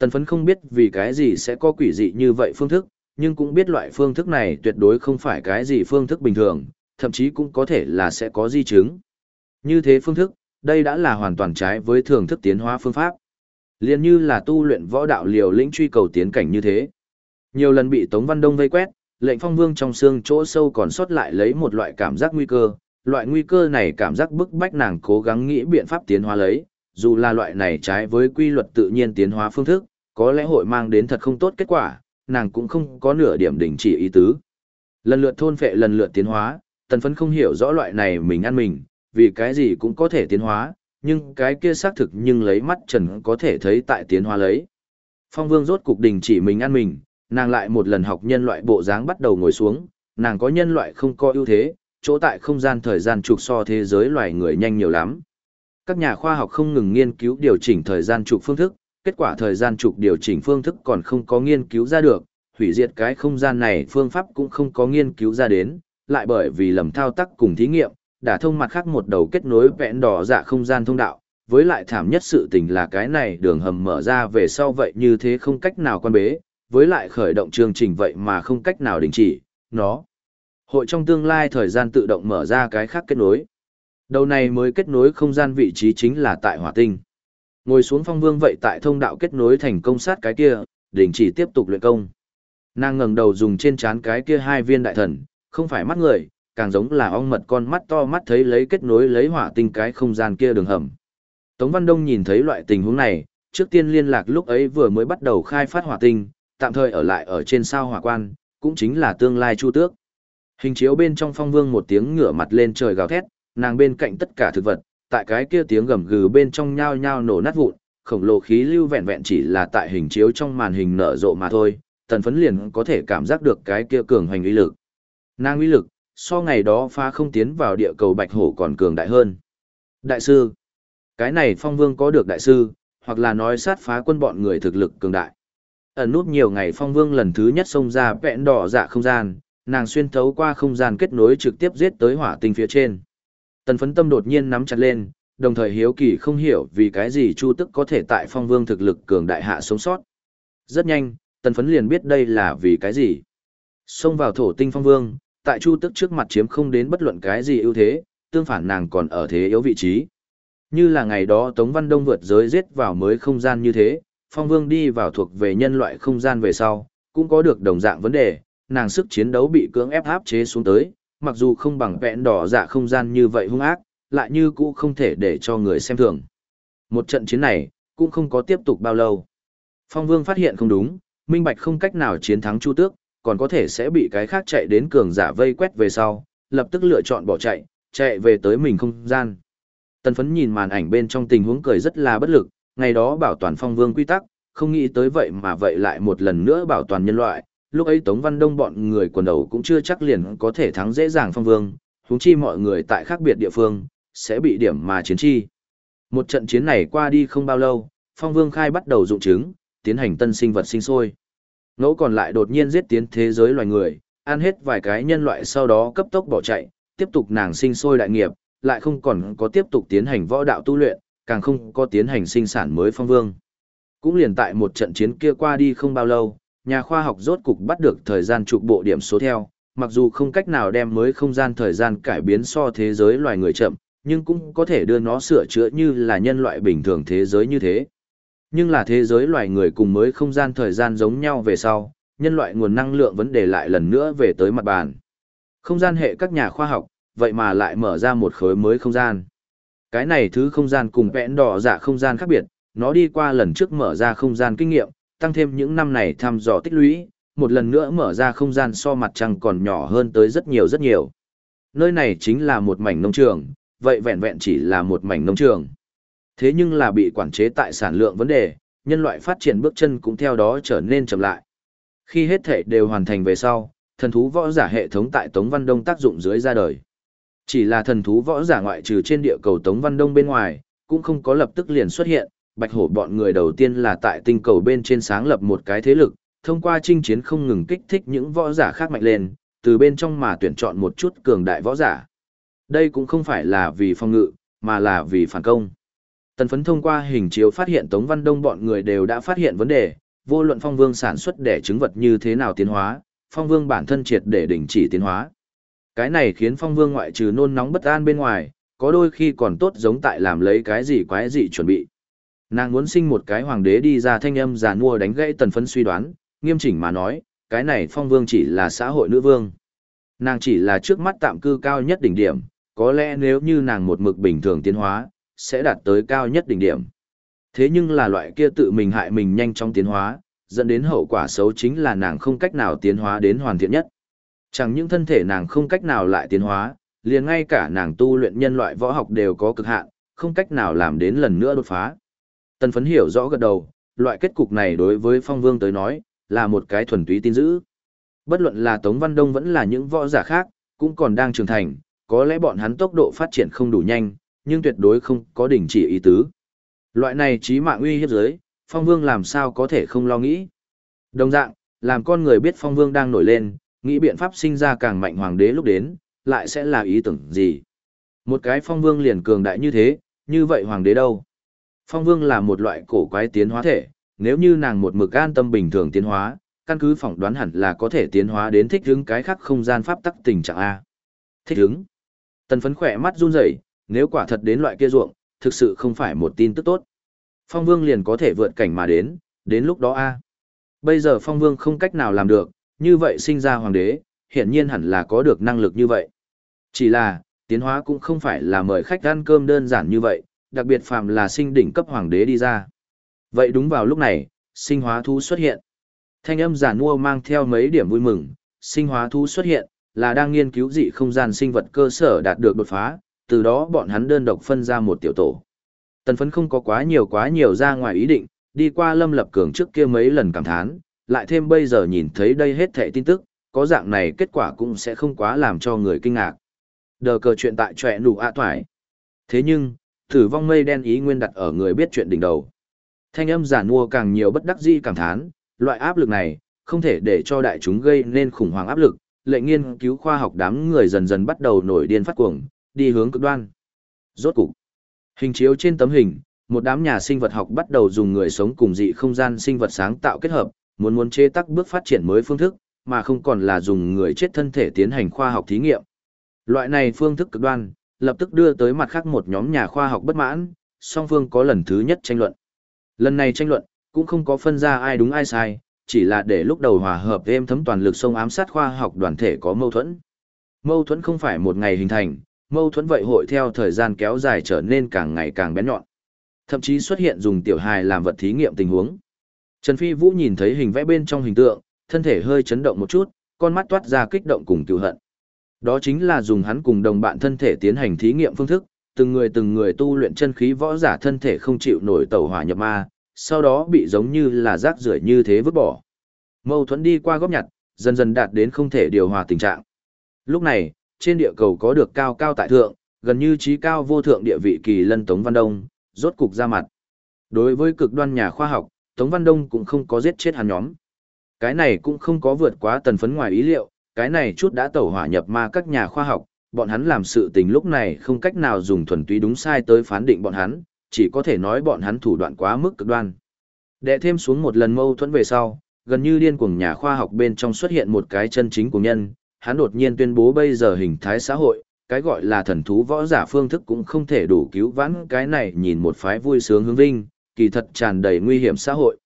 Tần phấn không biết vì cái gì sẽ có quỷ dị như vậy phương thức, nhưng cũng biết loại phương thức này tuyệt đối không phải cái gì phương thức bình thường, thậm chí cũng có thể là sẽ có di chứng. Như thế phương thức, đây đã là hoàn toàn trái với thường thức tiến hóa phương pháp. Liên như là tu luyện võ đạo liều lĩnh truy cầu tiến cảnh như thế. Nhiều lần bị Tống Văn Đông vây quét, lệnh phong vương trong xương chỗ sâu còn sót lại lấy một loại cảm giác nguy cơ. Loại nguy cơ này cảm giác bức bách nàng cố gắng nghĩ biện pháp tiến hóa lấy, dù là loại này trái với quy luật tự nhiên tiến hóa phương thức, có lẽ hội mang đến thật không tốt kết quả, nàng cũng không có nửa điểm đình chỉ ý tứ. Lần lượt thôn phệ lần lượt tiến hóa, tần phấn không hiểu rõ loại này mình ăn mình, vì cái gì cũng có thể tiến hóa, nhưng cái kia xác thực nhưng lấy mắt trần có thể thấy tại tiến hóa lấy. Phong vương rốt cục đình chỉ mình ăn mình, nàng lại một lần học nhân loại bộ dáng bắt đầu ngồi xuống, nàng có nhân loại không có ưu thế, chỗ tại không gian thời gian trục so thế giới loài người nhanh nhiều lắm. Các nhà khoa học không ngừng nghiên cứu điều chỉnh thời gian trục phương thức, kết quả thời gian trục điều chỉnh phương thức còn không có nghiên cứu ra được, hủy diệt cái không gian này phương pháp cũng không có nghiên cứu ra đến, lại bởi vì lầm thao tác cùng thí nghiệm, đã thông mặt khác một đầu kết nối vẹn đỏ dạ không gian thông đạo, với lại thảm nhất sự tình là cái này đường hầm mở ra về sau vậy như thế không cách nào quan bế, với lại khởi động chương trình vậy mà không cách nào đình chỉ, nó. Hội trong tương lai thời gian tự động mở ra cái khác kết nối. Đầu này mới kết nối không gian vị trí chính là tại hỏa tinh. Ngồi xuống phong vương vậy tại thông đạo kết nối thành công sát cái kia, đình chỉ tiếp tục luyện công. Nàng ngẩng đầu dùng trên trán cái kia hai viên đại thần, không phải mắt người, càng giống là ong mật con mắt to mắt thấy lấy kết nối lấy hỏa tinh cái không gian kia đường hầm. Tống Văn Đông nhìn thấy loại tình huống này, trước tiên liên lạc lúc ấy vừa mới bắt đầu khai phát hỏa tinh, tạm thời ở lại ở trên sao hỏa quan, cũng chính là tương lai chu tước. Hình chiếu bên trong phong vương một tiếng ngửa mặt lên trời gào thét, nàng bên cạnh tất cả thực vật, tại cái kia tiếng gầm gừ bên trong nhao nhao nổ nát vụn, khổng lồ khí lưu vẹn vẹn chỉ là tại hình chiếu trong màn hình nở rộ mà thôi, tần phấn liền có thể cảm giác được cái kia cường hành uy lực. Nàng uy lực, so ngày đó phá không tiến vào địa cầu bạch hổ còn cường đại hơn. Đại sư, cái này phong vương có được đại sư, hoặc là nói sát phá quân bọn người thực lực cường đại. Ẩn nút nhiều ngày phong vương lần thứ nhất xông ra vẹn đỏ dạ không gian, nàng xuyên thấu qua không gian kết nối trực tiếp giết tới hỏa tinh phía trên. Tần phấn tâm đột nhiên nắm chặt lên, đồng thời hiếu kỳ không hiểu vì cái gì Chu Tức có thể tại phong vương thực lực cường đại hạ sống sót. Rất nhanh, tần phấn liền biết đây là vì cái gì. Xông vào thổ tinh phong vương, tại Chu Tức trước mặt chiếm không đến bất luận cái gì ưu thế, tương phản nàng còn ở thế yếu vị trí. Như là ngày đó Tống Văn Đông vượt giới giết vào mới không gian như thế, phong vương đi vào thuộc về nhân loại không gian về sau, cũng có được đồng dạng vấn đề, nàng sức chiến đấu bị cưỡng ép áp chế xuống tới, mặc dù không bằng vẹn đỏ dạ không gian như vậy hung ác, lại như cũ không thể để cho người xem thường. Một trận chiến này, cũng không có tiếp tục bao lâu. Phong Vương phát hiện không đúng, minh bạch không cách nào chiến thắng Chu Tước, còn có thể sẽ bị cái khác chạy đến cường giả vây quét về sau, lập tức lựa chọn bỏ chạy, chạy về tới mình không gian. Tần phấn nhìn màn ảnh bên trong tình huống cười rất là bất lực, ngày đó bảo toàn phong vương quy tắc, không nghĩ tới vậy mà vậy lại một lần nữa bảo toàn nhân loại, lúc ấy Tống Văn Đông bọn người quần đầu cũng chưa chắc liền có thể thắng dễ dàng phong vương, huống chi mọi người tại khác biệt địa phương, sẽ bị điểm mà chiến chi. Một trận chiến này qua đi không bao lâu, phong vương khai bắt đầu dụng trứng, tiến hành tân sinh vật sinh sôi. Ngẫu còn lại đột nhiên giết tiến thế giới loài người, ăn hết vài cái nhân loại sau đó cấp tốc bỏ chạy, tiếp tục nàng sinh sôi đại nghiệp, lại không còn có tiếp tục tiến hành võ đạo tu luyện, càng không có tiến hành sinh sản mới phong vương. Cũng liền tại một trận chiến kia qua đi không bao lâu, nhà khoa học rốt cục bắt được thời gian trục bộ điểm số theo, mặc dù không cách nào đem mới không gian thời gian cải biến so thế giới loài người chậm, nhưng cũng có thể đưa nó sửa chữa như là nhân loại bình thường thế giới như thế. Nhưng là thế giới loài người cùng mới không gian thời gian giống nhau về sau, nhân loại nguồn năng lượng vấn đề lại lần nữa về tới mặt bàn. Không gian hệ các nhà khoa học, vậy mà lại mở ra một khối mới không gian. Cái này thứ không gian cùng vẽn đỏ dạ không gian khác biệt, nó đi qua lần trước mở ra không gian kinh nghiệm, tăng thêm những năm này thăm dò tích lũy, một lần nữa mở ra không gian so mặt trăng còn nhỏ hơn tới rất nhiều rất nhiều. Nơi này chính là một mảnh nông trường, vậy vẹn vẹn chỉ là một mảnh nông trường. Thế nhưng là bị quản chế tại sản lượng vấn đề, nhân loại phát triển bước chân cũng theo đó trở nên chậm lại. Khi hết thể đều hoàn thành về sau, thần thú võ giả hệ thống tại Tống Văn Đông tác dụng dưới ra đời. Chỉ là thần thú võ giả ngoại trừ trên địa cầu Tống Văn Đông bên ngoài, cũng không có lập tức liền xuất hiện, bạch hổ bọn người đầu tiên là tại tinh cầu bên trên sáng lập một cái thế lực, thông qua chinh chiến không ngừng kích thích những võ giả khác mạnh lên, từ bên trong mà tuyển chọn một chút cường đại võ giả. Đây cũng không phải là vì phong ngự, mà là vì phản công. Tần phấn thông qua hình chiếu phát hiện Tống Văn Đông bọn người đều đã phát hiện vấn đề, vô luận phong vương sản xuất để chứng vật như thế nào tiến hóa, phong vương bản thân triệt để đình chỉ tiến hóa. Cái này khiến phong vương ngoại trừ nôn nóng bất an bên ngoài, có đôi khi còn tốt giống tại làm lấy cái gì quái gì chuẩn bị. Nàng muốn sinh một cái hoàng đế đi ra thanh âm giả mua đánh gãy tần phấn suy đoán, nghiêm chỉnh mà nói, cái này phong vương chỉ là xã hội nữ vương. Nàng chỉ là trước mắt tạm cư cao nhất đỉnh điểm, có lẽ nếu như nàng một mực bình thường tiến hóa, sẽ đạt tới cao nhất đỉnh điểm. Thế nhưng là loại kia tự mình hại mình nhanh trong tiến hóa, dẫn đến hậu quả xấu chính là nàng không cách nào tiến hóa đến hoàn thiện nhất. Chẳng những thân thể nàng không cách nào lại tiến hóa, liền ngay cả nàng tu luyện nhân loại võ học đều có cực hạn, không cách nào làm đến lần nữa đột phá. Tần phấn hiểu rõ gật đầu, loại kết cục này đối với phong vương tới nói, là một cái thuần túy tin dữ. Bất luận là Tống Văn Đông vẫn là những võ giả khác, cũng còn đang trưởng thành, có lẽ bọn hắn tốc độ phát triển không đủ nhanh, nhưng tuyệt đối không có đỉnh chỉ ý tứ. Loại này chí mạng uy hiếp giới, phong vương làm sao có thể không lo nghĩ. Đồng dạng, làm con người biết phong vương đang nổi lên, nghĩ biện pháp sinh ra càng mạnh hoàng đế lúc đến, lại sẽ là ý tưởng gì. Một cái phong vương liền cường đại như thế, như vậy hoàng đế đâu? Phong vương là một loại cổ quái tiến hóa thể, nếu như nàng một mực an tâm bình thường tiến hóa, căn cứ phỏng đoán hẳn là có thể tiến hóa đến thích ứng cái khác không gian pháp tắc tình trạng A. Thích ứng. Tần phấn khỏe mắt run rẩy nếu quả thật đến loại kia ruộng, thực sự không phải một tin tức tốt. Phong Vương liền có thể vượt cảnh mà đến, đến lúc đó a. Bây giờ Phong Vương không cách nào làm được, như vậy sinh ra hoàng đế, hiển nhiên hẳn là có được năng lực như vậy. Chỉ là, tiến hóa cũng không phải là mời khách ăn cơm đơn giản như vậy, đặc biệt phàm là sinh đỉnh cấp hoàng đế đi ra. Vậy đúng vào lúc này, sinh hóa thú xuất hiện. Thanh âm giả nua mang theo mấy điểm vui mừng, sinh hóa thú xuất hiện, là đang nghiên cứu dị không gian sinh vật cơ sở đạt được đột phá, từ đó bọn hắn đơn độc phân ra một tiểu tổ. Tần phấn không có quá nhiều quá nhiều ra ngoài ý định, đi qua lâm lập cường trước kia mấy lần cảm thán, lại thêm bây giờ nhìn thấy đây hết thẻ tin tức, có dạng này kết quả cũng sẽ không quá làm cho người kinh ngạc. Đờ cờ chuyện tại trọe nụ ạ toại. Thế nhưng, thử vong mây đen ý nguyên đặt ở người biết chuyện đỉnh đầu. Thanh âm giả mua càng nhiều bất đắc di cảm thán, loại áp lực này, không thể để cho đại chúng gây nên khủng hoảng áp lực, lệ nghiên cứu khoa học đám người dần dần bắt đầu nổi điên phát cuồng, đi hướng cực đoan. Rốt cục, hình chiếu trên tấm hình, một đám nhà sinh vật học bắt đầu dùng người sống cùng dị không gian sinh vật sáng tạo kết hợp, muốn muốn chế tác bước phát triển mới phương thức, mà không còn là dùng người chết thân thể tiến hành khoa học thí nghiệm. Loại này phương thức cực đoan, lập tức đưa tới mặt khác một nhóm nhà khoa học bất mãn, song phương có lần thứ nhất tranh luận. Lần này tranh luận, cũng không có phân ra ai đúng ai sai, chỉ là để lúc đầu hòa hợp êm thấm toàn lực sông ám sát khoa học đoàn thể có mâu thuẫn. Mâu thuẫn không phải một ngày hình thành, mâu thuẫn vậy hội theo thời gian kéo dài trở nên càng ngày càng bén nhọn. Thậm chí xuất hiện dùng tiểu hài làm vật thí nghiệm tình huống. Trần Phi Vũ nhìn thấy hình vẽ bên trong hình tượng, thân thể hơi chấn động một chút, con mắt toát ra kích động cùng tiêu hận. Đó chính là dùng hắn cùng đồng bạn thân thể tiến hành thí nghiệm phương thức, từng người từng người tu luyện chân khí võ giả thân thể không chịu nổi tẩu hỏa nhập ma, sau đó bị giống như là rác rưởi như thế vứt bỏ. Mâu thuẫn đi qua góp nhặt, dần dần đạt đến không thể điều hòa tình trạng. Lúc này, trên địa cầu có được cao cao tại thượng, gần như trí cao vô thượng địa vị kỳ lân Tống Văn Đông, rốt cục ra mặt. Đối với cực đoan nhà khoa học, Tống Văn Đông cũng không có giết chết hắn nhóm. Cái này cũng không có vượt quá tần phấn ngoài ý liệu, cái này chút đã tẩu hỏa nhập ma các nhà khoa học, bọn hắn làm sự tình lúc này không cách nào dùng thuần túy đúng sai tới phán định bọn hắn, chỉ có thể nói bọn hắn thủ đoạn quá mức cực đoan. Đệ thêm xuống một lần mâu thuẫn về sau, gần như điên cuồng nhà khoa học bên trong xuất hiện một cái chân chính của nhân, hắn đột nhiên tuyên bố bây giờ hình thái xã hội, cái gọi là thần thú võ giả phương thức cũng không thể đủ cứu vãn cái này nhìn một phái vui sướng hướng vinh, kỳ thật tràn đầy nguy hiểm xã hội.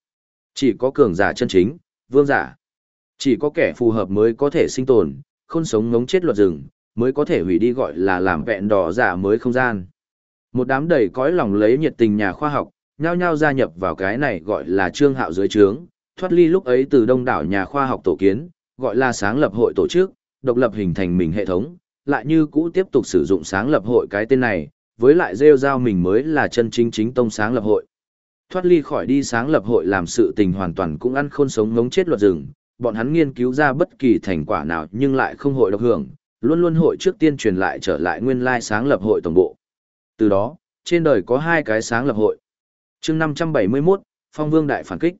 Chỉ có cường giả chân chính, vương giả. Chỉ có kẻ phù hợp mới có thể sinh tồn, không sống ngống chết luật rừng, mới có thể hủy đi gọi là làm vẹn đỏ giả mới không gian. Một đám đầy cõi lòng lấy nhiệt tình nhà khoa học, nhao nhao gia nhập vào cái này gọi là trương hạo dưới trướng, thoát ly lúc ấy từ đông đảo nhà khoa học tổ kiến, gọi là sáng lập hội tổ chức, độc lập hình thành mình hệ thống, lại như cũ tiếp tục sử dụng sáng lập hội cái tên này, với lại rêu giao mình mới là chân chính chính tông sáng lập hội. Thoát ly khỏi đi sáng lập hội làm sự tình hoàn toàn cũng ăn khôn sống ngống chết luật rừng, bọn hắn nghiên cứu ra bất kỳ thành quả nào nhưng lại không hội độc hưởng, luôn luôn hội trước tiên truyền lại trở lại nguyên lai sáng lập hội tổng bộ. Từ đó, trên đời có hai cái sáng lập hội. chương 571, Phong Vương Đại Phản Kích.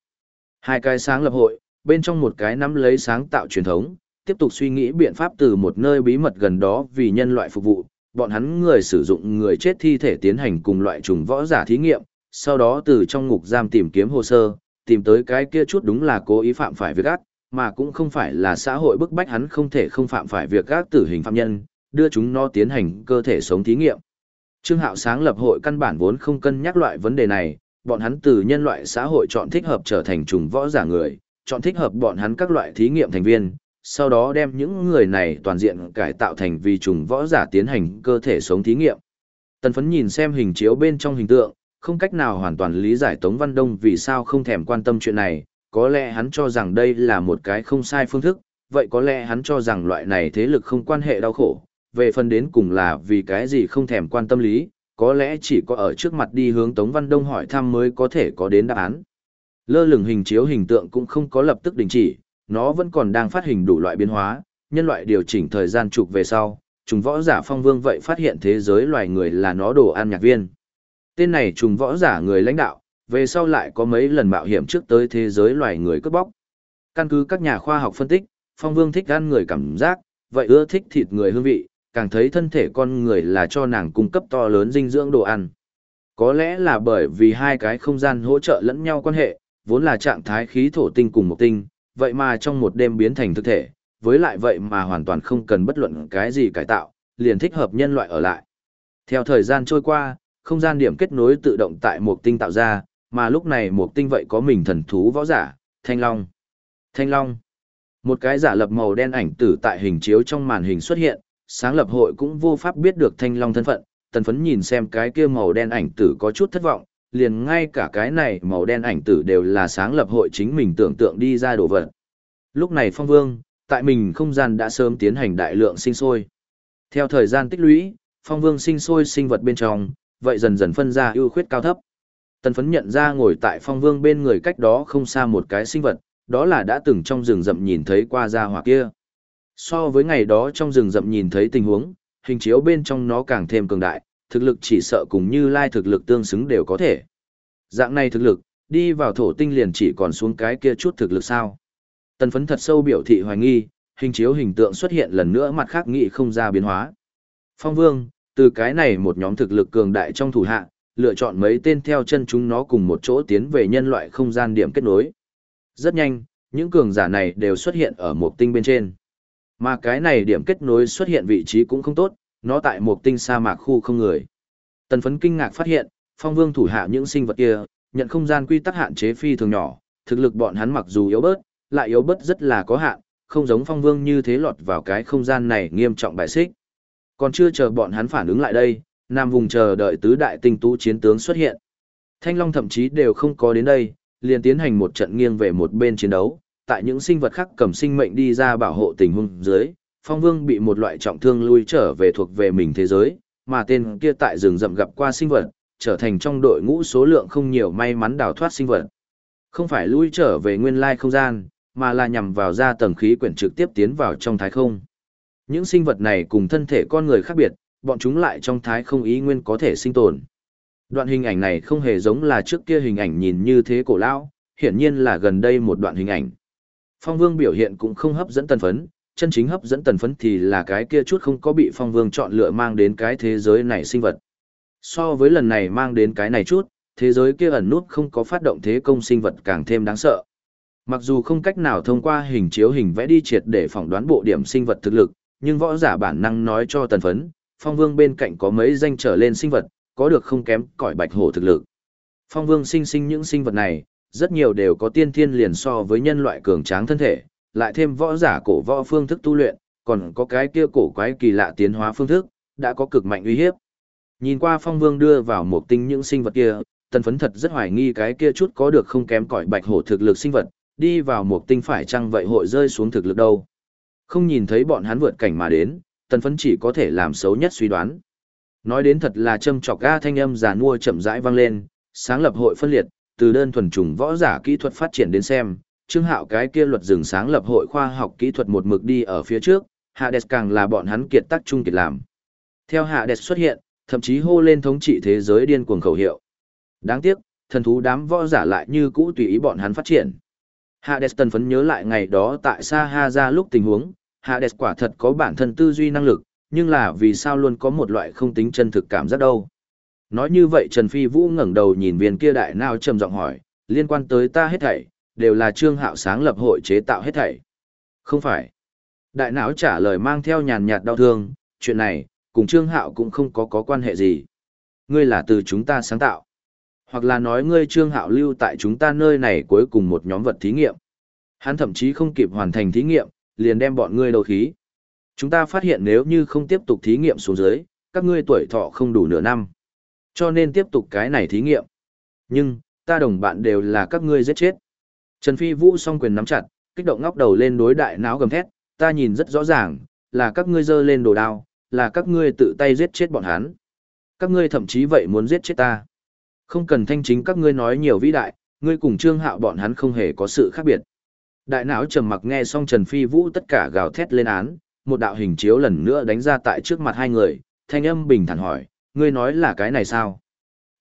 Hai cái sáng lập hội, bên trong một cái nắm lấy sáng tạo truyền thống, tiếp tục suy nghĩ biện pháp từ một nơi bí mật gần đó vì nhân loại phục vụ, bọn hắn người sử dụng người chết thi thể tiến hành cùng loại trùng võ giả thí nghiệm, sau đó từ trong ngục giam tìm kiếm hồ sơ, tìm tới cái kia chút đúng là cố ý phạm phải việc ác, mà cũng không phải là xã hội bức bách hắn không thể không phạm phải việc gác tử hình phạm nhân, đưa chúng nó tiến hành cơ thể sống thí nghiệm. Trương Hạo sáng lập hội căn bản vốn không cân nhắc loại vấn đề này, bọn hắn từ nhân loại xã hội chọn thích hợp trở thành trùng võ giả người, chọn thích hợp bọn hắn các loại thí nghiệm thành viên, sau đó đem những người này toàn diện cải tạo thành vì trùng võ giả tiến hành cơ thể sống thí nghiệm. Tần phấn nhìn xem hình chiếu bên trong hình tượng, không cách nào hoàn toàn lý giải Tống Văn Đông vì sao không thèm quan tâm chuyện này, có lẽ hắn cho rằng đây là một cái không sai phương thức, vậy có lẽ hắn cho rằng loại này thế lực không quan hệ đau khổ, về phần đến cùng là vì cái gì không thèm quan tâm lý, có lẽ chỉ có ở trước mặt đi hướng Tống Văn Đông hỏi thăm mới có thể có đến đáp án. Lơ lửng hình chiếu hình tượng cũng không có lập tức đình chỉ, nó vẫn còn đang phát hình đủ loại biến hóa, nhân loại điều chỉnh thời gian trục về sau, trùng võ giả phong vương vậy phát hiện thế giới loài người là nó đồ ăn nhạc viên. Tên này trùng võ giả người lãnh đạo, về sau lại có mấy lần mạo hiểm trước tới thế giới loài người cướp bóc. Căn cứ các nhà khoa học phân tích, phong vương thích ăn người cảm giác, vậy ưa thích thịt người hương vị, càng thấy thân thể con người là cho nàng cung cấp to lớn dinh dưỡng đồ ăn. Có lẽ là bởi vì hai cái không gian hỗ trợ lẫn nhau quan hệ, vốn là trạng thái khí thổ tinh cùng một tinh, vậy mà trong một đêm biến thành thực thể, với lại vậy mà hoàn toàn không cần bất luận cái gì cải tạo, liền thích hợp nhân loại ở lại. Theo thời gian trôi qua, không gian điểm kết nối tự động tại một tinh tạo ra, mà lúc này một tinh vậy có mình thần thú võ giả, Thanh Long. Thanh Long. Một cái giả lập màu đen ảnh tử tại hình chiếu trong màn hình xuất hiện, sáng lập hội cũng vô pháp biết được Thanh Long thân phận, tần phấn nhìn xem cái kia màu đen ảnh tử có chút thất vọng, liền ngay cả cái này màu đen ảnh tử đều là sáng lập hội chính mình tưởng tượng đi ra đồ vật. Lúc này Phong Vương, tại mình không gian đã sớm tiến hành đại lượng sinh sôi. Theo thời gian tích lũy, Phong Vương sinh sôi sinh vật bên trong, vậy dần dần phân ra ưu khuyết cao thấp. Tần phấn nhận ra ngồi tại Phong Vương bên người cách đó không xa một cái sinh vật, đó là đã từng trong rừng rậm nhìn thấy qua ra hỏa kia. So với ngày đó trong rừng rậm nhìn thấy tình huống, hình chiếu bên trong nó càng thêm cường đại, thực lực chỉ sợ cùng như lai thực lực tương xứng đều có thể. Dạng này thực lực, đi vào thổ tinh liền chỉ còn xuống cái kia chút thực lực sao. Tần phấn thật sâu biểu thị hoài nghi, hình chiếu hình tượng xuất hiện lần nữa mặt khác nghị không ra biến hóa. Phong Vương, từ cái này một nhóm thực lực cường đại trong thủ hạ, lựa chọn mấy tên theo chân chúng nó cùng một chỗ tiến về nhân loại không gian điểm kết nối. Rất nhanh, những cường giả này đều xuất hiện ở một tinh bên trên. Mà cái này điểm kết nối xuất hiện vị trí cũng không tốt, nó tại một tinh sa mạc khu không người. Tần phấn kinh ngạc phát hiện, phong vương thủ hạ những sinh vật kia, nhận không gian quy tắc hạn chế phi thường nhỏ, thực lực bọn hắn mặc dù yếu bớt, lại yếu bớt rất là có hạn, không giống phong vương như thế lọt vào cái không gian này nghiêm trọng bài xích. Còn chưa chờ bọn hắn phản ứng lại đây, nam vùng chờ đợi tứ đại tinh tú chiến tướng xuất hiện. Thanh Long thậm chí đều không có đến đây, liền tiến hành một trận nghiêng về một bên chiến đấu, tại những sinh vật khác cầm sinh mệnh đi ra bảo hộ tình huống dưới, Phong Vương bị một loại trọng thương lui trở về thuộc về mình thế giới, mà tên kia tại rừng rậm gặp qua sinh vật, trở thành trong đội ngũ số lượng không nhiều may mắn đào thoát sinh vật. Không phải lui trở về nguyên lai không gian, mà là nhằm vào ra tầng khí quyển trực tiếp tiến vào trong thái không. Những sinh vật này cùng thân thể con người khác biệt, bọn chúng lại trong thái không ý nguyên có thể sinh tồn. Đoạn hình ảnh này không hề giống là trước kia hình ảnh nhìn như thế cổ lão, hiển nhiên là gần đây một đoạn hình ảnh. Phong Vương biểu hiện cũng không hấp dẫn tần phấn, chân chính hấp dẫn tần phấn thì là cái kia chút không có bị Phong Vương chọn lựa mang đến cái thế giới này sinh vật. So với lần này mang đến cái này chút, thế giới kia ẩn nút không có phát động thế công sinh vật càng thêm đáng sợ. Mặc dù không cách nào thông qua hình chiếu hình vẽ đi triệt để phỏng đoán bộ điểm sinh vật thực lực, nhưng võ giả bản năng nói cho tần phấn, phong vương bên cạnh có mấy danh trở lên sinh vật, có được không kém cõi bạch hổ thực lực. Phong vương sinh sinh những sinh vật này, rất nhiều đều có tiên thiên liền so với nhân loại cường tráng thân thể, lại thêm võ giả cổ võ phương thức tu luyện, còn có cái kia cổ quái kỳ lạ tiến hóa phương thức, đã có cực mạnh uy hiếp. Nhìn qua phong vương đưa vào một tinh những sinh vật kia, tần phấn thật rất hoài nghi cái kia chút có được không kém cõi bạch hổ thực lực sinh vật, đi vào một tinh phải chăng vậy hội rơi xuống thực lực đâu. Không nhìn thấy bọn hắn vượt cảnh mà đến, tần phấn chỉ có thể làm xấu nhất suy đoán. Nói đến thật là châm trọc ga thanh âm già mua chậm rãi vang lên, sáng lập hội phân liệt, từ đơn thuần trùng võ giả kỹ thuật phát triển đến xem, Trương Hạo cái kia luật rừng sáng lập hội khoa học kỹ thuật một mực đi ở phía trước, Hades càng là bọn hắn kiệt tác chung kiệt làm. Theo Hades xuất hiện, thậm chí hô lên thống trị thế giới điên cuồng khẩu hiệu. Đáng tiếc, thần thú đám võ giả lại như cũ tùy ý bọn hắn phát triển. Hades tần phấn nhớ lại ngày đó tại Sa Ha ra lúc tình huống, Hades quả thật có bản thân tư duy năng lực, nhưng là vì sao luôn có một loại không tính chân thực cảm giác đâu. Nói như vậy Trần Phi Vũ ngẩng đầu nhìn viên kia đại nào trầm giọng hỏi, liên quan tới ta hết thảy, đều là trương hạo sáng lập hội chế tạo hết thảy. Không phải. Đại não trả lời mang theo nhàn nhạt đau thương, chuyện này, cùng trương hạo cũng không có có quan hệ gì. Ngươi là từ chúng ta sáng tạo. Hoặc là nói ngươi trương hạo lưu tại chúng ta nơi này cuối cùng một nhóm vật thí nghiệm. Hắn thậm chí không kịp hoàn thành thí nghiệm, liền đem bọn ngươi đầu khí. Chúng ta phát hiện nếu như không tiếp tục thí nghiệm xuống dưới, các ngươi tuổi thọ không đủ nửa năm. Cho nên tiếp tục cái này thí nghiệm. Nhưng, ta đồng bạn đều là các ngươi giết chết. Trần Phi Vũ song quyền nắm chặt, kích động ngóc đầu lên đối đại náo gầm thét, ta nhìn rất rõ ràng, là các ngươi giơ lên đồ đao, là các ngươi tự tay giết chết bọn hắn. Các ngươi thậm chí vậy muốn giết chết ta. Không cần thanh chính các ngươi nói nhiều vĩ đại, ngươi cùng Trương Hạo bọn hắn không hề có sự khác biệt. Đại não trầm mặc nghe xong Trần Phi Vũ tất cả gào thét lên án, một đạo hình chiếu lần nữa đánh ra tại trước mặt hai người, thanh âm bình thản hỏi, ngươi nói là cái này sao?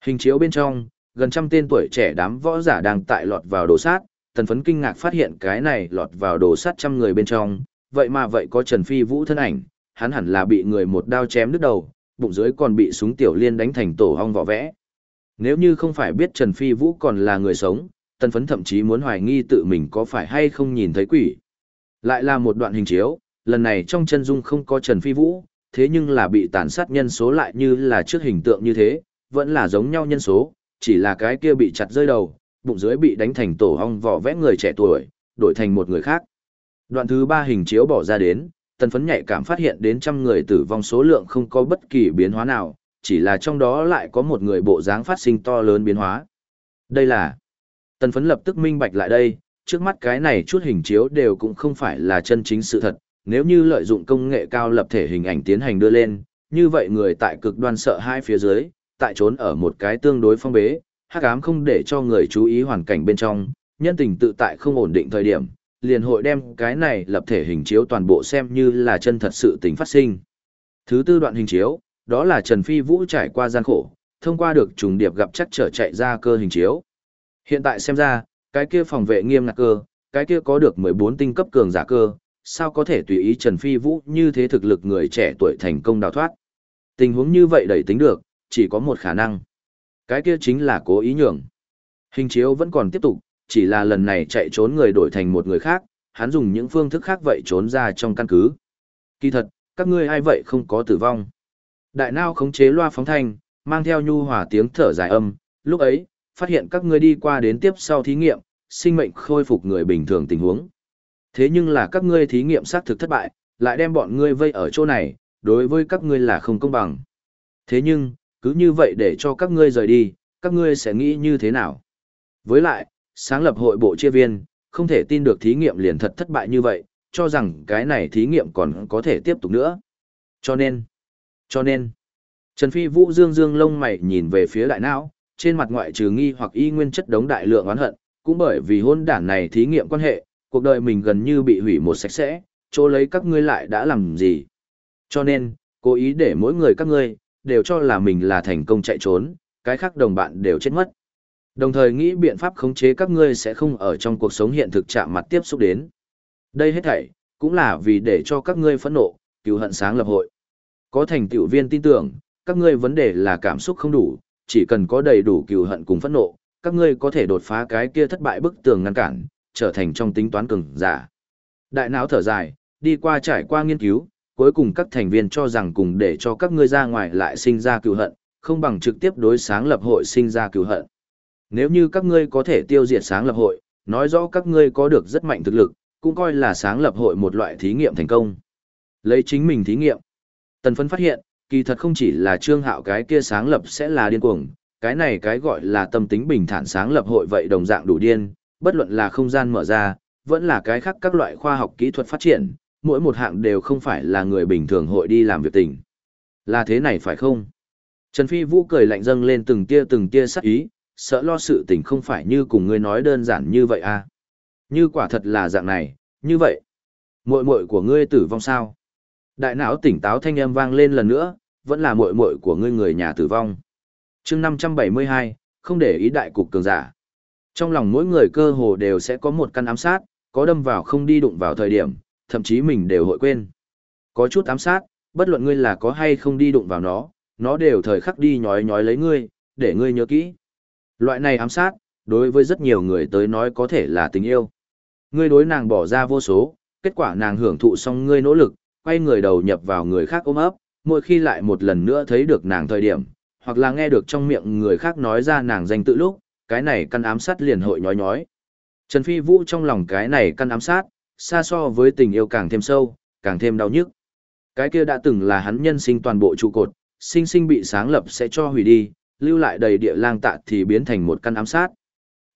Hình chiếu bên trong, gần trăm tên tuổi trẻ đám võ giả đang tại lọt vào đồ sát, tần phấn kinh ngạc phát hiện cái này lọt vào đồ sát trăm người bên trong, vậy mà vậy có Trần Phi Vũ thân ảnh, hắn hẳn là bị người một đao chém đứt đầu, bụng dưới còn bị súng tiểu liên đánh thành tổ hong vỏ vẽ. Nếu như không phải biết Trần Phi Vũ còn là người sống, tần phấn thậm chí muốn hoài nghi tự mình có phải hay không nhìn thấy quỷ. Lại là một đoạn hình chiếu, lần này trong chân dung không có Trần Phi Vũ, thế nhưng là bị tàn sát nhân số lại như là trước hình tượng như thế, vẫn là giống nhau nhân số, chỉ là cái kia bị chặt rơi đầu, bụng dưới bị đánh thành tổ hong vỏ vẽ người trẻ tuổi, đổi thành một người khác. Đoạn thứ ba hình chiếu bỏ ra đến, tần phấn nhạy cảm phát hiện đến trăm người tử vong số lượng không có bất kỳ biến hóa nào, chỉ là trong đó lại có một người bộ dáng phát sinh to lớn biến hóa. Đây là... Tần phấn lập tức minh bạch lại đây, trước mắt cái này chút hình chiếu đều cũng không phải là chân chính sự thật, nếu như lợi dụng công nghệ cao lập thể hình ảnh tiến hành đưa lên, như vậy người tại cực đoan sợ hai phía dưới, tại trốn ở một cái tương đối phong bế, hắc ám không để cho người chú ý hoàn cảnh bên trong, nhân tình tự tại không ổn định thời điểm, liền hội đem cái này lập thể hình chiếu toàn bộ xem như là chân thật sự tình phát sinh. Thứ tư đoạn hình chiếu, đó là Trần Phi Vũ trải qua gian khổ, thông qua được trùng điệp gặp chắc trở chạy ra cơ hình chiếu. Hiện tại xem ra, cái kia phòng vệ nghiêm ngặt cơ, cái kia có được 14 tinh cấp cường giả cơ, sao có thể tùy ý Trần Phi Vũ như thế thực lực người trẻ tuổi thành công đào thoát. Tình huống như vậy đẩy tính được, chỉ có một khả năng. Cái kia chính là cố ý nhường. Hình chiếu vẫn còn tiếp tục, chỉ là lần này chạy trốn người đổi thành một người khác, hắn dùng những phương thức khác vậy trốn ra trong căn cứ. Kỳ thật, các ngươi ai vậy không có tử vong. Đại nao khống chế loa phóng thanh, mang theo nhu hòa tiếng thở dài âm, lúc ấy, phát hiện các ngươi đi qua đến tiếp sau thí nghiệm, sinh mệnh khôi phục người bình thường tình huống. Thế nhưng là các ngươi thí nghiệm xác thực thất bại, lại đem bọn ngươi vây ở chỗ này, đối với các ngươi là không công bằng. Thế nhưng, cứ như vậy để cho các ngươi rời đi, các ngươi sẽ nghĩ như thế nào? Với lại, sáng lập hội bộ chia viên, không thể tin được thí nghiệm liền thật thất bại như vậy, cho rằng cái này thí nghiệm còn có thể tiếp tục nữa. Cho nên, cho nên, Trần Phi Vũ dương dương lông mày nhìn về phía đại não, trên mặt ngoại trừ nghi hoặc y nguyên chất đống đại lượng oán hận, cũng bởi vì hôn đản này thí nghiệm quan hệ, cuộc đời mình gần như bị hủy một sạch sẽ, chỗ lấy các ngươi lại đã làm gì. Cho nên, cố ý để mỗi người các ngươi, đều cho là mình là thành công chạy trốn, cái khác đồng bạn đều chết mất. Đồng thời nghĩ biện pháp khống chế các ngươi sẽ không ở trong cuộc sống hiện thực chạm mặt tiếp xúc đến. Đây hết thảy, cũng là vì để cho các ngươi phẫn nộ, cứu hận sáng lập hội. Có thành tựu viên tin tưởng, các ngươi vấn đề là cảm xúc không đủ, chỉ cần có đầy đủ cừu hận cùng phẫn nộ, các ngươi có thể đột phá cái kia thất bại bức tường ngăn cản, trở thành trong tính toán cường giả. Đại não thở dài, đi qua trải qua nghiên cứu, cuối cùng các thành viên cho rằng cùng để cho các ngươi ra ngoài lại sinh ra cừu hận, không bằng trực tiếp đối sáng lập hội sinh ra cừu hận. Nếu như các ngươi có thể tiêu diệt sáng lập hội, nói rõ các ngươi có được rất mạnh thực lực, cũng coi là sáng lập hội một loại thí nghiệm thành công. Lấy chính mình thí nghiệm. Tần phấn phát hiện, kỳ thật không chỉ là trương hạo cái kia sáng lập sẽ là điên cuồng, cái này cái gọi là tâm tính bình thản sáng lập hội vậy đồng dạng đủ điên, bất luận là không gian mở ra, vẫn là cái khác các loại khoa học kỹ thuật phát triển, mỗi một hạng đều không phải là người bình thường hội đi làm việc tình. Là thế này phải không? Trần Phi Vũ cười lạnh dâng lên từng tia từng tia sắc ý, sợ lo sự tình không phải như cùng ngươi nói đơn giản như vậy à. Như quả thật là dạng này, như vậy. muội muội của ngươi tử vong sao? Đại não tỉnh táo thanh âm vang lên lần nữa, vẫn là muội muội của ngươi người nhà tử vong. chương 572, không để ý đại cục cường giả. Trong lòng mỗi người cơ hồ đều sẽ có một căn ám sát, có đâm vào không đi đụng vào thời điểm, thậm chí mình đều hội quên. Có chút ám sát, bất luận ngươi là có hay không đi đụng vào nó, nó đều thời khắc đi nhói nhói lấy ngươi, để ngươi nhớ kỹ. Loại này ám sát, đối với rất nhiều người tới nói có thể là tình yêu. Ngươi đối nàng bỏ ra vô số, kết quả nàng hưởng thụ xong ngươi nỗ lực, quay người đầu nhập vào người khác ôm ấp, mỗi khi lại một lần nữa thấy được nàng thời điểm, hoặc là nghe được trong miệng người khác nói ra nàng danh tự lúc, cái này căn ám sát liền hội nhói nhói. Trần Phi Vũ trong lòng cái này căn ám sát, xa so với tình yêu càng thêm sâu, càng thêm đau nhức. Cái kia đã từng là hắn nhân sinh toàn bộ trụ cột, sinh sinh bị sáng lập sẽ cho hủy đi, lưu lại đầy địa lang tạ thì biến thành một căn ám sát.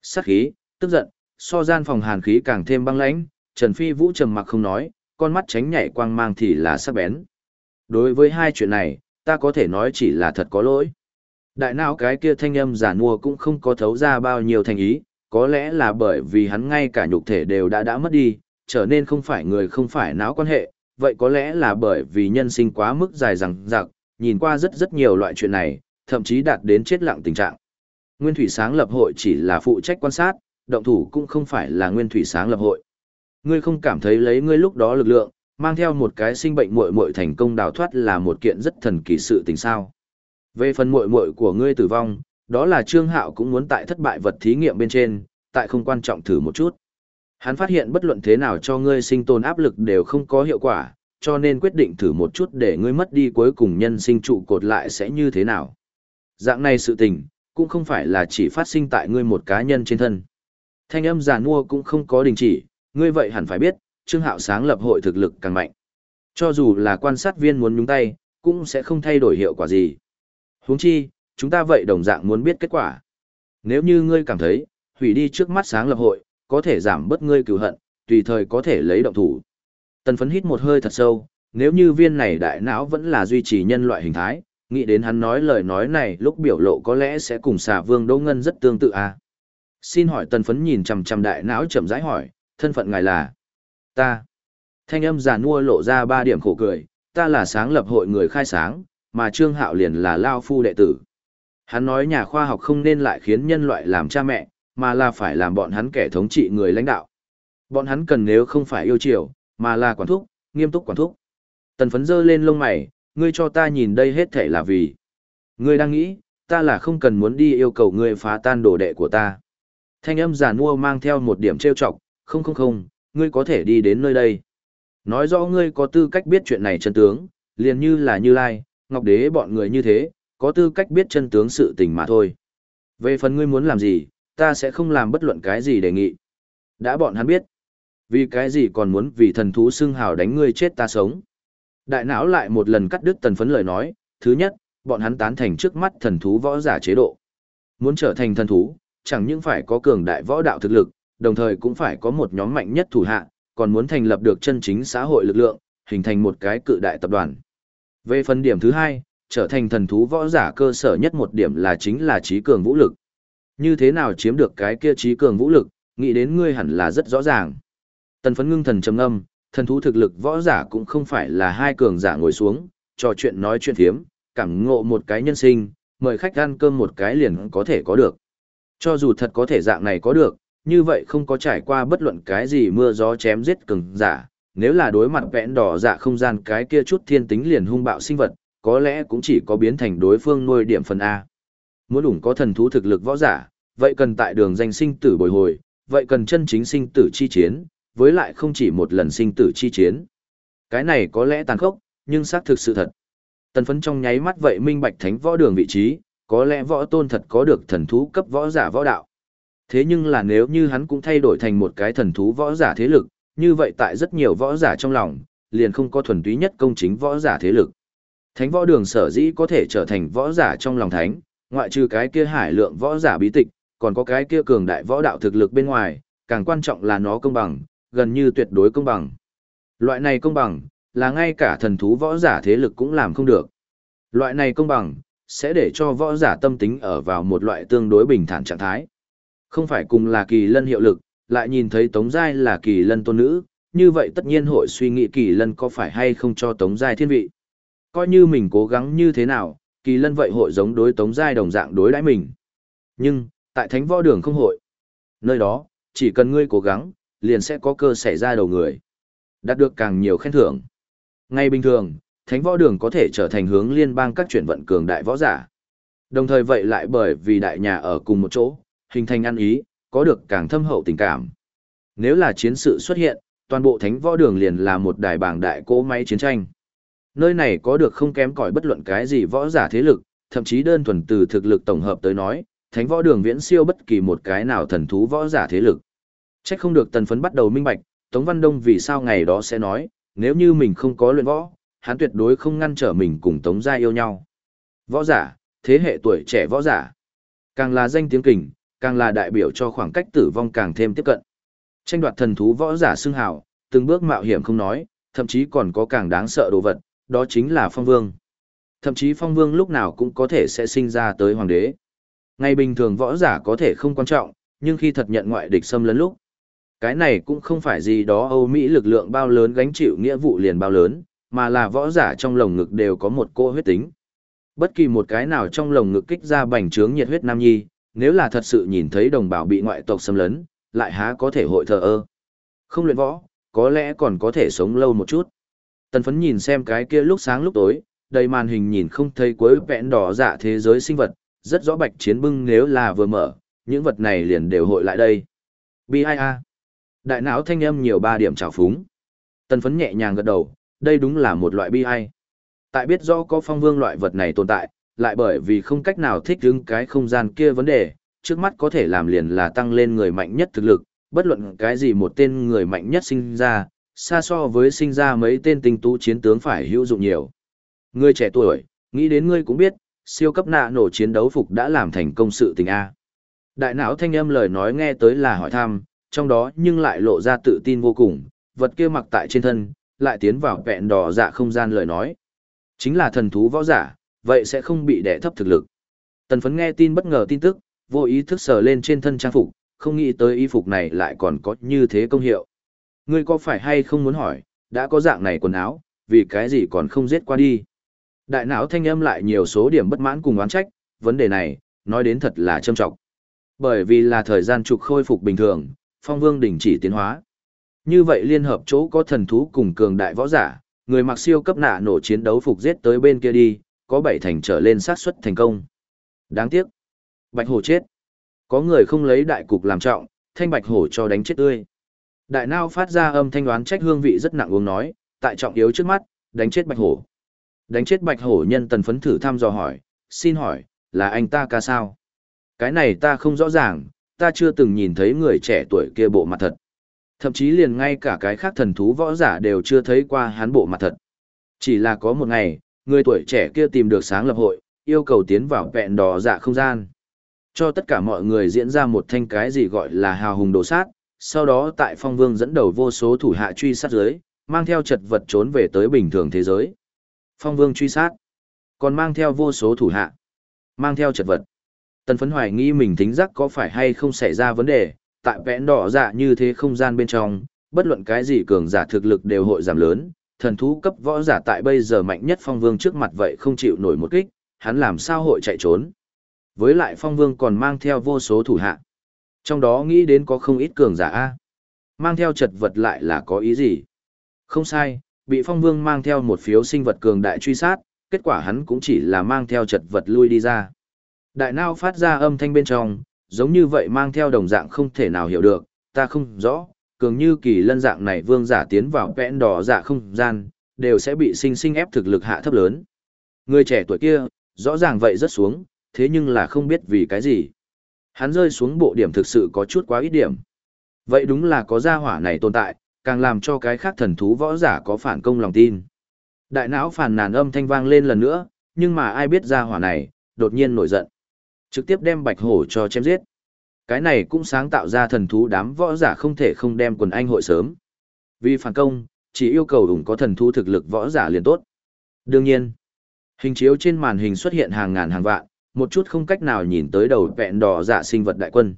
Sát khí, tức giận, so gian phòng hàn khí càng thêm băng lãnh, Trần Phi Vũ trầm mặc không nói, con mắt tránh nhảy quang mang thì là sắc bén. Đối với hai chuyện này, ta có thể nói chỉ là thật có lỗi. Đại não cái kia thanh âm giả mua cũng không có thấu ra bao nhiêu thành ý, có lẽ là bởi vì hắn ngay cả nhục thể đều đã đã mất đi, trở nên không phải người không phải não quan hệ, vậy có lẽ là bởi vì nhân sinh quá mức dài rằng rạc, nhìn qua rất rất nhiều loại chuyện này, thậm chí đạt đến chết lặng tình trạng. Nguyên thủy sáng lập hội chỉ là phụ trách quan sát, động thủ cũng không phải là nguyên thủy sáng lập hội. Ngươi không cảm thấy lấy ngươi lúc đó lực lượng, mang theo một cái sinh bệnh muội muội thành công đào thoát là một kiện rất thần kỳ sự tình sao. Về phần muội muội của ngươi tử vong, đó là Trương Hạo cũng muốn tại thất bại vật thí nghiệm bên trên, tại không quan trọng thử một chút. Hắn phát hiện bất luận thế nào cho ngươi sinh tồn áp lực đều không có hiệu quả, cho nên quyết định thử một chút để ngươi mất đi cuối cùng nhân sinh trụ cột lại sẽ như thế nào. Dạng này sự tình, cũng không phải là chỉ phát sinh tại ngươi một cá nhân trên thân. Thanh âm giàn mua cũng không có đình chỉ, ngươi vậy hẳn phải biết, Trương Hạo sáng lập hội thực lực càng mạnh. Cho dù là quan sát viên muốn nhúng tay, cũng sẽ không thay đổi hiệu quả gì. Huống chi, chúng ta vậy đồng dạng muốn biết kết quả. Nếu như ngươi cảm thấy, hủy đi trước mắt sáng lập hội, có thể giảm bớt ngươi cừu hận, tùy thời có thể lấy động thủ. Tần phấn hít một hơi thật sâu, nếu như viên này đại não vẫn là duy trì nhân loại hình thái, nghĩ đến hắn nói lời nói này lúc biểu lộ có lẽ sẽ cùng xà vương Đỗ Ngân rất tương tự à. Xin hỏi tần phấn nhìn chằm chằm đại não chậm rãi hỏi, thân phận ngài là ta. Thanh âm giàn mua lộ ra ba điểm khổ cười, ta là sáng lập hội người khai sáng, mà Trương Hạo liền là Lao Phu đệ tử. Hắn nói nhà khoa học không nên lại khiến nhân loại làm cha mẹ, mà là phải làm bọn hắn kẻ thống trị người lãnh đạo. Bọn hắn cần nếu không phải yêu chiều, mà là quản thúc, nghiêm túc quản thúc. Tần phấn dơ lên lông mày, ngươi cho ta nhìn đây hết thể là vì. Ngươi đang nghĩ, ta là không cần muốn đi yêu cầu ngươi phá tan đồ đệ của ta. Thanh âm giàn mua mang theo một điểm trêu chọc, không không không, ngươi có thể đi đến nơi đây. Nói rõ ngươi có tư cách biết chuyện này chân tướng, liền như là Như Lai, Ngọc Đế bọn người như thế, có tư cách biết chân tướng sự tình mà thôi. Về phần ngươi muốn làm gì, ta sẽ không làm bất luận cái gì đề nghị. Đã bọn hắn biết. Vì cái gì còn muốn vì thần thú xưng hào đánh ngươi chết ta sống. Đại não lại một lần cắt đứt tần phấn lời nói, thứ nhất, bọn hắn tán thành trước mắt thần thú võ giả chế độ. Muốn trở thành thần thú, chẳng những phải có cường đại võ đạo thực lực, đồng thời cũng phải có một nhóm mạnh nhất thủ hạ, còn muốn thành lập được chân chính xã hội lực lượng, hình thành một cái cự đại tập đoàn. Về phần điểm thứ hai, trở thành thần thú võ giả cơ sở nhất một điểm là chính là trí cường vũ lực. Như thế nào chiếm được cái kia trí cường vũ lực, nghĩ đến ngươi hẳn là rất rõ ràng. Tần phấn ngưng thần trầm âm, thần thú thực lực võ giả cũng không phải là hai cường giả ngồi xuống, trò chuyện nói chuyện thiếm, cảm ngộ một cái nhân sinh, mời khách ăn cơm một cái liền có thể có được. Cho dù thật có thể dạng này có được, như vậy không có trải qua bất luận cái gì mưa gió chém giết cường giả, nếu là đối mặt vẽn đỏ dạ không gian cái kia chút thiên tính liền hung bạo sinh vật, có lẽ cũng chỉ có biến thành đối phương nuôi điểm phần A. Muốn đủ có thần thú thực lực võ giả, vậy cần tại đường danh sinh tử bồi hồi, vậy cần chân chính sinh tử chi chiến, với lại không chỉ một lần sinh tử chi chiến. Cái này có lẽ tàn khốc, nhưng xác thực sự thật. Tần phấn trong nháy mắt vậy minh bạch thánh võ đường vị trí, có lẽ võ tôn thật có được thần thú cấp võ giả võ đạo. Thế nhưng là nếu như hắn cũng thay đổi thành một cái thần thú võ giả thế lực, như vậy tại rất nhiều võ giả trong lòng, liền không có thuần túy nhất công chính võ giả thế lực. Thánh võ đường sở dĩ có thể trở thành võ giả trong lòng thánh, ngoại trừ cái kia hải lượng võ giả bí tịch, còn có cái kia cường đại võ đạo thực lực bên ngoài, càng quan trọng là nó công bằng, gần như tuyệt đối công bằng. Loại này công bằng, là ngay cả thần thú võ giả thế lực cũng làm không được. Loại này công bằng, sẽ để cho võ giả tâm tính ở vào một loại tương đối bình thản trạng thái. Không phải cùng là kỳ lân hiệu lực, lại nhìn thấy Tống Giai là kỳ lân tôn nữ, như vậy tất nhiên hội suy nghĩ kỳ lân có phải hay không cho Tống Giai thiên vị. Coi như mình cố gắng như thế nào, kỳ lân vậy hội giống đối Tống Giai đồng dạng đối đãi mình. Nhưng, tại thánh võ đường không hội. Nơi đó, chỉ cần ngươi cố gắng, liền sẽ có cơ xảy ra đầu người. Đạt được càng nhiều khen thưởng. Ngay bình thường, thánh võ đường có thể trở thành hướng liên bang các chuyển vận cường đại võ giả. Đồng thời vậy lại bởi vì đại nhà ở cùng một chỗ, hình thành ăn ý, có được càng thâm hậu tình cảm. Nếu là chiến sự xuất hiện, toàn bộ thánh võ đường liền là một đài bảng đại cỗ máy chiến tranh. Nơi này có được không kém cỏi bất luận cái gì võ giả thế lực, thậm chí đơn thuần từ thực lực tổng hợp tới nói, thánh võ đường viễn siêu bất kỳ một cái nào thần thú võ giả thế lực. Chắc không được tần phấn bắt đầu minh bạch, Tống Văn Đông vì sao ngày đó sẽ nói, nếu như mình không có luyện võ, hắn tuyệt đối không ngăn trở mình cùng Tống Gia yêu nhau. Võ giả, thế hệ tuổi trẻ võ giả, càng là danh tiếng kình, càng là đại biểu cho khoảng cách tử vong càng thêm tiếp cận. Tranh đoạt thần thú võ giả xưng hào, từng bước mạo hiểm không nói, thậm chí còn có càng đáng sợ đồ vật, đó chính là phong vương. Thậm chí phong vương lúc nào cũng có thể sẽ sinh ra tới hoàng đế. Ngày bình thường võ giả có thể không quan trọng, nhưng khi thật nhận ngoại địch xâm lấn lúc, cái này cũng không phải gì đó Âu Mỹ lực lượng bao lớn gánh chịu nghĩa vụ liền bao lớn, mà là võ giả trong lồng ngực đều có một cô huyết tính. Bất kỳ một cái nào trong lồng ngực kích ra bành trướng nhiệt huyết nam nhi, nếu là thật sự nhìn thấy đồng bào bị ngoại tộc xâm lấn, lại há có thể hội thờ ơ. Không luyện võ, có lẽ còn có thể sống lâu một chút. Tần phấn nhìn xem cái kia lúc sáng lúc tối, đầy màn hình nhìn không thấy cuối vẹn đỏ dạ thế giới sinh vật, rất rõ bạch chiến bưng nếu là vừa mở, những vật này liền đều hội lại đây. B.I.A. Đại não thanh âm nhiều ba điểm trào phúng. Tần phấn nhẹ nhàng gật đầu, đây đúng là một loại bi-ai. Tại biết rõ có phong vương loại vật này tồn tại, lại bởi vì không cách nào thích ứng cái không gian kia vấn đề, trước mắt có thể làm liền là tăng lên người mạnh nhất thực lực, bất luận cái gì một tên người mạnh nhất sinh ra, xa so với sinh ra mấy tên tinh tú chiến tướng phải hữu dụng nhiều. Ngươi trẻ tuổi, nghĩ đến ngươi cũng biết, siêu cấp nạ nổ chiến đấu phục đã làm thành công sự tình A. Đại não thanh âm lời nói nghe tới là hỏi thăm, trong đó nhưng lại lộ ra tự tin vô cùng, vật kia mặc tại trên thân, lại tiến vào vẹn đỏ dạ không gian lời nói. Chính là thần thú võ giả, vậy sẽ không bị đẻ thấp thực lực. Tần phấn nghe tin bất ngờ tin tức, vô ý thức sờ lên trên thân trang phục, không nghĩ tới y phục này lại còn có như thế công hiệu. Ngươi có phải hay không muốn hỏi, đã có dạng này quần áo, vì cái gì còn không giết qua đi. Đại não thanh âm lại nhiều số điểm bất mãn cùng oán trách, vấn đề này, nói đến thật là châm trọng. Bởi vì là thời gian trục khôi phục bình thường, phong vương đình chỉ tiến hóa. Như vậy liên hợp chỗ có thần thú cùng cường đại võ giả, người mặc siêu cấp nạ nổ chiến đấu phục giết tới bên kia đi, có bảy thành trở lên xác suất thành công. Đáng tiếc. Bạch hổ chết. Có người không lấy đại cục làm trọng, thanh bạch hổ cho đánh chết tươi. Đại nao phát ra âm thanh đoán trách hương vị rất nặng uống nói, tại trọng yếu trước mắt, đánh chết bạch hổ. Đánh chết bạch hổ nhân tần phấn thử thăm dò hỏi, xin hỏi, là anh ta ca sao? Cái này ta không rõ ràng, ta chưa từng nhìn thấy người trẻ tuổi kia bộ mặt thật. Thậm chí liền ngay cả cái khác thần thú võ giả đều chưa thấy qua hắn bộ mặt thật. Chỉ là có một ngày, người tuổi trẻ kia tìm được sáng lập hội, yêu cầu tiến vào vẹn đỏ dạ không gian. Cho tất cả mọi người diễn ra một thanh cái gì gọi là hào hùng đồ sát, sau đó tại phong vương dẫn đầu vô số thủ hạ truy sát giới, mang theo chật vật trốn về tới bình thường thế giới. Phong vương truy sát, còn mang theo vô số thủ hạ, mang theo chật vật. Tần phấn hoài nghi mình thính giác có phải hay không xảy ra vấn đề, tại vẽn đỏ dạ như thế không gian bên trong, bất luận cái gì cường giả thực lực đều hội giảm lớn, thần thú cấp võ giả tại bây giờ mạnh nhất phong vương trước mặt vậy không chịu nổi một kích, hắn làm sao hội chạy trốn. Với lại phong vương còn mang theo vô số thủ hạ. Trong đó nghĩ đến có không ít cường giả A. Mang theo chật vật lại là có ý gì? Không sai, bị phong vương mang theo một phiếu sinh vật cường đại truy sát, kết quả hắn cũng chỉ là mang theo chật vật lui đi ra. Đại nao phát ra âm thanh bên trong, giống như vậy mang theo đồng dạng không thể nào hiểu được, ta không rõ, cường như kỳ lân dạng này vương giả tiến vào vẽn đỏ dạ không gian, đều sẽ bị sinh sinh ép thực lực hạ thấp lớn. Người trẻ tuổi kia, rõ ràng vậy rất xuống, thế nhưng là không biết vì cái gì. Hắn rơi xuống bộ điểm thực sự có chút quá ít điểm. Vậy đúng là có gia hỏa này tồn tại, càng làm cho cái khác thần thú võ giả có phản công lòng tin. Đại não phản nàn âm thanh vang lên lần nữa, nhưng mà ai biết gia hỏa này, đột nhiên nổi giận. Trực tiếp đem bạch hổ cho chém giết. Cái này cũng sáng tạo ra thần thú đám võ giả không thể không đem quần anh hội sớm. Vì phản công, chỉ yêu cầu ủng có thần thú thực lực võ giả liền tốt. Đương nhiên, hình chiếu trên màn hình xuất hiện hàng ngàn hàng vạn, một chút không cách nào nhìn tới đầu vẹn đỏ dạ sinh vật đại quân.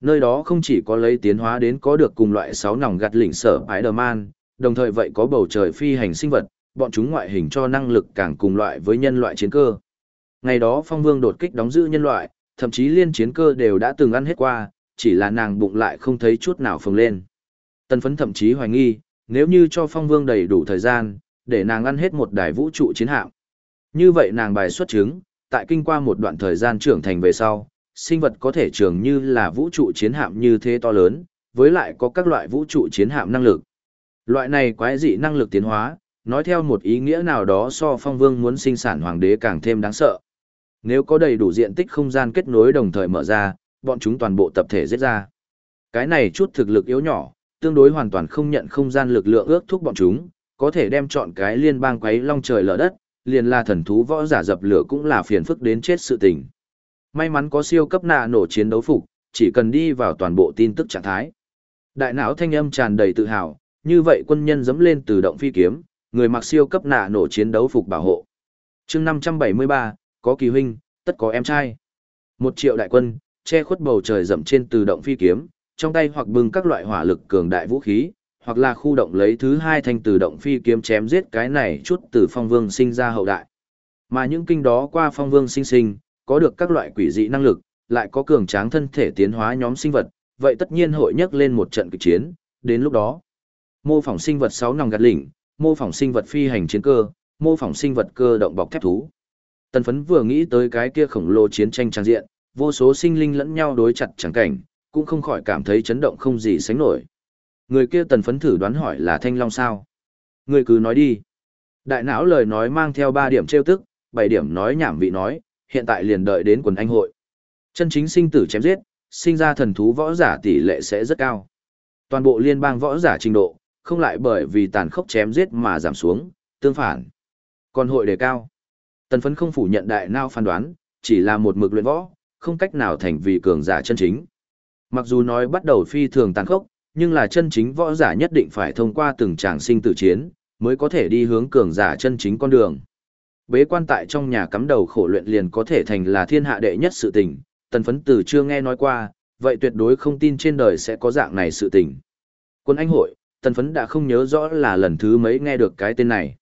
Nơi đó không chỉ có lấy tiến hóa đến có được cùng loại sáu nòng gạt lỉnh sở Spider-Man, đồng thời vậy có bầu trời phi hành sinh vật, bọn chúng ngoại hình cho năng lực càng cùng loại với nhân loại chiến cơ. Ngày đó phong vương đột kích đóng giữ nhân loại, thậm chí liên chiến cơ đều đã từng ăn hết qua, chỉ là nàng bụng lại không thấy chút nào phồng lên. Tân phấn thậm chí hoài nghi, nếu như cho phong vương đầy đủ thời gian, để nàng ăn hết một đài vũ trụ chiến hạm. Như vậy nàng bài xuất chứng, tại kinh qua một đoạn thời gian trưởng thành về sau, sinh vật có thể trưởng như là vũ trụ chiến hạm như thế to lớn, với lại có các loại vũ trụ chiến hạm năng lực. Loại này quái dị năng lực tiến hóa, nói theo một ý nghĩa nào đó so phong vương muốn sinh sản hoàng đế càng thêm đáng sợ. Nếu có đầy đủ diện tích không gian kết nối đồng thời mở ra, bọn chúng toàn bộ tập thể giết ra. Cái này chút thực lực yếu nhỏ, tương đối hoàn toàn không nhận không gian lực lượng ước thúc bọn chúng, có thể đem chọn cái liên bang quấy long trời lở đất, liền là thần thú võ giả dập lửa cũng là phiền phức đến chết sự tình. May mắn có siêu cấp nạ nổ chiến đấu phục, chỉ cần đi vào toàn bộ tin tức trạng thái. Đại não thanh âm tràn đầy tự hào, như vậy quân nhân dẫm lên từ động phi kiếm, người mặc siêu cấp nạ nổ chiến đấu phục bảo hộ. chương 573, có kỳ huynh, tất có em trai. Một triệu đại quân, che khuất bầu trời dậm trên từ động phi kiếm, trong tay hoặc bưng các loại hỏa lực cường đại vũ khí, hoặc là khu động lấy thứ hai thanh từ động phi kiếm chém giết cái này chút từ phong vương sinh ra hậu đại. Mà những kinh đó qua phong vương sinh sinh, có được các loại quỷ dị năng lực, lại có cường tráng thân thể tiến hóa nhóm sinh vật, vậy tất nhiên hội nhấc lên một trận kịch chiến, đến lúc đó. Mô phỏng sinh vật 6 nòng gạt lỉnh, mô phỏng sinh vật phi hành chiến cơ, mô phỏng sinh vật cơ động bọc thép thú. Tần phấn vừa nghĩ tới cái kia khổng lồ chiến tranh trang diện, vô số sinh linh lẫn nhau đối chặt chẳng cảnh, cũng không khỏi cảm thấy chấn động không gì sánh nổi. Người kia tần phấn thử đoán hỏi là thanh long sao. Người cứ nói đi. Đại não lời nói mang theo 3 điểm trêu tức, 7 điểm nói nhảm vị nói, hiện tại liền đợi đến quần anh hội. Chân chính sinh tử chém giết, sinh ra thần thú võ giả tỷ lệ sẽ rất cao. Toàn bộ liên bang võ giả trình độ, không lại bởi vì tàn khốc chém giết mà giảm xuống, tương phản. Còn hội đề cao. Tần phấn không phủ nhận đại nao phán đoán, chỉ là một mực luyện võ, không cách nào thành vì cường giả chân chính. Mặc dù nói bắt đầu phi thường tàn khốc, nhưng là chân chính võ giả nhất định phải thông qua từng tràng sinh tử chiến, mới có thể đi hướng cường giả chân chính con đường. Bế quan tại trong nhà cắm đầu khổ luyện liền có thể thành là thiên hạ đệ nhất sự tình, tần phấn tử chưa nghe nói qua, vậy tuyệt đối không tin trên đời sẽ có dạng này sự tình. Quân anh hội, tần phấn đã không nhớ rõ là lần thứ mấy nghe được cái tên này.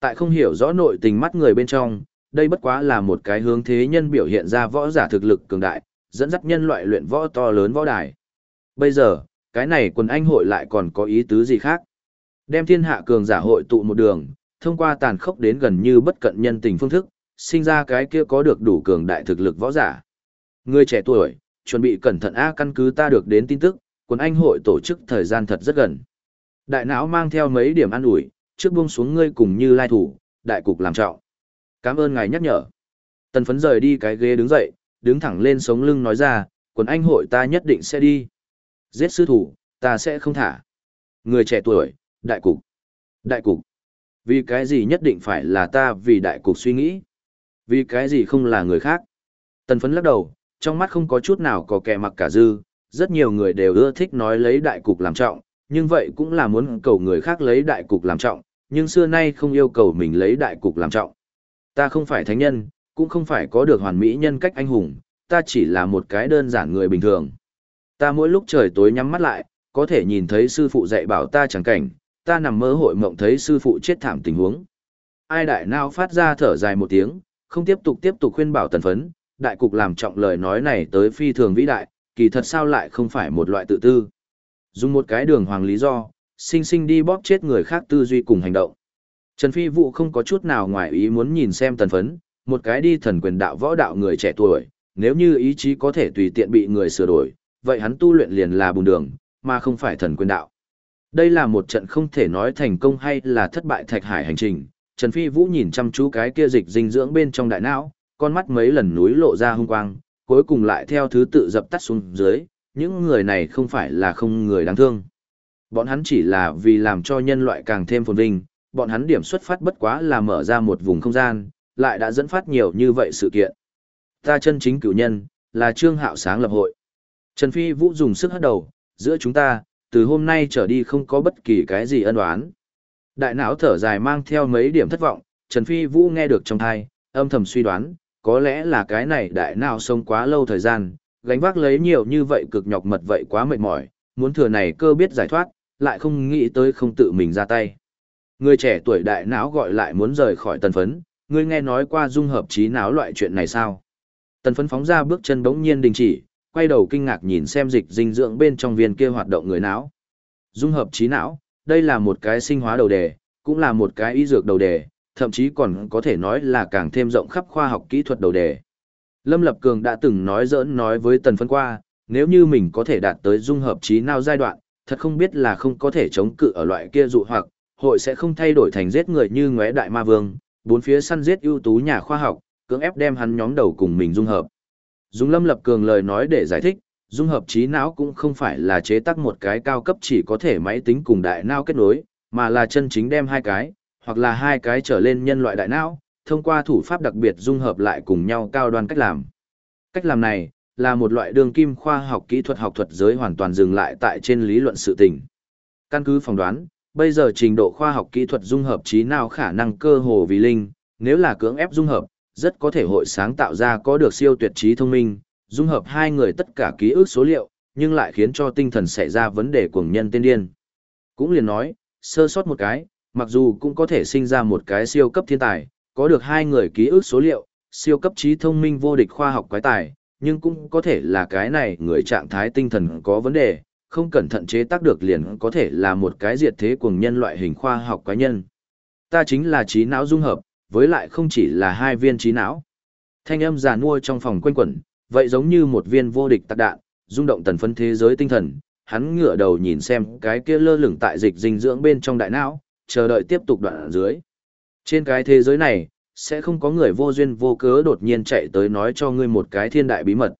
Tại không hiểu rõ nội tình mắt người bên trong, đây bất quá là một cái hướng thế nhân biểu hiện ra võ giả thực lực cường đại, dẫn dắt nhân loại luyện võ to lớn võ đài. Bây giờ, cái này Quần anh hội lại còn có ý tứ gì khác? Đem thiên hạ cường giả hội tụ một đường, thông qua tàn khốc đến gần như bất cận nhân tình phương thức, sinh ra cái kia có được đủ cường đại thực lực võ giả. Người trẻ tuổi, chuẩn bị cẩn thận A căn cứ ta được đến tin tức, Quần anh hội tổ chức thời gian thật rất gần. Đại não mang theo mấy điểm ăn ủi, trước buông xuống ngươi cùng như lai thủ, đại cục làm trọng. Cảm ơn ngài nhắc nhở. Tần phấn rời đi cái ghế đứng dậy, đứng thẳng lên sống lưng nói ra, quần anh hội ta nhất định sẽ đi. Giết sư thủ, ta sẽ không thả. Người trẻ tuổi, đại cục. Đại cục. Vì cái gì nhất định phải là ta vì đại cục suy nghĩ? Vì cái gì không là người khác? Tần phấn lắc đầu, trong mắt không có chút nào có kẻ mặc cả dư, rất nhiều người đều ưa thích nói lấy đại cục làm trọng, nhưng vậy cũng là muốn cầu người khác lấy đại cục làm trọng, nhưng xưa nay không yêu cầu mình lấy đại cục làm trọng. Ta không phải thánh nhân, cũng không phải có được hoàn mỹ nhân cách anh hùng, ta chỉ là một cái đơn giản người bình thường. Ta mỗi lúc trời tối nhắm mắt lại, có thể nhìn thấy sư phụ dạy bảo ta chẳng cảnh, ta nằm mơ hội mộng thấy sư phụ chết thảm tình huống. Ai đại nào phát ra thở dài một tiếng, không tiếp tục tiếp tục khuyên bảo tần phấn, đại cục làm trọng lời nói này tới phi thường vĩ đại, kỳ thật sao lại không phải một loại tự tư. Dùng một cái đường hoàng lý do, sinh sinh đi bóp chết người khác tư duy cùng hành động. Trần Phi Vũ không có chút nào ngoài ý muốn nhìn xem tần phấn, một cái đi thần quyền đạo võ đạo người trẻ tuổi, nếu như ý chí có thể tùy tiện bị người sửa đổi, vậy hắn tu luyện liền là bùn đường, mà không phải thần quyền đạo. Đây là một trận không thể nói thành công hay là thất bại thạch hải hành trình. Trần Phi Vũ nhìn chăm chú cái kia dịch dinh dưỡng bên trong đại não, con mắt mấy lần núi lộ ra hung quang, cuối cùng lại theo thứ tự dập tắt xuống dưới, những người này không phải là không người đáng thương. Bọn hắn chỉ là vì làm cho nhân loại càng thêm phồn vinh, bọn hắn điểm xuất phát bất quá là mở ra một vùng không gian, lại đã dẫn phát nhiều như vậy sự kiện. Ta chân chính cửu nhân, là Trương Hạo sáng lập hội. Trần Phi Vũ dùng sức hất đầu, giữa chúng ta, từ hôm nay trở đi không có bất kỳ cái gì ân oán. Đại não thở dài mang theo mấy điểm thất vọng, Trần Phi Vũ nghe được trong thai, âm thầm suy đoán, có lẽ là cái này đại não sống quá lâu thời gian, gánh vác lấy nhiều như vậy cực nhọc mật vậy quá mệt mỏi, muốn thừa này cơ biết giải thoát, lại không nghĩ tới không tự mình ra tay. Người trẻ tuổi đại não gọi lại muốn rời khỏi tần phấn, ngươi nghe nói qua dung hợp trí não loại chuyện này sao? Tần phấn phóng ra bước chân bỗng nhiên đình chỉ, quay đầu kinh ngạc nhìn xem dịch dinh dưỡng bên trong viên kia hoạt động người não. Dung hợp trí não, đây là một cái sinh hóa đầu đề, cũng là một cái y dược đầu đề, thậm chí còn có thể nói là càng thêm rộng khắp khoa học kỹ thuật đầu đề. Lâm Lập Cường đã từng nói giỡn nói với Tần phấn qua, nếu như mình có thể đạt tới dung hợp trí não giai đoạn, thật không biết là không có thể chống cự ở loại kia dụ hoặc, hội sẽ không thay đổi thành giết người như ngóe đại ma vương, bốn phía săn giết ưu tú nhà khoa học, cưỡng ép đem hắn nhóm đầu cùng mình dung hợp. dung Lâm Lập Cường lời nói để giải thích, dung hợp trí não cũng không phải là chế tác một cái cao cấp chỉ có thể máy tính cùng đại não kết nối, mà là chân chính đem hai cái, hoặc là hai cái trở lên nhân loại đại não, thông qua thủ pháp đặc biệt dung hợp lại cùng nhau cao đoan cách làm. Cách làm này, là một loại đường kim khoa học kỹ thuật học thuật giới hoàn toàn dừng lại tại trên lý luận sự tình. Căn cứ phỏng đoán, bây giờ trình độ khoa học kỹ thuật dung hợp trí nào khả năng cơ hồ vì linh, nếu là cưỡng ép dung hợp, rất có thể hội sáng tạo ra có được siêu tuyệt trí thông minh, dung hợp hai người tất cả ký ức số liệu, nhưng lại khiến cho tinh thần xảy ra vấn đề cuồng nhân tiên điên. Cũng liền nói, sơ sót một cái, mặc dù cũng có thể sinh ra một cái siêu cấp thiên tài, có được hai người ký ức số liệu, siêu cấp trí thông minh vô địch khoa học quái tài, nhưng cũng có thể là cái này người trạng thái tinh thần có vấn đề, không cẩn thận chế tác được liền có thể là một cái diệt thế cuồng nhân loại hình khoa học cá nhân. Ta chính là trí não dung hợp, với lại không chỉ là hai viên trí não. Thanh âm già nua trong phòng quanh quẩn, vậy giống như một viên vô địch tạc đạn, rung động tần phân thế giới tinh thần, hắn ngửa đầu nhìn xem cái kia lơ lửng tại dịch dinh dưỡng bên trong đại não, chờ đợi tiếp tục đoạn ở dưới. Trên cái thế giới này, sẽ không có người vô duyên vô cớ đột nhiên chạy tới nói cho ngươi một cái thiên đại bí mật.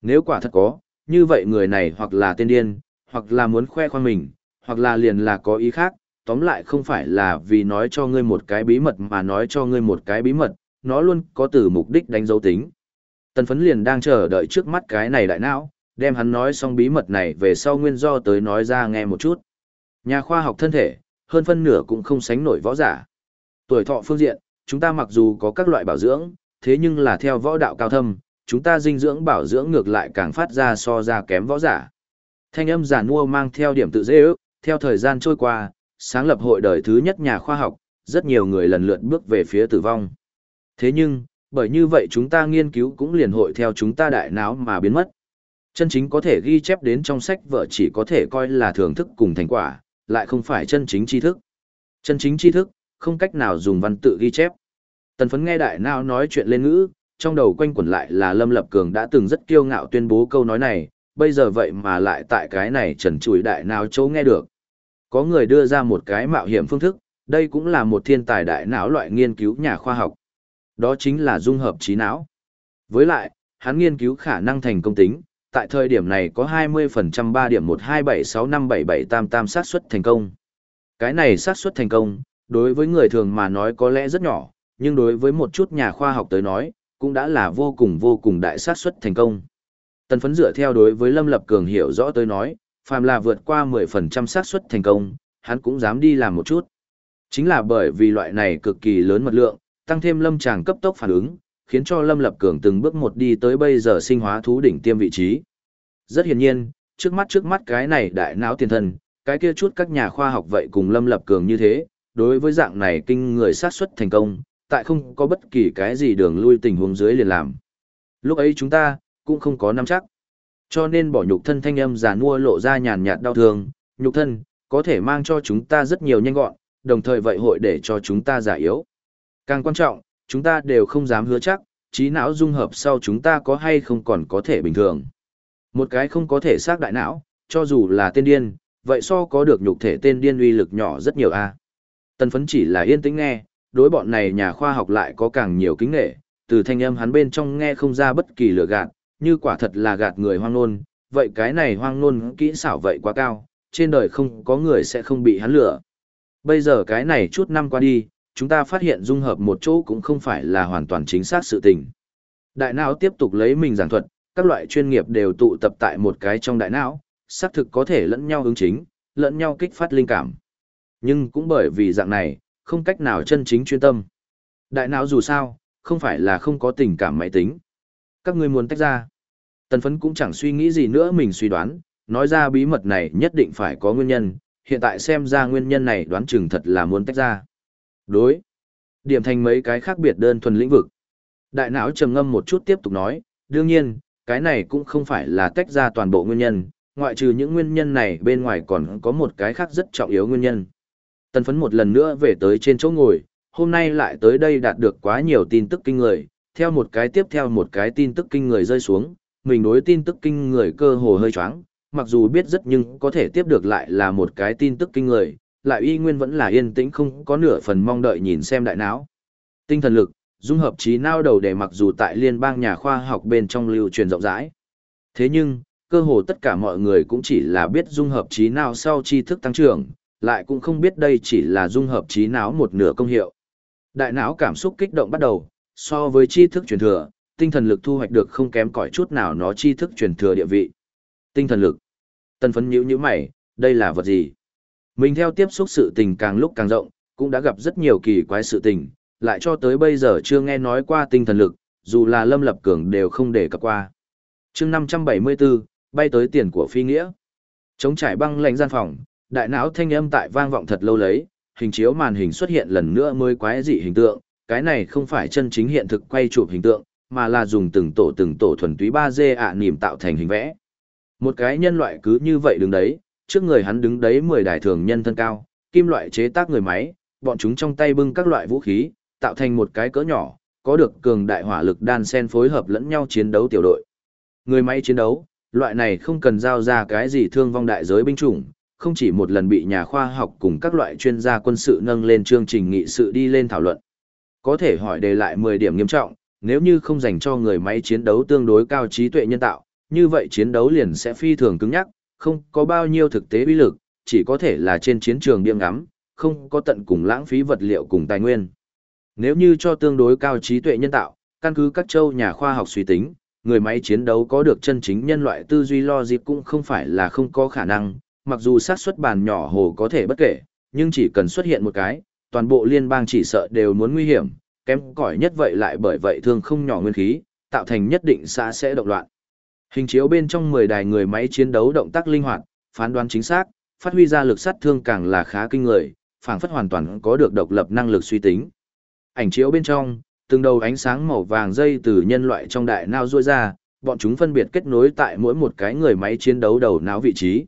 Nếu quả thật có, như vậy người này hoặc là tên điên, hoặc là muốn khoe khoang mình, hoặc là liền là có ý khác, tóm lại không phải là vì nói cho ngươi một cái bí mật mà nói cho ngươi một cái bí mật, nó luôn có từ mục đích đánh dấu tính. Tần phấn liền đang chờ đợi trước mắt cái này đại não, đem hắn nói xong bí mật này về sau nguyên do tới nói ra nghe một chút. Nhà khoa học thân thể, hơn phân nửa cũng không sánh nổi võ giả. Tuổi thọ phương diện, chúng ta mặc dù có các loại bảo dưỡng, thế nhưng là theo võ đạo cao thâm, chúng ta dinh dưỡng bảo dưỡng ngược lại càng phát ra so ra kém võ giả. Thanh âm giả mua mang theo điểm tự dễ ước, theo thời gian trôi qua, sáng lập hội đời thứ nhất nhà khoa học, rất nhiều người lần lượt bước về phía tử vong. Thế nhưng, bởi như vậy chúng ta nghiên cứu cũng liền hội theo chúng ta đại não mà biến mất. Chân chính có thể ghi chép đến trong sách vợ chỉ có thể coi là thưởng thức cùng thành quả, lại không phải chân chính tri thức. Chân chính tri thức, không cách nào dùng văn tự ghi chép. Tần phấn nghe đại nào nói chuyện lên ngữ, trong đầu quanh quẩn lại là Lâm Lập Cường đã từng rất kiêu ngạo tuyên bố câu nói này, bây giờ vậy mà lại tại cái này trần trụi đại nào chỗ nghe được. Có người đưa ra một cái mạo hiểm phương thức, đây cũng là một thiên tài đại não loại nghiên cứu nhà khoa học. Đó chính là dung hợp trí não. Với lại, hắn nghiên cứu khả năng thành công tính, tại thời điểm này có 20% 3 điểm 1276577 tam tam xác suất thành công. Cái này xác suất thành công, đối với người thường mà nói có lẽ rất nhỏ, nhưng đối với một chút nhà khoa học tới nói, cũng đã là vô cùng vô cùng đại sát suất thành công. Tần phấn dựa theo đối với Lâm Lập Cường hiểu rõ tới nói, phàm là vượt qua 10% xác suất thành công, hắn cũng dám đi làm một chút. Chính là bởi vì loại này cực kỳ lớn mật lượng, tăng thêm Lâm Tràng cấp tốc phản ứng, khiến cho Lâm Lập Cường từng bước một đi tới bây giờ sinh hóa thú đỉnh tiêm vị trí. Rất hiển nhiên, trước mắt trước mắt cái này đại não tiền thần, cái kia chút các nhà khoa học vậy cùng Lâm Lập Cường như thế, đối với dạng này kinh người sát suất thành công, tại không có bất kỳ cái gì đường lui tình huống dưới liền làm. Lúc ấy chúng ta, cũng không có nắm chắc. Cho nên bỏ nhục thân thanh âm giả nua lộ ra nhàn nhạt đau thương, nhục thân, có thể mang cho chúng ta rất nhiều nhanh gọn, đồng thời vậy hội để cho chúng ta giả yếu. Càng quan trọng, chúng ta đều không dám hứa chắc, trí não dung hợp sau chúng ta có hay không còn có thể bình thường. Một cái không có thể xác đại não, cho dù là tên điên, vậy so có được nhục thể tên điên uy lực nhỏ rất nhiều a. Tần phấn chỉ là yên tĩnh nghe, đối bọn này nhà khoa học lại có càng nhiều kính nghệ, từ thanh âm hắn bên trong nghe không ra bất kỳ lửa gạt, như quả thật là gạt người hoang nôn, vậy cái này hoang nôn kỹ xảo vậy quá cao, trên đời không có người sẽ không bị hắn lừa Bây giờ cái này chút năm qua đi, chúng ta phát hiện dung hợp một chỗ cũng không phải là hoàn toàn chính xác sự tình. Đại não tiếp tục lấy mình giảng thuật, các loại chuyên nghiệp đều tụ tập tại một cái trong đại não, xác thực có thể lẫn nhau ứng chính, lẫn nhau kích phát linh cảm. Nhưng cũng bởi vì dạng này, không cách nào chân chính chuyên tâm. Đại não dù sao, không phải là không có tình cảm máy tính. Các ngươi muốn tách ra. Tần phấn cũng chẳng suy nghĩ gì nữa mình suy đoán, nói ra bí mật này nhất định phải có nguyên nhân, hiện tại xem ra nguyên nhân này đoán chừng thật là muốn tách ra. Đối. Điểm thành mấy cái khác biệt đơn thuần lĩnh vực. Đại não trầm ngâm một chút tiếp tục nói, đương nhiên, cái này cũng không phải là tách ra toàn bộ nguyên nhân, ngoại trừ những nguyên nhân này bên ngoài còn có một cái khác rất trọng yếu nguyên nhân. Tần phấn một lần nữa về tới trên chỗ ngồi, hôm nay lại tới đây đạt được quá nhiều tin tức kinh người, theo một cái tiếp theo một cái tin tức kinh người rơi xuống, mình đối tin tức kinh người cơ hồ hơi choáng, mặc dù biết rất nhưng có thể tiếp được lại là một cái tin tức kinh người, lại y nguyên vẫn là yên tĩnh không có nửa phần mong đợi nhìn xem đại não. Tinh thần lực, dung hợp trí não đầu để mặc dù tại liên bang nhà khoa học bên trong lưu truyền rộng rãi. Thế nhưng, cơ hồ tất cả mọi người cũng chỉ là biết dung hợp trí não sau tri thức tăng trưởng, lại cũng không biết đây chỉ là dung hợp trí não một nửa công hiệu. Đại não cảm xúc kích động bắt đầu, so với tri thức truyền thừa, tinh thần lực thu hoạch được không kém cỏi chút nào nó tri thức truyền thừa địa vị. Tinh thần lực. Tân phấn nhíu nhíu mày, đây là vật gì? Mình theo tiếp xúc sự tình càng lúc càng rộng, cũng đã gặp rất nhiều kỳ quái sự tình, lại cho tới bây giờ chưa nghe nói qua tinh thần lực, dù là Lâm Lập Cường đều không để cập qua. chương 574, bay tới tiền của phi nghĩa. Chống trải băng lạnh gian phòng, đại não thanh âm tại vang vọng thật lâu lấy, hình chiếu màn hình xuất hiện lần nữa mới quái dị hình tượng, cái này không phải chân chính hiện thực quay chụp hình tượng, mà là dùng từng tổ từng tổ thuần túy 3D ạ niềm tạo thành hình vẽ. Một cái nhân loại cứ như vậy đứng đấy, trước người hắn đứng đấy 10 đại thường nhân thân cao, kim loại chế tác người máy, bọn chúng trong tay bưng các loại vũ khí, tạo thành một cái cỡ nhỏ, có được cường đại hỏa lực đan sen phối hợp lẫn nhau chiến đấu tiểu đội. Người máy chiến đấu, loại này không cần giao ra cái gì thương vong đại giới binh chủng, không chỉ một lần bị nhà khoa học cùng các loại chuyên gia quân sự nâng lên chương trình nghị sự đi lên thảo luận. Có thể hỏi đề lại 10 điểm nghiêm trọng, nếu như không dành cho người máy chiến đấu tương đối cao trí tuệ nhân tạo, như vậy chiến đấu liền sẽ phi thường cứng nhắc, không có bao nhiêu thực tế uy lực, chỉ có thể là trên chiến trường điểm ngắm, không có tận cùng lãng phí vật liệu cùng tài nguyên. Nếu như cho tương đối cao trí tuệ nhân tạo, căn cứ các châu nhà khoa học suy tính, người máy chiến đấu có được chân chính nhân loại tư duy lo dịp cũng không phải là không có khả năng, mặc dù xác suất bàn nhỏ hồ có thể bất kể, nhưng chỉ cần xuất hiện một cái, toàn bộ liên bang chỉ sợ đều muốn nguy hiểm, kém cỏi nhất vậy lại bởi vậy thương không nhỏ nguyên khí, tạo thành nhất định xã sẽ động loạn. Hình chiếu bên trong 10 đài người máy chiến đấu động tác linh hoạt, phán đoán chính xác, phát huy ra lực sát thương càng là khá kinh người, phảng phất hoàn toàn có được độc lập năng lực suy tính. Ảnh chiếu bên trong, từng đầu ánh sáng màu vàng dây từ nhân loại trong đại não ruôi ra, bọn chúng phân biệt kết nối tại mỗi một cái người máy chiến đấu đầu não vị trí.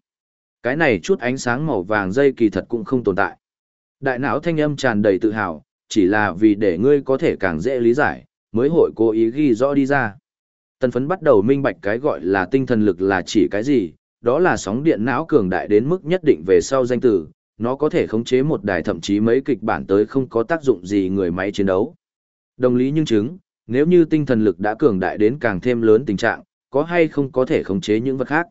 Cái này chút ánh sáng màu vàng dây kỳ thật cũng không tồn tại. Đại não thanh âm tràn đầy tự hào, chỉ là vì để ngươi có thể càng dễ lý giải, mới hội cố ý ghi rõ đi ra. Tần phấn bắt đầu minh bạch cái gọi là tinh thần lực là chỉ cái gì, đó là sóng điện não cường đại đến mức nhất định về sau danh tử, nó có thể khống chế một đài thậm chí mấy kịch bản tới không có tác dụng gì người máy chiến đấu. Đồng lý nhưng chứng, nếu như tinh thần lực đã cường đại đến càng thêm lớn tình trạng, có hay không có thể khống chế những vật khác.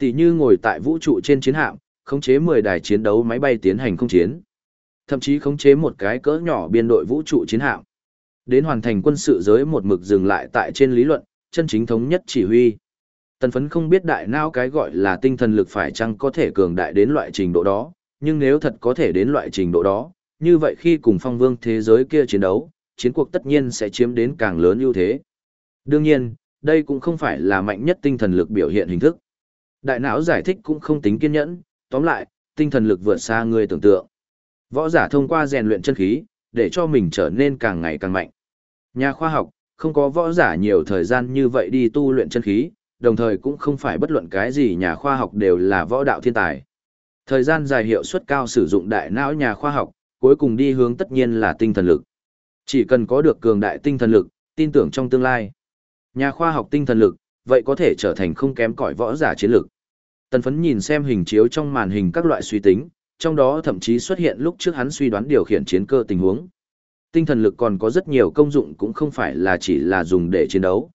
Tỷ như ngồi tại vũ trụ trên chiến hạm, khống chế 10 đài chiến đấu máy bay tiến hành không chiến. Thậm chí khống chế một cái cỡ nhỏ biên đội vũ trụ chiến hạm. Đến hoàn thành quân sự giới một mực dừng lại tại trên lý luận, chân chính thống nhất chỉ huy. Tần phấn không biết đại não cái gọi là tinh thần lực phải chăng có thể cường đại đến loại trình độ đó, nhưng nếu thật có thể đến loại trình độ đó, như vậy khi cùng phong vương thế giới kia chiến đấu, chiến cuộc tất nhiên sẽ chiếm đến càng lớn ưu thế. Đương nhiên, đây cũng không phải là mạnh nhất tinh thần lực biểu hiện hình thức. Đại não giải thích cũng không tính kiên nhẫn, tóm lại, tinh thần lực vượt xa người tưởng tượng. Võ giả thông qua rèn luyện chân khí, để cho mình trở nên càng ngày càng mạnh. Nhà khoa học, không có võ giả nhiều thời gian như vậy đi tu luyện chân khí, đồng thời cũng không phải bất luận cái gì nhà khoa học đều là võ đạo thiên tài. Thời gian dài hiệu suất cao sử dụng đại não nhà khoa học, cuối cùng đi hướng tất nhiên là tinh thần lực. Chỉ cần có được cường đại tinh thần lực, tin tưởng trong tương lai. Nhà khoa học tinh thần lực, vậy có thể trở thành không kém cỏi võ giả chiến lược. Tần phấn nhìn xem hình chiếu trong màn hình các loại suy tính, trong đó thậm chí xuất hiện lúc trước hắn suy đoán điều khiển chiến cơ tình huống. Tinh thần lực còn có rất nhiều công dụng cũng không phải là chỉ là dùng để chiến đấu.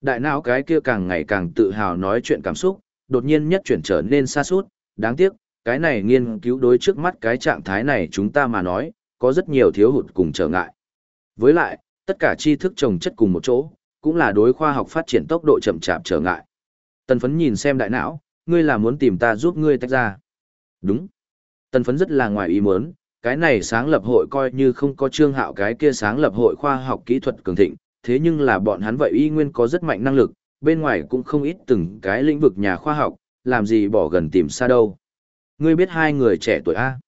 Đại não cái kia càng ngày càng tự hào nói chuyện cảm xúc, đột nhiên nhất chuyển trở nên xa suốt, đáng tiếc, cái này nghiên cứu đối trước mắt cái trạng thái này chúng ta mà nói, có rất nhiều thiếu hụt cùng trở ngại. Với lại, tất cả tri thức trồng chất cùng một chỗ, cũng là đối khoa học phát triển tốc độ chậm chạp trở ngại. Tần phấn nhìn xem đại não, ngươi là muốn tìm ta giúp ngươi tách ra. Đúng. Tần phấn rất là ngoài ý muốn, cái này sáng lập hội coi như không có trương hạo cái kia sáng lập hội khoa học kỹ thuật cường thịnh, thế nhưng là bọn hắn vậy y nguyên có rất mạnh năng lực, bên ngoài cũng không ít từng cái lĩnh vực nhà khoa học, làm gì bỏ gần tìm xa đâu. Ngươi biết hai người trẻ tuổi A.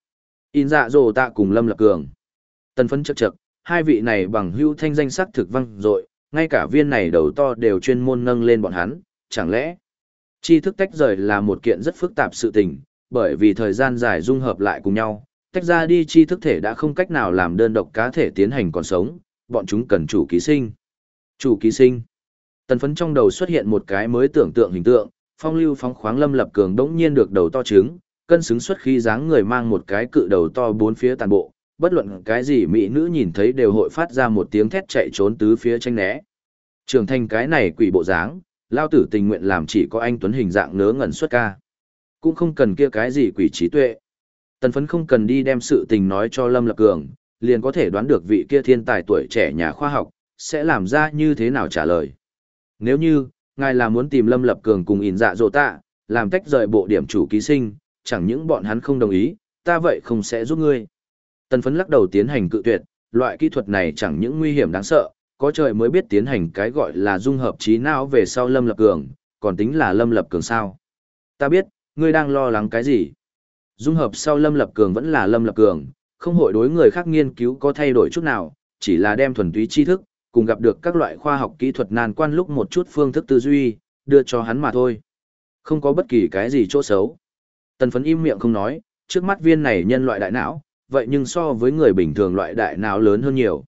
In dạ dồ tạ cùng Lâm Lập Cường. Tần phấn chật chật, hai vị này bằng hưu thanh danh sắc thực văng rồi, ngay cả viên này đầu to đều chuyên môn nâng lên bọn hắn, chẳng lẽ tri thức tách rời là một kiện rất phức tạp sự tình, bởi vì thời gian dài dung hợp lại cùng nhau, tách ra đi tri thức thể đã không cách nào làm đơn độc cá thể tiến hành còn sống, bọn chúng cần chủ ký sinh. Chủ ký sinh. Tần phấn trong đầu xuất hiện một cái mới tưởng tượng hình tượng, phong lưu phóng khoáng lâm lập cường đống nhiên được đầu to trứng, cân xứng xuất khi dáng người mang một cái cự đầu to bốn phía tàn bộ, bất luận cái gì mỹ nữ nhìn thấy đều hội phát ra một tiếng thét chạy trốn tứ phía tranh né. Trưởng thành cái này quỷ bộ dáng, lao tử tình nguyện làm chỉ có anh tuấn hình dạng nớ ngẩn xuất ca. Cũng không cần kia cái gì quỷ trí tuệ. Tần phấn không cần đi đem sự tình nói cho Lâm Lập Cường, liền có thể đoán được vị kia thiên tài tuổi trẻ nhà khoa học, sẽ làm ra như thế nào trả lời. Nếu như, ngài là muốn tìm Lâm Lập Cường cùng ỉn dạ dỗ tạ, làm tách rời bộ điểm chủ ký sinh, chẳng những bọn hắn không đồng ý, ta vậy không sẽ giúp ngươi. Tần phấn lắc đầu tiến hành cự tuyệt, loại kỹ thuật này chẳng những nguy hiểm đáng sợ, có trời mới biết tiến hành cái gọi là dung hợp trí não về sau Lâm Lập Cường, còn tính là Lâm Lập Cường sao. Ta biết, ngươi đang lo lắng cái gì. Dung hợp sau Lâm Lập Cường vẫn là Lâm Lập Cường, không hội đối người khác nghiên cứu có thay đổi chút nào, chỉ là đem thuần túy tri thức, cùng gặp được các loại khoa học kỹ thuật nan quan lúc một chút phương thức tư duy, đưa cho hắn mà thôi. Không có bất kỳ cái gì chỗ xấu. Tần phấn im miệng không nói, trước mắt viên này nhân loại đại não, vậy nhưng so với người bình thường loại đại não lớn hơn nhiều.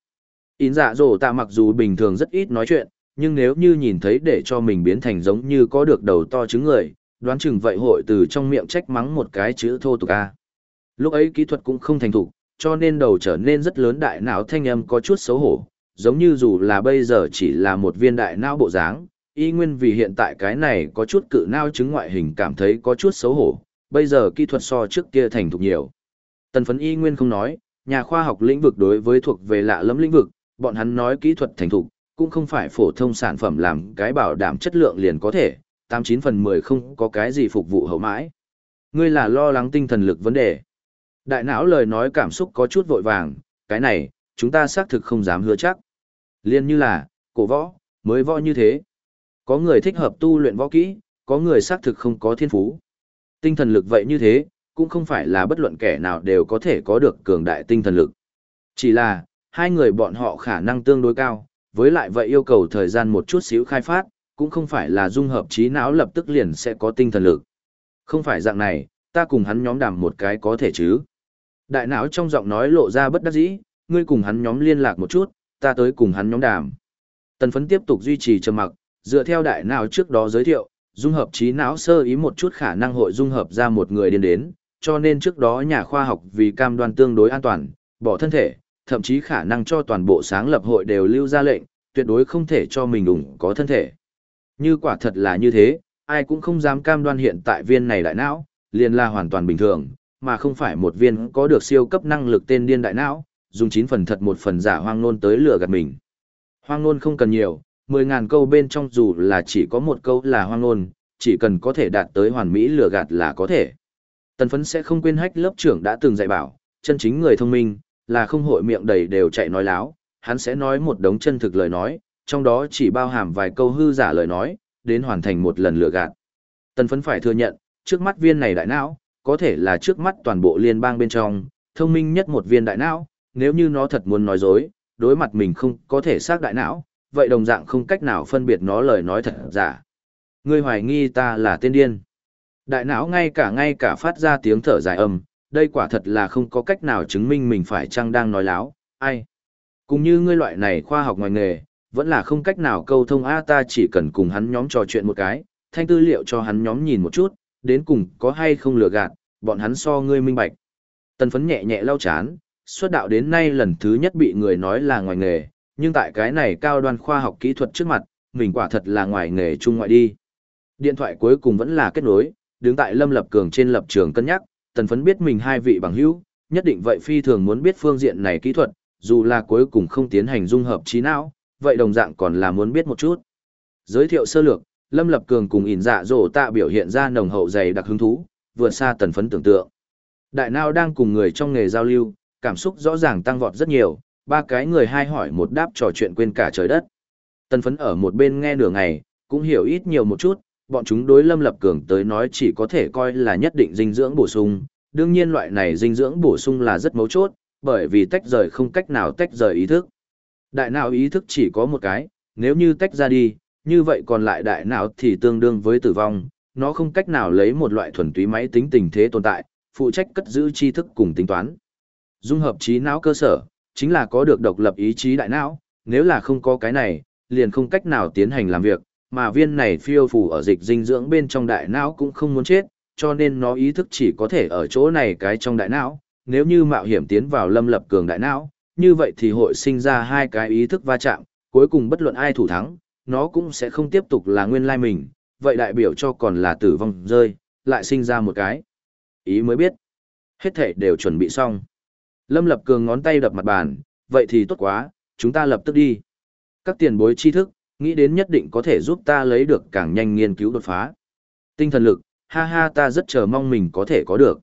Ín dạ dồ tạ mặc dù bình thường rất ít nói chuyện, nhưng nếu như nhìn thấy để cho mình biến thành giống như có được đầu to trứng người, đoán chừng vậy hội từ trong miệng trách mắng một cái chữ thô tục a. Lúc ấy kỹ thuật cũng không thành thục, cho nên đầu trở nên rất lớn đại não thanh âm có chút xấu hổ, giống như dù là bây giờ chỉ là một viên đại não bộ dáng, y nguyên vì hiện tại cái này có chút cự não chứng ngoại hình cảm thấy có chút xấu hổ, bây giờ kỹ thuật so trước kia thành thục nhiều. Tần phấn y nguyên không nói, nhà khoa học lĩnh vực đối với thuộc về lạ lẫm lĩnh vực, bọn hắn nói kỹ thuật thành thục, cũng không phải phổ thông sản phẩm làm cái bảo đảm chất lượng liền có thể, 89 phần 10 không có cái gì phục vụ hậu mãi. Ngươi là lo lắng tinh thần lực vấn đề. Đại não lời nói cảm xúc có chút vội vàng, cái này, chúng ta xác thực không dám hứa chắc. Liên như là, cổ võ, mới võ như thế. Có người thích hợp tu luyện võ kỹ, có người xác thực không có thiên phú. Tinh thần lực vậy như thế, cũng không phải là bất luận kẻ nào đều có thể có được cường đại tinh thần lực. Chỉ là, hai người bọn họ khả năng tương đối cao, với lại vậy yêu cầu thời gian một chút xíu khai phát, cũng không phải là dung hợp trí não lập tức liền sẽ có tinh thần lực. Không phải dạng này, ta cùng hắn nhóm đàm một cái có thể chứ. Đại não trong giọng nói lộ ra bất đắc dĩ, ngươi cùng hắn nhóm liên lạc một chút, ta tới cùng hắn nhóm đàm. Tần phấn tiếp tục duy trì trầm mặc, dựa theo đại não trước đó giới thiệu, dung hợp trí não sơ ý một chút khả năng hội dung hợp ra một người điên đến, cho nên trước đó nhà khoa học vì cam đoan tương đối an toàn, bỏ thân thể, thậm chí khả năng cho toàn bộ sáng lập hội đều lưu ra lệnh, tuyệt đối không thể cho mình ủng có thân thể. Như quả thật là như thế, ai cũng không dám cam đoan hiện tại viên này đại não, liền là hoàn toàn bình thường, mà không phải một viên có được siêu cấp năng lực tên điên đại não, dùng 9 phần thật một phần giả hoang nôn tới lừa gạt mình. Hoang nôn không cần nhiều, 10.000 câu bên trong dù là chỉ có một câu là hoang nôn, chỉ cần có thể đạt tới hoàn mỹ lừa gạt là có thể. Tần phấn sẽ không quên hách lớp trưởng đã từng dạy bảo, chân chính người thông minh, là không hội miệng đầy đều chạy nói láo, hắn sẽ nói một đống chân thực lời nói, trong đó chỉ bao hàm vài câu hư giả lời nói, đến hoàn thành một lần lừa gạt. Tần phấn phải thừa nhận, trước mắt viên này đại não, có thể là trước mắt toàn bộ liên bang bên trong, thông minh nhất một viên đại não, nếu như nó thật muốn nói dối, đối mặt mình không có thể xác đại não, vậy đồng dạng không cách nào phân biệt nó lời nói thật giả. Ngươi hoài nghi ta là tên điên. Đại não ngay cả ngay cả phát ra tiếng thở dài âm, đây quả thật là không có cách nào chứng minh mình phải chăng đang nói láo, ai. Cũng như ngươi loại này khoa học ngoài nghề, vẫn là không cách nào câu thông A ta chỉ cần cùng hắn nhóm trò chuyện một cái, thanh tư liệu cho hắn nhóm nhìn một chút, đến cùng có hay không lừa gạt, bọn hắn so ngươi minh bạch. Tần phấn nhẹ nhẹ lau chán, xuất đạo đến nay lần thứ nhất bị người nói là ngoài nghề, nhưng tại cái này cao đoan khoa học kỹ thuật trước mặt, mình quả thật là ngoài nghề chung ngoại đi. Điện thoại cuối cùng vẫn là kết nối, đứng tại Lâm Lập Cường trên lập trường cân nhắc, tần phấn biết mình hai vị bằng hữu, nhất định vậy phi thường muốn biết phương diện này kỹ thuật, dù là cuối cùng không tiến hành dung hợp trí não, vậy đồng dạng còn là muốn biết một chút. Giới thiệu sơ lược, Lâm Lập Cường cùng ỉn dạ dỗ tạ biểu hiện ra nồng hậu dày đặc hứng thú, vượt xa tần phấn tưởng tượng. Đại nào đang cùng người trong nghề giao lưu, cảm xúc rõ ràng tăng vọt rất nhiều, ba cái người hai hỏi một đáp trò chuyện quên cả trời đất. Tần phấn ở một bên nghe nửa ngày, cũng hiểu ít nhiều một chút, bọn chúng đối Lâm Lập Cường tới nói chỉ có thể coi là nhất định dinh dưỡng bổ sung, đương nhiên loại này dinh dưỡng bổ sung là rất mấu chốt, bởi vì tách rời không cách nào tách rời ý thức. Đại não ý thức chỉ có một cái, nếu như tách ra đi, như vậy còn lại đại não thì tương đương với tử vong, nó không cách nào lấy một loại thuần túy máy tính tình thế tồn tại, phụ trách cất giữ tri thức cùng tính toán. Dung hợp trí não cơ sở, chính là có được độc lập ý chí đại não, nếu là không có cái này, liền không cách nào tiến hành làm việc, mà viên này phiêu phù ở dịch dinh dưỡng bên trong đại não cũng không muốn chết, cho nên nó ý thức chỉ có thể ở chỗ này cái trong đại não, nếu như mạo hiểm tiến vào lâm lập cường đại não, như vậy thì hội sinh ra hai cái ý thức va chạm, cuối cùng bất luận ai thủ thắng, nó cũng sẽ không tiếp tục là nguyên lai mình, vậy đại biểu cho còn là tử vong rơi, lại sinh ra một cái. Ý mới biết, hết thể đều chuẩn bị xong. Lâm Lập Cường ngón tay đập mặt bàn, vậy thì tốt quá, chúng ta lập tức đi. Các tiền bối tri thức, nghĩ đến nhất định có thể giúp ta lấy được càng nhanh nghiên cứu đột phá. Tinh thần lực, ha ha ta rất chờ mong mình có thể có được.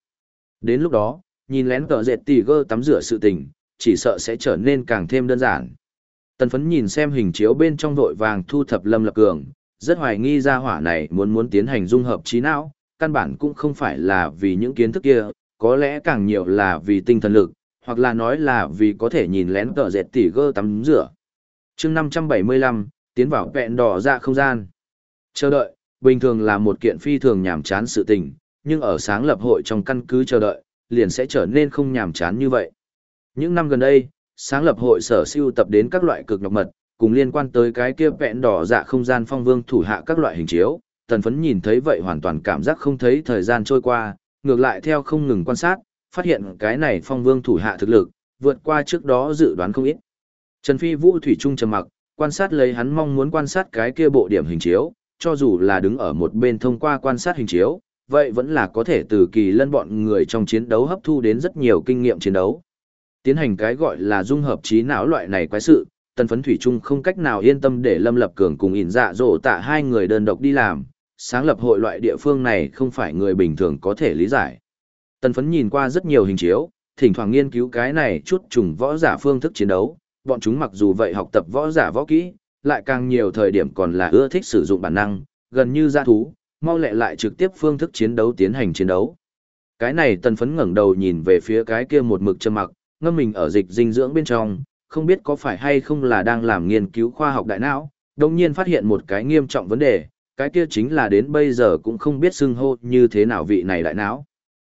Đến lúc đó, nhìn lén tờ dệt tì gơ tắm rửa sự tình, chỉ sợ sẽ trở nên càng thêm đơn giản. Tần phấn nhìn xem hình chiếu bên trong vội vàng thu thập lâm lập cường, rất hoài nghi ra hỏa này muốn muốn tiến hành dung hợp trí não, căn bản cũng không phải là vì những kiến thức kia, có lẽ càng nhiều là vì tinh thần lực, hoặc là nói là vì có thể nhìn lén tờ dệt tỉ gơ tắm rửa. chương 575, tiến vào vẹn đỏ ra không gian. Chờ đợi, bình thường là một kiện phi thường nhàm chán sự tình, nhưng ở sáng lập hội trong căn cứ chờ đợi, liền sẽ trở nên không nhàm chán như vậy. Những năm gần đây, sáng lập hội sở siêu tập đến các loại cực nhọc mật, cùng liên quan tới cái kia vẹn đỏ dạ không gian phong vương thủ hạ các loại hình chiếu, tần phấn nhìn thấy vậy hoàn toàn cảm giác không thấy thời gian trôi qua, ngược lại theo không ngừng quan sát, phát hiện cái này phong vương thủ hạ thực lực, vượt qua trước đó dự đoán không ít. Trần Phi Vũ Thủy Trung trầm mặc, quan sát lấy hắn mong muốn quan sát cái kia bộ điểm hình chiếu, cho dù là đứng ở một bên thông qua quan sát hình chiếu, vậy vẫn là có thể từ kỳ lân bọn người trong chiến đấu hấp thu đến rất nhiều kinh nghiệm chiến đấu. Tiến hành cái gọi là dung hợp trí não loại này quái sự, tần phấn thủy chung không cách nào yên tâm để lâm lập cường cùng ỉn dạ dỗ tạ hai người đơn độc đi làm, sáng lập hội loại địa phương này không phải người bình thường có thể lý giải. Tần phấn nhìn qua rất nhiều hình chiếu, thỉnh thoảng nghiên cứu cái này chút trùng võ giả phương thức chiến đấu, bọn chúng mặc dù vậy học tập võ giả võ kỹ, lại càng nhiều thời điểm còn là ưa thích sử dụng bản năng, gần như gia thú, mau lẹ lại trực tiếp phương thức chiến đấu tiến hành chiến đấu. Cái này tần phấn ngẩng đầu nhìn về phía cái kia một mực châm mặc, ngâm mình ở dịch dinh dưỡng bên trong, không biết có phải hay không là đang làm nghiên cứu khoa học đại não, đồng nhiên phát hiện một cái nghiêm trọng vấn đề, cái kia chính là đến bây giờ cũng không biết xưng hô như thế nào vị này đại não.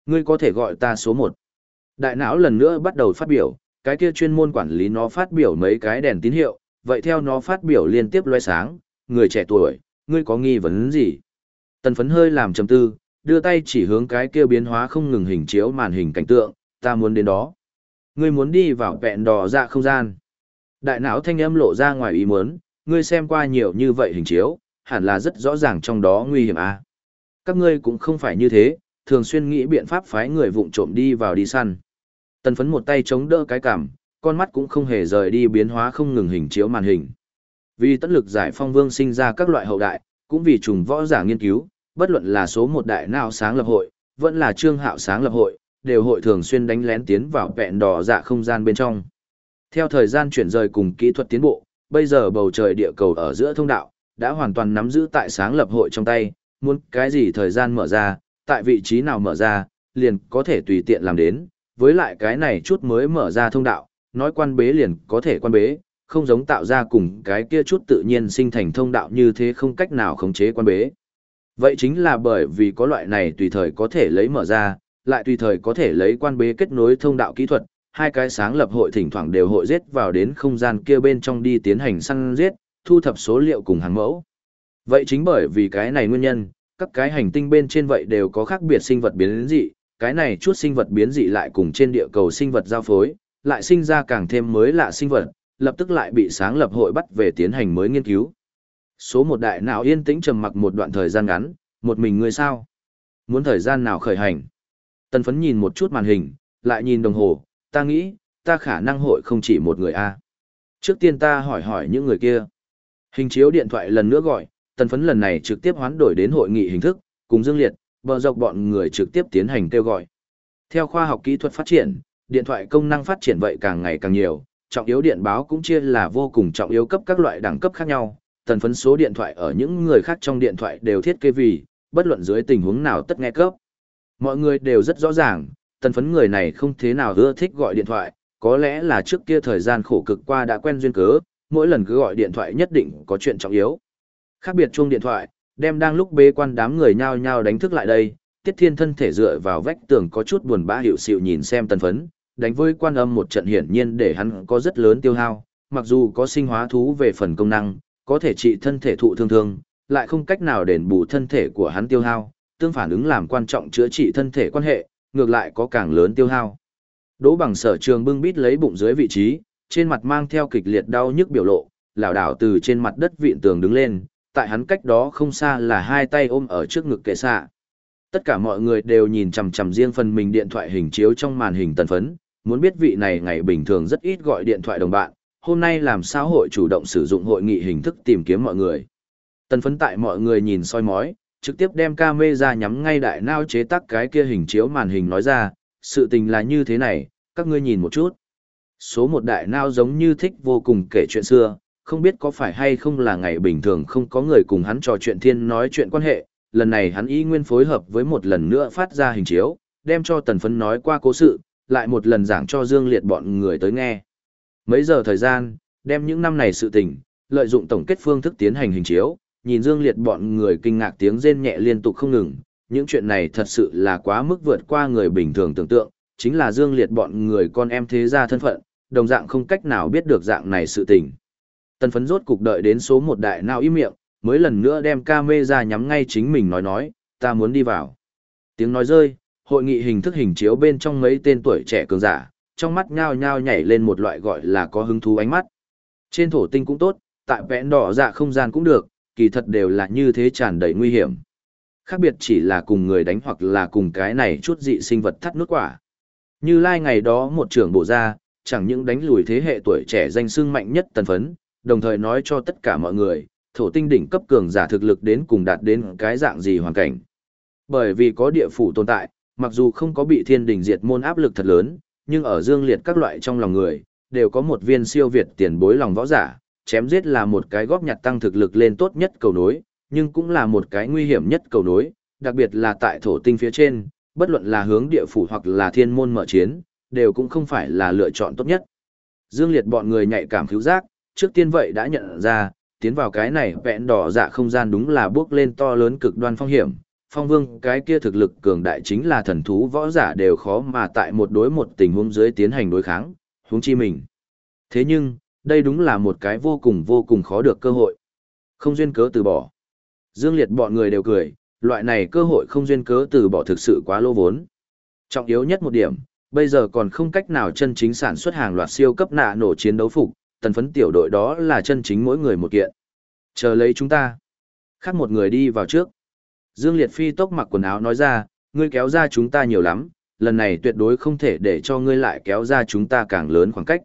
Ngươi có thể gọi ta số 1. Đại não lần nữa bắt đầu phát biểu, cái kia chuyên môn quản lý nó phát biểu mấy cái đèn tín hiệu, vậy theo nó phát biểu liên tiếp loe sáng, người trẻ tuổi, ngươi có nghi vấn gì? Tần phấn hơi làm trầm tư, đưa tay chỉ hướng cái kia biến hóa không ngừng hình chiếu màn hình cảnh tượng, ta muốn đến đó. Ngươi muốn đi vào vẹn đỏ dạ không gian. Đại não thanh âm lộ ra ngoài ý muốn, ngươi xem qua nhiều như vậy hình chiếu, hẳn là rất rõ ràng trong đó nguy hiểm à. Các ngươi cũng không phải như thế, thường xuyên nghĩ biện pháp phái người vụng trộm đi vào đi săn. Tần phấn một tay chống đỡ cái cảm, con mắt cũng không hề rời đi biến hóa không ngừng hình chiếu màn hình. Vì tất lực giải phong vương sinh ra các loại hậu đại, cũng vì trùng võ giả nghiên cứu, bất luận là số một đại nào sáng lập hội, vẫn là trương hạo sáng lập hội, đều hội thường xuyên đánh lén tiến vào vẹn đỏ dạ không gian bên trong. Theo thời gian chuyển rời cùng kỹ thuật tiến bộ, bây giờ bầu trời địa cầu ở giữa thông đạo, đã hoàn toàn nắm giữ tại sáng lập hội trong tay, muốn cái gì thời gian mở ra, tại vị trí nào mở ra, liền có thể tùy tiện làm đến, với lại cái này chút mới mở ra thông đạo, nói quan bế liền có thể quan bế, không giống tạo ra cùng cái kia chút tự nhiên sinh thành thông đạo như thế không cách nào khống chế quan bế. Vậy chính là bởi vì có loại này tùy thời có thể lấy mở ra, lại tùy thời có thể lấy quan bế kết nối thông đạo kỹ thuật, hai cái sáng lập hội thỉnh thoảng đều hội giết vào đến không gian kia bên trong đi tiến hành săn giết, thu thập số liệu cùng hàng mẫu. Vậy chính bởi vì cái này nguyên nhân, các cái hành tinh bên trên vậy đều có khác biệt sinh vật biến dị, cái này chút sinh vật biến dị lại cùng trên địa cầu sinh vật giao phối, lại sinh ra càng thêm mới lạ sinh vật, lập tức lại bị sáng lập hội bắt về tiến hành mới nghiên cứu. Số một đại não yên tĩnh trầm mặc một đoạn thời gian ngắn, một mình người sao? Muốn thời gian nào khởi hành? Tần phấn nhìn một chút màn hình, lại nhìn đồng hồ, ta nghĩ, ta khả năng hội không chỉ một người a Trước tiên ta hỏi hỏi những người kia. Hình chiếu điện thoại lần nữa gọi, tần phấn lần này trực tiếp hoán đổi đến hội nghị hình thức, cùng Dương Liệt, bờ dọc bọn người trực tiếp tiến hành kêu gọi. Theo khoa học kỹ thuật phát triển, điện thoại công năng phát triển vậy càng ngày càng nhiều, trọng yếu điện báo cũng chia là vô cùng trọng yếu cấp các loại đẳng cấp khác nhau, tần phấn số điện thoại ở những người khác trong điện thoại đều thiết kế vì, bất luận dưới tình huống nào tất nghe cấp. Mọi người đều rất rõ ràng, tần phấn người này không thế nào ưa thích gọi điện thoại, có lẽ là trước kia thời gian khổ cực qua đã quen duyên cớ, mỗi lần cứ gọi điện thoại nhất định có chuyện trọng yếu. Khác biệt chuông điện thoại, đem đang lúc bế quan đám người nhao nhao đánh thức lại đây, Tiết Thiên thân thể dựa vào vách tường có chút buồn bã hiểu xịu nhìn xem tần phấn, đánh với quan âm một trận hiển nhiên để hắn có rất lớn tiêu hao, mặc dù có sinh hóa thú về phần công năng, có thể trị thân thể thụ thương thương, lại không cách nào đền bù thân thể của hắn tiêu hao, tương phản ứng làm quan trọng chữa trị thân thể quan hệ, ngược lại có càng lớn tiêu hao. Đỗ bằng sở trường bưng bít lấy bụng dưới vị trí, trên mặt mang theo kịch liệt đau nhức biểu lộ, lảo đảo từ trên mặt đất vịn tường đứng lên, tại hắn cách đó không xa là hai tay ôm ở trước ngực kệ xạ. Tất cả mọi người đều nhìn chằm chằm riêng phần mình điện thoại hình chiếu trong màn hình tần phấn, muốn biết vị này ngày bình thường rất ít gọi điện thoại đồng bạn, hôm nay làm sao hội chủ động sử dụng hội nghị hình thức tìm kiếm mọi người. Tần phấn tại mọi người nhìn soi mói, trực tiếp đem camera nhắm ngay đại nao chế tác cái kia hình chiếu màn hình nói ra, sự tình là như thế này, các ngươi nhìn một chút. Số một đại nao giống như thích vô cùng kể chuyện xưa, không biết có phải hay không là ngày bình thường không có người cùng hắn trò chuyện thiên nói chuyện quan hệ, lần này hắn y nguyên phối hợp với một lần nữa phát ra hình chiếu, đem cho tần phấn nói qua cố sự, lại một lần giảng cho Dương Liệt bọn người tới nghe. Mấy giờ thời gian, đem những năm này sự tình, lợi dụng tổng kết phương thức tiến hành hình chiếu, nhìn Dương Liệt bọn người kinh ngạc tiếng rên nhẹ liên tục không ngừng, những chuyện này thật sự là quá mức vượt qua người bình thường tưởng tượng, chính là Dương Liệt bọn người con em thế gia thân phận, đồng dạng không cách nào biết được dạng này sự tình. Tần phấn rốt cục đợi đến số một đại nào im miệng, mới lần nữa đem ca mê ra nhắm ngay chính mình nói nói, ta muốn đi vào. Tiếng nói rơi, hội nghị hình thức hình chiếu bên trong mấy tên tuổi trẻ cường giả, trong mắt nhao nhao nhảy lên một loại gọi là có hứng thú ánh mắt. Trên thổ tinh cũng tốt, tại vẽn đỏ dạ không gian cũng được, kỳ thật đều là như thế tràn đầy nguy hiểm. Khác biệt chỉ là cùng người đánh hoặc là cùng cái này chút dị sinh vật thắt nút quả. Như lai ngày đó một trưởng bộ ra, chẳng những đánh lùi thế hệ tuổi trẻ danh xưng mạnh nhất tần phấn, đồng thời nói cho tất cả mọi người, thổ tinh đỉnh cấp cường giả thực lực đến cùng đạt đến cái dạng gì hoàn cảnh. Bởi vì có địa phủ tồn tại, mặc dù không có bị thiên đỉnh diệt môn áp lực thật lớn, nhưng ở dương liệt các loại trong lòng người, đều có một viên siêu việt tiền bối lòng võ giả, chém giết là một cái góp nhặt tăng thực lực lên tốt nhất cầu nối, nhưng cũng là một cái nguy hiểm nhất cầu nối, đặc biệt là tại thổ tinh phía trên, bất luận là hướng địa phủ hoặc là thiên môn mở chiến, đều cũng không phải là lựa chọn tốt nhất. Dương Liệt bọn người nhạy cảm cứu giác, trước tiên vậy đã nhận ra, tiến vào cái này vẹn đỏ dạ không gian đúng là bước lên to lớn cực đoan phong hiểm. Phong vương cái kia thực lực cường đại chính là thần thú võ giả đều khó mà tại một đối một tình huống dưới tiến hành đối kháng, huống chi mình. Thế nhưng, đây đúng là một cái vô cùng vô cùng khó được cơ hội. Không duyên cớ từ bỏ. Dương Liệt bọn người đều cười, loại này cơ hội không duyên cớ từ bỏ thực sự quá lô vốn. Trọng yếu nhất một điểm, bây giờ còn không cách nào chân chính sản xuất hàng loạt siêu cấp nạ nổ chiến đấu phục, tần phấn tiểu đội đó là chân chính mỗi người một kiện. Chờ lấy chúng ta. Khác một người đi vào trước. Dương Liệt Phi tốc mặc quần áo nói ra, ngươi kéo ra chúng ta nhiều lắm, lần này tuyệt đối không thể để cho ngươi lại kéo ra chúng ta càng lớn khoảng cách.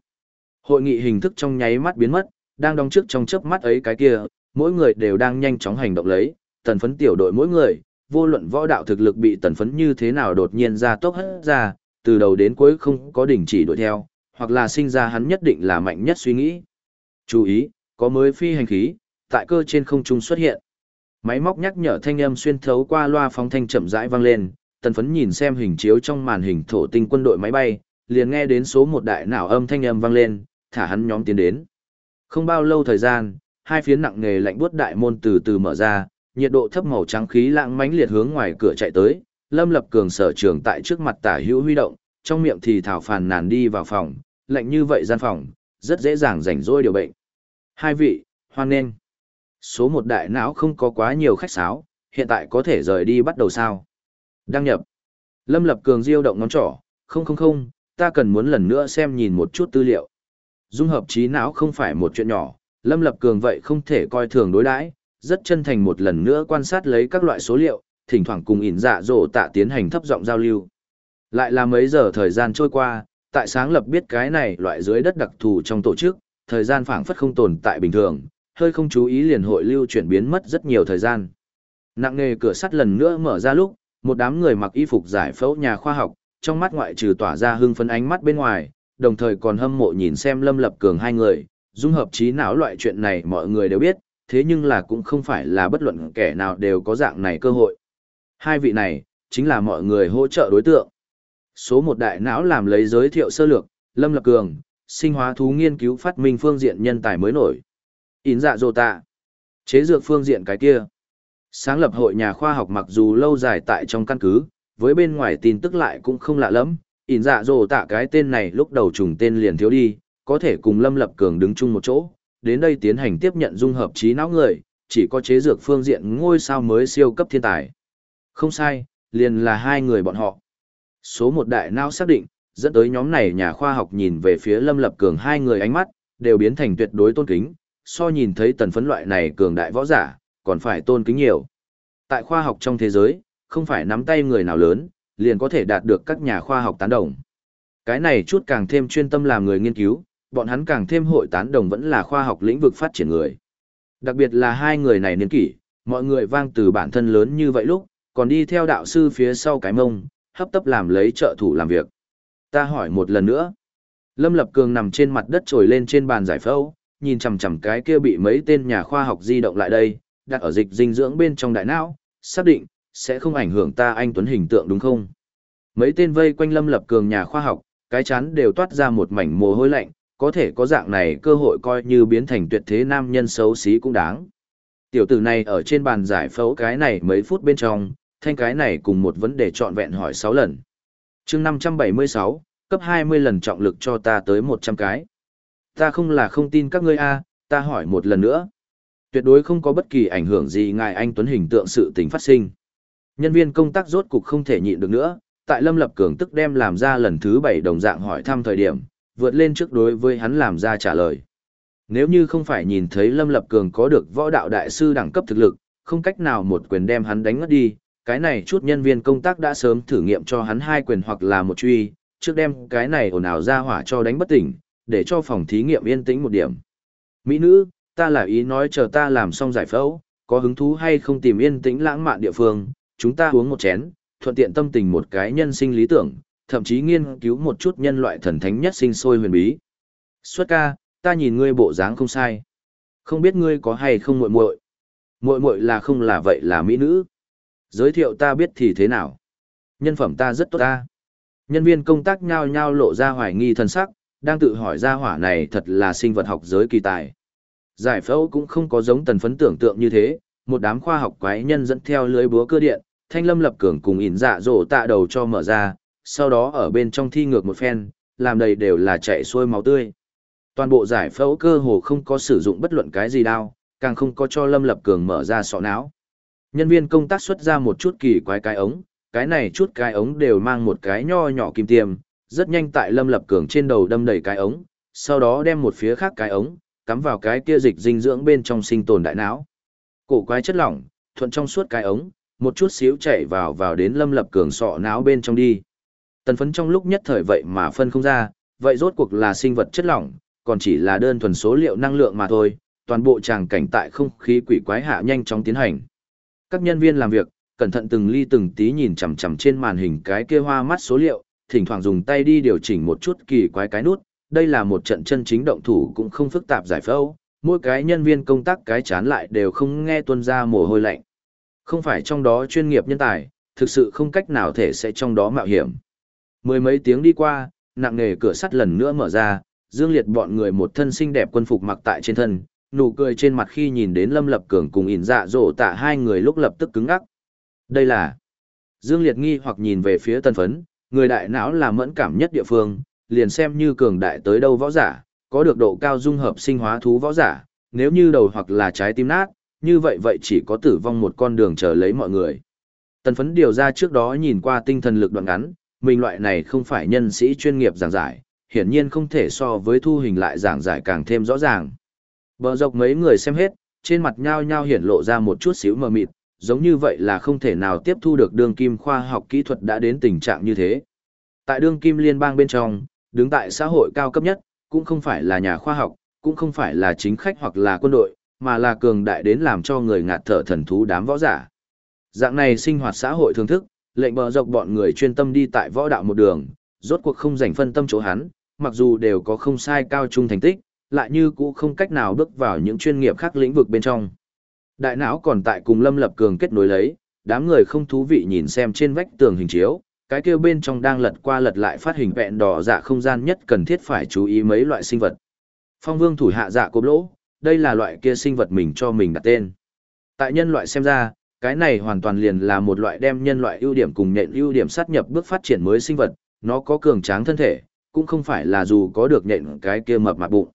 Hội nghị hình thức trong nháy mắt biến mất, đang đóng trước trong chớp mắt ấy cái kia, mỗi người đều đang nhanh chóng hành động lấy, tần phấn tiểu đội mỗi người, vô luận võ đạo thực lực bị tần phấn như thế nào đột nhiên ra tốc hết ra, từ đầu đến cuối không có đỉnh chỉ đuổi theo, hoặc là sinh ra hắn nhất định là mạnh nhất suy nghĩ. Chú ý, có mới phi hành khí, tại cơ trên không trung xuất hiện. Máy móc nhắc nhở thanh âm xuyên thấu qua loa phóng thanh chậm rãi vang lên, tần phấn nhìn xem hình chiếu trong màn hình thổ tinh quân đội máy bay, liền nghe đến số một đại não âm thanh âm vang lên, thả hắn nhóm tiến đến. Không bao lâu thời gian, hai phiến nặng nghề lạnh buốt đại môn từ từ mở ra, nhiệt độ thấp màu trắng khí lãng mãnh liệt hướng ngoài cửa chạy tới, Lâm Lập Cường sở trường tại trước mặt tả hữu huy động, trong miệng thì thảo phàn nàn đi vào phòng, lạnh như vậy gian phòng, rất dễ dàng rảnh rỗi điều bệnh. Hai vị, hoan nghênh. Số một đại não không có quá nhiều khách sáo, hiện tại có thể rời đi bắt đầu sao. Đăng nhập. Lâm Lập Cường diêu động ngón trỏ, không không không, ta cần muốn lần nữa xem nhìn một chút tư liệu. Dung hợp trí não không phải một chuyện nhỏ, Lâm Lập Cường vậy không thể coi thường đối đãi, rất chân thành một lần nữa quan sát lấy các loại số liệu, thỉnh thoảng cùng ỉn dạ dỗ tạ tiến hành thấp giọng giao lưu. Lại là mấy giờ thời gian trôi qua, tại sáng lập biết cái này loại dưới đất đặc thù trong tổ chức, thời gian phảng phất không tồn tại bình thường, hơi không chú ý liền hội lưu chuyển biến mất rất nhiều thời gian. Nặng nề cửa sắt lần nữa mở ra lúc, một đám người mặc y phục giải phẫu nhà khoa học, trong mắt ngoại trừ tỏa ra hưng phấn ánh mắt bên ngoài, đồng thời còn hâm mộ nhìn xem Lâm Lập Cường hai người, dung hợp trí não loại chuyện này mọi người đều biết, thế nhưng là cũng không phải là bất luận kẻ nào đều có dạng này cơ hội. Hai vị này, chính là mọi người hỗ trợ đối tượng. Số một đại não làm lấy giới thiệu sơ lược, Lâm Lập Cường, sinh hóa thú nghiên cứu phát minh phương diện nhân tài mới nổi. Ín dạ dồ tạ. Chế dược phương diện cái kia. Sáng lập hội nhà khoa học mặc dù lâu dài tại trong căn cứ, với bên ngoài tin tức lại cũng không lạ lắm. In dạ dồ tạ cái tên này lúc đầu trùng tên liền thiếu đi, có thể cùng Lâm Lập Cường đứng chung một chỗ, đến đây tiến hành tiếp nhận dung hợp trí não người, chỉ có chế dược phương diện ngôi sao mới siêu cấp thiên tài. Không sai, liền là hai người bọn họ. Số một đại não xác định, dẫn tới nhóm này nhà khoa học nhìn về phía Lâm Lập Cường hai người ánh mắt, đều biến thành tuyệt đối tôn kính, so nhìn thấy tần phấn loại này cường đại võ giả, còn phải tôn kính nhiều. Tại khoa học trong thế giới, không phải nắm tay người nào lớn, liền có thể đạt được các nhà khoa học tán đồng. Cái này chút càng thêm chuyên tâm làm người nghiên cứu, bọn hắn càng thêm hội tán đồng vẫn là khoa học lĩnh vực phát triển người. Đặc biệt là hai người này niên kỷ, mọi người vang từ bản thân lớn như vậy lúc, còn đi theo đạo sư phía sau cái mông, hấp tấp làm lấy trợ thủ làm việc. Ta hỏi một lần nữa. Lâm Lập Cường nằm trên mặt đất trồi lên trên bàn giải phẫu, nhìn chằm chằm cái kia bị mấy tên nhà khoa học di động lại đây, đặt ở dịch dinh dưỡng bên trong đại não, xác định, sẽ không ảnh hưởng ta anh Tuấn hình tượng đúng không? Mấy tên vây quanh Lâm Lập Cường nhà khoa học, cái chán đều toát ra một mảnh mồ hôi lạnh, có thể có dạng này cơ hội coi như biến thành tuyệt thế nam nhân xấu xí cũng đáng. Tiểu tử này ở trên bàn giải phẫu cái này mấy phút bên trong, thanh cái này cùng một vấn đề trọn vẹn hỏi 6 lần. chương 576, cấp 20 lần trọng lực cho ta tới 100 cái. Ta không là không tin các ngươi a ta hỏi một lần nữa. Tuyệt đối không có bất kỳ ảnh hưởng gì ngài anh Tuấn hình tượng sự tình phát sinh. Nhân viên công tác rốt cục không thể nhịn được nữa, tại Lâm Lập Cường tức đem làm ra lần thứ 7 đồng dạng hỏi thăm thời điểm, vượt lên trước đối với hắn làm ra trả lời. Nếu như không phải nhìn thấy Lâm Lập Cường có được võ đạo đại sư đẳng cấp thực lực, không cách nào một quyền đem hắn đánh ngất đi, cái này chút nhân viên công tác đã sớm thử nghiệm cho hắn hai quyền hoặc là một truy, trước đem cái này ồn ào ra hỏa cho đánh bất tỉnh, để cho phòng thí nghiệm yên tĩnh một điểm. Mỹ nữ, ta là ý nói chờ ta làm xong giải phẫu, có hứng thú hay không tìm yên tĩnh lãng mạn địa phương, chúng ta uống một chén, thuận tiện tâm tình một cái nhân sinh lý tưởng, thậm chí nghiên cứu một chút nhân loại thần thánh nhất sinh sôi huyền bí. Xuất ca, ta nhìn ngươi bộ dáng không sai. Không biết ngươi có hay không muội muội. Muội muội là không là vậy là mỹ nữ. Giới thiệu ta biết thì thế nào. Nhân phẩm ta rất tốt ta. Nhân viên công tác nhao nhao lộ ra hoài nghi thân sắc, đang tự hỏi ra hỏa này thật là sinh vật học giới kỳ tài. Giải phẫu cũng không có giống tần phấn tưởng tượng như thế, một đám khoa học quái nhân dẫn theo lưới búa cơ điện, thanh lâm lập cường cùng ỉn dạ dỗ tạ đầu cho mở ra, sau đó ở bên trong thi ngược một phen, làm đầy đều là chạy xuôi máu tươi. Toàn bộ giải phẫu cơ hồ không có sử dụng bất luận cái gì đao, càng không có cho Lâm Lập Cường mở ra sọ não. Nhân viên công tác xuất ra một chút kỳ quái cái ống, cái này chút cái ống đều mang một cái nho nhỏ kim tiêm, rất nhanh tại Lâm Lập Cường trên đầu đâm đầy cái ống, sau đó đem một phía khác cái ống, cắm vào cái kia dịch dinh dưỡng bên trong sinh tồn đại não. Cổ quái chất lỏng, thuận trong suốt cái ống, một chút xíu chảy vào vào đến Lâm Lập Cường sọ não bên trong đi. Tần phấn trong lúc nhất thời vậy mà phân không ra, vậy rốt cuộc là sinh vật chất lỏng, còn chỉ là đơn thuần số liệu năng lượng mà thôi, toàn bộ tràng cảnh tại không khí quỷ quái hạ nhanh chóng tiến hành. Các nhân viên làm việc, cẩn thận từng ly từng tí nhìn chằm chằm trên màn hình cái kia hoa mắt số liệu, thỉnh thoảng dùng tay đi điều chỉnh một chút kỳ quái cái nút. Đây là một trận chân chính động thủ cũng không phức tạp giải phẫu, mỗi cái nhân viên công tác cái chán lại đều không nghe tuân ra mồ hôi lạnh. Không phải trong đó chuyên nghiệp nhân tài, thực sự không cách nào thể sẽ trong đó mạo hiểm. Mười mấy tiếng đi qua, nặng nề cửa sắt lần nữa mở ra, Dương Liệt bọn người một thân xinh đẹp quân phục mặc tại trên thân, nụ cười trên mặt khi nhìn đến Lâm Lập Cường cùng ỉn dạ dỗ tạ hai người lúc lập tức cứng ngắc. Đây là... Dương Liệt nghi hoặc nhìn về phía tân phấn, người đại não là mẫn cảm nhất địa phương, liền xem như cường đại tới đâu võ giả, có được độ cao dung hợp sinh hóa thú võ giả, nếu như đầu hoặc là trái tim nát, như vậy vậy chỉ có tử vong một con đường chờ lấy mọi người. Tần phấn điều ra trước đó nhìn qua tinh thần lực đoạn ngắn, mình loại này không phải nhân sĩ chuyên nghiệp giảng giải, hiển nhiên không thể so với thu hình lại giảng giải càng thêm rõ ràng. Bờ dọc mấy người xem hết, trên mặt nhao nhao hiển lộ ra một chút xíu mờ mịt, giống như vậy là không thể nào tiếp thu được đường kim khoa học kỹ thuật đã đến tình trạng như thế. Tại đường kim liên bang bên trong, đứng tại xã hội cao cấp nhất, cũng không phải là nhà khoa học, cũng không phải là chính khách hoặc là quân đội, mà là cường đại đến làm cho người ngạt thở thần thú đám võ giả. Dạng này sinh hoạt xã hội thường thức, lệnh bờ dọc bọn người chuyên tâm đi tại võ đạo một đường, rốt cuộc không dành phân tâm chỗ hắn, mặc dù đều có không sai cao trung thành tích, lại như cũ không cách nào bước vào những chuyên nghiệp khác lĩnh vực bên trong. Đại não còn tại cùng Lâm Lập Cường kết nối lấy, đám người không thú vị nhìn xem trên vách tường hình chiếu, cái kia bên trong đang lật qua lật lại phát hình vẹn đỏ dạ không gian nhất cần thiết phải chú ý mấy loại sinh vật. Phong Vương thủ hạ dạ cốp lỗ, đây là loại kia sinh vật mình cho mình đặt tên. Tại nhân loại xem ra, cái này hoàn toàn liền là một loại đem nhân loại ưu điểm cùng nện ưu điểm sát nhập bước phát triển mới sinh vật, nó có cường tráng thân thể, cũng không phải là dù có được nện cái kia mập mạp bụng.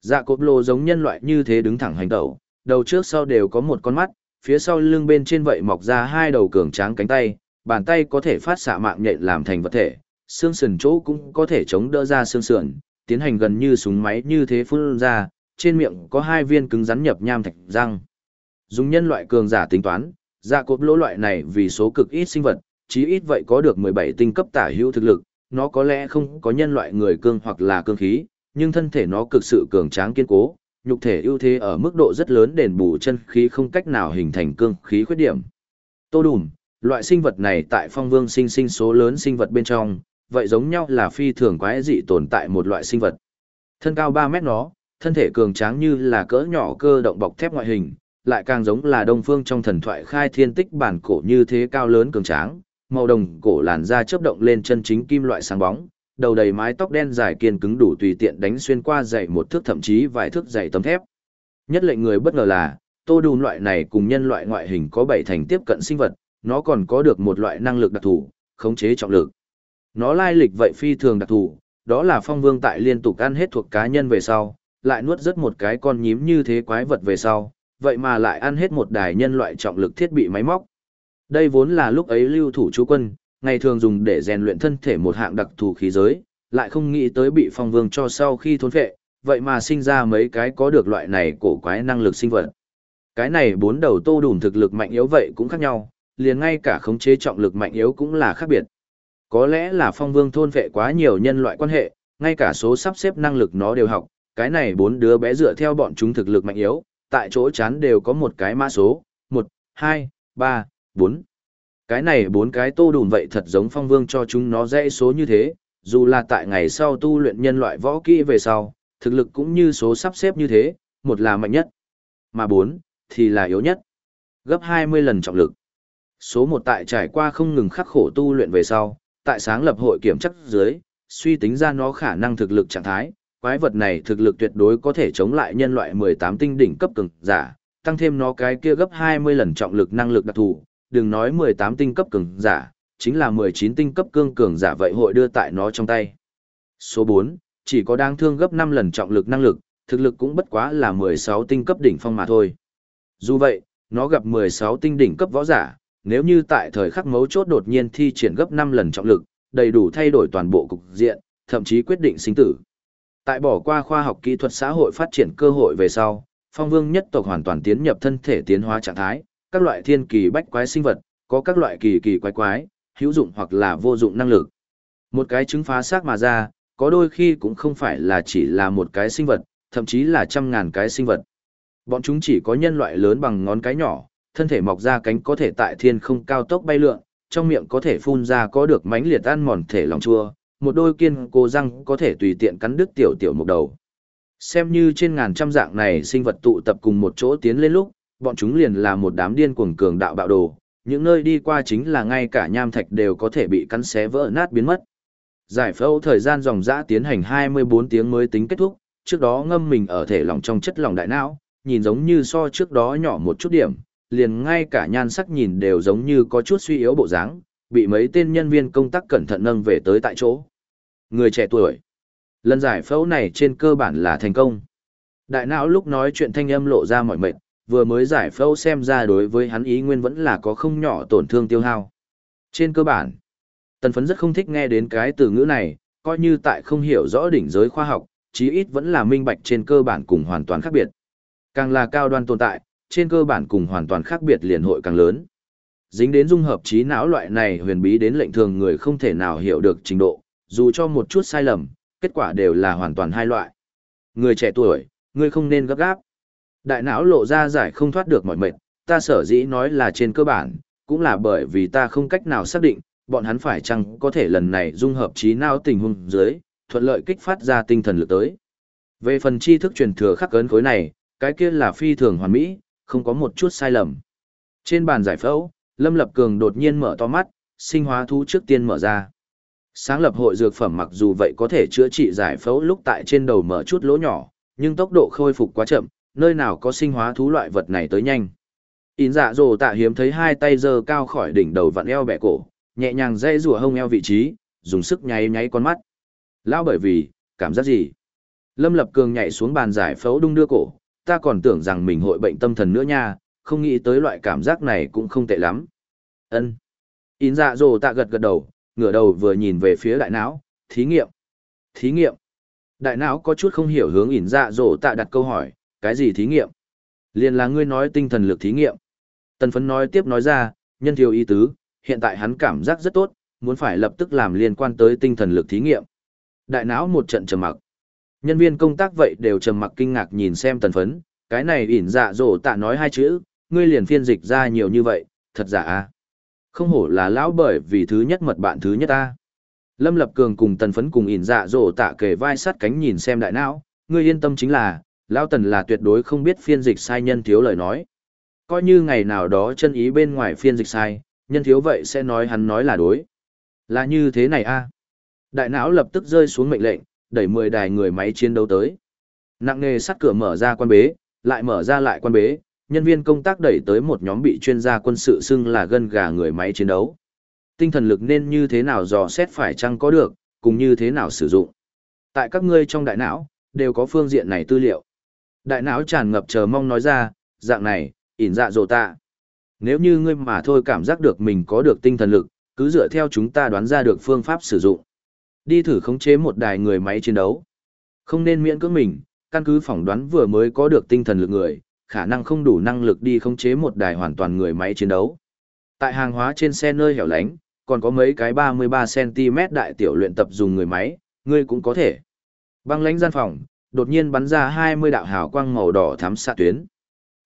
Dạ cột lô giống nhân loại như thế đứng thẳng hành tẩu, đầu trước sau đều có một con mắt, phía sau lưng bên trên vậy mọc ra hai đầu cường tráng cánh tay, bàn tay có thể phát xạ mạng nhện làm thành vật thể, xương sườn chỗ cũng có thể chống đỡ ra xương sườn, tiến hành gần như súng máy như thế phun ra, trên miệng có hai viên cứng rắn nhập nham thạch răng. Dùng nhân loại cường giả tính toán, dạ cột lỗ loại này vì số cực ít sinh vật, chí ít vậy có được 17 tinh cấp tả hữu thực lực, nó có lẽ không có nhân loại người cương hoặc là cương khí, nhưng thân thể nó cực sự cường tráng kiên cố, nhục thể ưu thế ở mức độ rất lớn đền bù chân khí không cách nào hình thành cương khí khuyết điểm. Tô đùm, loại sinh vật này tại phong vương sinh sinh số lớn sinh vật bên trong, vậy giống nhau là phi thường quái dị tồn tại một loại sinh vật. Thân cao 3 mét nó, thân thể cường tráng như là cỡ nhỏ cơ động bọc thép ngoại hình, lại càng giống là đông phương trong thần thoại khai thiên tích bản cổ như thế cao lớn cường tráng, màu đồng cổ làn da chớp động lên chân chính kim loại sáng bóng, đầu đầy mái tóc đen dài kiên cứng đủ tùy tiện đánh xuyên qua dày một thước thậm chí vài thước dày tấm thép. Nhất lệnh người bất ngờ là, tô đùn loại này cùng nhân loại ngoại hình có bảy thành tiếp cận sinh vật, nó còn có được một loại năng lực đặc thù, khống chế trọng lực. Nó lai lịch vậy phi thường đặc thù, đó là phong vương tại liên tục ăn hết thuộc cá nhân về sau, lại nuốt rất một cái con nhím như thế quái vật về sau, vậy mà lại ăn hết một đài nhân loại trọng lực thiết bị máy móc. Đây vốn là lúc ấy lưu thủ chú quân, ngày thường dùng để rèn luyện thân thể một hạng đặc thù khí giới, lại không nghĩ tới bị phong vương cho sau khi thôn phệ, vậy mà sinh ra mấy cái có được loại này cổ quái năng lực sinh vật. Cái này bốn đầu tô đủ thực lực mạnh yếu vậy cũng khác nhau, liền ngay cả khống chế trọng lực mạnh yếu cũng là khác biệt. Có lẽ là phong vương thôn vệ quá nhiều nhân loại quan hệ, ngay cả số sắp xếp năng lực nó đều học, cái này bốn đứa bé dựa theo bọn chúng thực lực mạnh yếu, tại chỗ chán đều có một cái mã số, 1, 2, 3, 4. Cái này bốn cái tô đùn vậy thật giống phong vương cho chúng nó dễ số như thế, dù là tại ngày sau tu luyện nhân loại võ kỹ về sau, thực lực cũng như số sắp xếp như thế, một là mạnh nhất, mà bốn thì là yếu nhất. Gấp 20 lần trọng lực. Số một tại trải qua không ngừng khắc khổ tu luyện về sau, tại sáng lập hội kiểm chắc dưới, suy tính ra nó khả năng thực lực trạng thái, quái vật này thực lực tuyệt đối có thể chống lại nhân loại 18 tinh đỉnh cấp cường giả, tăng thêm nó cái kia gấp 20 lần trọng lực năng lực đặc thù, đừng nói 18 tinh cấp cường giả, chính là 19 tinh cấp cương cường giả vậy hội đưa tại nó trong tay. Số 4, chỉ có đáng thương gấp 5 lần trọng lực năng lực, thực lực cũng bất quá là 16 tinh cấp đỉnh phong mà thôi. Dù vậy, nó gặp 16 tinh đỉnh cấp võ giả, nếu như tại thời khắc mấu chốt đột nhiên thi triển gấp 5 lần trọng lực, đầy đủ thay đổi toàn bộ cục diện, thậm chí quyết định sinh tử. Tại bỏ qua khoa học kỹ thuật xã hội phát triển cơ hội về sau, phong vương nhất tộc hoàn toàn tiến nhập thân thể tiến hóa trạng thái, các loại thiên kỳ bách quái sinh vật, có các loại kỳ kỳ quái quái, hữu dụng hoặc là vô dụng năng lực. Một cái trứng phá xác mà ra, có đôi khi cũng không phải là chỉ là một cái sinh vật, thậm chí là trăm ngàn cái sinh vật. Bọn chúng chỉ có nhân loại lớn bằng ngón cái nhỏ, thân thể mọc ra cánh có thể tại thiên không cao tốc bay lượn, trong miệng có thể phun ra có được mánh liệt ăn mòn thể lòng chua, một đôi kiên cố răng có thể tùy tiện cắn đứt tiểu tiểu một đầu. Xem như trên ngàn trăm dạng này sinh vật tụ tập cùng một chỗ tiến lên lúc, bọn chúng liền là một đám điên cuồng cường đạo bạo đồ, những nơi đi qua chính là ngay cả nham thạch đều có thể bị cắn xé vỡ nát biến mất. Giải phẫu thời gian dòng dã tiến hành 24 tiếng mới tính kết thúc, trước đó ngâm mình ở thể lỏng trong chất lỏng đại não, nhìn giống như so trước đó nhỏ một chút điểm, liền ngay cả nhan sắc nhìn đều giống như có chút suy yếu bộ dáng, bị mấy tên nhân viên công tác cẩn thận nâng về tới tại chỗ. Người trẻ tuổi. Lần giải phẫu này trên cơ bản là thành công. Đại não lúc nói chuyện thanh âm lộ ra mọi mệt, vừa mới giải phẫu xem ra đối với hắn ý nguyên vẫn là có không nhỏ tổn thương tiêu hao. Trên cơ bản, tần phấn rất không thích nghe đến cái từ ngữ này, coi như tại không hiểu rõ đỉnh giới khoa học, chí ít vẫn là minh bạch trên cơ bản cùng hoàn toàn khác biệt. Càng là cao đoan tồn tại, trên cơ bản cùng hoàn toàn khác biệt liền hội càng lớn. Dính đến dung hợp trí não loại này huyền bí đến lệnh thường người không thể nào hiểu được trình độ, dù cho một chút sai lầm, kết quả đều là hoàn toàn hai loại. Người trẻ tuổi, ngươi không nên gấp gáp. Đại não lộ ra giải không thoát được mọi mệt, ta sở dĩ nói là trên cơ bản, cũng là bởi vì ta không cách nào xác định, bọn hắn phải chăng có thể lần này dung hợp trí não tình huống dưới, thuận lợi kích phát ra tinh thần lực tới. Về phần tri thức truyền thừa khắc ấn khối này, cái kia là phi thường hoàn mỹ, không có một chút sai lầm. Trên bàn giải phẫu, Lâm Lập Cường đột nhiên mở to mắt, sinh hóa thú trước tiên mở ra. Sáng lập hội dược phẩm mặc dù vậy có thể chữa trị giải phẫu lúc tại trên đầu mở chút lỗ nhỏ, nhưng tốc độ khôi phục quá chậm, nơi nào có sinh hóa thú loại vật này tới nhanh. Ín dạ dồ tạ hiếm thấy hai tay giơ cao khỏi đỉnh đầu vặn eo bẻ cổ, nhẹ nhàng dây rùa hông eo vị trí, dùng sức nháy nháy con mắt. Lao bởi vì, cảm giác gì? Lâm Lập Cường nhảy xuống bàn giải phẫu đung đưa cổ, ta còn tưởng rằng mình hội bệnh tâm thần nữa nha, không nghĩ tới loại cảm giác này cũng không tệ lắm. Ân. Ín dạ dồ tạ gật gật đầu, ngửa đầu vừa nhìn về phía đại não, thí nghiệm. Thí nghiệm. Đại não có chút không hiểu hướng ỉn dạ dồ tạ đặt câu hỏi, cái gì thí nghiệm? Liền là ngươi nói tinh thần lực thí nghiệm. Tần phấn nói tiếp nói ra, nhân thiếu ý tứ, hiện tại hắn cảm giác rất tốt, muốn phải lập tức làm liên quan tới tinh thần lực thí nghiệm. Đại não một trận trầm mặc. Nhân viên công tác vậy đều trầm mặc kinh ngạc nhìn xem tần phấn, cái này ỉn dạ dỗ tạ nói hai chữ, ngươi liền phiên dịch ra nhiều như vậy, thật giả à. Không hổ là lão bởi vì thứ nhất mật bạn thứ nhất ta. Lâm Lập Cường cùng tần phấn cùng ỉn dạ dỗ tạ kề vai sát cánh nhìn xem đại não, ngươi yên tâm chính là, lão tần là tuyệt đối không biết phiên dịch sai nhân thiếu lời nói. Coi như ngày nào đó chân ý bên ngoài phiên dịch sai, nhân thiếu vậy sẽ nói hắn nói là đối. Là như thế này a Đại não lập tức rơi xuống mệnh lệnh, đẩy 10 đài người máy chiến đấu tới. Nặng nề sắt cửa mở ra quan bế, lại mở ra lại quan bế, nhân viên công tác đẩy tới một nhóm bị chuyên gia quân sự xưng là gân gà người máy chiến đấu. Tinh thần lực nên như thế nào dò xét phải chăng có được, cùng như thế nào sử dụng. Tại các ngươi trong đại não, đều có phương diện này tư liệu. Đại não tràn ngập chờ mong nói ra, dạng này, ỉn dạ dồ tạ. Nếu như ngươi mà thôi cảm giác được mình có được tinh thần lực, cứ dựa theo chúng ta đoán ra được phương pháp sử dụng. Đi thử khống chế một đài người máy chiến đấu. Không nên miễn cưỡng mình, căn cứ phỏng đoán vừa mới có được tinh thần lực người, khả năng không đủ năng lực đi khống chế một đài hoàn toàn người máy chiến đấu. Tại hàng hóa trên xe nơi hẻo lánh, còn có mấy cái 33cm đại tiểu luyện tập dùng người máy, ngươi cũng có thể. Băng lãnh gian phòng, đột nhiên bắn ra 20 đạo hào quang màu đỏ thắm xạ tuyến.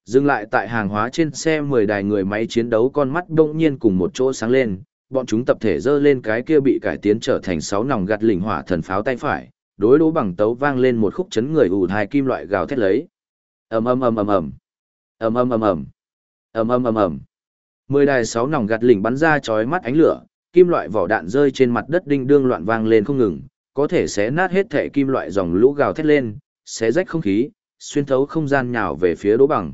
Dừng lại tại hàng hóa trên xe 10 đài người máy chiến đấu con mắt đông nhiên cùng một chỗ sáng lên, bọn chúng tập thể dơ lên cái kia bị cải tiến trở thành 6 nòng gạt lỉnh hỏa thần pháo tay phải, đối đố bằng tấu vang lên một khúc chấn người ủ hai kim loại gào thét lấy. ầm ầm ầm ầm ầm. ầm ầm ầm ầm. ầm ầm ầm ầm. Mười đài 6 nòng gạt lỉnh bắn ra chói mắt ánh lửa, kim loại vỏ đạn rơi trên mặt đất đinh đương loạn vang lên không ngừng, có thể xé nát hết thể kim loại dòng lũ gào thét lên, xé rách không khí, xuyên thấu không gian nhào về phía đỗ bằng.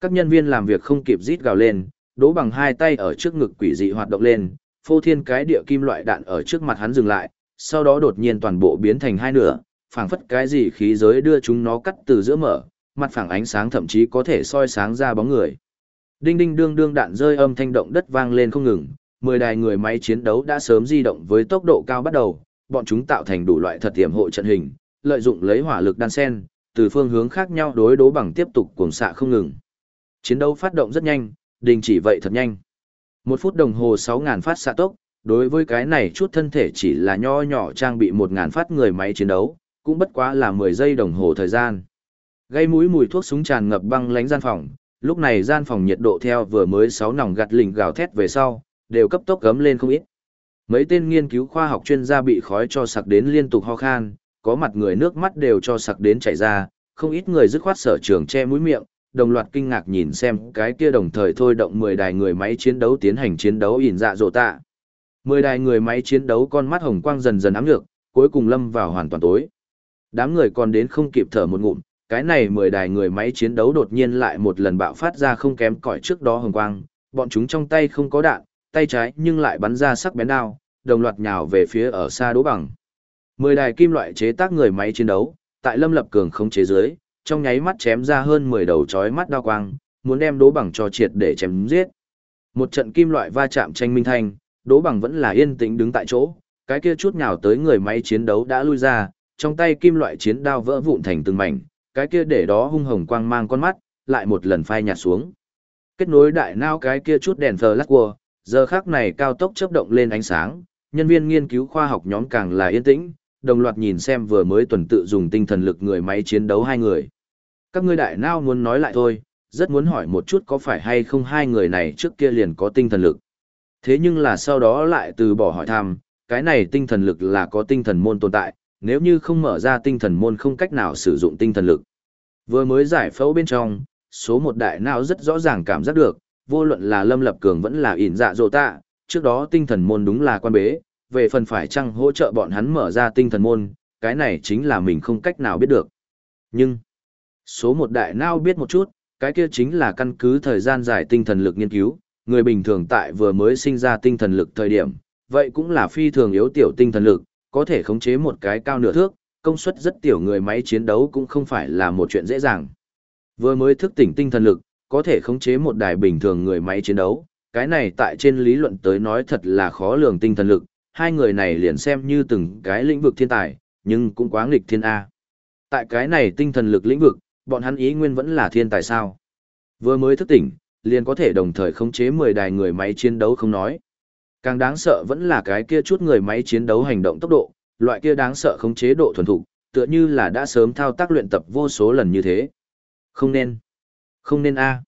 Các nhân viên làm việc không kịp rít gào lên, đỗ bằng hai tay ở trước ngực quỷ dị hoạt động lên, phô thiên cái địa kim loại đạn ở trước mặt hắn dừng lại, sau đó đột nhiên toàn bộ biến thành hai nửa, phảng phất cái gì khí giới đưa chúng nó cắt từ giữa mở, mặt phẳng ánh sáng thậm chí có thể soi sáng ra bóng người. Đinh đinh đương đương đạn rơi âm thanh động đất vang lên không ngừng, mười đài người máy chiến đấu đã sớm di động với tốc độ cao bắt đầu, bọn chúng tạo thành đủ loại thật tiềm hộ trận hình, lợi dụng lấy hỏa lực đan sen, từ phương hướng khác nhau đối đố bằng tiếp tục cuồng xạ không ngừng. Chiến đấu phát động rất nhanh, đình chỉ vậy thật nhanh. Một phút đồng hồ 6.000 phát xạ tốc, đối với cái này chút thân thể chỉ là nho nhỏ trang bị 1.000 phát người máy chiến đấu, cũng bất quá là 10 giây đồng hồ thời gian. Gây mũi mùi thuốc súng tràn ngập băng lánh gian phòng, lúc này gian phòng nhiệt độ theo vừa mới sáu nòng gặt lỉnh gào thét về sau, đều cấp tốc gấm lên không ít. Mấy tên nghiên cứu khoa học chuyên gia bị khói cho sặc đến liên tục ho khan, có mặt người nước mắt đều cho sặc đến chảy ra, không ít người dứt khoát sở trường che mũi miệng, đồng loạt kinh ngạc nhìn xem cái kia đồng thời thôi động 10 đài người máy chiến đấu tiến hành chiến đấu ỉn dạ dỗ tạ. 10 đài người máy chiến đấu con mắt hồng quang dần dần ám được, cuối cùng lâm vào hoàn toàn tối. Đám người còn đến không kịp thở một ngụm, cái này 10 đài người máy chiến đấu đột nhiên lại một lần bạo phát ra không kém cỏi trước đó hồng quang, bọn chúng trong tay không có đạn, tay trái nhưng lại bắn ra sắc bén đao, đồng loạt nhào về phía ở xa đố bằng. 10 đài kim loại chế tác người máy chiến đấu, tại Lâm Lập Cường không chế dưới, trong nháy mắt chém ra hơn 10 đầu chói mắt đao quang, muốn đem đố bằng cho triệt để chém giết. Một trận kim loại va chạm tranh minh thanh, đố bằng vẫn là yên tĩnh đứng tại chỗ, cái kia chút nhào tới người máy chiến đấu đã lui ra, trong tay kim loại chiến đao vỡ vụn thành từng mảnh, cái kia để đó hung hồng quang mang con mắt, lại một lần phai nhạt xuống. Kết nối đại nao cái kia chút đèn flash của, giờ khác này cao tốc chớp động lên ánh sáng, nhân viên nghiên cứu khoa học nhóm càng là yên tĩnh, đồng loạt nhìn xem vừa mới tuần tự dùng tinh thần lực người máy chiến đấu hai người. Các ngươi đại nao muốn nói lại thôi, rất muốn hỏi một chút có phải hay không hai người này trước kia liền có tinh thần lực. Thế nhưng là sau đó lại từ bỏ hỏi thăm, cái này tinh thần lực là có tinh thần môn tồn tại, nếu như không mở ra tinh thần môn không cách nào sử dụng tinh thần lực. Vừa mới giải phẫu bên trong, số một đại não rất rõ ràng cảm giác được, vô luận là Lâm Lập Cường vẫn là ỉn dạ dỗ tạ, trước đó tinh thần môn đúng là quan bế, về phần phải chăng hỗ trợ bọn hắn mở ra tinh thần môn, cái này chính là mình không cách nào biết được. Nhưng, số một đại não biết một chút, cái kia chính là căn cứ thời gian dài tinh thần lực nghiên cứu, người bình thường tại vừa mới sinh ra tinh thần lực thời điểm, vậy cũng là phi thường yếu tiểu tinh thần lực, có thể khống chế một cái cao nửa thước, công suất rất tiểu người máy chiến đấu cũng không phải là một chuyện dễ dàng. Vừa mới thức tỉnh tinh thần lực, có thể khống chế một đài bình thường người máy chiến đấu, cái này tại trên lý luận tới nói thật là khó lường tinh thần lực, hai người này liền xem như từng cái lĩnh vực thiên tài, nhưng cũng quá nghịch thiên A. Tại cái này tinh thần lực lĩnh vực, bọn hắn ý nguyên vẫn là thiên tài sao. Vừa mới thức tỉnh, liền có thể đồng thời khống chế 10 đài người máy chiến đấu không nói. Càng đáng sợ vẫn là cái kia chút người máy chiến đấu hành động tốc độ, loại kia đáng sợ khống chế độ thuần thục, tựa như là đã sớm thao tác luyện tập vô số lần như thế. Không nên. Không nên a.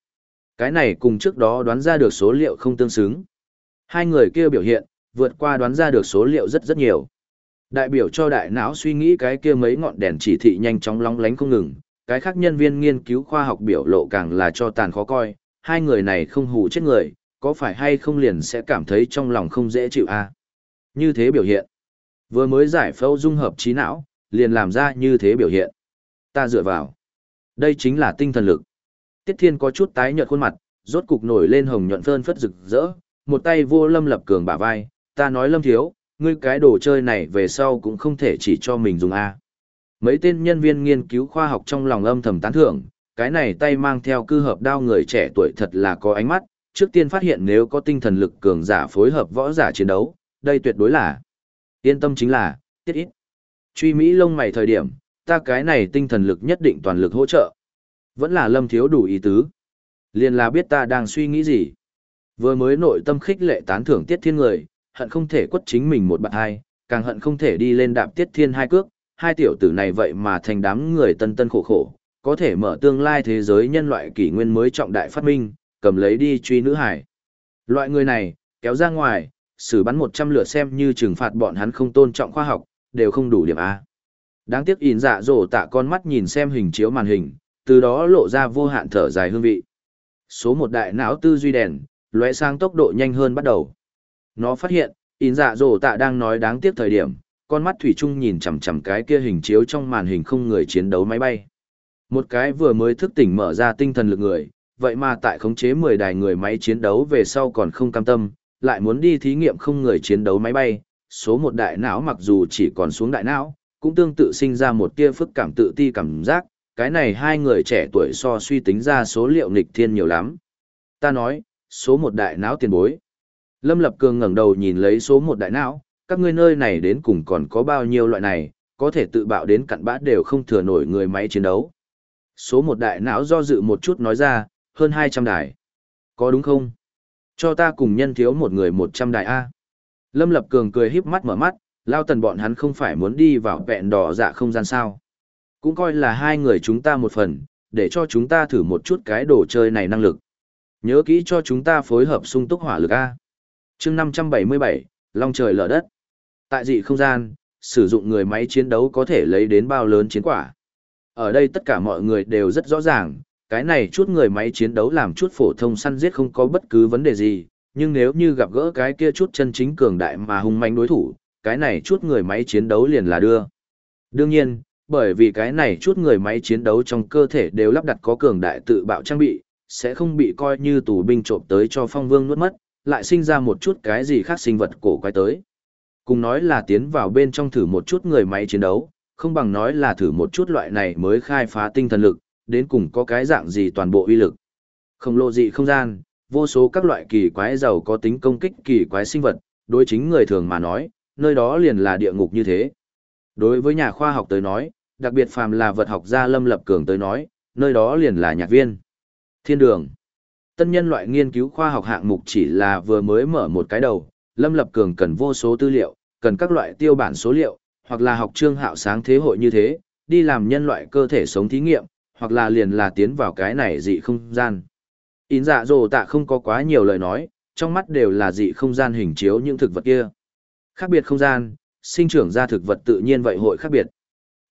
Cái này cùng trước đó đoán ra được số liệu không tương xứng. Hai người kia biểu hiện, vượt qua đoán ra được số liệu rất rất nhiều. Đại biểu cho đại não suy nghĩ cái kia mấy ngọn đèn chỉ thị nhanh chóng lóng lánh không ngừng, cái khác nhân viên nghiên cứu khoa học biểu lộ càng là cho tàn khó coi, hai người này không hù chết người, có phải hay không liền sẽ cảm thấy trong lòng không dễ chịu a Như thế biểu hiện. Vừa mới giải phẫu dung hợp trí não, liền làm ra như thế biểu hiện. Ta dựa vào. Đây chính là tinh thần lực. Tiết Thiên có chút tái nhợt khuôn mặt, rốt cục nổi lên hồng nhuận phơn phất rực rỡ, một tay vô Lâm Lập Cường bả vai, ta nói Lâm thiếu, ngươi cái đồ chơi này về sau cũng không thể chỉ cho mình dùng a. Mấy tên nhân viên nghiên cứu khoa học trong lòng âm thầm tán thưởng, cái này tay mang theo cư hợp đao người trẻ tuổi thật là có ánh mắt, trước tiên phát hiện nếu có tinh thần lực cường giả phối hợp võ giả chiến đấu, đây tuyệt đối là yên tâm chính là, tiết ít. Truy Mỹ lông mày thời điểm, ta cái này tinh thần lực nhất định toàn lực hỗ trợ. Vẫn là lâm thiếu đủ ý tứ. Liền là biết ta đang suy nghĩ gì. Vừa mới nội tâm khích lệ tán thưởng tiết thiên người, hận không thể quất chính mình một bạn hai, càng hận không thể đi lên đạp tiết thiên hai cước, hai tiểu tử này vậy mà thành đám người tân tân khổ khổ, có thể mở tương lai thế giới nhân loại kỷ nguyên mới trọng đại phát minh, cầm lấy đi truy nữ hải. Loại người này, kéo ra ngoài, xử bắn 100 lửa xem như trừng phạt bọn hắn không tôn trọng khoa học, đều không đủ điểm A. Đáng tiếc in dạ dỗ tạ con mắt nhìn xem hình chiếu màn hình, từ đó lộ ra vô hạn thở dài hương vị. Số một đại não tư duy đèn, lóe sang tốc độ nhanh hơn bắt đầu. Nó phát hiện, in dạ dỗ tạ đang nói đáng tiếc thời điểm, con mắt thủy chung nhìn chằm chằm cái kia hình chiếu trong màn hình không người chiến đấu máy bay. Một cái vừa mới thức tỉnh mở ra tinh thần lực người, vậy mà tại khống chế 10 đài người máy chiến đấu về sau còn không cam tâm, lại muốn đi thí nghiệm không người chiến đấu máy bay, số một đại não mặc dù chỉ còn xuống đại não, cũng tương tự sinh ra một tia phức cảm tự ti cảm giác, cái này hai người trẻ tuổi so suy tính ra số liệu nghịch thiên nhiều lắm. Ta nói, số một đại não tiền bối. Lâm Lập Cường ngẩng đầu nhìn lấy số một đại não, các ngươi nơi này đến cùng còn có bao nhiêu loại này, có thể tự bạo đến cặn bã đều không thừa nổi người máy chiến đấu. Số một đại não do dự một chút nói ra, hơn 200 đài. Có đúng không? Cho ta cùng nhân thiếu một người 100 đài A. Lâm Lập Cường cười híp mắt mở mắt, lao tần bọn hắn không phải muốn đi vào vẹn đỏ dạ không gian sao. Cũng coi là hai người chúng ta một phần, để cho chúng ta thử một chút cái đồ chơi này năng lực. Nhớ kỹ cho chúng ta phối hợp sung túc hỏa lực A. chương 577, Long trời lở đất. Tại dị không gian, sử dụng người máy chiến đấu có thể lấy đến bao lớn chiến quả. Ở đây tất cả mọi người đều rất rõ ràng, cái này chút người máy chiến đấu làm chút phổ thông săn giết không có bất cứ vấn đề gì, nhưng nếu như gặp gỡ cái kia chút chân chính cường đại mà hung manh đối thủ, cái này chút người máy chiến đấu liền là đưa. Đương nhiên, bởi vì cái này chút người máy chiến đấu trong cơ thể đều lắp đặt có cường đại tự bạo trang bị, sẽ không bị coi như tù binh trộm tới cho phong vương nuốt mất, lại sinh ra một chút cái gì khác sinh vật cổ quái tới. Cùng nói là tiến vào bên trong thử một chút người máy chiến đấu, không bằng nói là thử một chút loại này mới khai phá tinh thần lực, đến cùng có cái dạng gì toàn bộ uy lực. Không lộ dị không gian, vô số các loại kỳ quái giàu có tính công kích kỳ quái sinh vật, đối chính người thường mà nói, nơi đó liền là địa ngục như thế. Đối với nhà khoa học tới nói, đặc biệt phàm là vật học gia Lâm Lập Cường tới nói, nơi đó liền là nhạc viên. Thiên đường. Tân nhân loại nghiên cứu khoa học hạng mục chỉ là vừa mới mở một cái đầu, Lâm Lập Cường cần vô số tư liệu, cần các loại tiêu bản số liệu, hoặc là học trương hạo sáng thế hội như thế, đi làm nhân loại cơ thể sống thí nghiệm, hoặc là liền là tiến vào cái này dị không gian. Ín dạ dồ tạ không có quá nhiều lời nói, trong mắt đều là dị không gian hình chiếu những thực vật kia. Khác biệt không gian, sinh trưởng ra thực vật tự nhiên vậy hội khác biệt.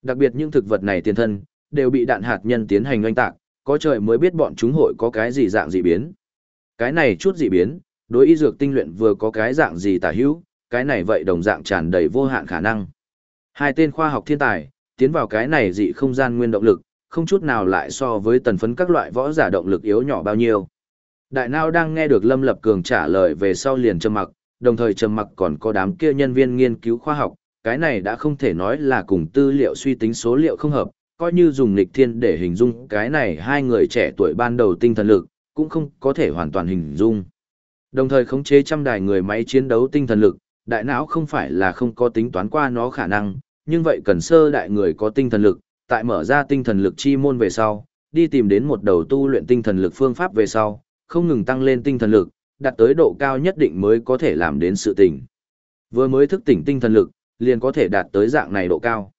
Đặc biệt những thực vật này tiền thân, đều bị đạn hạt nhân tiến hành oanh tạc, có trời mới biết bọn chúng hội có cái gì dạng dị biến. Cái này chút dị biến, đối y dược tinh luyện vừa có cái dạng gì tả hữu, cái này vậy đồng dạng tràn đầy vô hạn khả năng. Hai tên khoa học thiên tài, tiến vào cái này dị không gian nguyên động lực, không chút nào lại so với tần phấn các loại võ giả động lực yếu nhỏ bao nhiêu. Đại Nao đang nghe được Lâm Lập Cường trả lời về sau liền trầm mặc, đồng thời trầm mặc còn có đám kia nhân viên nghiên cứu khoa học, cái này đã không thể nói là cùng tư liệu suy tính số liệu không hợp, coi như dùng lịch thiên để hình dung cái này hai người trẻ tuổi ban đầu tinh thần lực, cũng không có thể hoàn toàn hình dung. Đồng thời khống chế trăm đài người máy chiến đấu tinh thần lực, đại não không phải là không có tính toán qua nó khả năng, nhưng vậy cần sơ đại người có tinh thần lực, tại mở ra tinh thần lực chi môn về sau, đi tìm đến một đầu tu luyện tinh thần lực phương pháp về sau, không ngừng tăng lên tinh thần lực, đạt tới độ cao nhất định mới có thể làm đến sự tỉnh. Vừa mới thức tỉnh tinh thần lực, liền có thể đạt tới dạng này độ cao.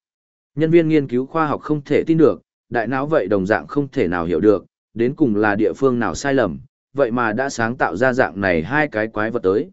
Nhân viên nghiên cứu khoa học không thể tin được, đại não vậy đồng dạng không thể nào hiểu được, đến cùng là địa phương nào sai lầm, vậy mà đã sáng tạo ra dạng này hai cái quái vật tới.